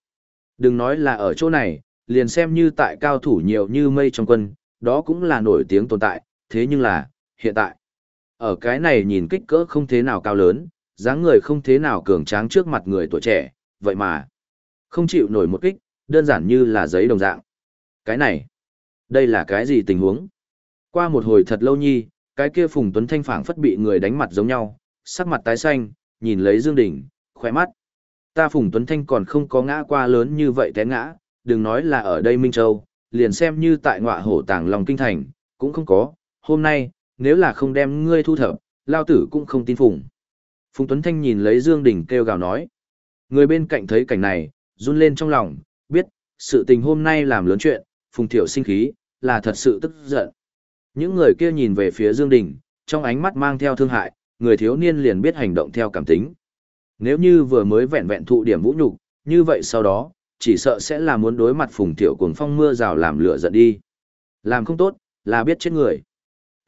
Đừng nói là ở chỗ này, liền xem như tại cao thủ nhiều như mây trong quân, đó cũng là nổi tiếng tồn tại, thế nhưng là, hiện tại, ở cái này nhìn kích cỡ không thế nào cao lớn, dáng người không thế nào cường tráng trước mặt người tuổi trẻ, vậy mà, không chịu nổi một kích, đơn giản như là giấy đồng dạng. Cái này, đây là cái gì tình huống? Qua một hồi thật lâu nhi, cái kia Phùng Tuấn Thanh phảng phất bị người đánh mặt giống nhau, sắc mặt tái xanh, nhìn lấy Dương Đình, khỏe mắt. Ta Phùng Tuấn Thanh còn không có ngã qua lớn như vậy té ngã, đừng nói là ở đây Minh Châu, liền xem như tại ngọa hổ tàng lòng kinh thành, cũng không có, hôm nay, nếu là không đem ngươi thu thập, lao tử cũng không tin Phùng. Phùng Tuấn Thanh nhìn lấy Dương Đình kêu gào nói. Người bên cạnh thấy cảnh này, run lên trong lòng, biết, sự tình hôm nay làm lớn chuyện, Phùng Thiệu sinh khí, là thật sự tức giận. Những người kia nhìn về phía Dương Đình, trong ánh mắt mang theo thương hại, người thiếu niên liền biết hành động theo cảm tính. Nếu như vừa mới vẹn vẹn thụ điểm vũ nhục, như vậy sau đó, chỉ sợ sẽ là muốn đối mặt Phùng Thiệu cuồng phong mưa rào làm lửa giận đi. Làm không tốt, là biết chết người.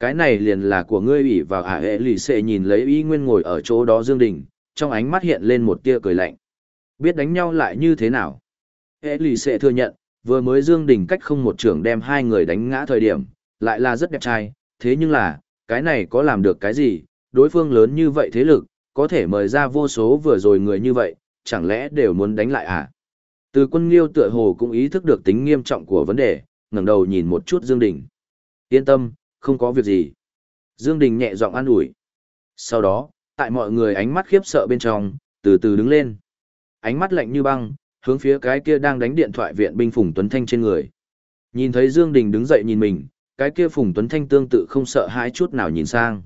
Cái này liền là của ngươi ủy vào ả hệ lì xệ nhìn lấy y nguyên ngồi ở chỗ đó Dương Đình, trong ánh mắt hiện lên một tia cười lạnh. Biết đánh nhau lại như thế nào? Hệ lì xệ thừa nhận, vừa mới Dương Đình cách không một trưởng đem hai người đánh ngã thời điểm, lại là rất đẹp trai, thế nhưng là, cái này có làm được cái gì, đối phương lớn như vậy thế lực, có thể mời ra vô số vừa rồi người như vậy, chẳng lẽ đều muốn đánh lại à? Từ quân liêu tựa hồ cũng ý thức được tính nghiêm trọng của vấn đề, ngẩng đầu nhìn một chút Dương Đình. Yên tâm, không có việc gì. Dương Đình nhẹ giọng an ủi. Sau đó, tại mọi người ánh mắt khiếp sợ bên trong, từ từ đứng lên. Ánh mắt lạnh như băng, hướng phía cái kia đang đánh điện thoại viện binh Phùng Tuấn Thanh trên người. Nhìn thấy Dương Đình đứng dậy nhìn mình, cái kia Phùng Tuấn Thanh tương tự không sợ hãi chút nào nhìn sang.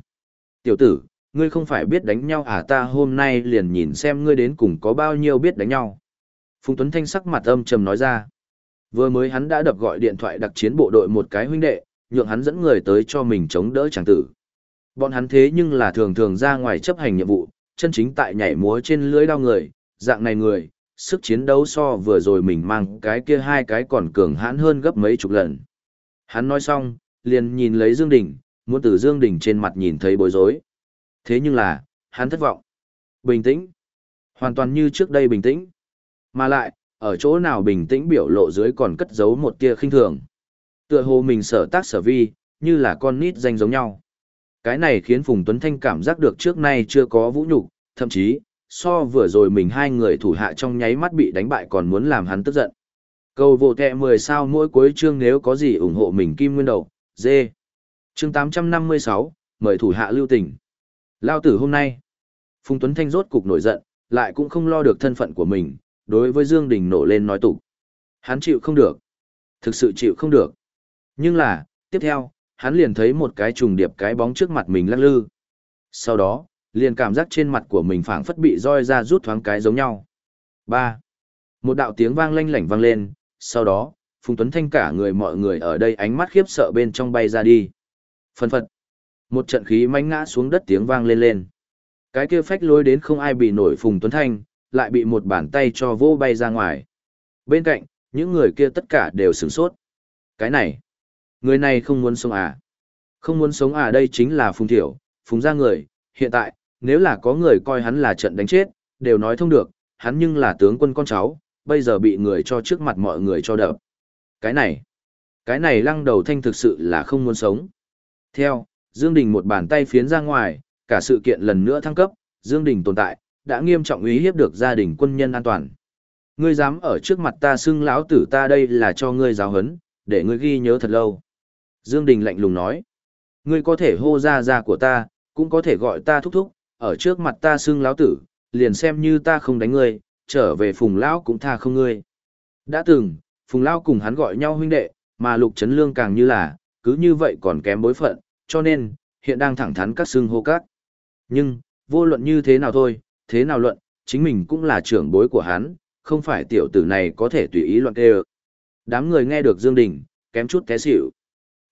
Tiểu tử, ngươi không phải biết đánh nhau à ta hôm nay liền nhìn xem ngươi đến cùng có bao nhiêu biết đánh nhau. Phùng Tuấn Thanh sắc mặt âm trầm nói ra. Vừa mới hắn đã đập gọi điện thoại đặc chiến bộ đội một cái huynh đệ, nhượng hắn dẫn người tới cho mình chống đỡ chàng tử. Bọn hắn thế nhưng là thường thường ra ngoài chấp hành nhiệm vụ, chân chính tại nhảy múa trên lưới đao người, dạng này người, sức chiến đấu so vừa rồi mình mang cái kia hai cái còn cường hãn hơn gấp mấy chục lần. Hắn nói xong, liền nhìn lấy Dương Đình, muốn từ Dương Đình trên mặt nhìn thấy bối rối. Thế nhưng là, hắn thất vọng. Bình tĩnh. Hoàn toàn như trước đây bình tĩnh. Mà lại, ở chỗ nào bình tĩnh biểu lộ dưới còn cất giấu một tia khinh thường. Tựa hồ mình sở tác sở vi, như là con nít danh giống nhau. Cái này khiến Phùng Tuấn Thanh cảm giác được trước nay chưa có vũ nhục, thậm chí, so vừa rồi mình hai người thủ hạ trong nháy mắt bị đánh bại còn muốn làm hắn tức giận. Cầu vô kẹ 10 sao mỗi cuối chương nếu có gì ủng hộ mình kim nguyên đầu, dê. Chương 856, mời thủ hạ lưu tình. Lao tử hôm nay, Phùng Tuấn Thanh rốt cục nổi giận, lại cũng không lo được thân phận của mình, đối với Dương Đình nổ lên nói tục. Hắn chịu không được. Thực sự chịu không được. Nhưng là, tiếp theo, hắn liền thấy một cái trùng điệp cái bóng trước mặt mình lắc lư. Sau đó, liền cảm giác trên mặt của mình phảng phất bị roi ra rút thoáng cái giống nhau. 3. Một đạo tiếng vang lanh lảnh vang lên, sau đó, Phùng Tuấn Thanh cả người mọi người ở đây ánh mắt khiếp sợ bên trong bay ra đi. Phân phật. Một trận khí mánh ngã xuống đất tiếng vang lên lên. Cái kia phách lối đến không ai bị nổi Phùng Tuấn Thanh, lại bị một bàn tay cho vô bay ra ngoài. Bên cạnh, những người kia tất cả đều sửng sốt. Cái này, người này không muốn sống à? Không muốn sống à đây chính là Phùng Thiểu, Phùng ra người, hiện tại, nếu là có người coi hắn là trận đánh chết, đều nói thông được, hắn nhưng là tướng quân con cháu, bây giờ bị người cho trước mặt mọi người cho đập. Cái này, cái này lăng đầu thanh thực sự là không muốn sống. Theo, Dương Đình một bàn tay phiến ra ngoài, cả sự kiện lần nữa thăng cấp, Dương Đình tồn tại, đã nghiêm trọng uy hiếp được gia đình quân nhân an toàn. Ngươi dám ở trước mặt ta xưng lão tử ta đây là cho ngươi giáo huấn, để ngươi ghi nhớ thật lâu. Dương Đình lạnh lùng nói, ngươi có thể hô ra ra của ta, cũng có thể gọi ta thúc thúc, ở trước mặt ta xưng lão tử, liền xem như ta không đánh ngươi, trở về phùng lão cũng tha không ngươi. Đã từng, phùng lão cùng hắn gọi nhau huynh đệ, mà lục chấn lương càng như là, cứ như vậy còn kém bối phận, cho nên, hiện đang thẳng thắn các xưng hô các. Nhưng, vô luận như thế nào thôi, thế nào luận, chính mình cũng là trưởng bối của hắn, không phải tiểu tử này có thể tùy ý luận kê Đám người nghe được Dương Đình, kém chút té xỉu.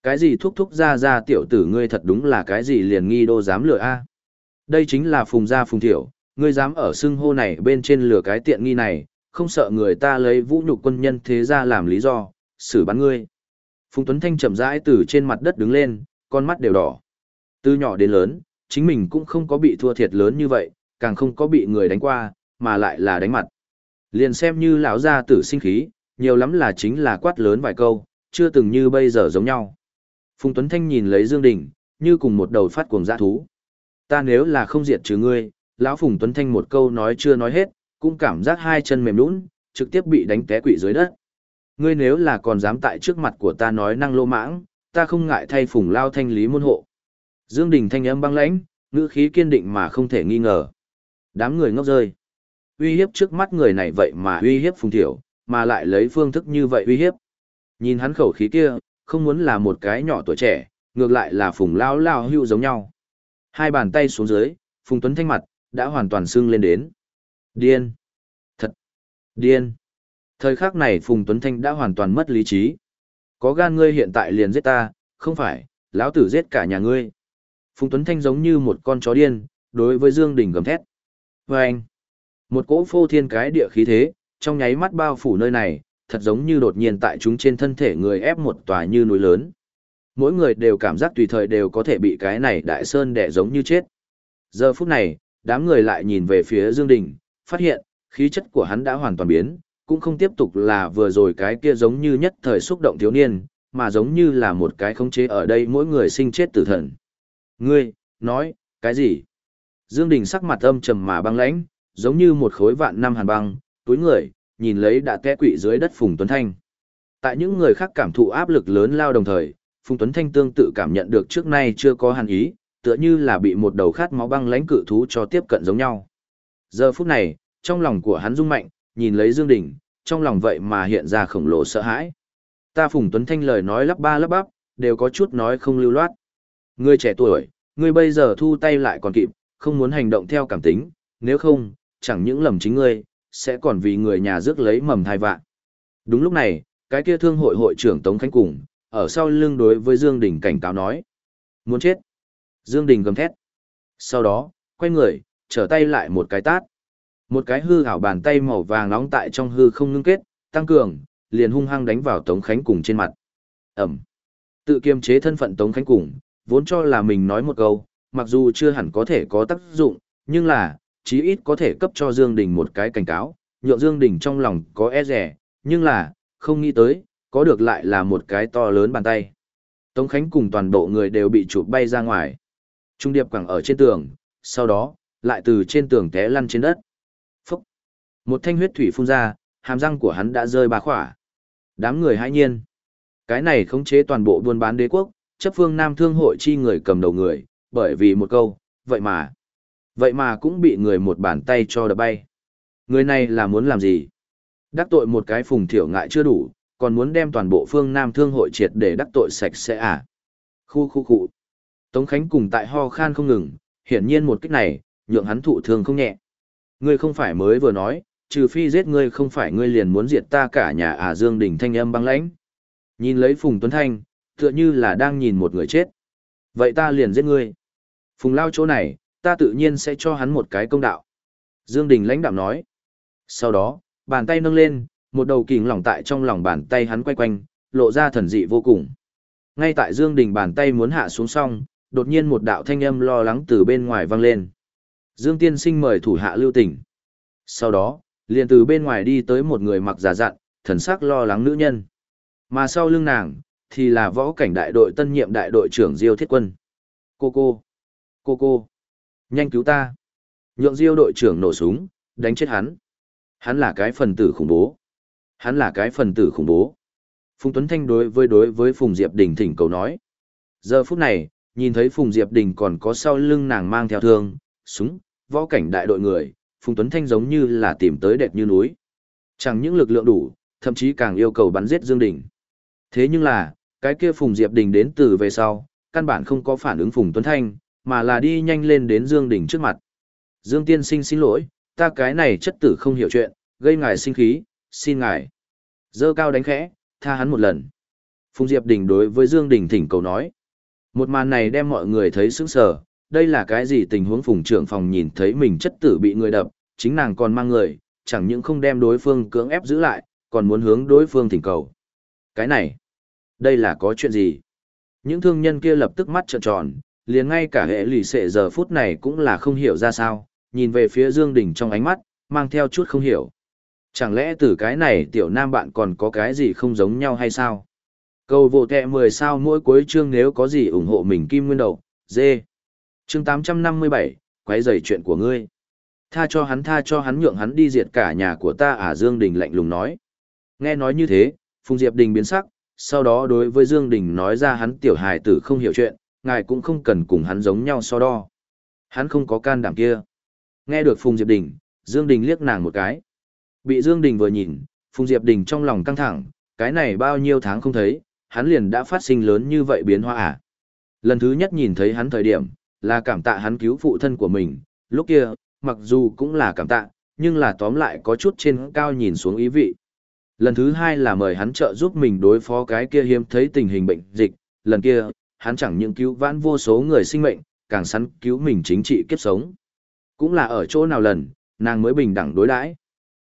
Cái gì thúc thúc ra ra tiểu tử ngươi thật đúng là cái gì liền nghi đô dám lừa a Đây chính là phùng gia phùng thiểu, ngươi dám ở xưng hô này bên trên lừa cái tiện nghi này, không sợ người ta lấy vũ nhục quân nhân thế ra làm lý do, xử bắn ngươi. Phùng Tuấn Thanh chậm rãi từ trên mặt đất đứng lên, con mắt đều đỏ. Từ nhỏ đến lớn, chính mình cũng không có bị thua thiệt lớn như vậy, càng không có bị người đánh qua, mà lại là đánh mặt. Liền xem như lão gia tử sinh khí, nhiều lắm là chính là quát lớn vài câu, chưa từng như bây giờ giống nhau. Phùng Tuấn Thanh nhìn lấy Dương Đình, như cùng một đầu phát cuồng dã thú. Ta nếu là không diệt trừ ngươi, lão Phùng Tuấn Thanh một câu nói chưa nói hết, cũng cảm giác hai chân mềm nhũn, trực tiếp bị đánh té quỵ dưới đất. Ngươi nếu là còn dám tại trước mặt của ta nói năng lô mãng, ta không ngại thay Phùng Lao thanh lý môn hộ. Dương Đình thanh âm băng lãnh, ngữ khí kiên định mà không thể nghi ngờ. Đám người ngốc rơi. Uy hiếp trước mắt người này vậy mà uy hiếp Phùng Thiểu, mà lại lấy phương thức như vậy uy hiếp. Nhìn hắn khẩu khí kia, không muốn là một cái nhỏ tuổi trẻ, ngược lại là Phùng Lao Lao hưu giống nhau. Hai bàn tay xuống dưới, Phùng Tuấn thanh mặt, đã hoàn toàn sưng lên đến. Điên. Thật. Điên. Thời khắc này Phùng Tuấn Thanh đã hoàn toàn mất lý trí. Có gan ngươi hiện tại liền giết ta, không phải, lão tử giết cả nhà ngươi. Phùng Tuấn Thanh giống như một con chó điên, đối với Dương Đình gầm thét. Vâng! anh, một cỗ phô thiên cái địa khí thế, trong nháy mắt bao phủ nơi này, thật giống như đột nhiên tại chúng trên thân thể người ép một tòa như núi lớn. Mỗi người đều cảm giác tùy thời đều có thể bị cái này đại sơn đè giống như chết. Giờ phút này, đám người lại nhìn về phía Dương Đình, phát hiện, khí chất của hắn đã hoàn toàn biến, cũng không tiếp tục là vừa rồi cái kia giống như nhất thời xúc động thiếu niên, mà giống như là một cái khống chế ở đây mỗi người sinh chết tử thần. Ngươi, nói, cái gì? Dương Đình sắc mặt âm trầm mà băng lãnh, giống như một khối vạn năm hàn băng, túi người, nhìn lấy đã té quỵ dưới đất Phùng Tuấn Thanh. Tại những người khác cảm thụ áp lực lớn lao đồng thời, Phùng Tuấn Thanh tương tự cảm nhận được trước nay chưa có hàn ý, tựa như là bị một đầu khát máu băng lãnh cự thú cho tiếp cận giống nhau. Giờ phút này, trong lòng của hắn rung mạnh, nhìn lấy Dương Đình, trong lòng vậy mà hiện ra khổng lồ sợ hãi. Ta Phùng Tuấn Thanh lời nói lắp ba lắp bắp, đều có chút nói không lưu loát. Ngươi trẻ tuổi, ngươi bây giờ thu tay lại còn kịp, không muốn hành động theo cảm tính, nếu không, chẳng những lầm chính ngươi, sẽ còn vì người nhà rước lấy mầm thai vạn. Đúng lúc này, cái kia thương hội hội trưởng Tống Khánh cùng, ở sau lưng đối với Dương Đình cảnh cáo nói. Muốn chết. Dương Đình gầm thét. Sau đó, quay người, trở tay lại một cái tát. Một cái hư ảo bàn tay màu vàng nóng tại trong hư không ngưng kết, tăng cường, liền hung hăng đánh vào Tống Khánh cùng trên mặt. Ẩm. Tự kiềm chế thân phận Tống Khánh cùng, vốn cho là mình nói một câu, mặc dù chưa hẳn có thể có tác dụng, nhưng là, chí ít có thể cấp cho Dương Đình một cái cảnh cáo, nhượng Dương Đình trong lòng có e rẻ, nhưng là, không nghĩ tới, có được lại là một cái to lớn bàn tay. Tống Khánh cùng toàn bộ người đều bị chụp bay ra ngoài. Trung điệp quẳng ở trên tường, sau đó, lại từ trên tường té lăn trên đất. Phúc! Một thanh huyết thủy phun ra, hàm răng của hắn đã rơi ba khỏa. Đám người hãi nhiên. Cái này khống chế toàn bộ buôn bán đế quốc, chấp phương Nam Thương hội chi người cầm đầu người, bởi vì một câu, vậy mà. Vậy mà cũng bị người một bàn tay cho đập bay. Người này là muốn làm gì? Đắc tội một cái phùng thiểu ngại chưa đủ, còn muốn đem toàn bộ phương Nam Thương hội triệt để đắc tội sạch sẽ à? Khu khu khu. Tống Khánh cùng tại ho khan không ngừng, hiển nhiên một kích này, nhượng hắn thụ thương không nhẹ. Ngươi không phải mới vừa nói, trừ phi giết ngươi không phải ngươi liền muốn diệt ta cả nhà à Dương Đình thanh âm băng lãnh. Nhìn lấy Phùng Tuấn Thanh, tựa như là đang nhìn một người chết. Vậy ta liền giết ngươi. Phùng lao chỗ này, ta tự nhiên sẽ cho hắn một cái công đạo. Dương Đình lãnh đạm nói. Sau đó, bàn tay nâng lên, một đầu kình lỏng tại trong lòng bàn tay hắn quay quanh, lộ ra thần dị vô cùng. Ngay tại Dương Đình bàn tay muốn hạ xuống song, đột nhiên một đạo thanh âm lo lắng từ bên ngoài vang lên. Dương Tiên Sinh mời thủ hạ lưu tình. Sau đó, liền từ bên ngoài đi tới một người mặc giả dặn, thần sắc lo lắng nữ nhân. Mà sau lưng nàng, thì là võ cảnh đại đội tân nhiệm đại đội trưởng Diêu Thiết Quân. Cô cô, cô cô, nhanh cứu ta. Nhượng Diêu đội trưởng nổ súng, đánh chết hắn. Hắn là cái phần tử khủng bố. Hắn là cái phần tử khủng bố. Phùng Tuấn Thanh đối với đối với Phùng Diệp Đình thỉnh cầu nói. Giờ phút này, nhìn thấy Phùng Diệp Đình còn có sau lưng nàng mang theo thương, súng, võ cảnh đại đội người, Phùng Tuấn Thanh giống như là tìm tới đẹp như núi. Chẳng những lực lượng đủ, thậm chí càng yêu cầu bắn giết Dương Đình. Thế nhưng là, cái kia Phùng Diệp Đình đến từ về sau, căn bản không có phản ứng Phùng Tuấn Thanh, mà là đi nhanh lên đến Dương Đình trước mặt. Dương Tiên Sinh xin lỗi, ta cái này chất tử không hiểu chuyện, gây ngài sinh khí, xin ngài. Dơ cao đánh khẽ, tha hắn một lần. Phùng Diệp Đình đối với Dương Đình thỉnh cầu nói. Một màn này đem mọi người thấy sững sờ, đây là cái gì tình huống phùng trưởng phòng nhìn thấy mình chất tử bị người đập, chính nàng còn mang người, chẳng những không đem đối phương cưỡng ép giữ lại, còn muốn hướng đối phương thỉnh cầu. Cái này, đây là có chuyện gì? Những thương nhân kia lập tức mắt trợn tròn, liền ngay cả hệ lì xệ giờ phút này cũng là không hiểu ra sao, nhìn về phía Dương Đình trong ánh mắt, mang theo chút không hiểu. Chẳng lẽ từ cái này tiểu nam bạn còn có cái gì không giống nhau hay sao? Cầu vô tệ 10 sao mỗi cuối chương nếu có gì ủng hộ mình kim nguyên đầu, dê. Chương 857, quấy rầy chuyện của ngươi. Tha cho hắn tha cho hắn nhượng hắn đi diệt cả nhà của ta à Dương Đình lạnh lùng nói. Nghe nói như thế, Phùng Diệp Đình biến sắc, sau đó đối với Dương Đình nói ra hắn tiểu hài tử không hiểu chuyện, ngài cũng không cần cùng hắn giống nhau so đo. Hắn không có can đảm kia. Nghe được Phùng Diệp Đình, Dương Đình liếc nàng một cái. Bị Dương Đình vừa nhìn, Phùng Diệp Đình trong lòng căng thẳng, cái này bao nhiêu tháng không thấy, hắn liền đã phát sinh lớn như vậy biến hóa à. Lần thứ nhất nhìn thấy hắn thời điểm, là cảm tạ hắn cứu phụ thân của mình, lúc kia, mặc dù cũng là cảm tạ, nhưng là tóm lại có chút trên cao nhìn xuống ý vị. Lần thứ hai là mời hắn trợ giúp mình đối phó cái kia hiếm thấy tình hình bệnh dịch, lần kia, hắn chẳng những cứu vãn vô số người sinh mệnh, càng sẵn cứu mình chính trị kiếp sống. Cũng là ở chỗ nào lần, nàng mới bình đẳng đối đãi.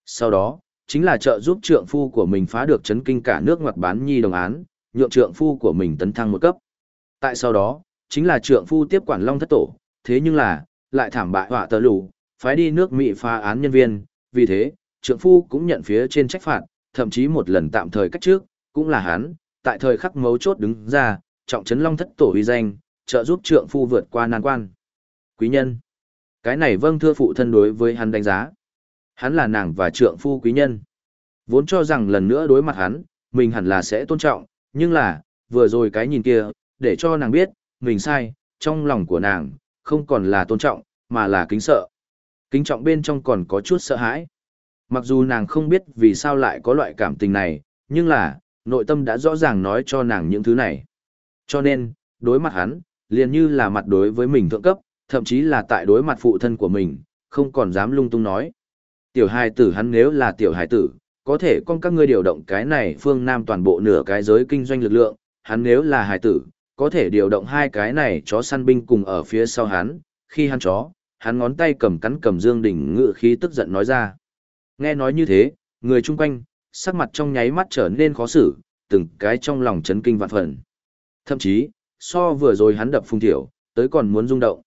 Sau đó, chính là trợ giúp trượng phu của mình phá được chấn kinh cả nước ngoặt bán nhi đồng án, nhượng trượng phu của mình tấn thăng một cấp. Tại sau đó, chính là trượng phu tiếp quản long thất tổ, thế nhưng là, lại thảm bại họa tờ lù, phái đi nước Mỹ phá án nhân viên, vì thế, trượng phu cũng nhận phía trên trách phạt, thậm chí một lần tạm thời cách trước, cũng là hắn, tại thời khắc mấu chốt đứng ra, trọng trấn long thất tổ uy danh, trợ giúp trượng phu vượt qua nan quan. Quý nhân, cái này vâng thưa phụ thân đối với hắn đánh giá. Hắn là nàng và trượng phu quý nhân. Vốn cho rằng lần nữa đối mặt hắn, mình hẳn là sẽ tôn trọng, nhưng là, vừa rồi cái nhìn kia, để cho nàng biết, mình sai, trong lòng của nàng, không còn là tôn trọng, mà là kính sợ. Kính trọng bên trong còn có chút sợ hãi. Mặc dù nàng không biết vì sao lại có loại cảm tình này, nhưng là, nội tâm đã rõ ràng nói cho nàng những thứ này. Cho nên, đối mặt hắn, liền như là mặt đối với mình thượng cấp, thậm chí là tại đối mặt phụ thân của mình, không còn dám lung tung nói. Tiểu hài tử hắn nếu là tiểu hài tử, có thể con các ngươi điều động cái này phương Nam toàn bộ nửa cái giới kinh doanh lực lượng, hắn nếu là hài tử, có thể điều động hai cái này chó săn binh cùng ở phía sau hắn, khi hắn chó, hắn ngón tay cầm cắn cầm Dương đỉnh ngự khí tức giận nói ra. Nghe nói như thế, người chung quanh, sắc mặt trong nháy mắt trở nên khó xử, từng cái trong lòng chấn kinh vạn phần. Thậm chí, so vừa rồi hắn đập phùng thiểu, tới còn muốn rung động.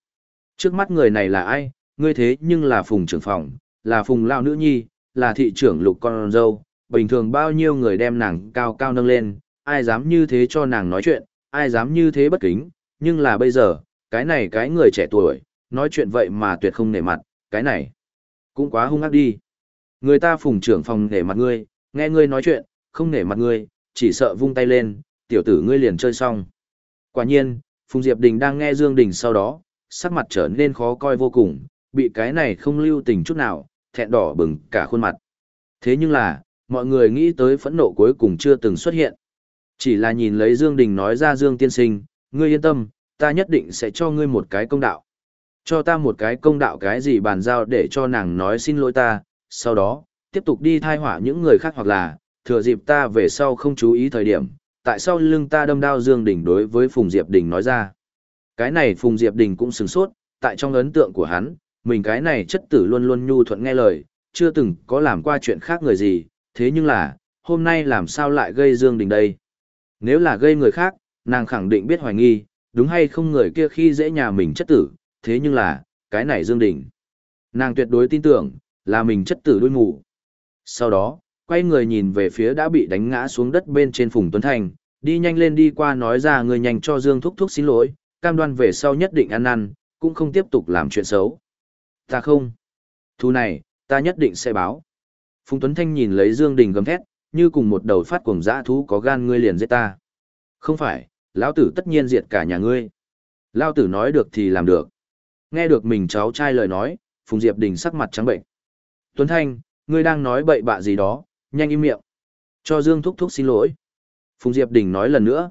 Trước mắt người này là ai, ngươi thế nhưng là phùng trưởng phòng, là phùng lao nữ nhi, là thị trưởng lục con dâu, bình thường bao nhiêu người đem nàng cao cao nâng lên, ai dám như thế cho nàng nói chuyện, ai dám như thế bất kính, nhưng là bây giờ, cái này cái người trẻ tuổi, nói chuyện vậy mà tuyệt không nể mặt, cái này, cũng quá hung ác đi. Người ta phùng trưởng phòng nể mặt ngươi, nghe ngươi nói chuyện, không nể mặt ngươi, chỉ sợ vung tay lên, tiểu tử ngươi liền chơi xong. Quả nhiên, Phùng Diệp Đình đang nghe Dương Đình sau đó, sắc mặt trở nên khó coi vô cùng, bị cái này không lưu tình chút nào, thẹn đỏ bừng cả khuôn mặt. Thế nhưng là, mọi người nghĩ tới phẫn nộ cuối cùng chưa từng xuất hiện. Chỉ là nhìn lấy Dương Đình nói ra Dương tiên sinh, Ngươi yên tâm, ta nhất định sẽ cho ngươi một cái công đạo. Cho ta một cái công đạo cái gì bàn giao để cho nàng nói xin lỗi ta, sau đó, tiếp tục đi thai hỏa những người khác hoặc là, thừa dịp ta về sau không chú ý thời điểm, tại sao lưng ta đâm đao Dương Đình đối với Phùng Diệp Đình nói ra. Cái này Phùng Diệp Đình cũng sừng sốt, tại trong ấn tượng của hắn, mình cái này chất tử luôn luôn nhu thuận nghe lời, chưa từng có làm qua chuyện khác người gì, thế nhưng là, hôm nay làm sao lại gây Dương Đình đây? Nếu là gây người khác, nàng khẳng định biết hoài nghi, đúng hay không người kia khi dễ nhà mình chất tử, thế nhưng là, cái này Dương Đình. Nàng tuyệt đối tin tưởng, là mình chất tử đuôi ngủ. Sau đó, quay người nhìn về phía đã bị đánh ngã xuống đất bên trên Phùng Tuấn Thành, đi nhanh lên đi qua nói ra người nhanh cho Dương Thúc Thúc xin lỗi, cam đoan về sau nhất định ăn năn, cũng không tiếp tục làm chuyện xấu. Ta không. Thu này, ta nhất định sẽ báo. Phùng Tuấn Thanh nhìn lấy Dương Đình gầm thét, như cùng một đầu phát cuồng dã thú có gan ngươi liền giết ta. Không phải, lão tử tất nhiên diệt cả nhà ngươi. Lão tử nói được thì làm được. Nghe được mình cháu trai lời nói, Phùng Diệp Đình sắc mặt trắng bệnh. Tuấn Thanh, ngươi đang nói bậy bạ gì đó, nhanh im miệng. Cho Dương Thúc Thúc xin lỗi. Phùng Diệp Đình nói lần nữa.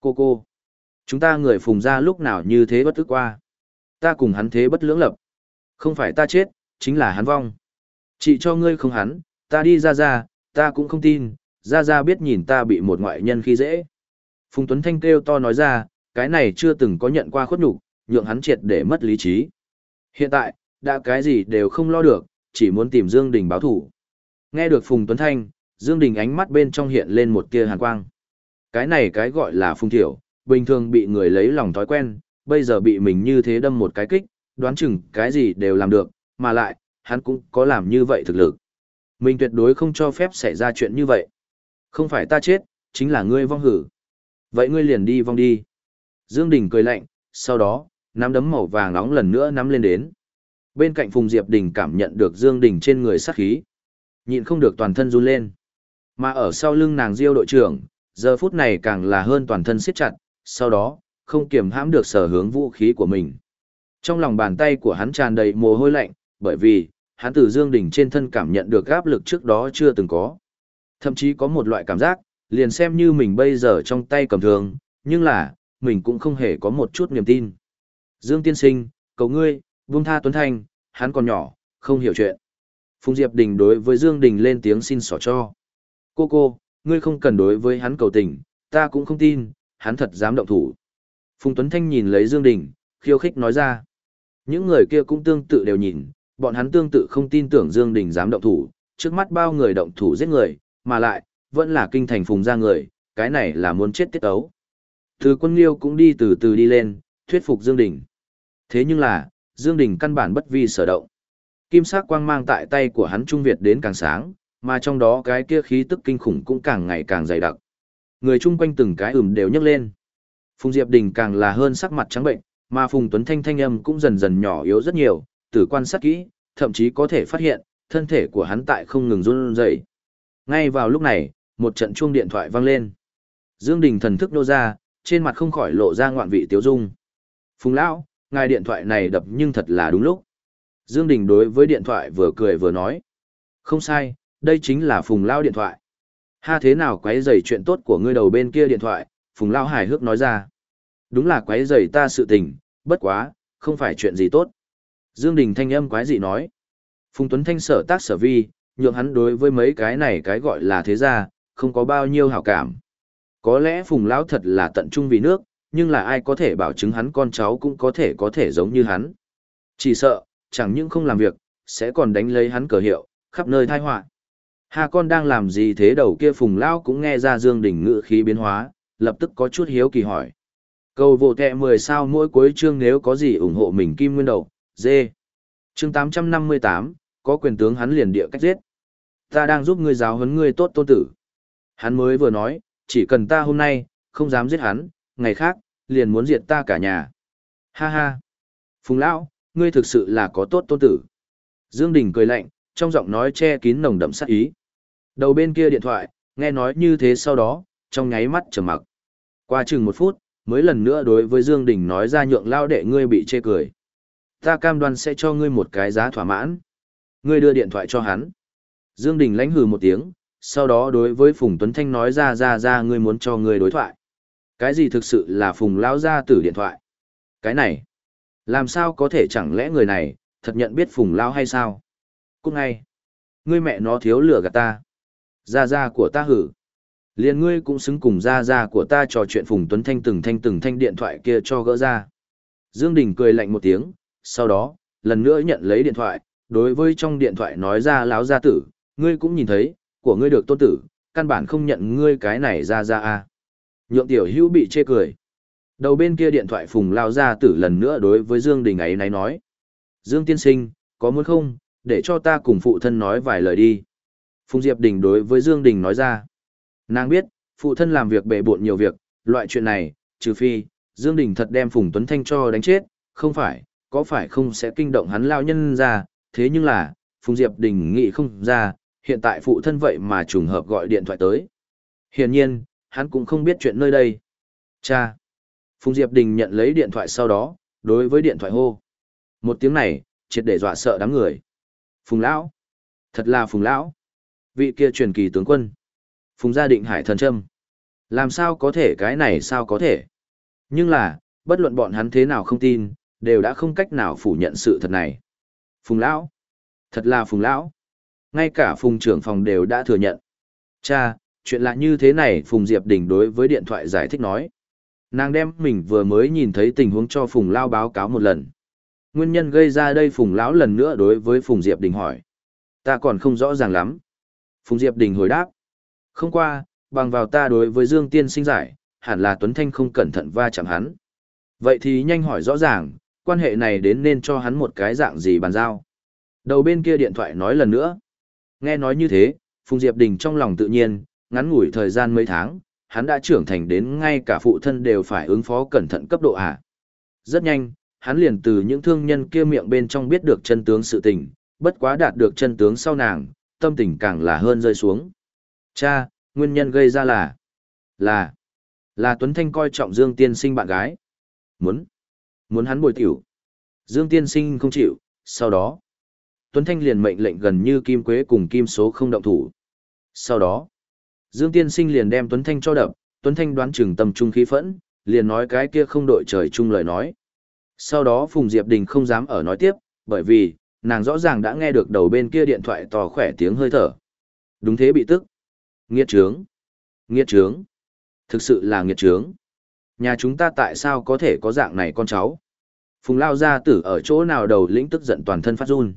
Cô cô, chúng ta người Phùng ra lúc nào như thế bất tức qua. Ta cùng hắn thế bất lưỡng lập. Không phải ta chết, chính là hắn vong. Chỉ cho ngươi không hắn, ta đi ra ra, ta cũng không tin, ra ra biết nhìn ta bị một ngoại nhân khi dễ. Phùng Tuấn Thanh kêu to nói ra, cái này chưa từng có nhận qua khuất nhục, nhượng hắn triệt để mất lý trí. Hiện tại, đã cái gì đều không lo được, chỉ muốn tìm Dương Đình báo thủ. Nghe được Phùng Tuấn Thanh, Dương Đình ánh mắt bên trong hiện lên một tia hàn quang. Cái này cái gọi là Phùng Thiểu, bình thường bị người lấy lòng thói quen, bây giờ bị mình như thế đâm một cái kích, đoán chừng cái gì đều làm được, mà lại, hắn cũng có làm như vậy thực lực. Mình tuyệt đối không cho phép xảy ra chuyện như vậy. Không phải ta chết, chính là ngươi vong hử. Vậy ngươi liền đi vong đi. Dương Đình cười lạnh, sau đó, nắm đấm màu vàng nóng lần nữa nắm lên đến. Bên cạnh Phùng Diệp Đình cảm nhận được Dương Đình trên người sát khí. Nhịn không được toàn thân run lên. Mà ở sau lưng nàng Diêu đội trưởng, giờ phút này càng là hơn toàn thân siết chặt, sau đó, không kiềm hãm được sở hướng vũ khí của mình. Trong lòng bàn tay của hắn tràn đầy mồ hôi lạnh, bởi vì, hắn từ Dương Đình trên thân cảm nhận được áp lực trước đó chưa từng có. Thậm chí có một loại cảm giác, liền xem như mình bây giờ trong tay cầm thường, nhưng là, mình cũng không hề có một chút niềm tin. Dương tiên sinh, cầu ngươi, buông tha Tuấn Thanh, hắn còn nhỏ, không hiểu chuyện. Phùng Diệp Đình đối với Dương Đình lên tiếng xin xỏ cho. Cô cô, ngươi không cần đối với hắn cầu tình, ta cũng không tin, hắn thật dám động thủ. Phùng Tuấn Thanh nhìn lấy Dương Đình, khiêu khích nói ra. Những người kia cũng tương tự đều nhìn, bọn hắn tương tự không tin tưởng Dương Đình dám động thủ, trước mắt bao người động thủ giết người, mà lại, vẫn là kinh thành phùng gia người, cái này là muốn chết tiết ấu. Từ quân liêu cũng đi từ từ đi lên, thuyết phục Dương Đình. Thế nhưng là, Dương Đình căn bản bất vi sở động. Kim sắc quang mang tại tay của hắn trung việt đến càng sáng, mà trong đó cái kia khí tức kinh khủng cũng càng ngày càng dày đặc. Người chung quanh từng cái ửm đều nhấc lên. Phùng Diệp Đình càng là hơn sắc mặt trắng bệnh, mà Phùng Tuấn Thanh thanh âm cũng dần dần nhỏ yếu rất nhiều, từ quan sát kỹ, thậm chí có thể phát hiện, thân thể của hắn tại không ngừng run rẩy. Ngay vào lúc này, một trận chuông điện thoại vang lên. Dương Đình thần thức nô ra, trên mặt không khỏi lộ ra ngoạn vị tiếu dung. Phùng Lão, ngài điện thoại này đập nhưng thật là đúng lúc. Dương Đình đối với điện thoại vừa cười vừa nói. Không sai, đây chính là Phùng Lão điện thoại. Ha thế nào quấy rầy chuyện tốt của ngươi đầu bên kia điện thoại, Phùng Lão hài hước nói ra. Đúng là quấy rầy ta sự tình, bất quá, không phải chuyện gì tốt. Dương Đình thanh âm quái dị nói. Phùng Tuấn Thanh sở tác sở vi, nhượng hắn đối với mấy cái này cái gọi là thế gia, không có bao nhiêu hảo cảm. Có lẽ Phùng Lão thật là tận trung vì nước, nhưng là ai có thể bảo chứng hắn con cháu cũng có thể có thể giống như hắn. Chỉ sợ, chẳng những không làm việc, sẽ còn đánh lấy hắn cờ hiệu, khắp nơi thai họa. Hà con đang làm gì thế đầu kia Phùng Lão cũng nghe ra Dương Đình ngự khí biến hóa, lập tức có chút hiếu kỳ hỏi. Cầu vô kẹ 10 sao mỗi cuối chương nếu có gì ủng hộ mình kim nguyên đầu, dê. Chương 858, có quyền tướng hắn liền địa cách giết. Ta đang giúp ngươi giáo huấn ngươi tốt tôn tử. Hắn mới vừa nói, chỉ cần ta hôm nay, không dám giết hắn, ngày khác, liền muốn diệt ta cả nhà. Ha ha. Phùng Lão, ngươi thực sự là có tốt tôn tử. Dương Đình cười lạnh, trong giọng nói che kín nồng đậm sát ý. Đầu bên kia điện thoại, nghe nói như thế sau đó, trong nháy mắt trầm mặc. Qua chừng một phút, mới lần nữa đối với Dương Đình nói ra nhượng lao đệ ngươi bị chê cười. Ta cam đoan sẽ cho ngươi một cái giá thỏa mãn. Ngươi đưa điện thoại cho hắn. Dương Đình lãnh hừ một tiếng, sau đó đối với Phùng Tuấn Thanh nói ra ra ra ngươi muốn cho ngươi đối thoại. Cái gì thực sự là Phùng Lão gia tử điện thoại? Cái này, làm sao có thể chẳng lẽ người này, thật nhận biết Phùng Lao hay sao? Cũng ngay, ngươi mẹ nó thiếu lửa gạt ta. Gia gia của ta hử. Liền ngươi cũng xứng cùng gia gia của ta trò chuyện Phùng Tuấn Thanh từng thanh từng thanh điện thoại kia cho gỡ ra. Dương Đình cười lạnh một tiếng, sau đó, lần nữa nhận lấy điện thoại, đối với trong điện thoại nói ra láo gia tử, ngươi cũng nhìn thấy, của ngươi được tôn tử, căn bản không nhận ngươi cái này ra ra a. Nhượng tiểu hữu bị chê cười. Đầu bên kia điện thoại phùng lao gia tử lần nữa đối với Dương Đình ấy náy nói. Dương tiên sinh, có muốn không, để cho ta cùng phụ thân nói vài lời đi. Phùng Diệp Đình đối với Dương Đình nói ra. Nàng biết, phụ thân làm việc bệ bộn nhiều việc, loại chuyện này, trừ phi, Dương Đình thật đem Phùng Tuấn Thanh cho đánh chết, không phải, có phải không sẽ kinh động hắn lao nhân ra, thế nhưng là, Phùng Diệp Đình nghĩ không ra, hiện tại phụ thân vậy mà trùng hợp gọi điện thoại tới. Hiển nhiên, hắn cũng không biết chuyện nơi đây. Cha! Phùng Diệp Đình nhận lấy điện thoại sau đó, đối với điện thoại hô. Một tiếng này, triệt để dọa sợ đám người. Phùng Lão! Thật là Phùng Lão! Vị kia truyền kỳ tướng quân. Phùng gia định hải thần trâm. Làm sao có thể cái này sao có thể? Nhưng là, bất luận bọn hắn thế nào không tin, đều đã không cách nào phủ nhận sự thật này. Phùng Lão! Thật là Phùng Lão! Ngay cả Phùng trưởng phòng đều đã thừa nhận. Cha, chuyện lạ như thế này Phùng Diệp Đình đối với điện thoại giải thích nói. Nàng đem mình vừa mới nhìn thấy tình huống cho Phùng Lao báo cáo một lần. Nguyên nhân gây ra đây Phùng Lão lần nữa đối với Phùng Diệp Đình hỏi. Ta còn không rõ ràng lắm. Phùng Diệp Đình hồi đáp. Không qua, bằng vào ta đối với Dương Tiên sinh giải, hẳn là Tuấn Thanh không cẩn thận va chạm hắn. Vậy thì nhanh hỏi rõ ràng, quan hệ này đến nên cho hắn một cái dạng gì bàn giao. Đầu bên kia điện thoại nói lần nữa. Nghe nói như thế, Phùng Diệp Đình trong lòng tự nhiên, ngắn ngủi thời gian mấy tháng, hắn đã trưởng thành đến ngay cả phụ thân đều phải ứng phó cẩn thận cấp độ à. Rất nhanh, hắn liền từ những thương nhân kia miệng bên trong biết được chân tướng sự tình, bất quá đạt được chân tướng sau nàng, tâm tình càng là hơn rơi xuống. Cha, nguyên nhân gây ra là, là, là Tuấn Thanh coi trọng Dương Tiên Sinh bạn gái. Muốn, muốn hắn bồi tiểu. Dương Tiên Sinh không chịu, sau đó, Tuấn Thanh liền mệnh lệnh gần như Kim Quế cùng Kim Số không động thủ. Sau đó, Dương Tiên Sinh liền đem Tuấn Thanh cho đập, Tuấn Thanh đoán chừng tâm trung khí phẫn, liền nói cái kia không đội trời chung lời nói. Sau đó Phùng Diệp Đình không dám ở nói tiếp, bởi vì, nàng rõ ràng đã nghe được đầu bên kia điện thoại to khỏe tiếng hơi thở. Đúng thế bị tức. Nghiệt trướng. Nghiệt trướng. Thực sự là nghiệt trướng. Nhà chúng ta tại sao có thể có dạng này con cháu? Phùng lao gia tử ở chỗ nào đầu lĩnh tức giận toàn thân phát run.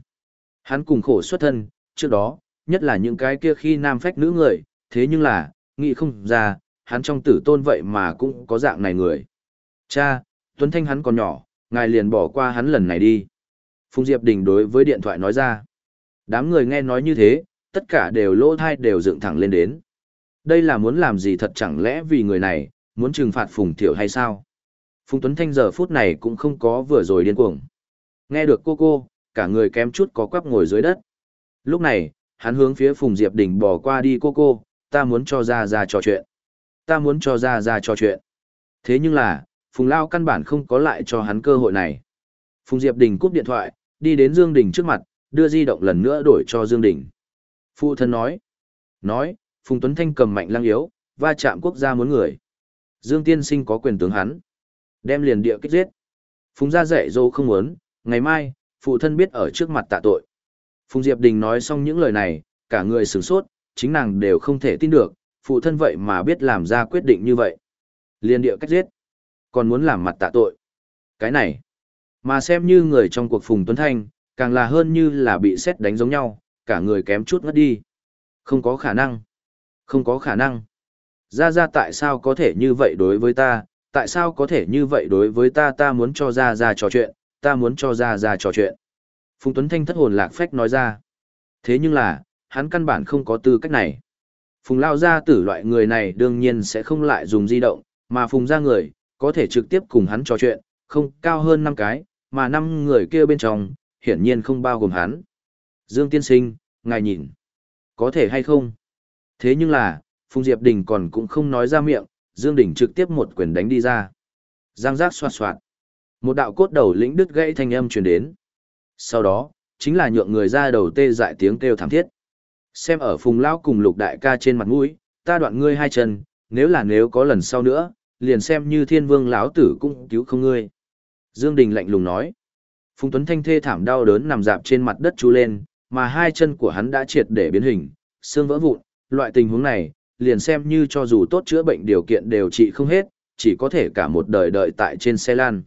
Hắn cùng khổ xuất thân, trước đó, nhất là những cái kia khi nam phách nữ người, thế nhưng là, nghĩ không ra, hắn trong tử tôn vậy mà cũng có dạng này người. Cha, Tuấn Thanh hắn còn nhỏ, ngài liền bỏ qua hắn lần này đi. Phùng Diệp Đình đối với điện thoại nói ra. Đám người nghe nói như thế, tất cả đều lỗ thai đều dựng thẳng lên đến. Đây là muốn làm gì thật chẳng lẽ vì người này, muốn trừng phạt Phùng Thiểu hay sao? Phùng Tuấn Thanh giờ phút này cũng không có vừa rồi điên cuồng. Nghe được cô cô, cả người kém chút có quắp ngồi dưới đất. Lúc này, hắn hướng phía Phùng Diệp Đình bỏ qua đi cô cô, ta muốn cho ra ra trò chuyện. Ta muốn cho ra ra trò chuyện. Thế nhưng là, Phùng Lao căn bản không có lại cho hắn cơ hội này. Phùng Diệp Đình cúp điện thoại, đi đến Dương Đình trước mặt, đưa di động lần nữa đổi cho Dương Đình. Phụ thân nói. Nói, Phùng Tuấn Thanh cầm mạnh lăng yếu, va chạm quốc gia muốn người. Dương Tiên Sinh có quyền tướng hắn. Đem liền địa kích giết. Phùng gia dạy dô không muốn, ngày mai, phụ thân biết ở trước mặt tạ tội. Phùng Diệp Đình nói xong những lời này, cả người sửng sốt, chính nàng đều không thể tin được, phụ thân vậy mà biết làm ra quyết định như vậy. Liên địa cách giết, còn muốn làm mặt tạ tội. Cái này, mà xem như người trong cuộc Phùng Tuấn Thanh, càng là hơn như là bị xét đánh giống nhau, cả người kém chút ngất đi. Không có khả năng. Không có khả năng. Ra ra tại sao có thể như vậy đối với ta, tại sao có thể như vậy đối với ta ta muốn cho ra ra trò chuyện, ta muốn cho ra ra trò chuyện. Phùng Tuấn Thanh thất hồn lạc phách nói ra. Thế nhưng là, hắn căn bản không có tư cách này. Phùng Lao gia tử loại người này đương nhiên sẽ không lại dùng di động, mà Phùng ra người, có thể trực tiếp cùng hắn trò chuyện, không cao hơn 5 cái, mà 5 người kia bên trong, hiển nhiên không bao gồm hắn. Dương Tiên Sinh, ngài nhìn, có thể hay không? Thế nhưng là, Phùng Diệp Đình còn cũng không nói ra miệng, Dương Đình trực tiếp một quyền đánh đi ra. Giang giác xoạt xoạt. Một đạo cốt đầu lĩnh đứt gãy thanh âm truyền đến. Sau đó, chính là nhượng người ra đầu tê dại tiếng kêu thảm thiết. Xem ở phùng lão cùng lục đại ca trên mặt mũi, ta đoạn ngươi hai chân, nếu là nếu có lần sau nữa, liền xem như thiên vương lão tử cũng cứu không ngươi. Dương Đình lạnh lùng nói. Phùng Tuấn Thanh thê thảm đau đớn nằm dạp trên mặt đất chú lên, mà hai chân của hắn đã triệt để biến hình, xương vỡ vụn, loại tình huống này, liền xem như cho dù tốt chữa bệnh điều kiện đều trị không hết, chỉ có thể cả một đời đợi tại trên xe lan.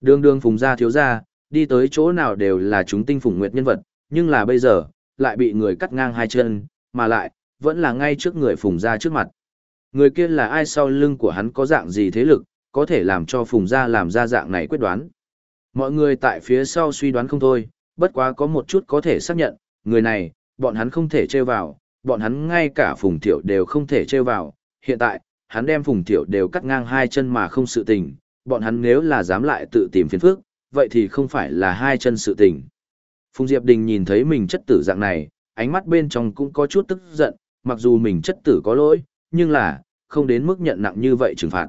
Đường đường phùng gia thiếu gia, đi tới chỗ nào đều là chúng tinh phùng nguyệt nhân vật, nhưng là bây giờ, lại bị người cắt ngang hai chân, mà lại, vẫn là ngay trước người phùng gia trước mặt. Người kia là ai sau lưng của hắn có dạng gì thế lực, có thể làm cho phùng gia làm ra dạng này quyết đoán. Mọi người tại phía sau suy đoán không thôi, bất quá có một chút có thể xác nhận, người này, bọn hắn không thể trêu vào, bọn hắn ngay cả phùng thiệu đều không thể trêu vào. Hiện tại, hắn đem phùng thiệu đều cắt ngang hai chân mà không sự tình, bọn hắn nếu là dám lại tự tìm phiền phức, vậy thì không phải là hai chân sự tình. Phùng Diệp Đình nhìn thấy mình chất tử dạng này, ánh mắt bên trong cũng có chút tức giận, mặc dù mình chất tử có lỗi, nhưng là, không đến mức nhận nặng như vậy trừng phạt.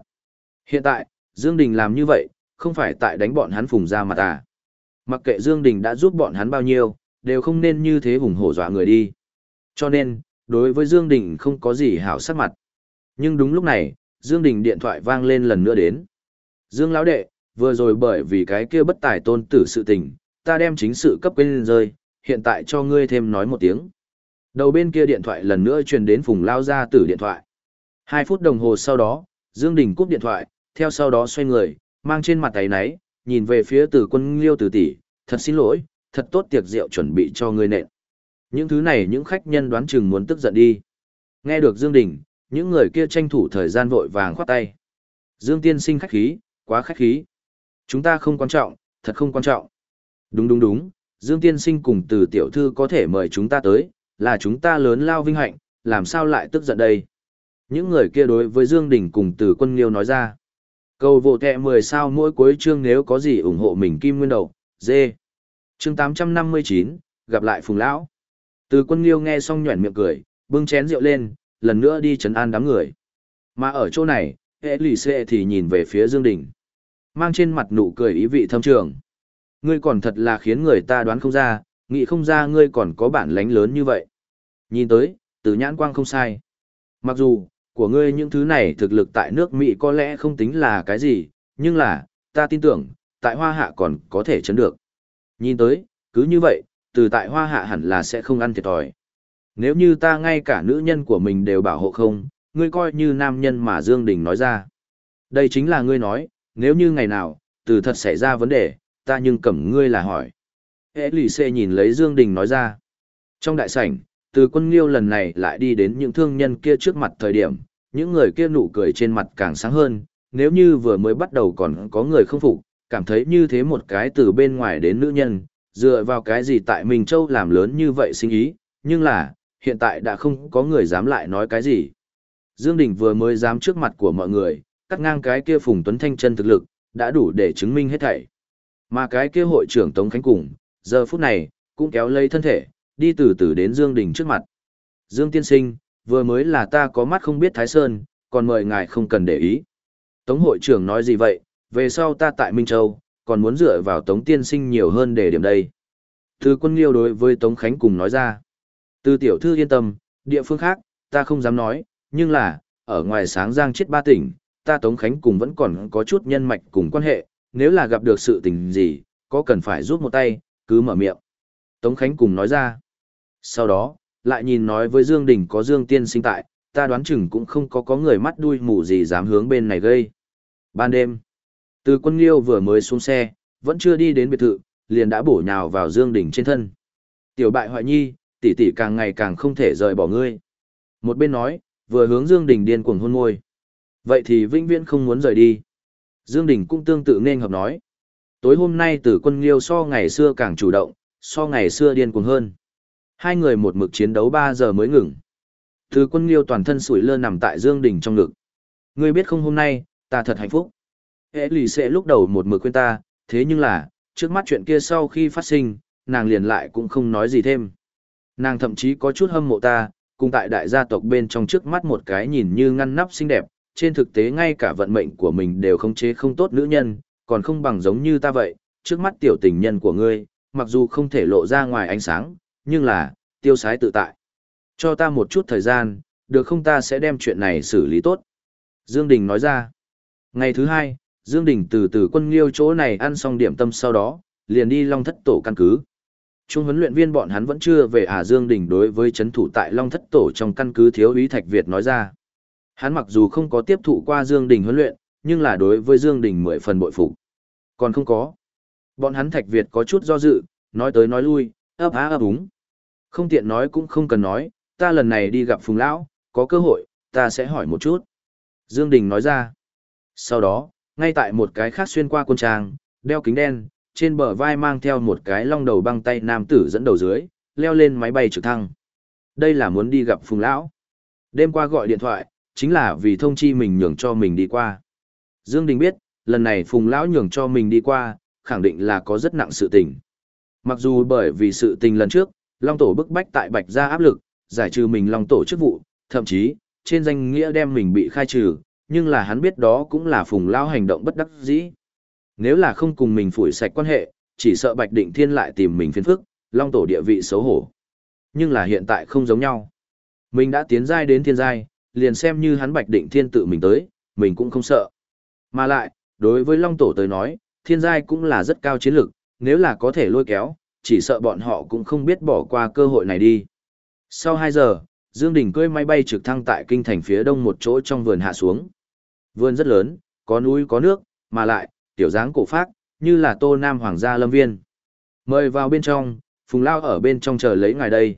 Hiện tại, Dương Đình làm như vậy, không phải tại đánh bọn hắn phùng ra mặt à. Mặc kệ Dương Đình đã giúp bọn hắn bao nhiêu, đều không nên như thế hùng hổ dọa người đi. Cho nên, đối với Dương Đình không có gì hảo sắc mặt. Nhưng đúng lúc này, Dương Đình điện thoại vang lên lần nữa đến. Dương lão đệ, vừa rồi bởi vì cái kia bất tài tôn tử sự tình, ta đem chính sự cấp quên rơi, hiện tại cho ngươi thêm nói một tiếng. Đầu bên kia điện thoại lần nữa truyền đến Phùng Lao gia tử điện thoại. Hai phút đồng hồ sau đó, Dương Đình cúp điện thoại, theo sau đó xoay người, mang trên mặt tay náy, nhìn về phía Tử quân liêu Tử tỷ, thật xin lỗi, thật tốt tiệc rượu chuẩn bị cho ngươi nện. Những thứ này những khách nhân đoán chừng muốn tức giận đi. Nghe được Dương Đình, những người kia tranh thủ thời gian vội vàng khoát tay. Dương tiên sinh khách khí, quá khách khí. Chúng ta không quan trọng, thật không quan trọng. Đúng đúng đúng, Dương tiên sinh cùng từ tiểu thư có thể mời chúng ta tới, là chúng ta lớn lao vinh hạnh, làm sao lại tức giận đây. Những người kia đối với Dương Đình cùng từ quân liêu nói ra. Cầu vô kẹ 10 sao mỗi cuối chương nếu có gì ủng hộ mình kim nguyên đầu, dê. Chương 859, gặp lại Phùng Lão. Từ quân liêu nghe xong nhuẩn miệng cười, bưng chén rượu lên, lần nữa đi chấn an đám người. Mà ở chỗ này, hệ lì xệ thì nhìn về phía Dương Đình. Mang trên mặt nụ cười ý vị thâm trường. Ngươi còn thật là khiến người ta đoán không ra, nghĩ không ra ngươi còn có bản lánh lớn như vậy. Nhìn tới, từ nhãn quang không sai. Mặc dù, của ngươi những thứ này thực lực tại nước Mỹ có lẽ không tính là cái gì, nhưng là, ta tin tưởng, tại hoa hạ còn có thể chấn được. Nhìn tới, cứ như vậy, từ tại hoa hạ hẳn là sẽ không ăn thiệt thòi. Nếu như ta ngay cả nữ nhân của mình đều bảo hộ không, ngươi coi như nam nhân mà Dương Đình nói ra. Đây chính là ngươi nói, nếu như ngày nào, từ thật xảy ra vấn đề, ta nhưng cầm ngươi là hỏi. Hệ lì xê nhìn lấy Dương Đình nói ra. Trong đại sảnh, từ quân liêu lần này lại đi đến những thương nhân kia trước mặt thời điểm, những người kia nụ cười trên mặt càng sáng hơn, nếu như vừa mới bắt đầu còn có người không phục, cảm thấy như thế một cái từ bên ngoài đến nữ nhân, dựa vào cái gì tại Minh Châu làm lớn như vậy sinh ý, nhưng là, hiện tại đã không có người dám lại nói cái gì. Dương Đình vừa mới dám trước mặt của mọi người, cắt ngang cái kia Phùng Tuấn Thanh chân thực lực, đã đủ để chứng minh hết thảy. Mà cái kia hội trưởng Tống Khánh cùng, giờ phút này, cũng kéo lấy thân thể, đi từ từ đến Dương Đình trước mặt. Dương Tiên Sinh, vừa mới là ta có mắt không biết Thái Sơn, còn mời ngài không cần để ý. Tống hội trưởng nói gì vậy, về sau ta tại Minh Châu, còn muốn dựa vào Tống Tiên Sinh nhiều hơn để điểm đây. Từ quân liêu đối với Tống Khánh cùng nói ra. Từ tiểu thư yên tâm, địa phương khác, ta không dám nói, nhưng là, ở ngoài sáng giang chết ba tỉnh, ta Tống Khánh cùng vẫn còn có chút nhân mạch cùng quan hệ, nếu là gặp được sự tình gì, có cần phải giúp một tay, cứ mở miệng. Tống Khánh cùng nói ra. Sau đó, lại nhìn nói với Dương Đình có Dương Tiên sinh tại, ta đoán chừng cũng không có có người mắt đuôi mù gì dám hướng bên này gây. Ban đêm, từ quân liêu vừa mới xuống xe, vẫn chưa đi đến biệt thự, liền đã bổ nhào vào Dương Đình trên thân. Tiểu bại hoại nhi, tỷ tỷ càng ngày càng không thể rời bỏ ngươi. Một bên nói, vừa hướng Dương Đình điên cuồng hôn môi. Vậy thì vĩnh viễn không muốn rời đi. Dương Đình cũng tương tự nên hợp nói. Tối hôm nay tử quân liêu so ngày xưa càng chủ động, so ngày xưa điên cuồng hơn. Hai người một mực chiến đấu 3 giờ mới ngừng. Tử quân liêu toàn thân sủi lơ nằm tại Dương Đình trong ngực. Ngươi biết không hôm nay, ta thật hạnh phúc. Hệ lì sẽ lúc đầu một mực quên ta, thế nhưng là, trước mắt chuyện kia sau khi phát sinh, nàng liền lại cũng không nói gì thêm. Nàng thậm chí có chút hâm mộ ta, cùng tại đại gia tộc bên trong trước mắt một cái nhìn như ngăn nắp xinh đẹp, trên thực tế ngay cả vận mệnh của mình đều không chế không tốt nữ nhân, còn không bằng giống như ta vậy, trước mắt tiểu tình nhân của ngươi, mặc dù không thể lộ ra ngoài ánh sáng, nhưng là, tiêu sái tự tại. Cho ta một chút thời gian, được không ta sẽ đem chuyện này xử lý tốt. Dương Đình nói ra, Ngày thứ hai, Dương Đình từ từ quân liêu chỗ này ăn xong điểm tâm sau đó, liền đi Long Thất Tổ căn cứ. Trung huấn luyện viên bọn hắn vẫn chưa về à Dương Đình đối với chấn thủ tại Long Thất Tổ trong căn cứ thiếu úy Thạch Việt nói ra. Hắn mặc dù không có tiếp thụ qua Dương Đình huấn luyện, nhưng là đối với Dương Đình mười phần bội phục. Còn không có. Bọn hắn Thạch Việt có chút do dự, nói tới nói lui, ấp á ấp úng. Không tiện nói cũng không cần nói, ta lần này đi gặp Phùng Lão, có cơ hội, ta sẽ hỏi một chút. Dương Đình nói ra. Sau đó, ngay tại một cái khác xuyên qua quân trang, đeo kính đen, trên bờ vai mang theo một cái long đầu băng tay nam tử dẫn đầu dưới, leo lên máy bay trực thăng. Đây là muốn đi gặp Phùng Lão. Đêm qua gọi điện thoại, chính là vì thông chi mình nhường cho mình đi qua. Dương Đình biết, lần này Phùng Lão nhường cho mình đi qua, khẳng định là có rất nặng sự tình. Mặc dù bởi vì sự tình lần trước, Long Tổ bức bách tại Bạch gia áp lực, giải trừ mình Long Tổ chức vụ, thậm chí, trên danh nghĩa đem mình bị khai trừ, nhưng là hắn biết đó cũng là Phùng Lão hành động bất đắc dĩ. Nếu là không cùng mình phủi sạch quan hệ, chỉ sợ Bạch Định Thiên lại tìm mình phiền phức, Long Tổ địa vị xấu hổ. Nhưng là hiện tại không giống nhau. Mình đã tiến giai đến thiên giai, liền xem như hắn Bạch Định Thiên tự mình tới, mình cũng không sợ. Mà lại, đối với Long Tổ tới nói, thiên giai cũng là rất cao chiến lực, nếu là có thể lôi kéo, chỉ sợ bọn họ cũng không biết bỏ qua cơ hội này đi. Sau 2 giờ, Dương Đình cưỡi máy bay trực thăng tại kinh thành phía đông một chỗ trong vườn hạ xuống. Vườn rất lớn, có núi có nước, mà lại, tiểu dáng cổ phác, như là tô nam hoàng gia lâm viên. Mời vào bên trong, Phùng Lao ở bên trong chờ lấy ngài đây.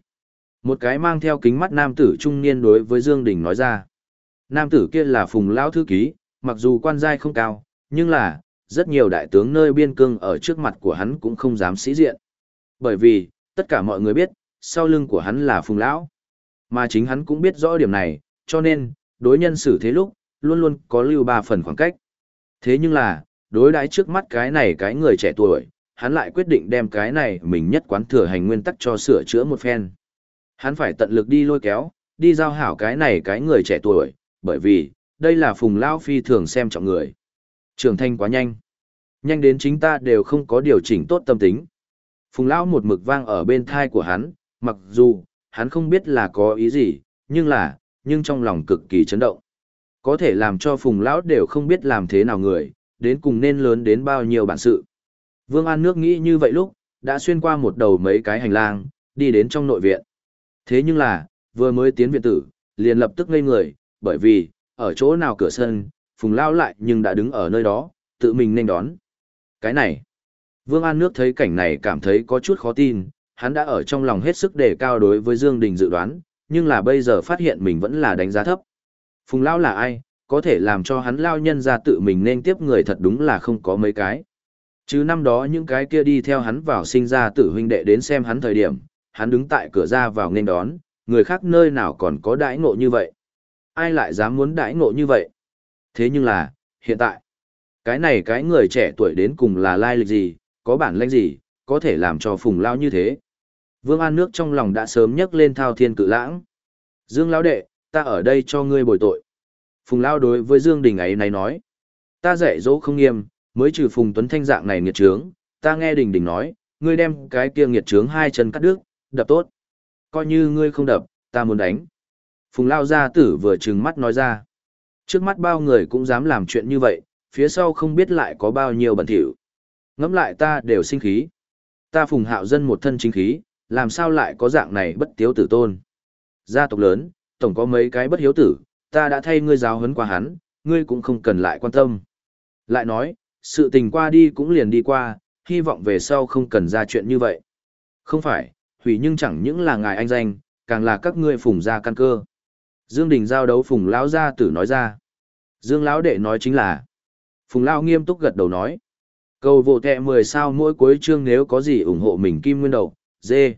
Một cái mang theo kính mắt nam tử trung niên đối với Dương Đình nói ra. Nam tử kia là Phùng Lão thư ký, mặc dù quan giai không cao, nhưng là, rất nhiều đại tướng nơi biên cương ở trước mặt của hắn cũng không dám sĩ diện. Bởi vì, tất cả mọi người biết, sau lưng của hắn là Phùng Lão. Mà chính hắn cũng biết rõ điểm này, cho nên, đối nhân xử thế lúc, luôn luôn có lưu ba phần khoảng cách. Thế nhưng là, đối đãi trước mắt cái này cái người trẻ tuổi, hắn lại quyết định đem cái này mình nhất quán thừa hành nguyên tắc cho sửa chữa một phen. Hắn phải tận lực đi lôi kéo, đi giao hảo cái này cái người trẻ tuổi, bởi vì, đây là phùng lao phi thường xem trọng người. Trường thanh quá nhanh. Nhanh đến chính ta đều không có điều chỉnh tốt tâm tính. Phùng lão một mực vang ở bên thai của hắn, mặc dù, hắn không biết là có ý gì, nhưng là, nhưng trong lòng cực kỳ chấn động. Có thể làm cho phùng lão đều không biết làm thế nào người, đến cùng nên lớn đến bao nhiêu bản sự. Vương An nước nghĩ như vậy lúc, đã xuyên qua một đầu mấy cái hành lang, đi đến trong nội viện. Thế nhưng là, vừa mới tiến viện tử, liền lập tức ngây người, bởi vì, ở chỗ nào cửa sân, Phùng Lao lại nhưng đã đứng ở nơi đó, tự mình nên đón. Cái này, Vương An nước thấy cảnh này cảm thấy có chút khó tin, hắn đã ở trong lòng hết sức đề cao đối với Dương Đình dự đoán, nhưng là bây giờ phát hiện mình vẫn là đánh giá thấp. Phùng Lao là ai, có thể làm cho hắn lao nhân ra tự mình nên tiếp người thật đúng là không có mấy cái. Chứ năm đó những cái kia đi theo hắn vào sinh ra tử huynh đệ đến xem hắn thời điểm, hắn đứng tại cửa ra vào nên đón, người khác nơi nào còn có đãi ngộ như vậy. Ai lại dám muốn đãi ngộ như vậy? Thế nhưng là, hiện tại, cái này cái người trẻ tuổi đến cùng là lai lịch gì, có bản lĩnh gì, có thể làm cho phùng lao như thế. Vương An nước trong lòng đã sớm nhấc lên thao thiên cự lãng. Dương lão đệ, ta ở đây cho ngươi bồi tội. Phùng Lao đối với Dương Đình ấy này nói. Ta dạy dỗ không nghiêm, mới trừ Phùng Tuấn Thanh dạng này nghiệt trướng, ta nghe Đình Đình nói, ngươi đem cái kia nghiệt trướng hai chân cắt đứt, đập tốt. Coi như ngươi không đập, ta muốn đánh. Phùng Lao gia tử vừa trừng mắt nói ra. Trước mắt bao người cũng dám làm chuyện như vậy, phía sau không biết lại có bao nhiêu bẩn thỉu. Ngẫm lại ta đều sinh khí. Ta Phùng Hạo dân một thân chính khí, làm sao lại có dạng này bất tiếu tử tôn. Gia tộc lớn, tổng có mấy cái bất hiếu tử, ta đã thay ngươi giáo huấn qua hắn, ngươi cũng không cần lại quan tâm. Lại nói, sự tình qua đi cũng liền đi qua, hy vọng về sau không cần ra chuyện như vậy. Không phải, hủy nhưng chẳng những là ngài anh danh, càng là các ngươi phùng gia căn cơ. Dương Đình giao đấu phùng lão gia tử nói ra. Dương lão đệ nói chính là. Phùng lão nghiêm túc gật đầu nói. Cầu vô tệ 10 sao mỗi cuối chương nếu có gì ủng hộ mình kim nguyên đầu, dê.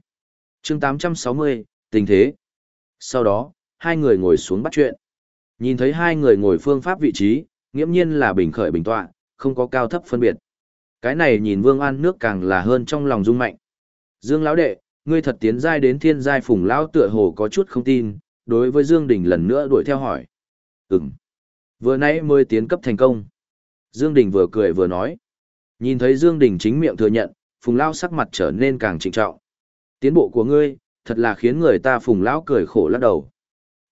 Chương 860, tình thế. Sau đó, hai người ngồi xuống bắt chuyện. Nhìn thấy hai người ngồi phương pháp vị trí, nghiễm nhiên là bình khởi bình tọa, không có cao thấp phân biệt. Cái này nhìn Vương An nước càng là hơn trong lòng rung mạnh. Dương lão đệ, ngươi thật tiến giai đến thiên giai phùng lão tựa hồ có chút không tin, đối với Dương Đình lần nữa đuổi theo hỏi. Ừm. Vừa nãy mới tiến cấp thành công. Dương Đình vừa cười vừa nói. Nhìn thấy Dương Đình chính miệng thừa nhận, phùng lão sắc mặt trở nên càng trịnh trọng. Tiến bộ của ngươi, thật là khiến người ta phùng lão cười khổ lắc đầu.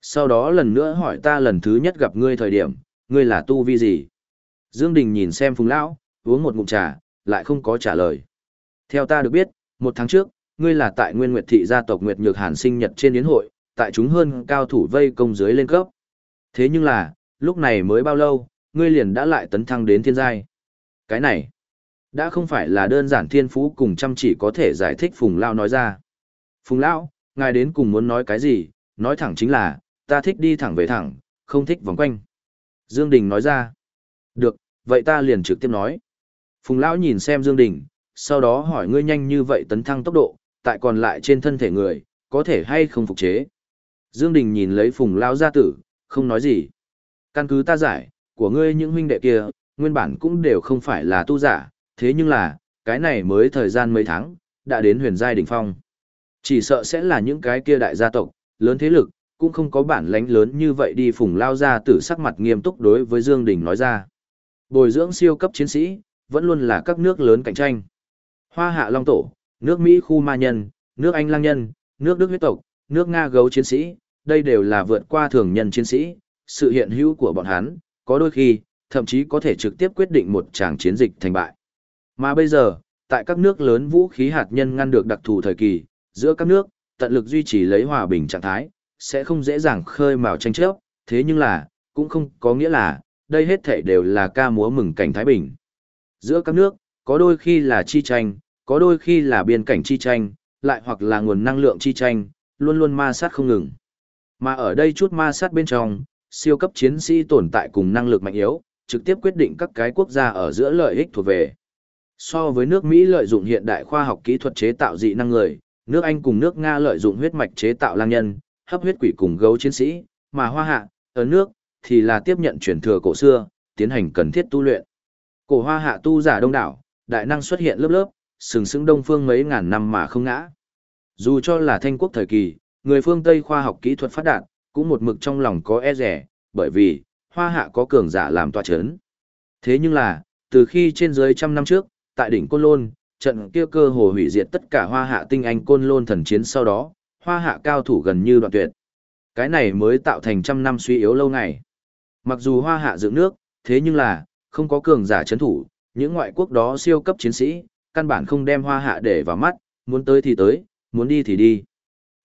Sau đó lần nữa hỏi ta lần thứ nhất gặp ngươi thời điểm, ngươi là tu vi gì? Dương Đình nhìn xem Phùng Lão, uống một ngụm trà, lại không có trả lời. Theo ta được biết, một tháng trước, ngươi là tại Nguyên Nguyệt Thị gia tộc Nguyệt Nhược Hàn sinh nhật trên yến hội, tại chúng hơn cao thủ vây công dưới lên cấp. Thế nhưng là, lúc này mới bao lâu, ngươi liền đã lại tấn thăng đến thiên giai. Cái này, đã không phải là đơn giản thiên phú cùng chăm chỉ có thể giải thích Phùng Lao nói ra. Phùng Lão, ngài đến cùng muốn nói cái gì, nói thẳng chính là, ta thích đi thẳng về thẳng, không thích vòng quanh. Dương Đình nói ra. Được, vậy ta liền trực tiếp nói. Phùng Lão nhìn xem Dương Đình, sau đó hỏi ngươi nhanh như vậy tấn thăng tốc độ, tại còn lại trên thân thể người, có thể hay không phục chế. Dương Đình nhìn lấy Phùng lao gia tử, không nói gì. Căn cứ ta giải, của ngươi những huynh đệ kia, nguyên bản cũng đều không phải là tu giả, thế nhưng là, cái này mới thời gian mấy tháng, đã đến huyền giai đỉnh phong. Chỉ sợ sẽ là những cái kia đại gia tộc, lớn thế lực, cũng không có bản lãnh lớn như vậy đi phùng lao gia tử sắc mặt nghiêm túc đối với Dương Đình nói ra. Bồi dưỡng siêu cấp chiến sĩ, vẫn luôn là các nước lớn cạnh tranh. Hoa hạ long tổ, nước Mỹ khu ma nhân, nước Anh lang nhân, nước Đức huyết tộc, nước Nga gấu chiến sĩ, đây đều là vượt qua thường nhân chiến sĩ, sự hiện hữu của bọn hắn, có đôi khi, thậm chí có thể trực tiếp quyết định một tràng chiến dịch thành bại. Mà bây giờ, tại các nước lớn vũ khí hạt nhân ngăn được đặc thù thời kỳ, giữa các nước, tận lực duy trì lấy hòa bình trạng thái, sẽ không dễ dàng khơi mào tranh chấp, thế nhưng là, cũng không có nghĩa là, đây hết thể đều là ca múa mừng cảnh Thái Bình. Giữa các nước, có đôi khi là chi tranh, có đôi khi là biên cảnh chi tranh, lại hoặc là nguồn năng lượng chi tranh, luôn luôn ma sát không ngừng. Mà ở đây chút ma sát bên trong, siêu cấp chiến sĩ tồn tại cùng năng lực mạnh yếu, trực tiếp quyết định các cái quốc gia ở giữa lợi ích thuộc về. So với nước Mỹ lợi dụng hiện đại khoa học kỹ thuật chế tạo dị năng người, nước Anh cùng nước Nga lợi dụng huyết mạch chế tạo lang nhân, hấp huyết quỷ cùng gấu chiến sĩ, mà hoa hạ, ở nước, thì là tiếp nhận truyền thừa cổ xưa, tiến hành cần thiết tu luyện. Cổ hoa hạ tu giả đông đảo, đại năng xuất hiện lớp lớp, sừng sững đông phương mấy ngàn năm mà không ngã. Dù cho là thanh quốc thời kỳ, người phương Tây khoa học kỹ thuật phát đạt, cũng một mực trong lòng có e rẻ, bởi vì, hoa hạ có cường giả làm tòa chấn. Thế nhưng là, từ khi trên dưới trăm năm trước, tại đỉnh Côn Lôn, trận kia cơ hồ hủy diệt tất cả hoa hạ tinh anh Côn Lôn thần chiến sau đó, hoa hạ cao thủ gần như đoạn tuyệt. Cái này mới tạo thành trăm năm suy yếu lâu ngày. Mặc dù hoa hạ dựng nước, thế nhưng là, không có cường giả chấn thủ, những ngoại quốc đó siêu cấp chiến sĩ, căn bản không đem hoa hạ để vào mắt, muốn tới thì tới, muốn đi thì đi.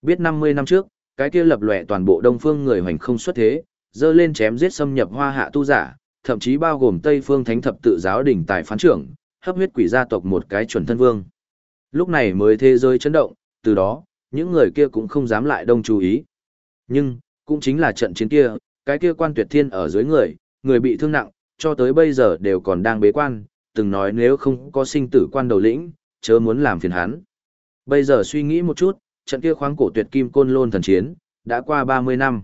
Biết 50 năm trước, cái kia lập lòe toàn bộ đông phương người hoành không xuất thế, dơ lên chém giết xâm nhập hoa hạ tu giả, thậm chí bao gồm Tây phương thánh thập tự giáo đỉnh tài phán trưởng, hấp huyết quỷ gia tộc một cái chuẩn thân vương. Lúc này mới thế giới chấn động, từ đó, những người kia cũng không dám lại đông chú ý. Nhưng, cũng chính là trận chiến kia, cái kia quan tuyệt thiên ở dưới người, người bị thương nặng, cho tới bây giờ đều còn đang bế quan, từng nói nếu không có sinh tử quan đầu lĩnh, chớ muốn làm phiền hắn. Bây giờ suy nghĩ một chút, trận kia khoáng cổ tuyệt kim côn lôn thần chiến, đã qua 30 năm.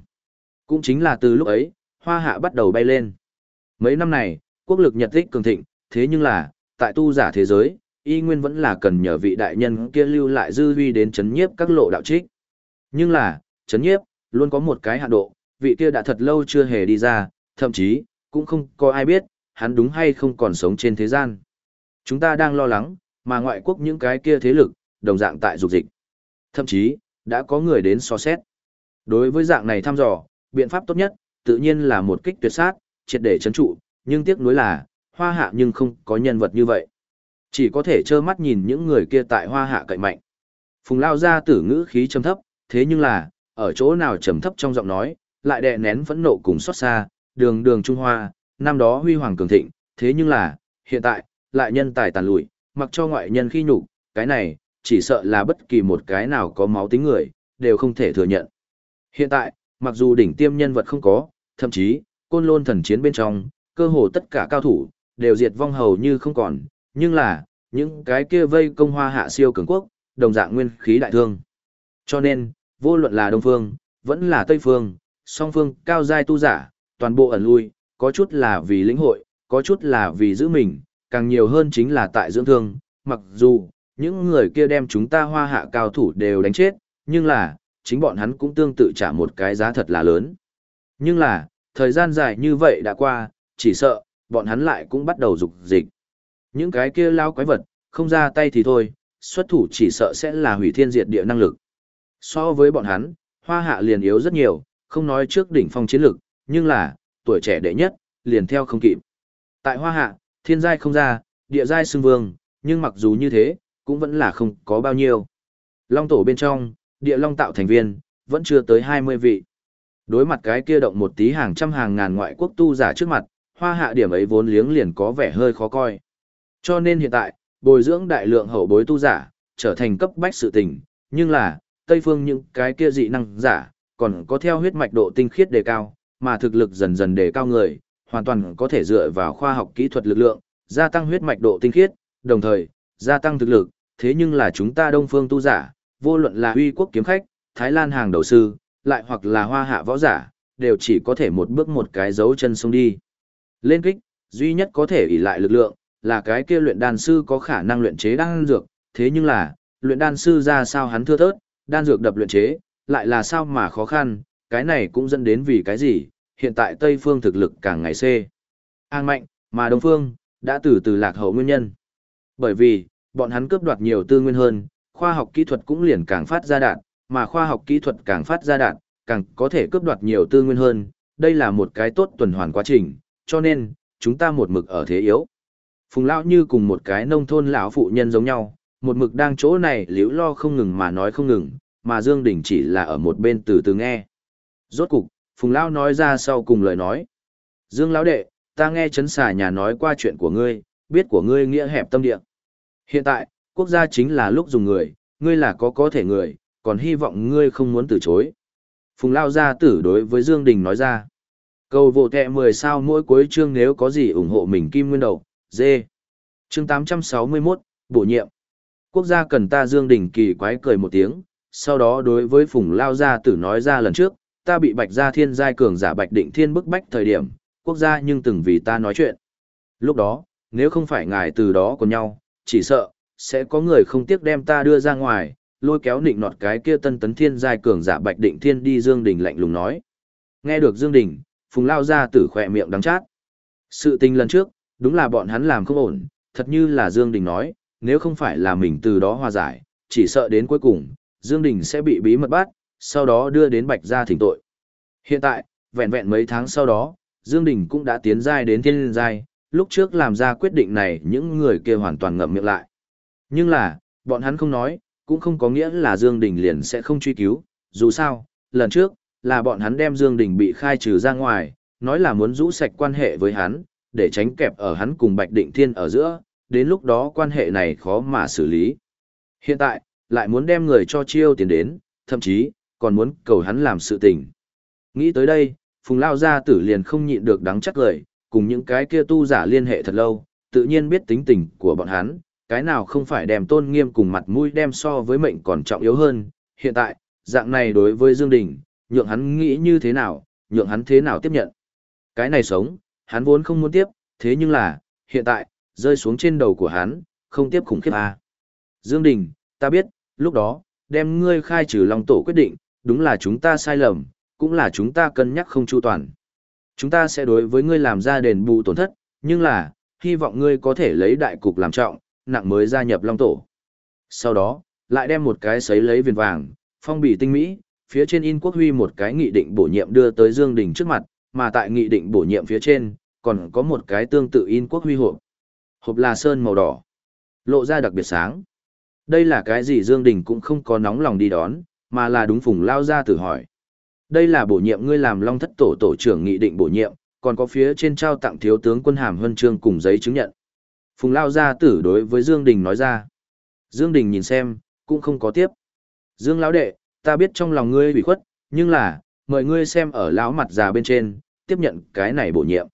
Cũng chính là từ lúc ấy, hoa hạ bắt đầu bay lên. Mấy năm này, quốc lực nhật tích cường thịnh, thế nhưng là, tại tu giả thế giới, y nguyên vẫn là cần nhờ vị đại nhân kia lưu lại dư huy đến chấn nhiếp các lộ đạo trích. Nhưng là, chấn nhiếp, luôn có một cái hạn độ, vị kia đã thật lâu chưa hề đi ra, thậm chí, cũng không có ai biết, hắn đúng hay không còn sống trên thế gian. Chúng ta đang lo lắng, mà ngoại quốc những cái kia thế lực, đồng dạng tại dục dịch. Thậm chí, đã có người đến so xét. Đối với dạng này thăm dò, biện pháp tốt nhất, tự nhiên là một kích tuyệt sát, triệt để chấn trụ, nhưng tiếc nuối là, hoa hạ nhưng không có nhân vật như vậy. Chỉ có thể trơ mắt nhìn những người kia tại hoa hạ cậy mạnh. Phùng lao ra tử ngữ khí trầm thấp, thế nhưng là, ở chỗ nào trầm thấp trong giọng nói, lại đè nén phẫn nộ cùng xót xa, đường đường Trung Hoa, năm đó huy hoàng cường thịnh, thế nhưng là, hiện tại, lại nhân tài tàn lụi, mặc cho ngoại nhân khi nhục, cái này, chỉ sợ là bất kỳ một cái nào có máu tính người, đều không thể thừa nhận. Hiện tại, mặc dù đỉnh tiêm nhân vật không có, thậm chí, côn lôn thần chiến bên trong, cơ hồ tất cả cao thủ, đều diệt vong hầu như không còn, nhưng là, những cái kia vây công hoa hạ siêu cường quốc, đồng dạng nguyên khí đại thương. Cho nên, vô luận là Đông Phương, vẫn là Tây Phương, song phương cao giai tu giả, toàn bộ ẩn lui, có chút là vì lĩnh hội, có chút là vì giữ mình, càng nhiều hơn chính là tại dưỡng thương, mặc dù, những người kia đem chúng ta hoa hạ cao thủ đều đánh chết, nhưng là, chính bọn hắn cũng tương tự trả một cái giá thật là lớn. Nhưng là, thời gian dài như vậy đã qua, chỉ sợ, bọn hắn lại cũng bắt đầu dục dịch. Những cái kia lao quái vật, không ra tay thì thôi, xuất thủ chỉ sợ sẽ là hủy thiên diệt địa năng lực. So với bọn hắn, hoa hạ liền yếu rất nhiều, không nói trước đỉnh phong chiến lực, nhưng là, tuổi trẻ đệ nhất, liền theo không kịp. Tại Hoa Hạ, thiên giai không ra, địa giai xưng vương, nhưng mặc dù như thế, cũng vẫn là không có bao nhiêu. Long tổ bên trong, địa long tạo thành viên, vẫn chưa tới 20 vị. Đối mặt cái kia động một tí hàng trăm hàng ngàn ngoại quốc tu giả trước mặt, hoa hạ điểm ấy vốn liếng liền có vẻ hơi khó coi. Cho nên hiện tại, bồi dưỡng đại lượng hậu bối tu giả, trở thành cấp bách sự tình, nhưng là, Tây phương những cái kia dị năng giả, còn có theo huyết mạch độ tinh khiết đề cao, mà thực lực dần dần đề cao người, hoàn toàn có thể dựa vào khoa học kỹ thuật lực lượng, gia tăng huyết mạch độ tinh khiết, đồng thời, gia tăng thực lực, thế nhưng là chúng ta đông phương tu giả, vô luận là huy quốc kiếm khách, Thái Lan hàng đầu sư, lại hoặc là hoa hạ võ giả, đều chỉ có thể một bước một cái dấu chân xuống đi. Lên kích, duy nhất có thể ỷ lại lực lượng, là cái kia luyện đan sư có khả năng luyện chế đan dược, thế nhưng là, luyện đan sư ra sao hắn thưa thớt, đan dược đập luyện chế, lại là sao mà khó khăn, cái này cũng dẫn đến vì cái gì, hiện tại Tây Phương thực lực càng ngày xê. An mạnh, mà Đông Phương, đã từ từ lạc hậu nguyên nhân. Bởi vì, bọn hắn cướp đoạt nhiều tư nguyên hơn, khoa học kỹ thuật cũng liền càng phát ra đạn, mà khoa học kỹ thuật càng phát ra đạn, càng có thể cướp đoạt nhiều tư nguyên hơn, đây là một cái tốt tuần hoàn quá trình, cho nên, chúng ta một mực ở thế yếu. Phùng lão như cùng một cái nông thôn lão phụ nhân giống nhau, một mực đang chỗ này liễu lo không ngừng mà nói không ngừng, mà Dương Đình chỉ là ở một bên từ từ nghe. Rốt cục, Phùng lão nói ra sau cùng lời nói. Dương lão đệ, ta nghe chấn xà nhà nói qua chuyện của ngươi, biết của ngươi nghĩa hẹp tâm địa. Hiện tại, quốc gia chính là lúc dùng người, ngươi là có có thể người, còn hy vọng ngươi không muốn từ chối. Phùng Lao Gia Tử đối với Dương Đình nói ra. Cầu vô kẹ 10 sao mỗi cuối chương nếu có gì ủng hộ mình kim nguyên đầu, dê. Chương 861, bổ nhiệm. Quốc gia cần ta Dương Đình kỳ quái cười một tiếng, sau đó đối với Phùng Lao Gia Tử nói ra lần trước, ta bị Bạch Gia Thiên giai cường giả Bạch Định Thiên bức bách thời điểm, quốc gia nhưng từng vì ta nói chuyện. Lúc đó, nếu không phải ngài từ đó còn nhau, chỉ sợ, sẽ có người không tiếc đem ta đưa ra ngoài, lôi kéo nịnh nọt cái kia tân tấn thiên giai cường giả bạch định thiên đi Dương Đình lạnh lùng nói. Nghe được Dương Đình, Phùng Lao ra tử khỏe miệng đắng chát. Sự tình lần trước, đúng là bọn hắn làm không ổn, thật như là Dương Đình nói, nếu không phải là mình từ đó hòa giải, chỉ sợ đến cuối cùng, Dương Đình sẽ bị bí mật bắt, sau đó đưa đến Bạch gia thỉnh tội. Hiện tại, vẹn vẹn mấy tháng sau đó, Dương Đình cũng đã tiến giai đến thiên giai, lúc trước làm ra quyết định này những người kia hoàn toàn ngậm miệng lại. Nhưng là, bọn hắn không nói, cũng không có nghĩa là Dương Đình liền sẽ không truy cứu, dù sao, lần trước, là bọn hắn đem Dương Đình bị khai trừ ra ngoài, nói là muốn rũ sạch quan hệ với hắn, để tránh kẹp ở hắn cùng Bạch Định Thiên ở giữa, đến lúc đó quan hệ này khó mà xử lý. Hiện tại, lại muốn đem người cho chiêu tiền đến, thậm chí, còn muốn cầu hắn làm sự tình. Nghĩ tới đây, Phùng Lao Gia tử liền không nhịn được đắng chắc lời, cùng những cái kia tu giả liên hệ thật lâu, tự nhiên biết tính tình của bọn hắn, cái nào không phải đem tôn nghiêm cùng mặt mũi đem so với mệnh còn trọng yếu hơn. Hiện tại, dạng này đối với Dương Đình, nhượng hắn nghĩ như thế nào, nhượng hắn thế nào tiếp nhận. Cái này sống, hắn vốn không muốn tiếp, thế nhưng là, hiện tại, rơi xuống trên đầu của hắn, không tiếp khủng khiếp à. Dương Đình, ta biết, lúc đó, đem ngươi khai trừ Long Tổ quyết định, đúng là chúng ta sai lầm, cũng là chúng ta cân nhắc không chu toàn. Chúng ta sẽ đối với ngươi làm ra đền bù tổn thất, nhưng là, hy vọng ngươi có thể lấy đại cục làm trọng, nặng mới gia nhập Long Tổ. Sau đó, lại đem một cái sấy lấy viền vàng, phong bì tinh mỹ, phía trên in quốc huy một cái nghị định bổ nhiệm đưa tới Dương Đình trước mặt, mà tại nghị định bổ nhiệm phía trên, còn có một cái tương tự in quốc huy hộp. Hộp là sơn màu đỏ, lộ ra đặc biệt sáng. Đây là cái gì Dương Đình cũng không có nóng lòng đi đón, mà là đúng phùng lao ra tử hỏi. Đây là bổ nhiệm ngươi làm Long Thất Tổ Tổ trưởng nghị định bổ nhiệm, còn có phía trên trao tặng thiếu tướng quân hàm huân chương cùng giấy chứng nhận. Phùng Lao Gia Tử đối với Dương Đình nói ra. Dương Đình nhìn xem, cũng không có tiếp. Dương Lão Đệ, ta biết trong lòng ngươi bị khuất, nhưng là, mời ngươi xem ở lão mặt già bên trên, tiếp nhận cái này bổ nhiệm.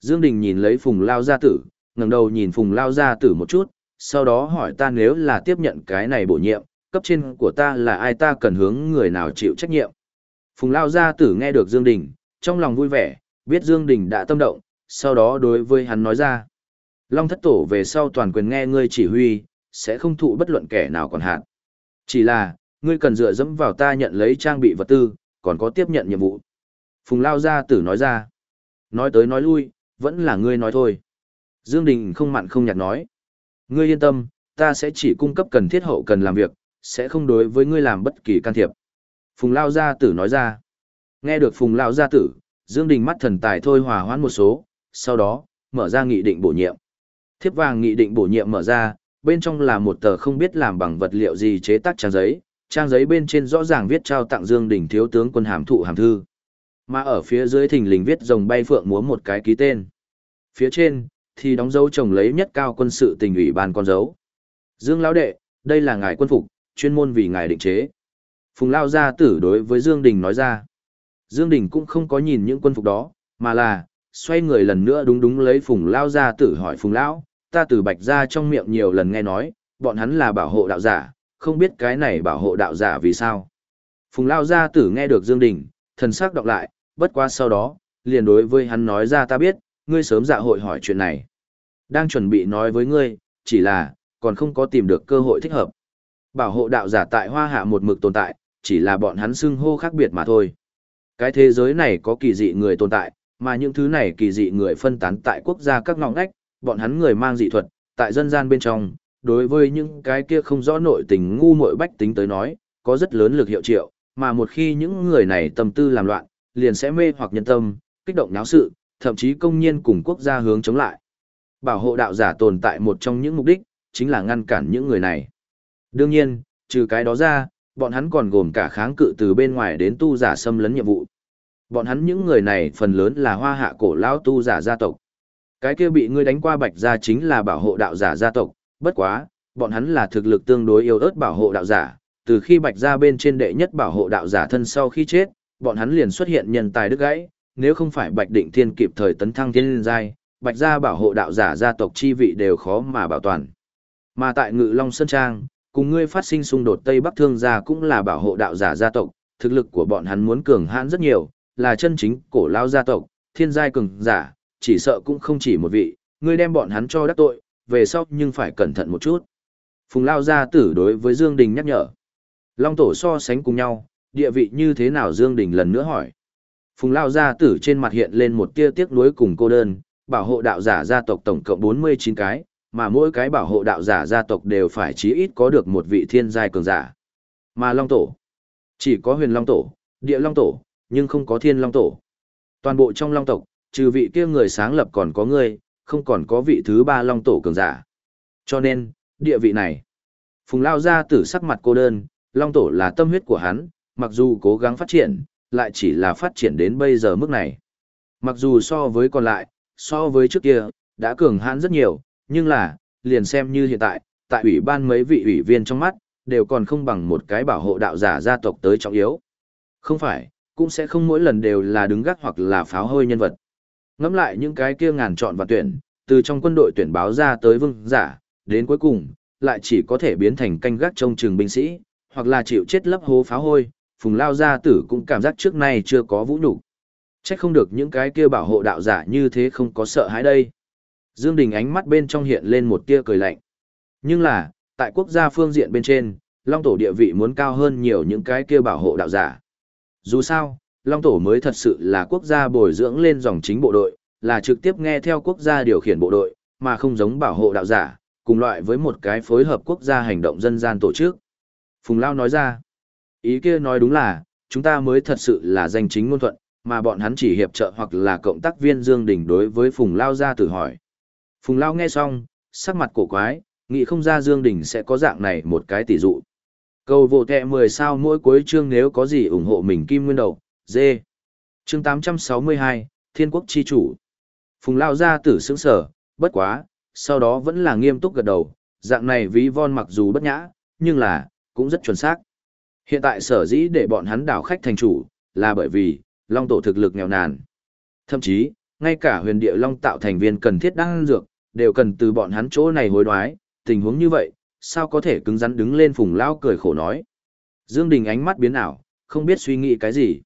Dương Đình nhìn lấy Phùng Lao Gia Tử, ngẩng đầu nhìn Phùng Lao Gia Tử một chút, sau đó hỏi ta nếu là tiếp nhận cái này bổ nhiệm, cấp trên của ta là ai ta cần hướng người nào chịu trách nhiệm. Phùng Lao Gia Tử nghe được Dương Đình, trong lòng vui vẻ, biết Dương Đình đã tâm động, sau đó đối với hắn nói ra. Long thất tổ về sau toàn quyền nghe ngươi chỉ huy, sẽ không thụ bất luận kẻ nào còn hạn. Chỉ là, ngươi cần dựa dẫm vào ta nhận lấy trang bị vật tư, còn có tiếp nhận nhiệm vụ. Phùng Lao Gia Tử nói ra. Nói tới nói lui, vẫn là ngươi nói thôi. Dương Đình không mặn không nhạt nói. Ngươi yên tâm, ta sẽ chỉ cung cấp cần thiết hậu cần làm việc, sẽ không đối với ngươi làm bất kỳ can thiệp. Phùng Lao Gia Tử nói ra. Nghe được Phùng Lao Gia Tử, Dương Đình mắt thần tài thôi hòa hoãn một số, sau đó, mở ra nghị định bổ nhiệm. Thiếp vàng nghị định bổ nhiệm mở ra, bên trong là một tờ không biết làm bằng vật liệu gì chế tác trang giấy, trang giấy bên trên rõ ràng viết trao tặng Dương Đình thiếu tướng quân hàm thụ hàm thư. Mà ở phía dưới thình lình viết rồng bay phượng múa một cái ký tên. Phía trên thì đóng dấu chồng lấy nhất cao quân sự tình ủy ban con dấu. Dương lão đệ, đây là ngài quân phục, chuyên môn vì ngài định chế. Phùng Lao gia tử đối với Dương Đình nói ra. Dương Đình cũng không có nhìn những quân phục đó, mà là, xoay người lần nữa đúng đúng lấy Phùng Lao gia tử hỏi Phùng Lão, ta từ bạch ra trong miệng nhiều lần nghe nói, bọn hắn là bảo hộ đạo giả, không biết cái này bảo hộ đạo giả vì sao. Phùng Lao gia tử nghe được Dương Đình, thần sắc đọc lại, bất quá sau đó, liền đối với hắn nói ra ta biết, ngươi sớm dạ hội hỏi chuyện này. Đang chuẩn bị nói với ngươi, chỉ là, còn không có tìm được cơ hội thích hợp. Bảo hộ đạo giả tại hoa hạ một mực tồn tại, chỉ là bọn hắn xưng hô khác biệt mà thôi. Cái thế giới này có kỳ dị người tồn tại, mà những thứ này kỳ dị người phân tán tại quốc gia các ngõ ngách, bọn hắn người mang dị thuật, tại dân gian bên trong, đối với những cái kia không rõ nội tình ngu muội bách tính tới nói, có rất lớn lực hiệu triệu, mà một khi những người này tâm tư làm loạn, liền sẽ mê hoặc nhân tâm, kích động náo sự, thậm chí công nhiên cùng quốc gia hướng chống lại. Bảo hộ đạo giả tồn tại một trong những mục đích, chính là ngăn cản những người này. Đương nhiên, trừ cái đó ra, bọn hắn còn gồm cả kháng cự từ bên ngoài đến tu giả xâm lấn nhiệm vụ. Bọn hắn những người này phần lớn là hoa hạ cổ lão tu giả gia tộc. Cái kia bị ngươi đánh qua bạch gia chính là bảo hộ đạo giả gia tộc, bất quá, bọn hắn là thực lực tương đối yếu ớt bảo hộ đạo giả, từ khi bạch gia bên trên đệ nhất bảo hộ đạo giả thân sau khi chết, bọn hắn liền xuất hiện nhân tài đứt gãy, nếu không phải bạch định thiên kịp thời tấn thăng thiên giai, bạch gia bảo hộ đạo giả gia tộc chi vị đều khó mà bảo toàn. Mà tại Ngự Long Sơn Trang, cùng ngươi phát sinh xung đột Tây Bắc Thương gia cũng là bảo hộ đạo giả gia tộc, thực lực của bọn hắn muốn cường hãn rất nhiều, là chân chính cổ lao gia tộc, thiên giai cường giả, chỉ sợ cũng không chỉ một vị, ngươi đem bọn hắn cho đắc tội, về sau nhưng phải cẩn thận một chút. Phùng Lao gia tử đối với Dương Đình nhắc nhở. Long tổ so sánh cùng nhau, địa vị như thế nào Dương Đình lần nữa hỏi. Phùng Lao gia tử trên mặt hiện lên một tia tiếc nuối cùng cô đơn, bảo hộ đạo giả gia tộc tổng cộng 49 cái, mà mỗi cái bảo hộ đạo giả gia tộc đều phải chí ít có được một vị thiên giai cường giả. Mà Long Tổ, chỉ có huyền Long Tổ, địa Long Tổ, nhưng không có thiên Long Tổ. Toàn bộ trong Long tộc, trừ vị kia người sáng lập còn có người, không còn có vị thứ ba Long Tổ cường giả. Cho nên, địa vị này, Phùng Lao gia tử sắc mặt cô đơn, Long Tổ là tâm huyết của hắn, mặc dù cố gắng phát triển, lại chỉ là phát triển đến bây giờ mức này. Mặc dù so với còn lại, so với trước kia, đã cường hãn rất nhiều, nhưng là, liền xem như hiện tại, tại ủy ban mấy vị ủy viên trong mắt, đều còn không bằng một cái bảo hộ đạo giả gia tộc tới trọng yếu. Không phải, cũng sẽ không mỗi lần đều là đứng gác hoặc là pháo hôi nhân vật. Ngắm lại những cái kia ngàn chọn và tuyển, từ trong quân đội tuyển báo ra tới vương giả, đến cuối cùng, lại chỉ có thể biến thành canh gác trông trường binh sĩ, hoặc là chịu chết lấp hố pháo hôi, phùng lao gia tử cũng cảm giác trước nay chưa có vũ nhục Chắc không được những cái kia bảo hộ đạo giả như thế không có sợ hãi đây. Dương Đình ánh mắt bên trong hiện lên một tia cười lạnh. Nhưng là, tại quốc gia phương diện bên trên, Long Tổ địa vị muốn cao hơn nhiều những cái kia bảo hộ đạo giả. Dù sao, Long Tổ mới thật sự là quốc gia bồi dưỡng lên dòng chính bộ đội, là trực tiếp nghe theo quốc gia điều khiển bộ đội, mà không giống bảo hộ đạo giả, cùng loại với một cái phối hợp quốc gia hành động dân gian tổ chức. Phùng Lao nói ra, ý kia nói đúng là, chúng ta mới thật sự là danh chính ngôn thuận, mà bọn hắn chỉ hiệp trợ hoặc là cộng tác viên Dương Đình đối với Phùng Lao ra tử hỏi. Phùng Lao nghe xong, sắc mặt cổ quái, nghĩ không ra Dương Đình sẽ có dạng này một cái tỷ dụ. Cầu vô kẹ 10 sao mỗi cuối chương nếu có gì ủng hộ mình kim nguyên đầu, dê. Chương 862, Thiên quốc chi chủ. Phùng Lao ra tử sướng sở, bất quá, sau đó vẫn là nghiêm túc gật đầu, dạng này ví von mặc dù bất nhã, nhưng là, cũng rất chuẩn xác. Hiện tại sở dĩ để bọn hắn đảo khách thành chủ, là bởi vì, Long Tổ thực lực nghèo nàn. Thậm chí, ngay cả huyền địa Long tạo thành viên cần thiết đăng dược, đều cần từ bọn hắn chỗ này hối đoái, tình huống như vậy, sao có thể cứng rắn đứng lên phùng lao cười khổ nói. Dương Đình ánh mắt biến ảo, không biết suy nghĩ cái gì.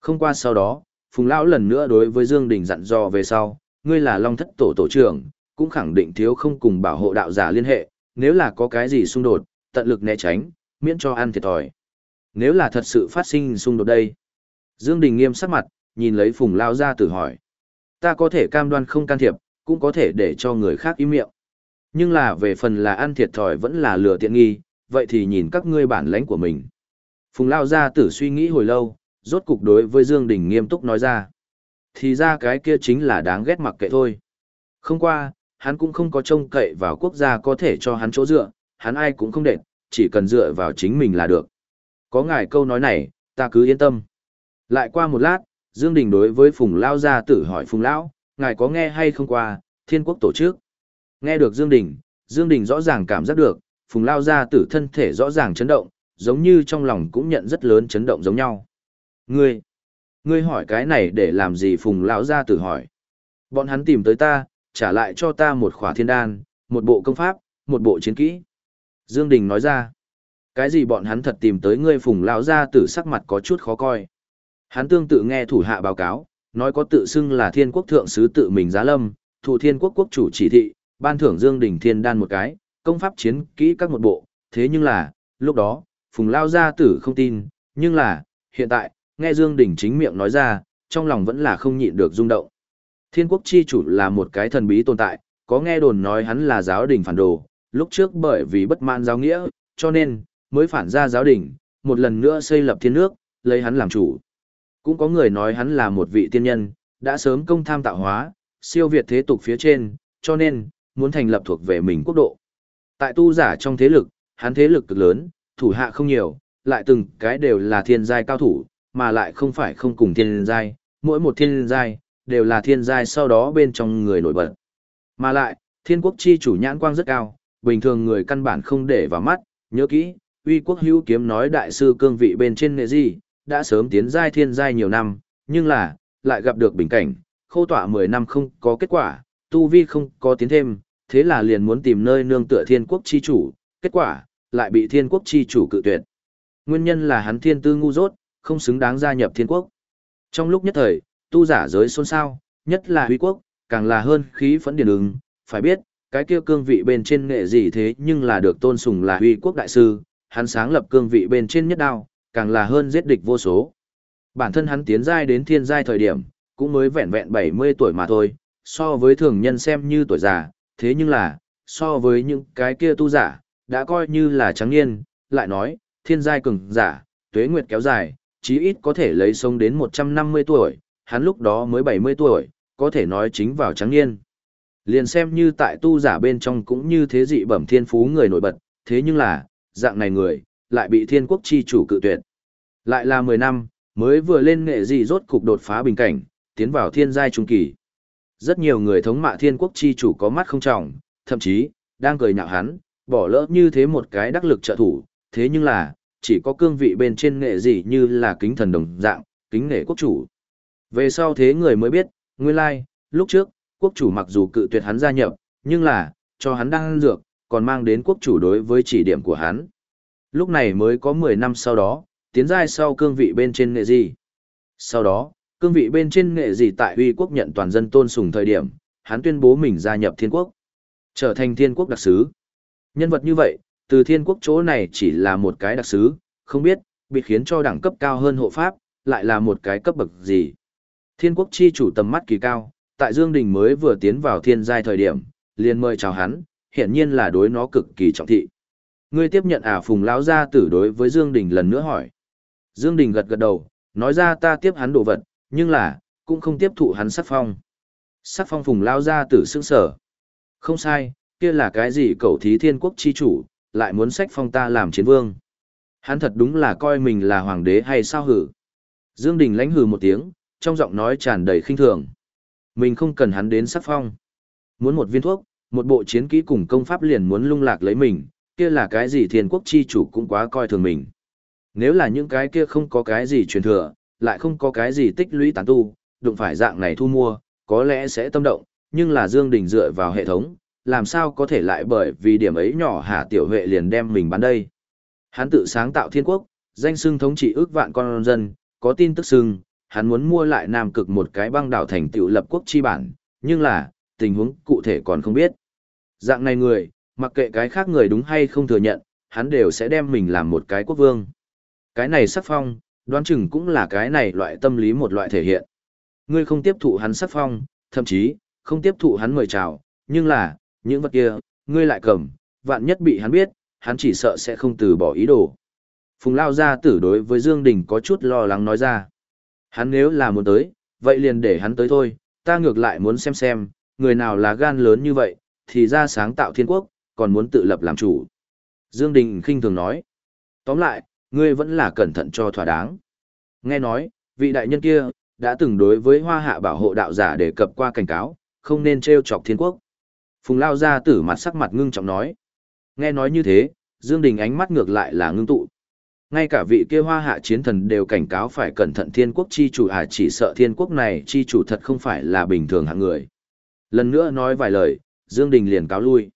Không qua sau đó, phùng lão lần nữa đối với Dương Đình dặn dò về sau, ngươi là Long thất tổ tổ trưởng, cũng khẳng định thiếu không cùng bảo hộ đạo giả liên hệ, nếu là có cái gì xung đột, tận lực né tránh, miễn cho ăn thiệt thòi. Nếu là thật sự phát sinh xung đột đây. Dương Đình nghiêm sắc mặt, nhìn lấy phùng lao ra tử hỏi. Ta có thể cam đoan không can thiệp, cũng có thể để cho người khác im miệng. Nhưng là về phần là ăn thiệt thòi vẫn là lừa tiện nghi, vậy thì nhìn các ngươi bản lãnh của mình. Phùng Lao gia tử suy nghĩ hồi lâu, rốt cục đối với Dương Đình nghiêm túc nói ra. Thì ra cái kia chính là đáng ghét mặc kệ thôi. Không qua, hắn cũng không có trông cậy vào quốc gia có thể cho hắn chỗ dựa, hắn ai cũng không đệt, chỉ cần dựa vào chính mình là được. Có ngài câu nói này, ta cứ yên tâm. Lại qua một lát, Dương Đình đối với Phùng Lao gia tử hỏi Phùng Lão, ngài có nghe hay không qua, thiên quốc tổ chức. Nghe được Dương Đình, Dương Đình rõ ràng cảm giác được, Phùng Lao gia tử thân thể rõ ràng chấn động, giống như trong lòng cũng nhận rất lớn chấn động giống nhau. Ngươi, ngươi hỏi cái này để làm gì Phùng Lão gia tử hỏi. Bọn hắn tìm tới ta, trả lại cho ta một khỏa thiên đan, một bộ công pháp, một bộ chiến kỹ. Dương Đình nói ra, cái gì bọn hắn thật tìm tới ngươi Phùng Lão gia tử sắc mặt có chút khó coi. Hắn tương tự nghe thủ hạ báo cáo, nói có tự xưng là thiên quốc thượng sứ tự mình giá lâm, thủ thiên quốc quốc chủ chỉ thị, ban thưởng Dương Đình Thiên đan một cái, công pháp chiến kỹ các một bộ, thế nhưng là, lúc đó, Phùng Lao Gia Tử không tin, nhưng là, hiện tại, nghe Dương Đình chính miệng nói ra, trong lòng vẫn là không nhịn được rung động. Thiên quốc chi chủ là một cái thần bí tồn tại, có nghe đồn nói hắn là giáo đình phản đồ, lúc trước bởi vì bất mãn giáo nghĩa, cho nên, mới phản ra giáo đình, một lần nữa xây lập thiên nước, lấy hắn làm chủ. Cũng có người nói hắn là một vị tiên nhân, đã sớm công tham tạo hóa, siêu việt thế tục phía trên, cho nên, muốn thành lập thuộc về mình quốc độ. Tại tu giả trong thế lực, hắn thế lực cực lớn, thủ hạ không nhiều, lại từng cái đều là thiên giai cao thủ, mà lại không phải không cùng thiên giai, mỗi một thiên giai, đều là thiên giai sau đó bên trong người nổi bật. Mà lại, thiên quốc chi chủ nhãn quang rất cao, bình thường người căn bản không để vào mắt, nhớ kỹ, uy quốc hữu kiếm nói đại sư cương vị bên trên nghệ gì, đã sớm tiến giai thiên giai nhiều năm, nhưng là, lại gặp được bình cảnh, khô tỏa 10 năm không có kết quả, tu vi không có tiến thêm, thế là liền muốn tìm nơi nương tựa thiên quốc chi chủ, kết quả, lại bị thiên quốc chi chủ cự tuyệt. Nguyên nhân là hắn thiên tư ngu dốt, không xứng đáng gia nhập thiên quốc. Trong lúc nhất thời, tu giả giới xôn xao, nhất là huy quốc, càng là hơn khí phẫn điển ứng, phải biết, cái kia cương vị bên trên nghệ gì thế nhưng là được tôn sùng là huy quốc đại sư, hắn sáng lập cương vị bên trên nhất đao, càng là hơn giết địch vô số. Bản thân hắn tiến giai đến thiên giai thời điểm, cũng mới vẹn vẹn 70 tuổi mà thôi, so với thường nhân xem như tuổi già, thế nhưng là, so với những cái kia tu giả, đã coi như là trắng niên, lại nói, thiên giai cường giả, tuế nguyệt kéo dài, chí ít có thể lấy sống đến 150 tuổi, hắn lúc đó mới 70 tuổi, có thể nói chính vào trắng niên. Liền xem như tại tu giả bên trong cũng như thế dị bẩm thiên phú người nổi bật, thế nhưng là, dạng này người, lại bị thiên quốc chi chủ cự tuyệt. Lại là 10 năm, mới vừa lên nghệ gì rốt cục đột phá bình cảnh, tiến vào thiên giai trung kỳ. Rất nhiều người thống mạ thiên quốc chi chủ có mắt không trọng, thậm chí, đang cười nhạo hắn, bỏ lỡ như thế một cái đắc lực trợ thủ, thế nhưng là, chỉ có cương vị bên trên nghệ gì như là kính thần đồng dạng, kính nghệ quốc chủ. Về sau thế người mới biết, nguyên lai, lúc trước, quốc chủ mặc dù cự tuyệt hắn gia nhập, nhưng là, cho hắn đang dược, còn mang đến quốc chủ đối với chỉ điểm của hắn. Lúc này mới có 10 năm sau đó, tiến giai sau cương vị bên trên nghệ gì. Sau đó, cương vị bên trên nghệ gì tại uy quốc nhận toàn dân tôn sùng thời điểm, hắn tuyên bố mình gia nhập thiên quốc. Trở thành thiên quốc đặc sứ. Nhân vật như vậy, từ thiên quốc chỗ này chỉ là một cái đặc sứ, không biết, bị khiến cho đẳng cấp cao hơn hộ pháp, lại là một cái cấp bậc gì. Thiên quốc chi chủ tầm mắt kỳ cao, tại Dương Đình mới vừa tiến vào thiên giai thời điểm, liền mời chào hắn, hiện nhiên là đối nó cực kỳ trọng thị. Ngươi tiếp nhận à phùng lão gia tử đối với Dương Đình lần nữa hỏi. Dương Đình gật gật đầu, nói ra ta tiếp hắn đồ vật, nhưng là, cũng không tiếp thụ hắn sắc phong. Sắc phong phùng lão gia tử sững sở. Không sai, kia là cái gì cầu thí thiên quốc chi chủ, lại muốn sách phong ta làm chiến vương. Hắn thật đúng là coi mình là hoàng đế hay sao hử. Dương Đình lãnh hừ một tiếng, trong giọng nói tràn đầy khinh thường. Mình không cần hắn đến sắc phong. Muốn một viên thuốc, một bộ chiến kỹ cùng công pháp liền muốn lung lạc lấy mình, kia là cái gì thiên quốc chi chủ cũng quá coi thường mình. Nếu là những cái kia không có cái gì truyền thừa, lại không có cái gì tích lũy tán tu, đụng phải dạng này thu mua, có lẽ sẽ tâm động, nhưng là Dương Đình dựa vào hệ thống, làm sao có thể lại bởi vì điểm ấy nhỏ hạ tiểu huệ liền đem mình bán đây. Hắn tự sáng tạo thiên quốc, danh xưng thống trị ước vạn con dân, có tin tức xưng, hắn muốn mua lại Nam Cực một cái băng đảo thành tiểu lập quốc chi bản, nhưng là, tình huống cụ thể còn không biết. Dạng này người, mặc kệ cái khác người đúng hay không thừa nhận, hắn đều sẽ đem mình làm một cái quốc vương. Cái này sắc phong, đoán chừng cũng là cái này loại tâm lý một loại thể hiện. Ngươi không tiếp thụ hắn sắc phong, thậm chí, không tiếp thụ hắn mời chào, nhưng là, những vật kia, ngươi lại cầm, vạn nhất bị hắn biết, hắn chỉ sợ sẽ không từ bỏ ý đồ. Phùng Lao gia tử đối với Dương Đình có chút lo lắng nói ra. Hắn nếu là muốn tới, vậy liền để hắn tới thôi, ta ngược lại muốn xem xem, người nào là gan lớn như vậy, thì ra sáng tạo thiên quốc, còn muốn tự lập làm chủ. Dương Đình khinh thường nói. Tóm lại, ngươi vẫn là cẩn thận cho thỏa đáng. Nghe nói, vị đại nhân kia, đã từng đối với hoa hạ bảo hộ đạo giả đề cập qua cảnh cáo, không nên treo chọc thiên quốc. Phùng Lao ra tử mặt sắc mặt ngưng trọng nói. Nghe nói như thế, Dương Đình ánh mắt ngược lại là ngưng tụ. Ngay cả vị kia hoa hạ chiến thần đều cảnh cáo phải cẩn thận thiên quốc chi chủ à chỉ sợ thiên quốc này chi chủ thật không phải là bình thường hạng người. Lần nữa nói vài lời, Dương Đình liền cáo lui.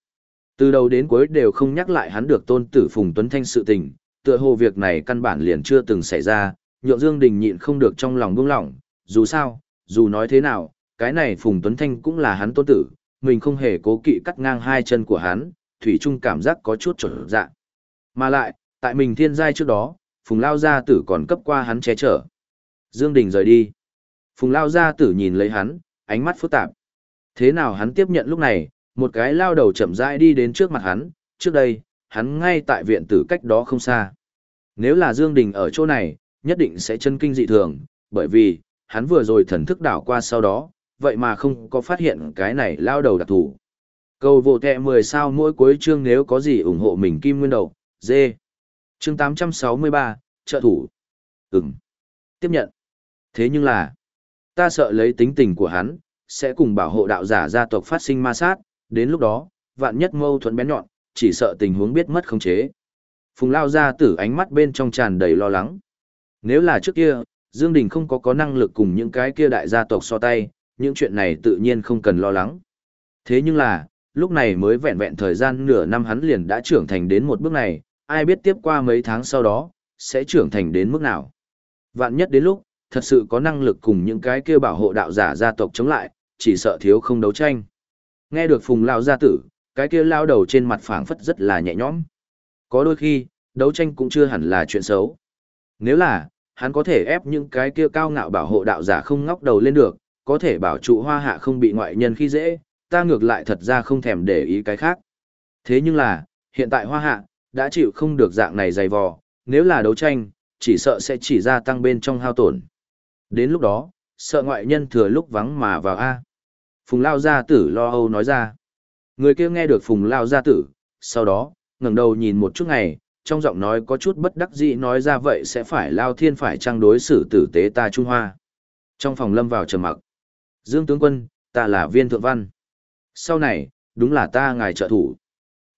Từ đầu đến cuối đều không nhắc lại hắn được tôn tử Phùng Tuấn Thanh sự tình, tựa hồ việc này căn bản liền chưa từng xảy ra, nhượng Dương Đình nhịn không được trong lòng buông lỏng, dù sao, dù nói thế nào, cái này Phùng Tuấn Thanh cũng là hắn tôn tử, mình không hề cố kỵ cắt ngang hai chân của hắn, Thủy Trung cảm giác có chút trở dạ. Mà lại, tại mình thiên giai trước đó, Phùng Lao Gia Tử còn cấp qua hắn che chở. Dương Đình rời đi. Phùng Lao Gia Tử nhìn lấy hắn, ánh mắt phức tạp. Thế nào hắn tiếp nhận lúc này, một cái lao đầu chậm rãi đi đến trước mặt hắn, trước đây, hắn ngay tại viện tử cách đó không xa. Nếu là Dương Đình ở chỗ này, nhất định sẽ chân kinh dị thường, bởi vì, hắn vừa rồi thần thức đảo qua sau đó, vậy mà không có phát hiện cái này lao đầu đặc thủ Cầu vô kẹ 10 sao mỗi cuối chương nếu có gì ủng hộ mình kim nguyên đầu, dê. Chương 863, trợ thủ. Ừm. Tiếp nhận. Thế nhưng là, ta sợ lấy tính tình của hắn, sẽ cùng bảo hộ đạo giả gia tộc phát sinh ma sát, đến lúc đó, vạn nhất mâu thuẫn bén nhọn, chỉ sợ tình huống biết mất khống chế. Phùng lao ra tử ánh mắt bên trong tràn đầy lo lắng. Nếu là trước kia, Dương Đình không có có năng lực cùng những cái kia đại gia tộc so tay, những chuyện này tự nhiên không cần lo lắng. Thế nhưng là, lúc này mới vẹn vẹn thời gian nửa năm hắn liền đã trưởng thành đến một bước này, ai biết tiếp qua mấy tháng sau đó, sẽ trưởng thành đến mức nào. Vạn nhất đến lúc, thật sự có năng lực cùng những cái kia bảo hộ đạo giả gia tộc chống lại, chỉ sợ thiếu không đấu tranh. Nghe được phùng lao gia tử, cái kia lao đầu trên mặt phảng phất rất là nhẹ nhõm. Có đôi khi, đấu tranh cũng chưa hẳn là chuyện xấu. Nếu là, hắn có thể ép những cái kia cao ngạo bảo hộ đạo giả không ngóc đầu lên được, có thể bảo trụ hoa hạ không bị ngoại nhân khi dễ, ta ngược lại thật ra không thèm để ý cái khác. Thế nhưng là, hiện tại hoa hạ, đã chịu không được dạng này dày vò, nếu là đấu tranh, chỉ sợ sẽ chỉ ra tăng bên trong hao tổn. Đến lúc đó, sợ ngoại nhân thừa lúc vắng mà vào A. Phùng Lao Gia Tử lo âu nói ra. Người kia nghe được Phùng Lao Gia Tử, sau đó, ngẩng đầu nhìn một chút ngày, trong giọng nói có chút bất đắc dĩ nói ra vậy sẽ phải Lao Thiên phải trang đối xử tử tế ta Trung Hoa. Trong phòng lâm vào trầm mặc. Dương tướng quân, ta là viên thượng văn. Sau này, đúng là ta ngài trợ thủ.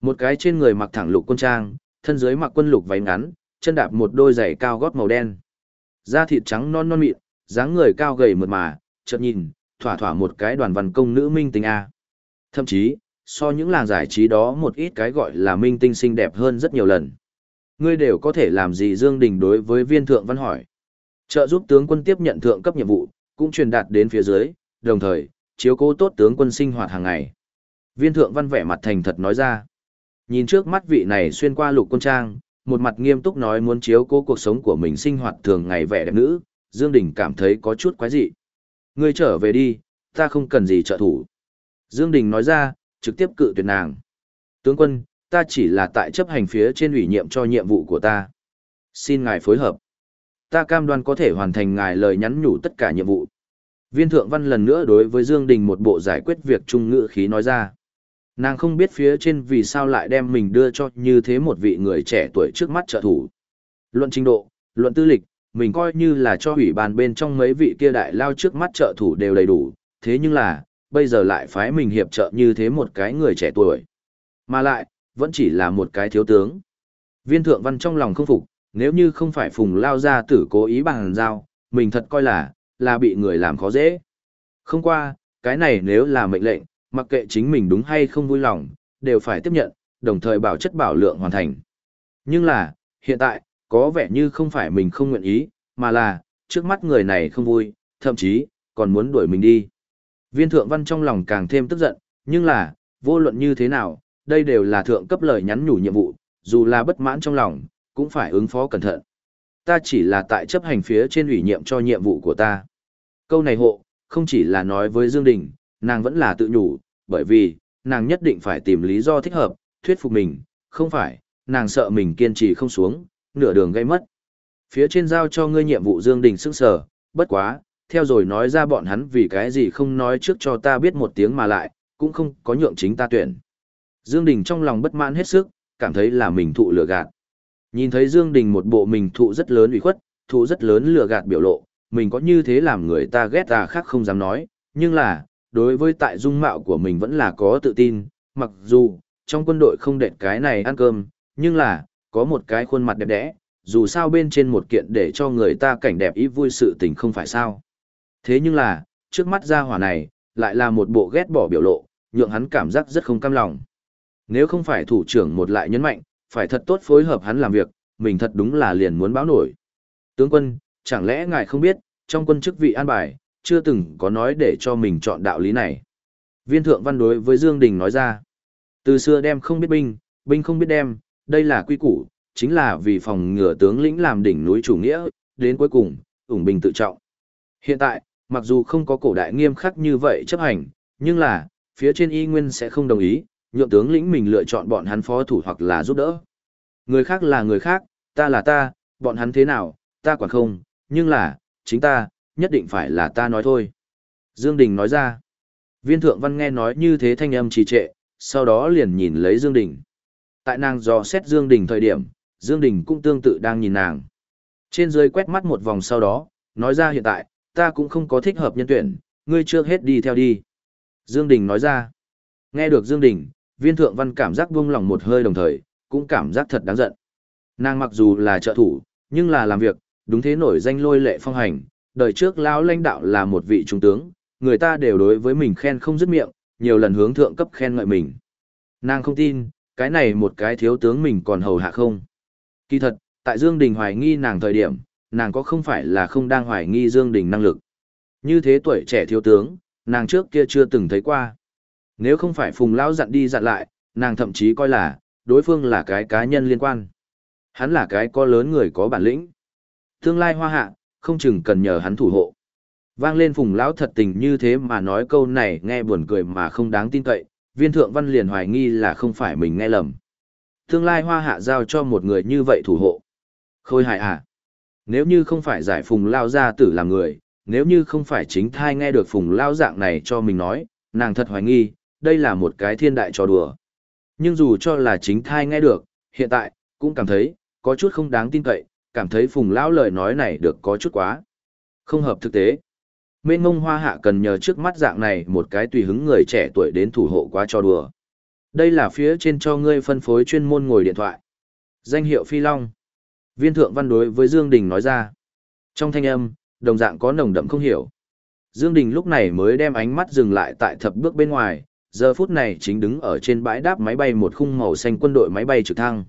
Một cái trên người mặc thẳng lục quân trang, thân dưới mặc quân lục váy ngắn, chân đạp một đôi giày cao gót màu đen. Da thịt trắng non non mịn, dáng người cao gầy mượt mà, chợt nhìn, thỏa thỏa một cái đoàn văn công nữ minh tinh A. Thậm chí, so những làng giải trí đó một ít cái gọi là minh tinh xinh đẹp hơn rất nhiều lần. Ngươi đều có thể làm gì Dương Đình đối với viên thượng văn hỏi. Trợ giúp tướng quân tiếp nhận thượng cấp nhiệm vụ, cũng truyền đạt đến phía dưới, đồng thời, chiếu cố tốt tướng quân sinh hoạt hàng ngày. Viên thượng văn vẻ mặt thành thật nói ra. Nhìn trước mắt vị này xuyên qua lục quân trang, một mặt nghiêm túc nói muốn chiếu cố cuộc sống của mình sinh hoạt thường ngày vẻ đẹp nữ, Dương Đình cảm thấy có chút quái dị. Ngươi trở về đi, ta không cần gì trợ thủ. Dương Đình nói ra, trực tiếp cự tuyệt nàng. Tướng quân, ta chỉ là tại chấp hành phía trên ủy nhiệm cho nhiệm vụ của ta. Xin ngài phối hợp. Ta cam đoan có thể hoàn thành ngài lời nhắn nhủ tất cả nhiệm vụ. Viên thượng văn lần nữa đối với Dương Đình một bộ giải quyết việc trung ngữ khí nói ra. Nàng không biết phía trên vì sao lại đem mình đưa cho như thế một vị người trẻ tuổi trước mắt trợ thủ. Luận trình độ, luận tư lịch, mình coi như là cho ủy ban bên trong mấy vị kia đại lao trước mắt trợ thủ đều đầy đủ, thế nhưng là, bây giờ lại phái mình hiệp trợ như thế một cái người trẻ tuổi. Mà lại, vẫn chỉ là một cái thiếu tướng. Viên thượng văn trong lòng không phục, nếu như không phải phùng lao ra tử cố ý bằng giao, mình thật coi là, là bị người làm khó dễ. Không qua, cái này nếu là mệnh lệnh, mặc kệ chính mình đúng hay không vui lòng, đều phải tiếp nhận, đồng thời bảo chất bảo lượng hoàn thành. Nhưng là, hiện tại, có vẻ như không phải mình không nguyện ý, mà là, trước mắt người này không vui, thậm chí, còn muốn đuổi mình đi. Viên thượng văn trong lòng càng thêm tức giận, nhưng là, vô luận như thế nào, đây đều là thượng cấp lời nhắn nhủ nhiệm vụ, dù là bất mãn trong lòng, cũng phải ứng phó cẩn thận. Ta chỉ là tại chấp hành phía trên ủy nhiệm cho nhiệm vụ của ta. Câu này hộ, không chỉ là nói với Dương Đình, nàng vẫn là tự nhủ, bởi vì, nàng nhất định phải tìm lý do thích hợp, thuyết phục mình, không phải, nàng sợ mình kiên trì không xuống, nửa đường gây mất. Phía trên giao cho ngươi nhiệm vụ Dương Đình sức sở, bất quá, theo rồi nói ra bọn hắn vì cái gì không nói trước cho ta biết một tiếng mà lại, cũng không có nhượng chính ta tuyển. Dương Đình trong lòng bất mãn hết sức, cảm thấy là mình thụ lừa gạt. Nhìn thấy Dương Đình một bộ mình thụ rất lớn ủy khuất, thụ rất lớn lừa gạt biểu lộ, mình có như thế làm người ta ghét ta khác không dám nói, nhưng là, đối với tại dung mạo của mình vẫn là có tự tin, mặc dù, trong quân đội không đệt cái này ăn cơm, nhưng là, có một cái khuôn mặt đẹp đẽ, dù sao bên trên một kiện để cho người ta cảnh đẹp ý vui sự tình không phải sao. Thế nhưng là, trước mắt gia hỏa này, lại là một bộ ghét bỏ biểu lộ, nhượng hắn cảm giác rất không cam lòng. Nếu không phải thủ trưởng một lại nhấn mạnh, phải thật tốt phối hợp hắn làm việc, mình thật đúng là liền muốn báo nổi. Tướng quân, chẳng lẽ ngài không biết, trong quân chức vị an bài, chưa từng có nói để cho mình chọn đạo lý này. Viên thượng văn đối với Dương Đình nói ra, từ xưa đem không biết binh, binh không biết đem, đây là quy củ, chính là vì phòng ngừa tướng lĩnh làm đỉnh núi chủ nghĩa, đến cuối cùng, ủng bình tự trọng. Hiện tại, mặc dù không có cổ đại nghiêm khắc như vậy chấp hành, nhưng là, phía trên y nguyên sẽ không đồng ý, nhượng tướng lĩnh mình lựa chọn bọn hắn phó thủ hoặc là giúp đỡ. Người khác là người khác, ta là ta, bọn hắn thế nào, ta quản không, nhưng là, chính ta, nhất định phải là ta nói thôi. Dương Đình nói ra. Viên thượng văn nghe nói như thế thanh âm trì trệ, sau đó liền nhìn lấy Dương Đình. Tại nàng dò xét Dương Đình thời điểm, Dương Đình cũng tương tự đang nhìn nàng. Trên dưới quét mắt một vòng sau đó, nói ra hiện tại, ta cũng không có thích hợp nhân tuyển, ngươi trước hết đi theo đi. Dương Đình nói ra. Nghe được Dương Đình, viên thượng văn cảm giác buông lòng một hơi đồng thời, cũng cảm giác thật đáng giận. Nàng mặc dù là trợ thủ, nhưng là làm việc, đúng thế nổi danh lôi lệ phong hành, đời trước lão lãnh đạo là một vị trung tướng, người ta đều đối với mình khen không dứt miệng, nhiều lần hướng thượng cấp khen ngợi mình. Nàng không tin, cái này một cái thiếu tướng mình còn hầu hạ không. Kỳ thật, tại Dương Đình hoài nghi nàng thời điểm, nàng có không phải là không đang hoài nghi Dương Đình năng lực. Như thế tuổi trẻ thiếu tướng, nàng trước kia chưa từng thấy qua. Nếu không phải Phùng Lão dặn đi dặn lại, nàng thậm chí coi là, đối phương là cái cá nhân liên quan. Hắn là cái có lớn người có bản lĩnh. Tương lai hoa hạ, không chừng cần nhờ hắn thủ hộ. Vang lên Phùng Lão thật tình như thế mà nói câu này nghe buồn cười mà không đáng tin cậy, viên thượng văn liền hoài nghi là không phải mình nghe lầm. Tương lai hoa hạ giao cho một người như vậy thủ hộ. Khôi hài à? Nếu như không phải giải Phùng Lao gia tử làm người, nếu như không phải chính thai nghe được Phùng Lao dạng này cho mình nói, nàng thật hoài nghi, đây là một cái thiên đại trò đùa. Nhưng dù cho là chính thai nghe được, hiện tại, cũng cảm thấy, có chút không đáng tin cậy, cảm thấy phùng lão lời nói này được có chút quá. Không hợp thực tế. Mênh ngông hoa hạ cần nhờ trước mắt dạng này một cái tùy hứng người trẻ tuổi đến thủ hộ quá cho đùa. Đây là phía trên cho ngươi phân phối chuyên môn ngồi điện thoại. Danh hiệu Phi Long. Viên thượng văn đối với Dương Đình nói ra. Trong thanh âm, đồng dạng có nồng đậm không hiểu. Dương Đình lúc này mới đem ánh mắt dừng lại tại thập bước bên ngoài, giờ phút này chính đứng ở trên bãi đáp máy bay một khung màu xanh quân đội máy bay trực thăng.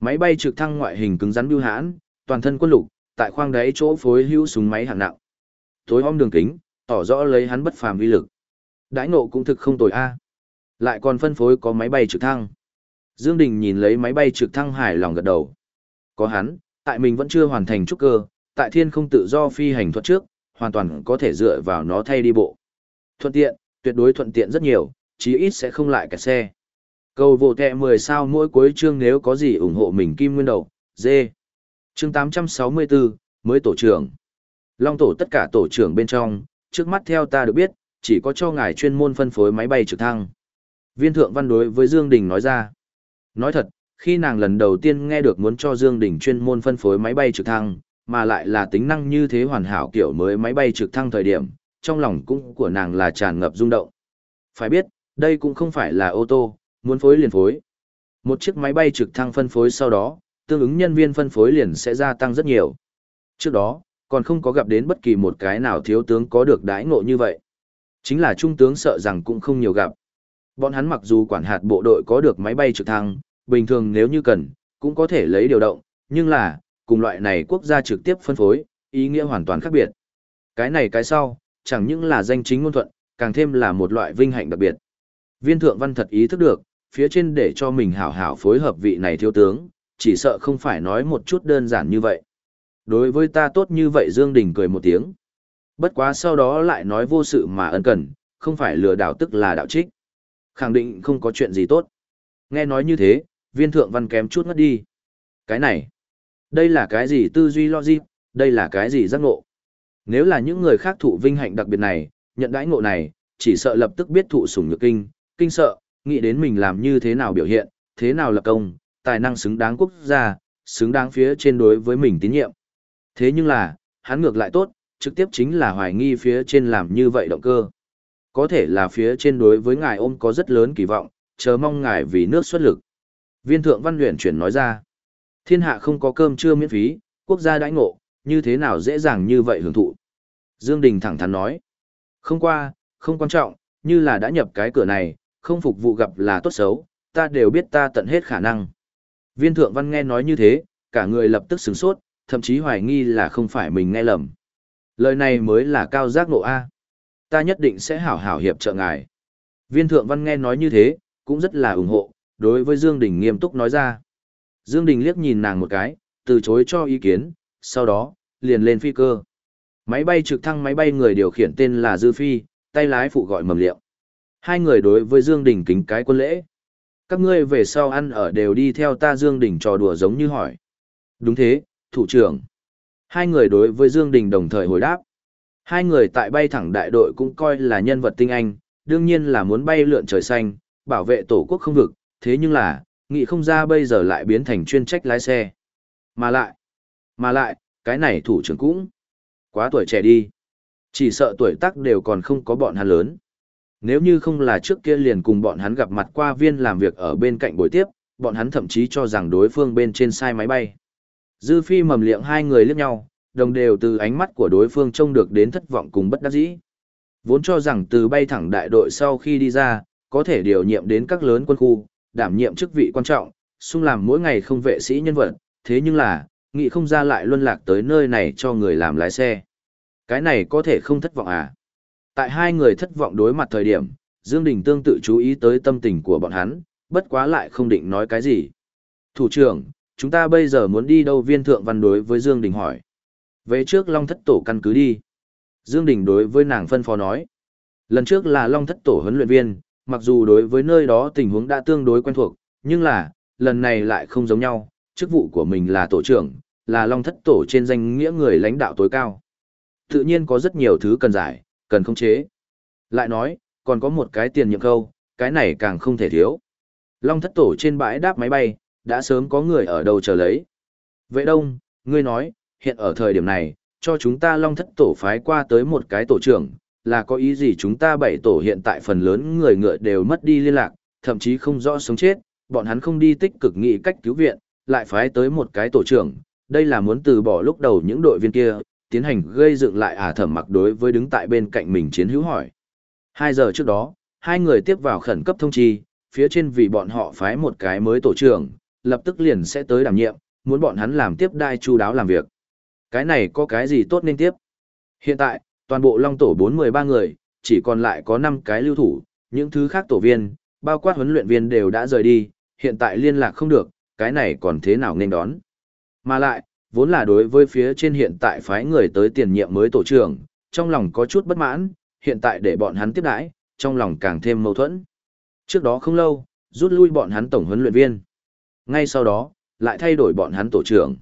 Máy bay trực thăng ngoại hình cứng rắn bưu hãn, toàn thân quân lục, tại khoang đáy chỗ phối hữu súng máy hạng nặng. Tối om đường kính, tỏ rõ lấy hắn bất phàm uy lực. Đãi nộ cũng thực không tồi a. Lại còn phân phối có máy bay trực thăng. Dương Đình nhìn lấy máy bay trực thăng hài lòng gật đầu. Có hắn, tại mình vẫn chưa hoàn thành trúc cơ, tại thiên không tự do phi hành thuật trước, hoàn toàn có thể dựa vào nó thay đi bộ. Thuận tiện, tuyệt đối thuận tiện rất nhiều, chí ít sẽ không lại cả xe. Cầu vô kẹ 10 sao mỗi cuối chương nếu có gì ủng hộ mình kim nguyên đầu, dê. Chương 864, mới tổ trưởng. Long tổ tất cả tổ trưởng bên trong, trước mắt theo ta được biết, chỉ có cho ngài chuyên môn phân phối máy bay trực thăng. Viên thượng văn đối với Dương Đình nói ra. Nói thật, khi nàng lần đầu tiên nghe được muốn cho Dương Đình chuyên môn phân phối máy bay trực thăng, mà lại là tính năng như thế hoàn hảo kiểu mới máy bay trực thăng thời điểm, trong lòng cũng của nàng là tràn ngập rung động. Phải biết, đây cũng không phải là ô tô, muốn phối liền phối. Một chiếc máy bay trực thăng phân phối sau đó, tương ứng nhân viên phân phối liền sẽ gia tăng rất nhiều. Trước đó, còn không có gặp đến bất kỳ một cái nào thiếu tướng có được đãi ngộ như vậy. Chính là trung tướng sợ rằng cũng không nhiều gặp. Bọn hắn mặc dù quản hạt bộ đội có được máy bay trực thăng, bình thường nếu như cần, cũng có thể lấy điều động, nhưng là, cùng loại này quốc gia trực tiếp phân phối, ý nghĩa hoàn toàn khác biệt. Cái này cái sau, chẳng những là danh chính ngôn thuận, càng thêm là một loại vinh hạnh đặc biệt. Viên thượng văn thật ý thức được, phía trên để cho mình hảo hảo phối hợp vị này thiếu tướng, chỉ sợ không phải nói một chút đơn giản như vậy. Đối với ta tốt như vậy Dương Đình cười một tiếng. Bất quá sau đó lại nói vô sự mà ân cần, không phải lừa đảo tức là đạo trích. Khẳng định không có chuyện gì tốt. Nghe nói như thế, viên thượng văn kém chút ngất đi. Cái này, đây là cái gì tư duy logic, đây là cái gì giác ngộ. Nếu là những người khác thụ vinh hạnh đặc biệt này, nhận đãi ngộ này, chỉ sợ lập tức biết thụ sủng nhược kinh, kinh sợ, nghĩ đến mình làm như thế nào biểu hiện, thế nào lập công, tài năng xứng đáng quốc gia, xứng đáng phía trên đối với mình tín nhiệm. Thế nhưng là, hắn ngược lại tốt, trực tiếp chính là hoài nghi phía trên làm như vậy động cơ. Có thể là phía trên đối với ngài ôm có rất lớn kỳ vọng, chờ mong ngài vì nước xuất lực. Viên thượng văn luyện chuyển nói ra, thiên hạ không có cơm trưa miễn phí, quốc gia đãi ngộ, như thế nào dễ dàng như vậy hưởng thụ. Dương Đình thẳng thắn nói, không qua, không quan trọng, như là đã nhập cái cửa này, không phục vụ gặp là tốt xấu, ta đều biết ta tận hết khả năng. Viên thượng văn nghe nói như thế, cả người lập tức sửng sốt, thậm chí hoài nghi là không phải mình nghe lầm. Lời này mới là cao giác ngộ A. Ta nhất định sẽ hảo hảo hiệp trợ ngài. Viên thượng văn nghe nói như thế, cũng rất là ủng hộ, đối với Dương Đình nghiêm túc nói ra. Dương Đình liếc nhìn nàng một cái, từ chối cho ý kiến, sau đó, liền lên phi cơ. Máy bay trực thăng máy bay người điều khiển tên là Dư Phi, tay lái phụ gọi mầm liệu. Hai người đối với Dương Đình kính cái quân lễ. Các ngươi về sau ăn ở đều đi theo ta Dương Đình trò đùa giống như hỏi. Đúng thế, thủ trưởng. Hai người đối với Dương Đình đồng thời hồi đáp. Hai người tại bay thẳng đại đội cũng coi là nhân vật tinh anh, đương nhiên là muốn bay lượn trời xanh, bảo vệ tổ quốc không vực, thế nhưng là, nghị không ra bây giờ lại biến thành chuyên trách lái xe. Mà lại, mà lại, cái này thủ trưởng cũng quá tuổi trẻ đi. Chỉ sợ tuổi tác đều còn không có bọn hắn lớn. Nếu như không là trước kia liền cùng bọn hắn gặp mặt qua viên làm việc ở bên cạnh buổi tiếp, bọn hắn thậm chí cho rằng đối phương bên trên sai máy bay. Dư phi mầm liệng hai người liếc nhau, đồng đều từ ánh mắt của đối phương trông được đến thất vọng cùng bất đắc dĩ. Vốn cho rằng từ bay thẳng đại đội sau khi đi ra, có thể điều nhiệm đến các lớn quân khu, đảm nhiệm chức vị quan trọng, xung làm mỗi ngày không vệ sĩ nhân vật, thế nhưng là, nghị không ra lại luân lạc tới nơi này cho người làm lái xe. Cái này có thể không thất vọng à? Tại hai người thất vọng đối mặt thời điểm, Dương Đình tương tự chú ý tới tâm tình của bọn hắn, bất quá lại không định nói cái gì. Thủ trưởng, chúng ta bây giờ muốn đi đâu viên thượng văn đối với Dương Đình hỏi. Về trước Long Thất Tổ căn cứ đi. Dương Đình đối với nàng phân phó nói. Lần trước là Long Thất Tổ huấn luyện viên, mặc dù đối với nơi đó tình huống đã tương đối quen thuộc, nhưng là, lần này lại không giống nhau, chức vụ của mình là tổ trưởng, là Long Thất Tổ trên danh nghĩa người lãnh đạo tối cao. Tự nhiên có rất nhiều thứ cần giải, cần khống chế. Lại nói, còn có một cái tiền nhiệm câu, cái này càng không thể thiếu. Long Thất Tổ trên bãi đáp máy bay, đã sớm có người ở đâu chờ lấy. Vệ đông, ngươi nói, hiện ở thời điểm này, cho chúng ta long thất tổ phái qua tới một cái tổ trưởng, là có ý gì chúng ta bảy tổ hiện tại phần lớn người ngựa đều mất đi liên lạc, thậm chí không rõ sống chết, bọn hắn không đi tích cực nghĩ cách cứu viện, lại phái tới một cái tổ trưởng, đây là muốn từ bỏ lúc đầu những đội viên kia, tiến hành gây dựng lại à thẩm mặc đối với đứng tại bên cạnh mình chiến hữu hỏi. Hai giờ trước đó, hai người tiếp vào khẩn cấp thông chi, phía trên vì bọn họ phái một cái mới tổ trưởng, lập tức liền sẽ tới đảm nhiệm, muốn bọn hắn làm tiếp đai chu đáo làm việc. Cái này có cái gì tốt nên tiếp? Hiện tại, toàn bộ Long tổ 413 người, chỉ còn lại có 5 cái lưu thủ, những thứ khác tổ viên, bao quát huấn luyện viên đều đã rời đi, hiện tại liên lạc không được, cái này còn thế nào nên đón? Mà lại, vốn là đối với phía trên hiện tại phái người tới tiền nhiệm mới tổ trưởng, trong lòng có chút bất mãn, hiện tại để bọn hắn tiếp đãi, trong lòng càng thêm mâu thuẫn. Trước đó không lâu, rút lui bọn hắn tổng huấn luyện viên. Ngay sau đó, lại thay đổi bọn hắn tổ trưởng.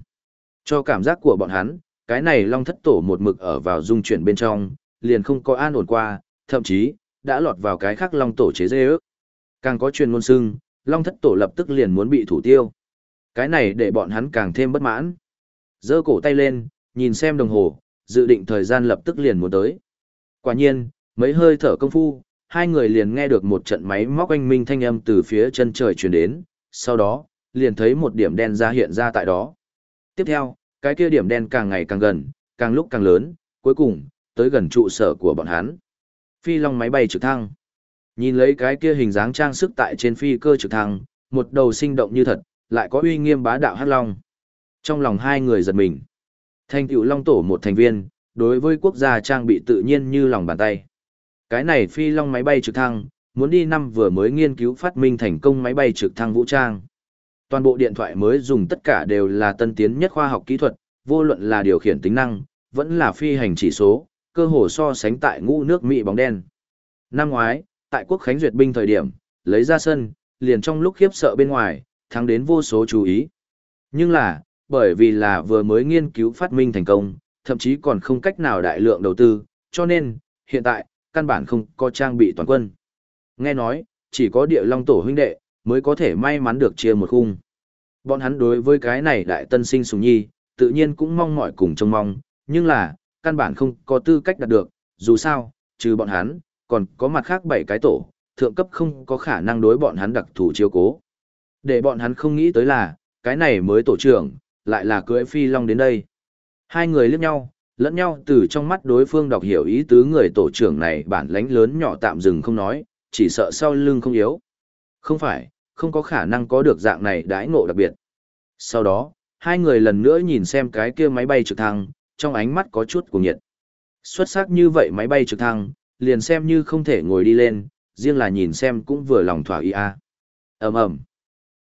Cho cảm giác của bọn hắn, cái này long thất tổ một mực ở vào dung chuyển bên trong, liền không có an ổn qua, thậm chí, đã lọt vào cái khác long tổ chế dê ước. Càng có truyền ngôn sưng, long thất tổ lập tức liền muốn bị thủ tiêu. Cái này để bọn hắn càng thêm bất mãn. giơ cổ tay lên, nhìn xem đồng hồ, dự định thời gian lập tức liền muốn tới. Quả nhiên, mấy hơi thở công phu, hai người liền nghe được một trận máy móc anh minh thanh âm từ phía chân trời truyền đến, sau đó, liền thấy một điểm đen ra hiện ra tại đó. Tiếp theo, cái kia điểm đen càng ngày càng gần, càng lúc càng lớn, cuối cùng, tới gần trụ sở của bọn hắn. Phi long máy bay trực thăng. Nhìn lấy cái kia hình dáng trang sức tại trên phi cơ trực thăng, một đầu sinh động như thật, lại có uy nghiêm bá đạo hắc long. Trong lòng hai người giật mình. Thành tựu long tổ một thành viên, đối với quốc gia trang bị tự nhiên như lòng bàn tay. Cái này phi long máy bay trực thăng, muốn đi năm vừa mới nghiên cứu phát minh thành công máy bay trực thăng vũ trang. Toàn bộ điện thoại mới dùng tất cả đều là tân tiến nhất khoa học kỹ thuật, vô luận là điều khiển tính năng, vẫn là phi hành chỉ số, cơ hồ so sánh tại ngũ nước Mỹ bóng đen. Năm ngoái, tại quốc khánh duyệt binh thời điểm, lấy ra sân, liền trong lúc khiếp sợ bên ngoài, thắng đến vô số chú ý. Nhưng là, bởi vì là vừa mới nghiên cứu phát minh thành công, thậm chí còn không cách nào đại lượng đầu tư, cho nên, hiện tại, căn bản không có trang bị toàn quân. Nghe nói, chỉ có địa long tổ huynh đệ, mới có thể may mắn được chia một khung. Bọn hắn đối với cái này đại tân sinh sùng nhi, tự nhiên cũng mong mỏi cùng trông mong, nhưng là, căn bản không có tư cách đạt được, dù sao, trừ bọn hắn, còn có mặt khác bảy cái tổ, thượng cấp không có khả năng đối bọn hắn đặc thủ chiếu cố. Để bọn hắn không nghĩ tới là, cái này mới tổ trưởng, lại là cưỡi phi long đến đây. Hai người liếc nhau, lẫn nhau từ trong mắt đối phương đọc hiểu ý tứ người tổ trưởng này bản lãnh lớn nhỏ tạm dừng không nói, chỉ sợ sau lưng không yếu. Không phải, không có khả năng có được dạng này đãi ngộ đặc biệt. Sau đó, hai người lần nữa nhìn xem cái kia máy bay trực thăng, trong ánh mắt có chút cuồng nhiệt. Xuất sắc như vậy máy bay trực thăng, liền xem như không thể ngồi đi lên, riêng là nhìn xem cũng vừa lòng thỏa ý a. Ầm ầm.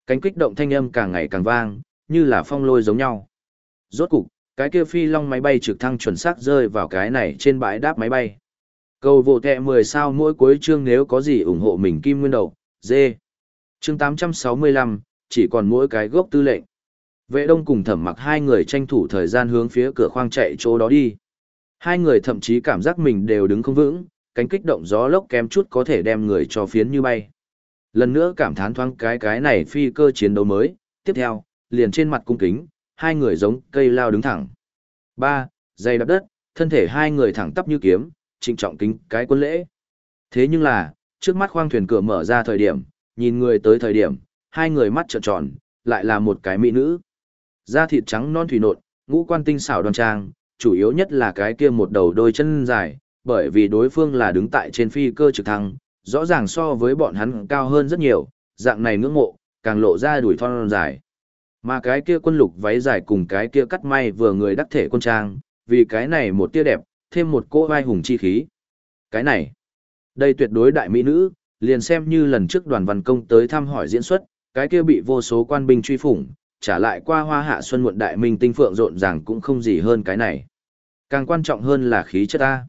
Cánh kích động thanh âm càng ngày càng vang, như là phong lôi giống nhau. Rốt cục, cái kia phi long máy bay trực thăng chuẩn xác rơi vào cái này trên bãi đáp máy bay. Cầu vô tệ 10 sao mỗi cuối chương nếu có gì ủng hộ mình kim nguyên đầu, dê. Chương 865, chỉ còn mỗi cái gốc tư lệnh. Vệ đông cùng thẩm mặc hai người tranh thủ thời gian hướng phía cửa khoang chạy chỗ đó đi. Hai người thậm chí cảm giác mình đều đứng không vững, cánh kích động gió lốc kém chút có thể đem người cho phiến như bay. Lần nữa cảm thán thoáng cái cái này phi cơ chiến đấu mới, tiếp theo, liền trên mặt cung kính, hai người giống cây lao đứng thẳng. Ba, dây đập đất, thân thể hai người thẳng tắp như kiếm, trịnh trọng kính cái quân lễ. Thế nhưng là, trước mắt khoang thuyền cửa mở ra thời điểm, nhìn người tới thời điểm, hai người mắt trợn tròn, lại là một cái mỹ nữ. Da thịt trắng non thủy nộn, ngũ quan tinh xảo đoan trang, chủ yếu nhất là cái kia một đầu đôi chân dài, bởi vì đối phương là đứng tại trên phi cơ trực thăng, rõ ràng so với bọn hắn cao hơn rất nhiều, dạng này ngưỡng mộ, càng lộ ra đuổi thon dài. Mà cái kia quân lục váy dài cùng cái kia cắt may vừa người đắc thể quân trang, vì cái này một tia đẹp, thêm một cỗ vai hùng chi khí. Cái này, đây tuyệt đối đại mỹ nữ, liền xem như lần trước đoàn văn công tới thăm hỏi diễn xuất, cái kia bị vô số quan binh truy phủng, trả lại qua hoa hạ xuân muộn đại minh tinh phượng rộn ràng cũng không gì hơn cái này. Càng quan trọng hơn là khí chất ta.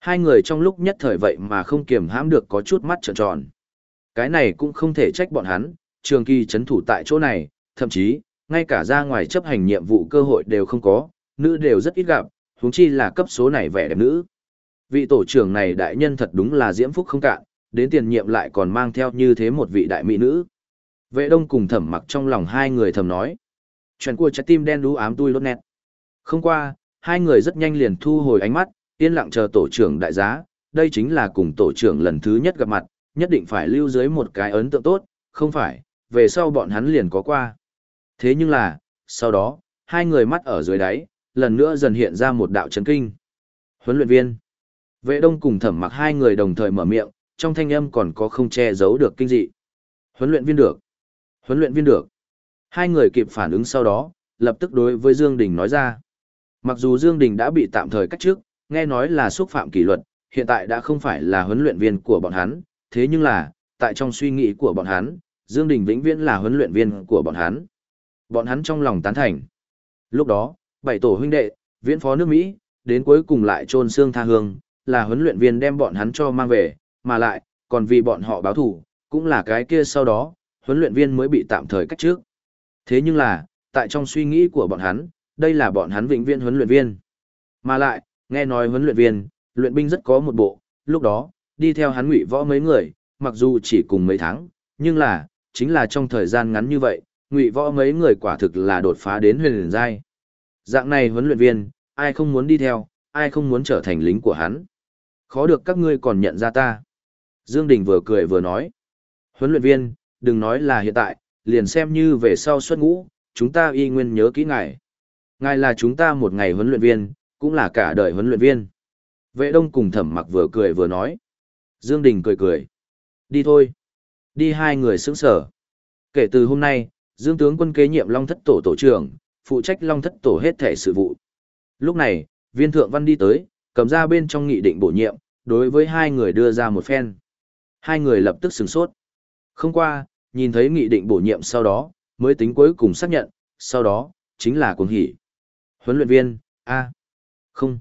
Hai người trong lúc nhất thời vậy mà không kiềm hãm được có chút mắt trợn tròn. Cái này cũng không thể trách bọn hắn, trường kỳ chấn thủ tại chỗ này, thậm chí, ngay cả ra ngoài chấp hành nhiệm vụ cơ hội đều không có, nữ đều rất ít gặp, huống chi là cấp số này vẻ đẹp nữ. Vị tổ trưởng này đại nhân thật đúng là diễm phúc không cạn, đến tiền nhiệm lại còn mang theo như thế một vị đại mỹ nữ. Vệ đông cùng thẩm mặc trong lòng hai người thầm nói. Chuyện của trái tim đen đú ám tui lốt nét. Không qua, hai người rất nhanh liền thu hồi ánh mắt, yên lặng chờ tổ trưởng đại giá. Đây chính là cùng tổ trưởng lần thứ nhất gặp mặt, nhất định phải lưu dưới một cái ấn tượng tốt, không phải, về sau bọn hắn liền có qua. Thế nhưng là, sau đó, hai người mắt ở dưới đáy, lần nữa dần hiện ra một đạo chấn kinh. Huấn luyện viên. Vệ đông cùng thẩm mặc hai người đồng thời mở miệng, trong thanh âm còn có không che giấu được kinh dị. Huấn luyện viên được. Huấn luyện viên được. Hai người kịp phản ứng sau đó, lập tức đối với Dương Đình nói ra. Mặc dù Dương Đình đã bị tạm thời cách chức nghe nói là xúc phạm kỷ luật, hiện tại đã không phải là huấn luyện viên của bọn hắn, thế nhưng là, tại trong suy nghĩ của bọn hắn, Dương Đình vĩnh viễn là huấn luyện viên của bọn hắn. Bọn hắn trong lòng tán thành. Lúc đó, bảy tổ huynh đệ, viễn phó nước Mỹ, đến cuối cùng lại trôn xương tha hương, là huấn luyện viên đem bọn hắn cho mang về, mà lại, còn vì bọn họ báo thủ, cũng là cái kia sau đó, huấn luyện viên mới bị tạm thời cách trước. Thế nhưng là, tại trong suy nghĩ của bọn hắn, đây là bọn hắn vĩnh viên huấn luyện viên. Mà lại, nghe nói huấn luyện viên, luyện binh rất có một bộ, lúc đó, đi theo hắn ngụy võ mấy người, mặc dù chỉ cùng mấy tháng, nhưng là, chính là trong thời gian ngắn như vậy, ngụy võ mấy người quả thực là đột phá đến huyền liền giai. Dạng này huấn luyện viên, ai không muốn đi theo, ai không muốn trở thành lính của hắn. Khó được các ngươi còn nhận ra ta. Dương Đình vừa cười vừa nói. Huấn luyện viên, đừng nói là hiện tại, liền xem như về sau xuất ngũ, chúng ta y nguyên nhớ kỹ ngài. Ngài là chúng ta một ngày huấn luyện viên, cũng là cả đời huấn luyện viên. Vệ đông cùng thẩm mặc vừa cười vừa nói. Dương Đình cười cười. Đi thôi. Đi hai người sững sở. Kể từ hôm nay, Dương tướng quân kế nhiệm Long Thất Tổ Tổ trưởng, phụ trách Long Thất Tổ hết thể sự vụ. Lúc này, viên thượng văn đi tới, cầm ra bên trong nghị định bổ nhiệm, đối với hai người đưa ra một phen. Hai người lập tức sửng sốt. Không qua, nhìn thấy nghị định bổ nhiệm sau đó, mới tính cuối cùng xác nhận, sau đó, chính là cuồng hỷ. Huấn luyện viên, a Không.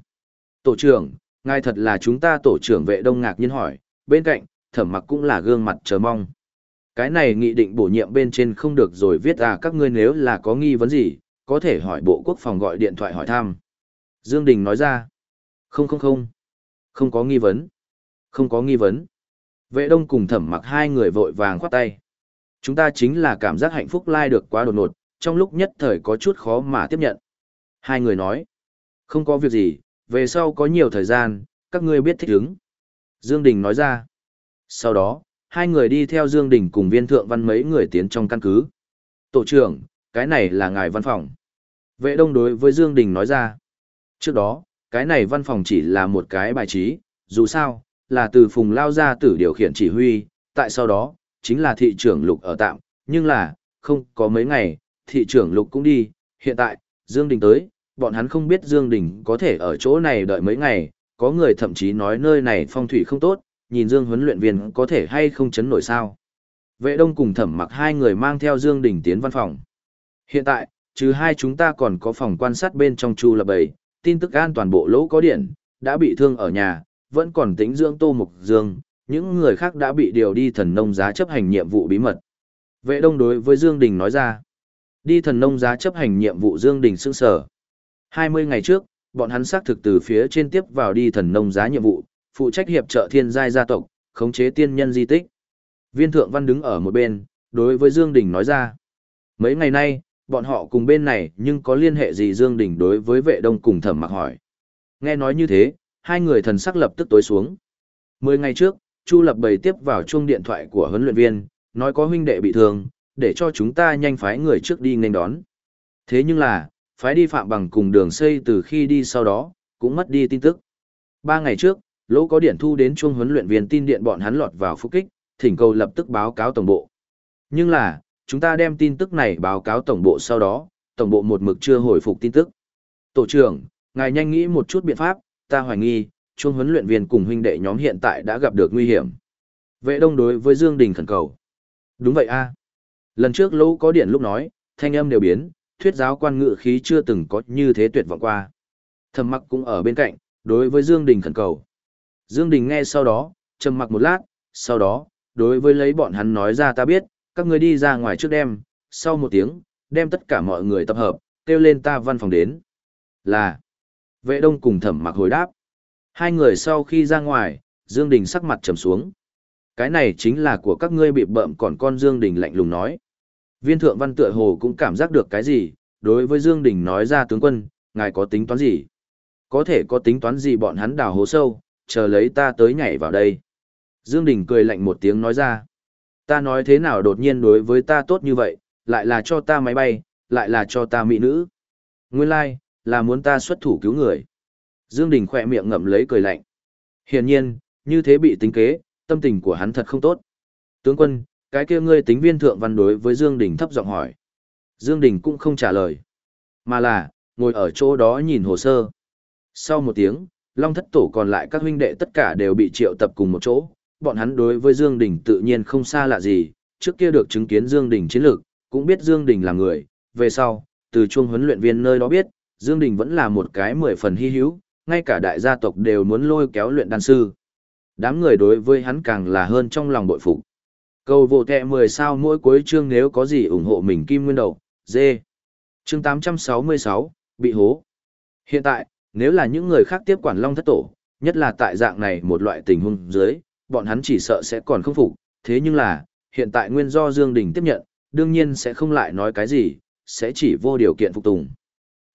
Tổ trưởng, ngài thật là chúng ta tổ trưởng vệ đông ngạc nhiên hỏi, bên cạnh, thẩm mặc cũng là gương mặt chờ mong. Cái này nghị định bổ nhiệm bên trên không được rồi viết à các ngươi nếu là có nghi vấn gì, có thể hỏi bộ quốc phòng gọi điện thoại hỏi thăm. Dương Đình nói ra. Không không không. Không có nghi vấn. Không có nghi vấn. Vệ đông cùng thẩm mặc hai người vội vàng khoát tay. Chúng ta chính là cảm giác hạnh phúc lai được quá đột ngột, trong lúc nhất thời có chút khó mà tiếp nhận. Hai người nói. Không có việc gì, về sau có nhiều thời gian, các ngươi biết thích ứng. Dương Đình nói ra. Sau đó, hai người đi theo Dương Đình cùng viên thượng văn mấy người tiến trong căn cứ. Tổ trưởng, cái này là ngài văn phòng. Vệ đông đối với Dương Đình nói ra. Trước đó, cái này văn phòng chỉ là một cái bài trí, dù sao, là từ phùng lao gia tử điều khiển chỉ huy, tại sau đó, chính là thị trưởng lục ở tạm, nhưng là, không có mấy ngày, thị trưởng lục cũng đi, hiện tại, Dương Đình tới, bọn hắn không biết Dương Đình có thể ở chỗ này đợi mấy ngày, có người thậm chí nói nơi này phong thủy không tốt, nhìn Dương huấn luyện viên có thể hay không chấn nổi sao. Vệ đông cùng thẩm mặc hai người mang theo Dương Đình tiến văn phòng. Hiện tại, trừ hai chúng ta còn có phòng quan sát bên trong chu lập bầy, tin tức an toàn bộ lỗ có điện, đã bị thương ở nhà, vẫn còn tính dưỡng tô mục dương, những người khác đã bị điều đi thần nông giá chấp hành nhiệm vụ bí mật. Vệ đông đối với Dương Đình nói ra, đi thần nông giá chấp hành nhiệm vụ Dương Đình xưng sở. 20 ngày trước, bọn hắn xác thực từ phía trên tiếp vào đi thần nông giá nhiệm vụ, phụ trách hiệp trợ thiên giai gia tộc, khống chế tiên nhân di tích. Viên thượng văn đứng ở một bên, đối với Dương Đình nói ra. Mấy ngày nay, bọn họ cùng bên này nhưng có liên hệ gì Dương Đình đối với vệ đông cùng thẩm mặc hỏi. Nghe nói như thế, hai người thần sắc lập tức tối xuống. Mười ngày trước, Chu Lập bày tiếp vào chuông điện thoại của huấn luyện viên, nói có huynh đệ bị thương, để cho chúng ta nhanh phái người trước đi nên đón. Thế nhưng là, phái đi phạm bằng cùng đường xây từ khi đi sau đó, cũng mất đi tin tức. Ba ngày trước, lỗ có điện thu đến chuông huấn luyện viên tin điện bọn hắn lọt vào phục kích, thỉnh cầu lập tức báo cáo tổng bộ. Nhưng là, chúng ta đem tin tức này báo cáo tổng bộ sau đó, tổng bộ một mực chưa hồi phục tin tức. Tổ trưởng, ngài nhanh nghĩ một chút biện pháp, ta hoài nghi, chuông huấn luyện viên cùng huynh đệ nhóm hiện tại đã gặp được nguy hiểm. Vệ đông đối với Dương Đình khẩn cầu. Đúng vậy a. Lần trước lỗ có điện lúc nói, thanh âm đều biến, thuyết giáo quan ngự khí chưa từng có như thế tuyệt vọng qua. Thầm mặc cũng ở bên cạnh, đối với Dương Đình khẩn cầu. Dương Đình nghe sau đó, trầm mặc một lát, sau đó, đối với lấy bọn hắn nói ra ta biết, các ngươi đi ra ngoài trước đêm, sau một tiếng, đem tất cả mọi người tập hợp, kêu lên ta văn phòng đến. Là, vệ đông cùng thẩm mặc hồi đáp. Hai người sau khi ra ngoài, Dương Đình sắc mặt trầm xuống. Cái này chính là của các ngươi bị bợm còn con Dương Đình lạnh lùng nói. Viên thượng văn tựa hồ cũng cảm giác được cái gì, đối với Dương Đình nói ra tướng quân, ngài có tính toán gì? Có thể có tính toán gì bọn hắn đào hố sâu, chờ lấy ta tới nhảy vào đây. Dương Đình cười lạnh một tiếng nói ra. Ta nói thế nào đột nhiên đối với ta tốt như vậy, lại là cho ta máy bay, lại là cho ta mỹ nữ. Nguyên lai, like, là muốn ta xuất thủ cứu người. Dương Đình khỏe miệng ngậm lấy cười lạnh. Hiển nhiên, như thế bị tính kế, tâm tình của hắn thật không tốt. Tướng quân, cái kia ngươi tính viên thượng văn đối với Dương Đình thấp giọng hỏi. Dương Đình cũng không trả lời, mà là, ngồi ở chỗ đó nhìn hồ sơ. Sau một tiếng, Long thất tổ còn lại các huynh đệ tất cả đều bị triệu tập cùng một chỗ, bọn hắn đối với Dương Đình tự nhiên không xa lạ gì, trước kia được chứng kiến Dương Đình chiến lược, cũng biết Dương Đình là người, về sau, từ chuông huấn luyện viên nơi đó biết, Dương Đình vẫn là một cái mười phần hy hữu, ngay cả đại gia tộc đều muốn lôi kéo luyện đan sư. Đám người đối với hắn càng là hơn trong lòng bội phục. Cầu vô tệ 10 sao mỗi cuối chương nếu có gì ủng hộ mình kim nguyên đầu, dê. Chương 866, bị hố. Hiện tại, nếu là những người khác tiếp quản long thất tổ, nhất là tại dạng này một loại tình huống dưới, bọn hắn chỉ sợ sẽ còn không phục, thế nhưng là, hiện tại nguyên do Dương Đình tiếp nhận, đương nhiên sẽ không lại nói cái gì, sẽ chỉ vô điều kiện phục tùng.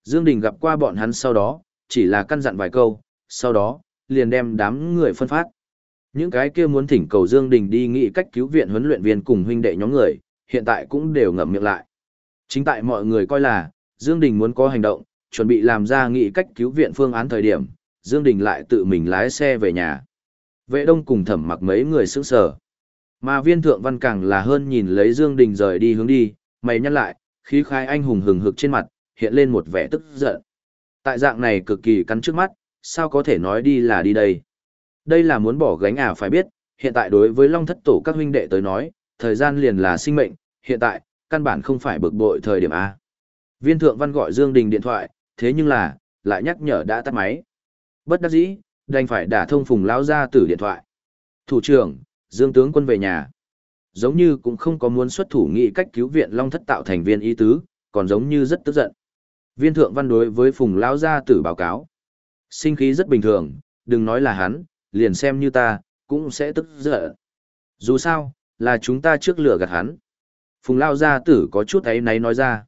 Dương Đình gặp qua bọn hắn sau đó, chỉ là căn dặn vài câu, sau đó, liền đem đám người phân phát. Những cái kia muốn thỉnh cầu Dương Đình đi nghị cách cứu viện huấn luyện viên cùng huynh đệ nhóm người, hiện tại cũng đều ngậm miệng lại. Chính tại mọi người coi là, Dương Đình muốn có hành động, chuẩn bị làm ra nghị cách cứu viện phương án thời điểm, Dương Đình lại tự mình lái xe về nhà. Vệ đông cùng thẩm mặc mấy người sững sờ. Mà viên thượng văn càng là hơn nhìn lấy Dương Đình rời đi hướng đi, mày nhăn lại, khí khai anh hùng hừng hực trên mặt, hiện lên một vẻ tức giận. Tại dạng này cực kỳ cắn trước mắt, sao có thể nói đi là đi đây. Đây là muốn bỏ gánh à phải biết, hiện tại đối với Long Thất Tổ các huynh đệ tới nói, thời gian liền là sinh mệnh, hiện tại, căn bản không phải bực bội thời điểm A. Viên thượng văn gọi Dương Đình điện thoại, thế nhưng là, lại nhắc nhở đã tắt máy. Bất đắc dĩ, đành phải đả thông phùng lão ra từ điện thoại. Thủ trưởng, Dương tướng quân về nhà. Giống như cũng không có muốn xuất thủ nghị cách cứu viện Long Thất tạo thành viên y tứ, còn giống như rất tức giận. Viên thượng văn đối với phùng lão gia tử báo cáo. Sinh khí rất bình thường, đừng nói là hắn, liền xem như ta, cũng sẽ tức giận. Dù sao, là chúng ta trước lửa gạt hắn. Phùng Lao gia tử có chút ấy náy nói ra.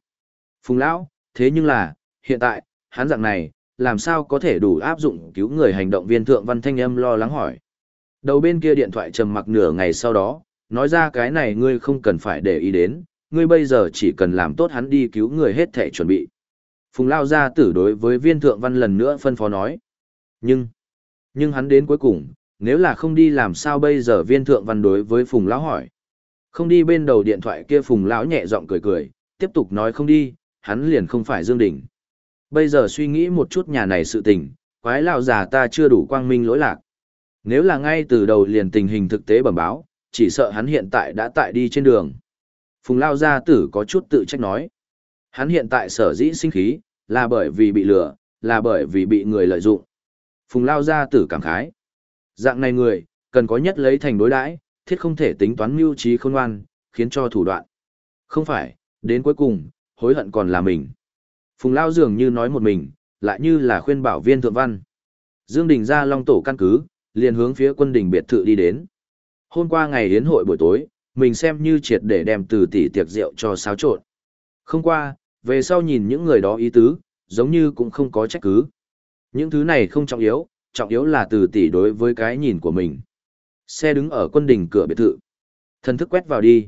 Phùng Lão, thế nhưng là, hiện tại, hắn dạng này, làm sao có thể đủ áp dụng cứu người hành động viên thượng văn thanh âm lo lắng hỏi. Đầu bên kia điện thoại trầm mặc nửa ngày sau đó, nói ra cái này ngươi không cần phải để ý đến, ngươi bây giờ chỉ cần làm tốt hắn đi cứu người hết thể chuẩn bị. Phùng Lao gia tử đối với viên thượng văn lần nữa phân phó nói. Nhưng, nhưng hắn đến cuối cùng, nếu là không đi làm sao bây giờ viên thượng văn đối với Phùng Lão hỏi. Không đi bên đầu điện thoại kia Phùng Lão nhẹ giọng cười cười, tiếp tục nói không đi, hắn liền không phải Dương Đình. Bây giờ suy nghĩ một chút nhà này sự tình, quái lão già ta chưa đủ quang minh lỗi lạc. Nếu là ngay từ đầu liền tình hình thực tế bẩm báo, chỉ sợ hắn hiện tại đã tại đi trên đường. Phùng Lao Gia Tử có chút tự trách nói. Hắn hiện tại sở dĩ sinh khí, là bởi vì bị lừa, là bởi vì bị người lợi dụng. Phùng Lao Gia Tử cảm khái. Dạng này người, cần có nhất lấy thành đối đãi, thiết không thể tính toán mưu trí khôn ngoan, khiến cho thủ đoạn. Không phải, đến cuối cùng, hối hận còn là mình. Phùng Lao dường như nói một mình, lại như là khuyên bảo viên thượng văn. Dương Đình ra long tổ căn cứ, liền hướng phía quân đình biệt thự đi đến. Hôm qua ngày hiến hội buổi tối, mình xem như triệt để đem từ tỷ tiệc rượu cho xáo trộn. Không qua, về sau nhìn những người đó ý tứ, giống như cũng không có trách cứ. Những thứ này không trọng yếu, trọng yếu là từ tỷ đối với cái nhìn của mình. Xe đứng ở quân đình cửa biệt thự. Thần thức quét vào đi.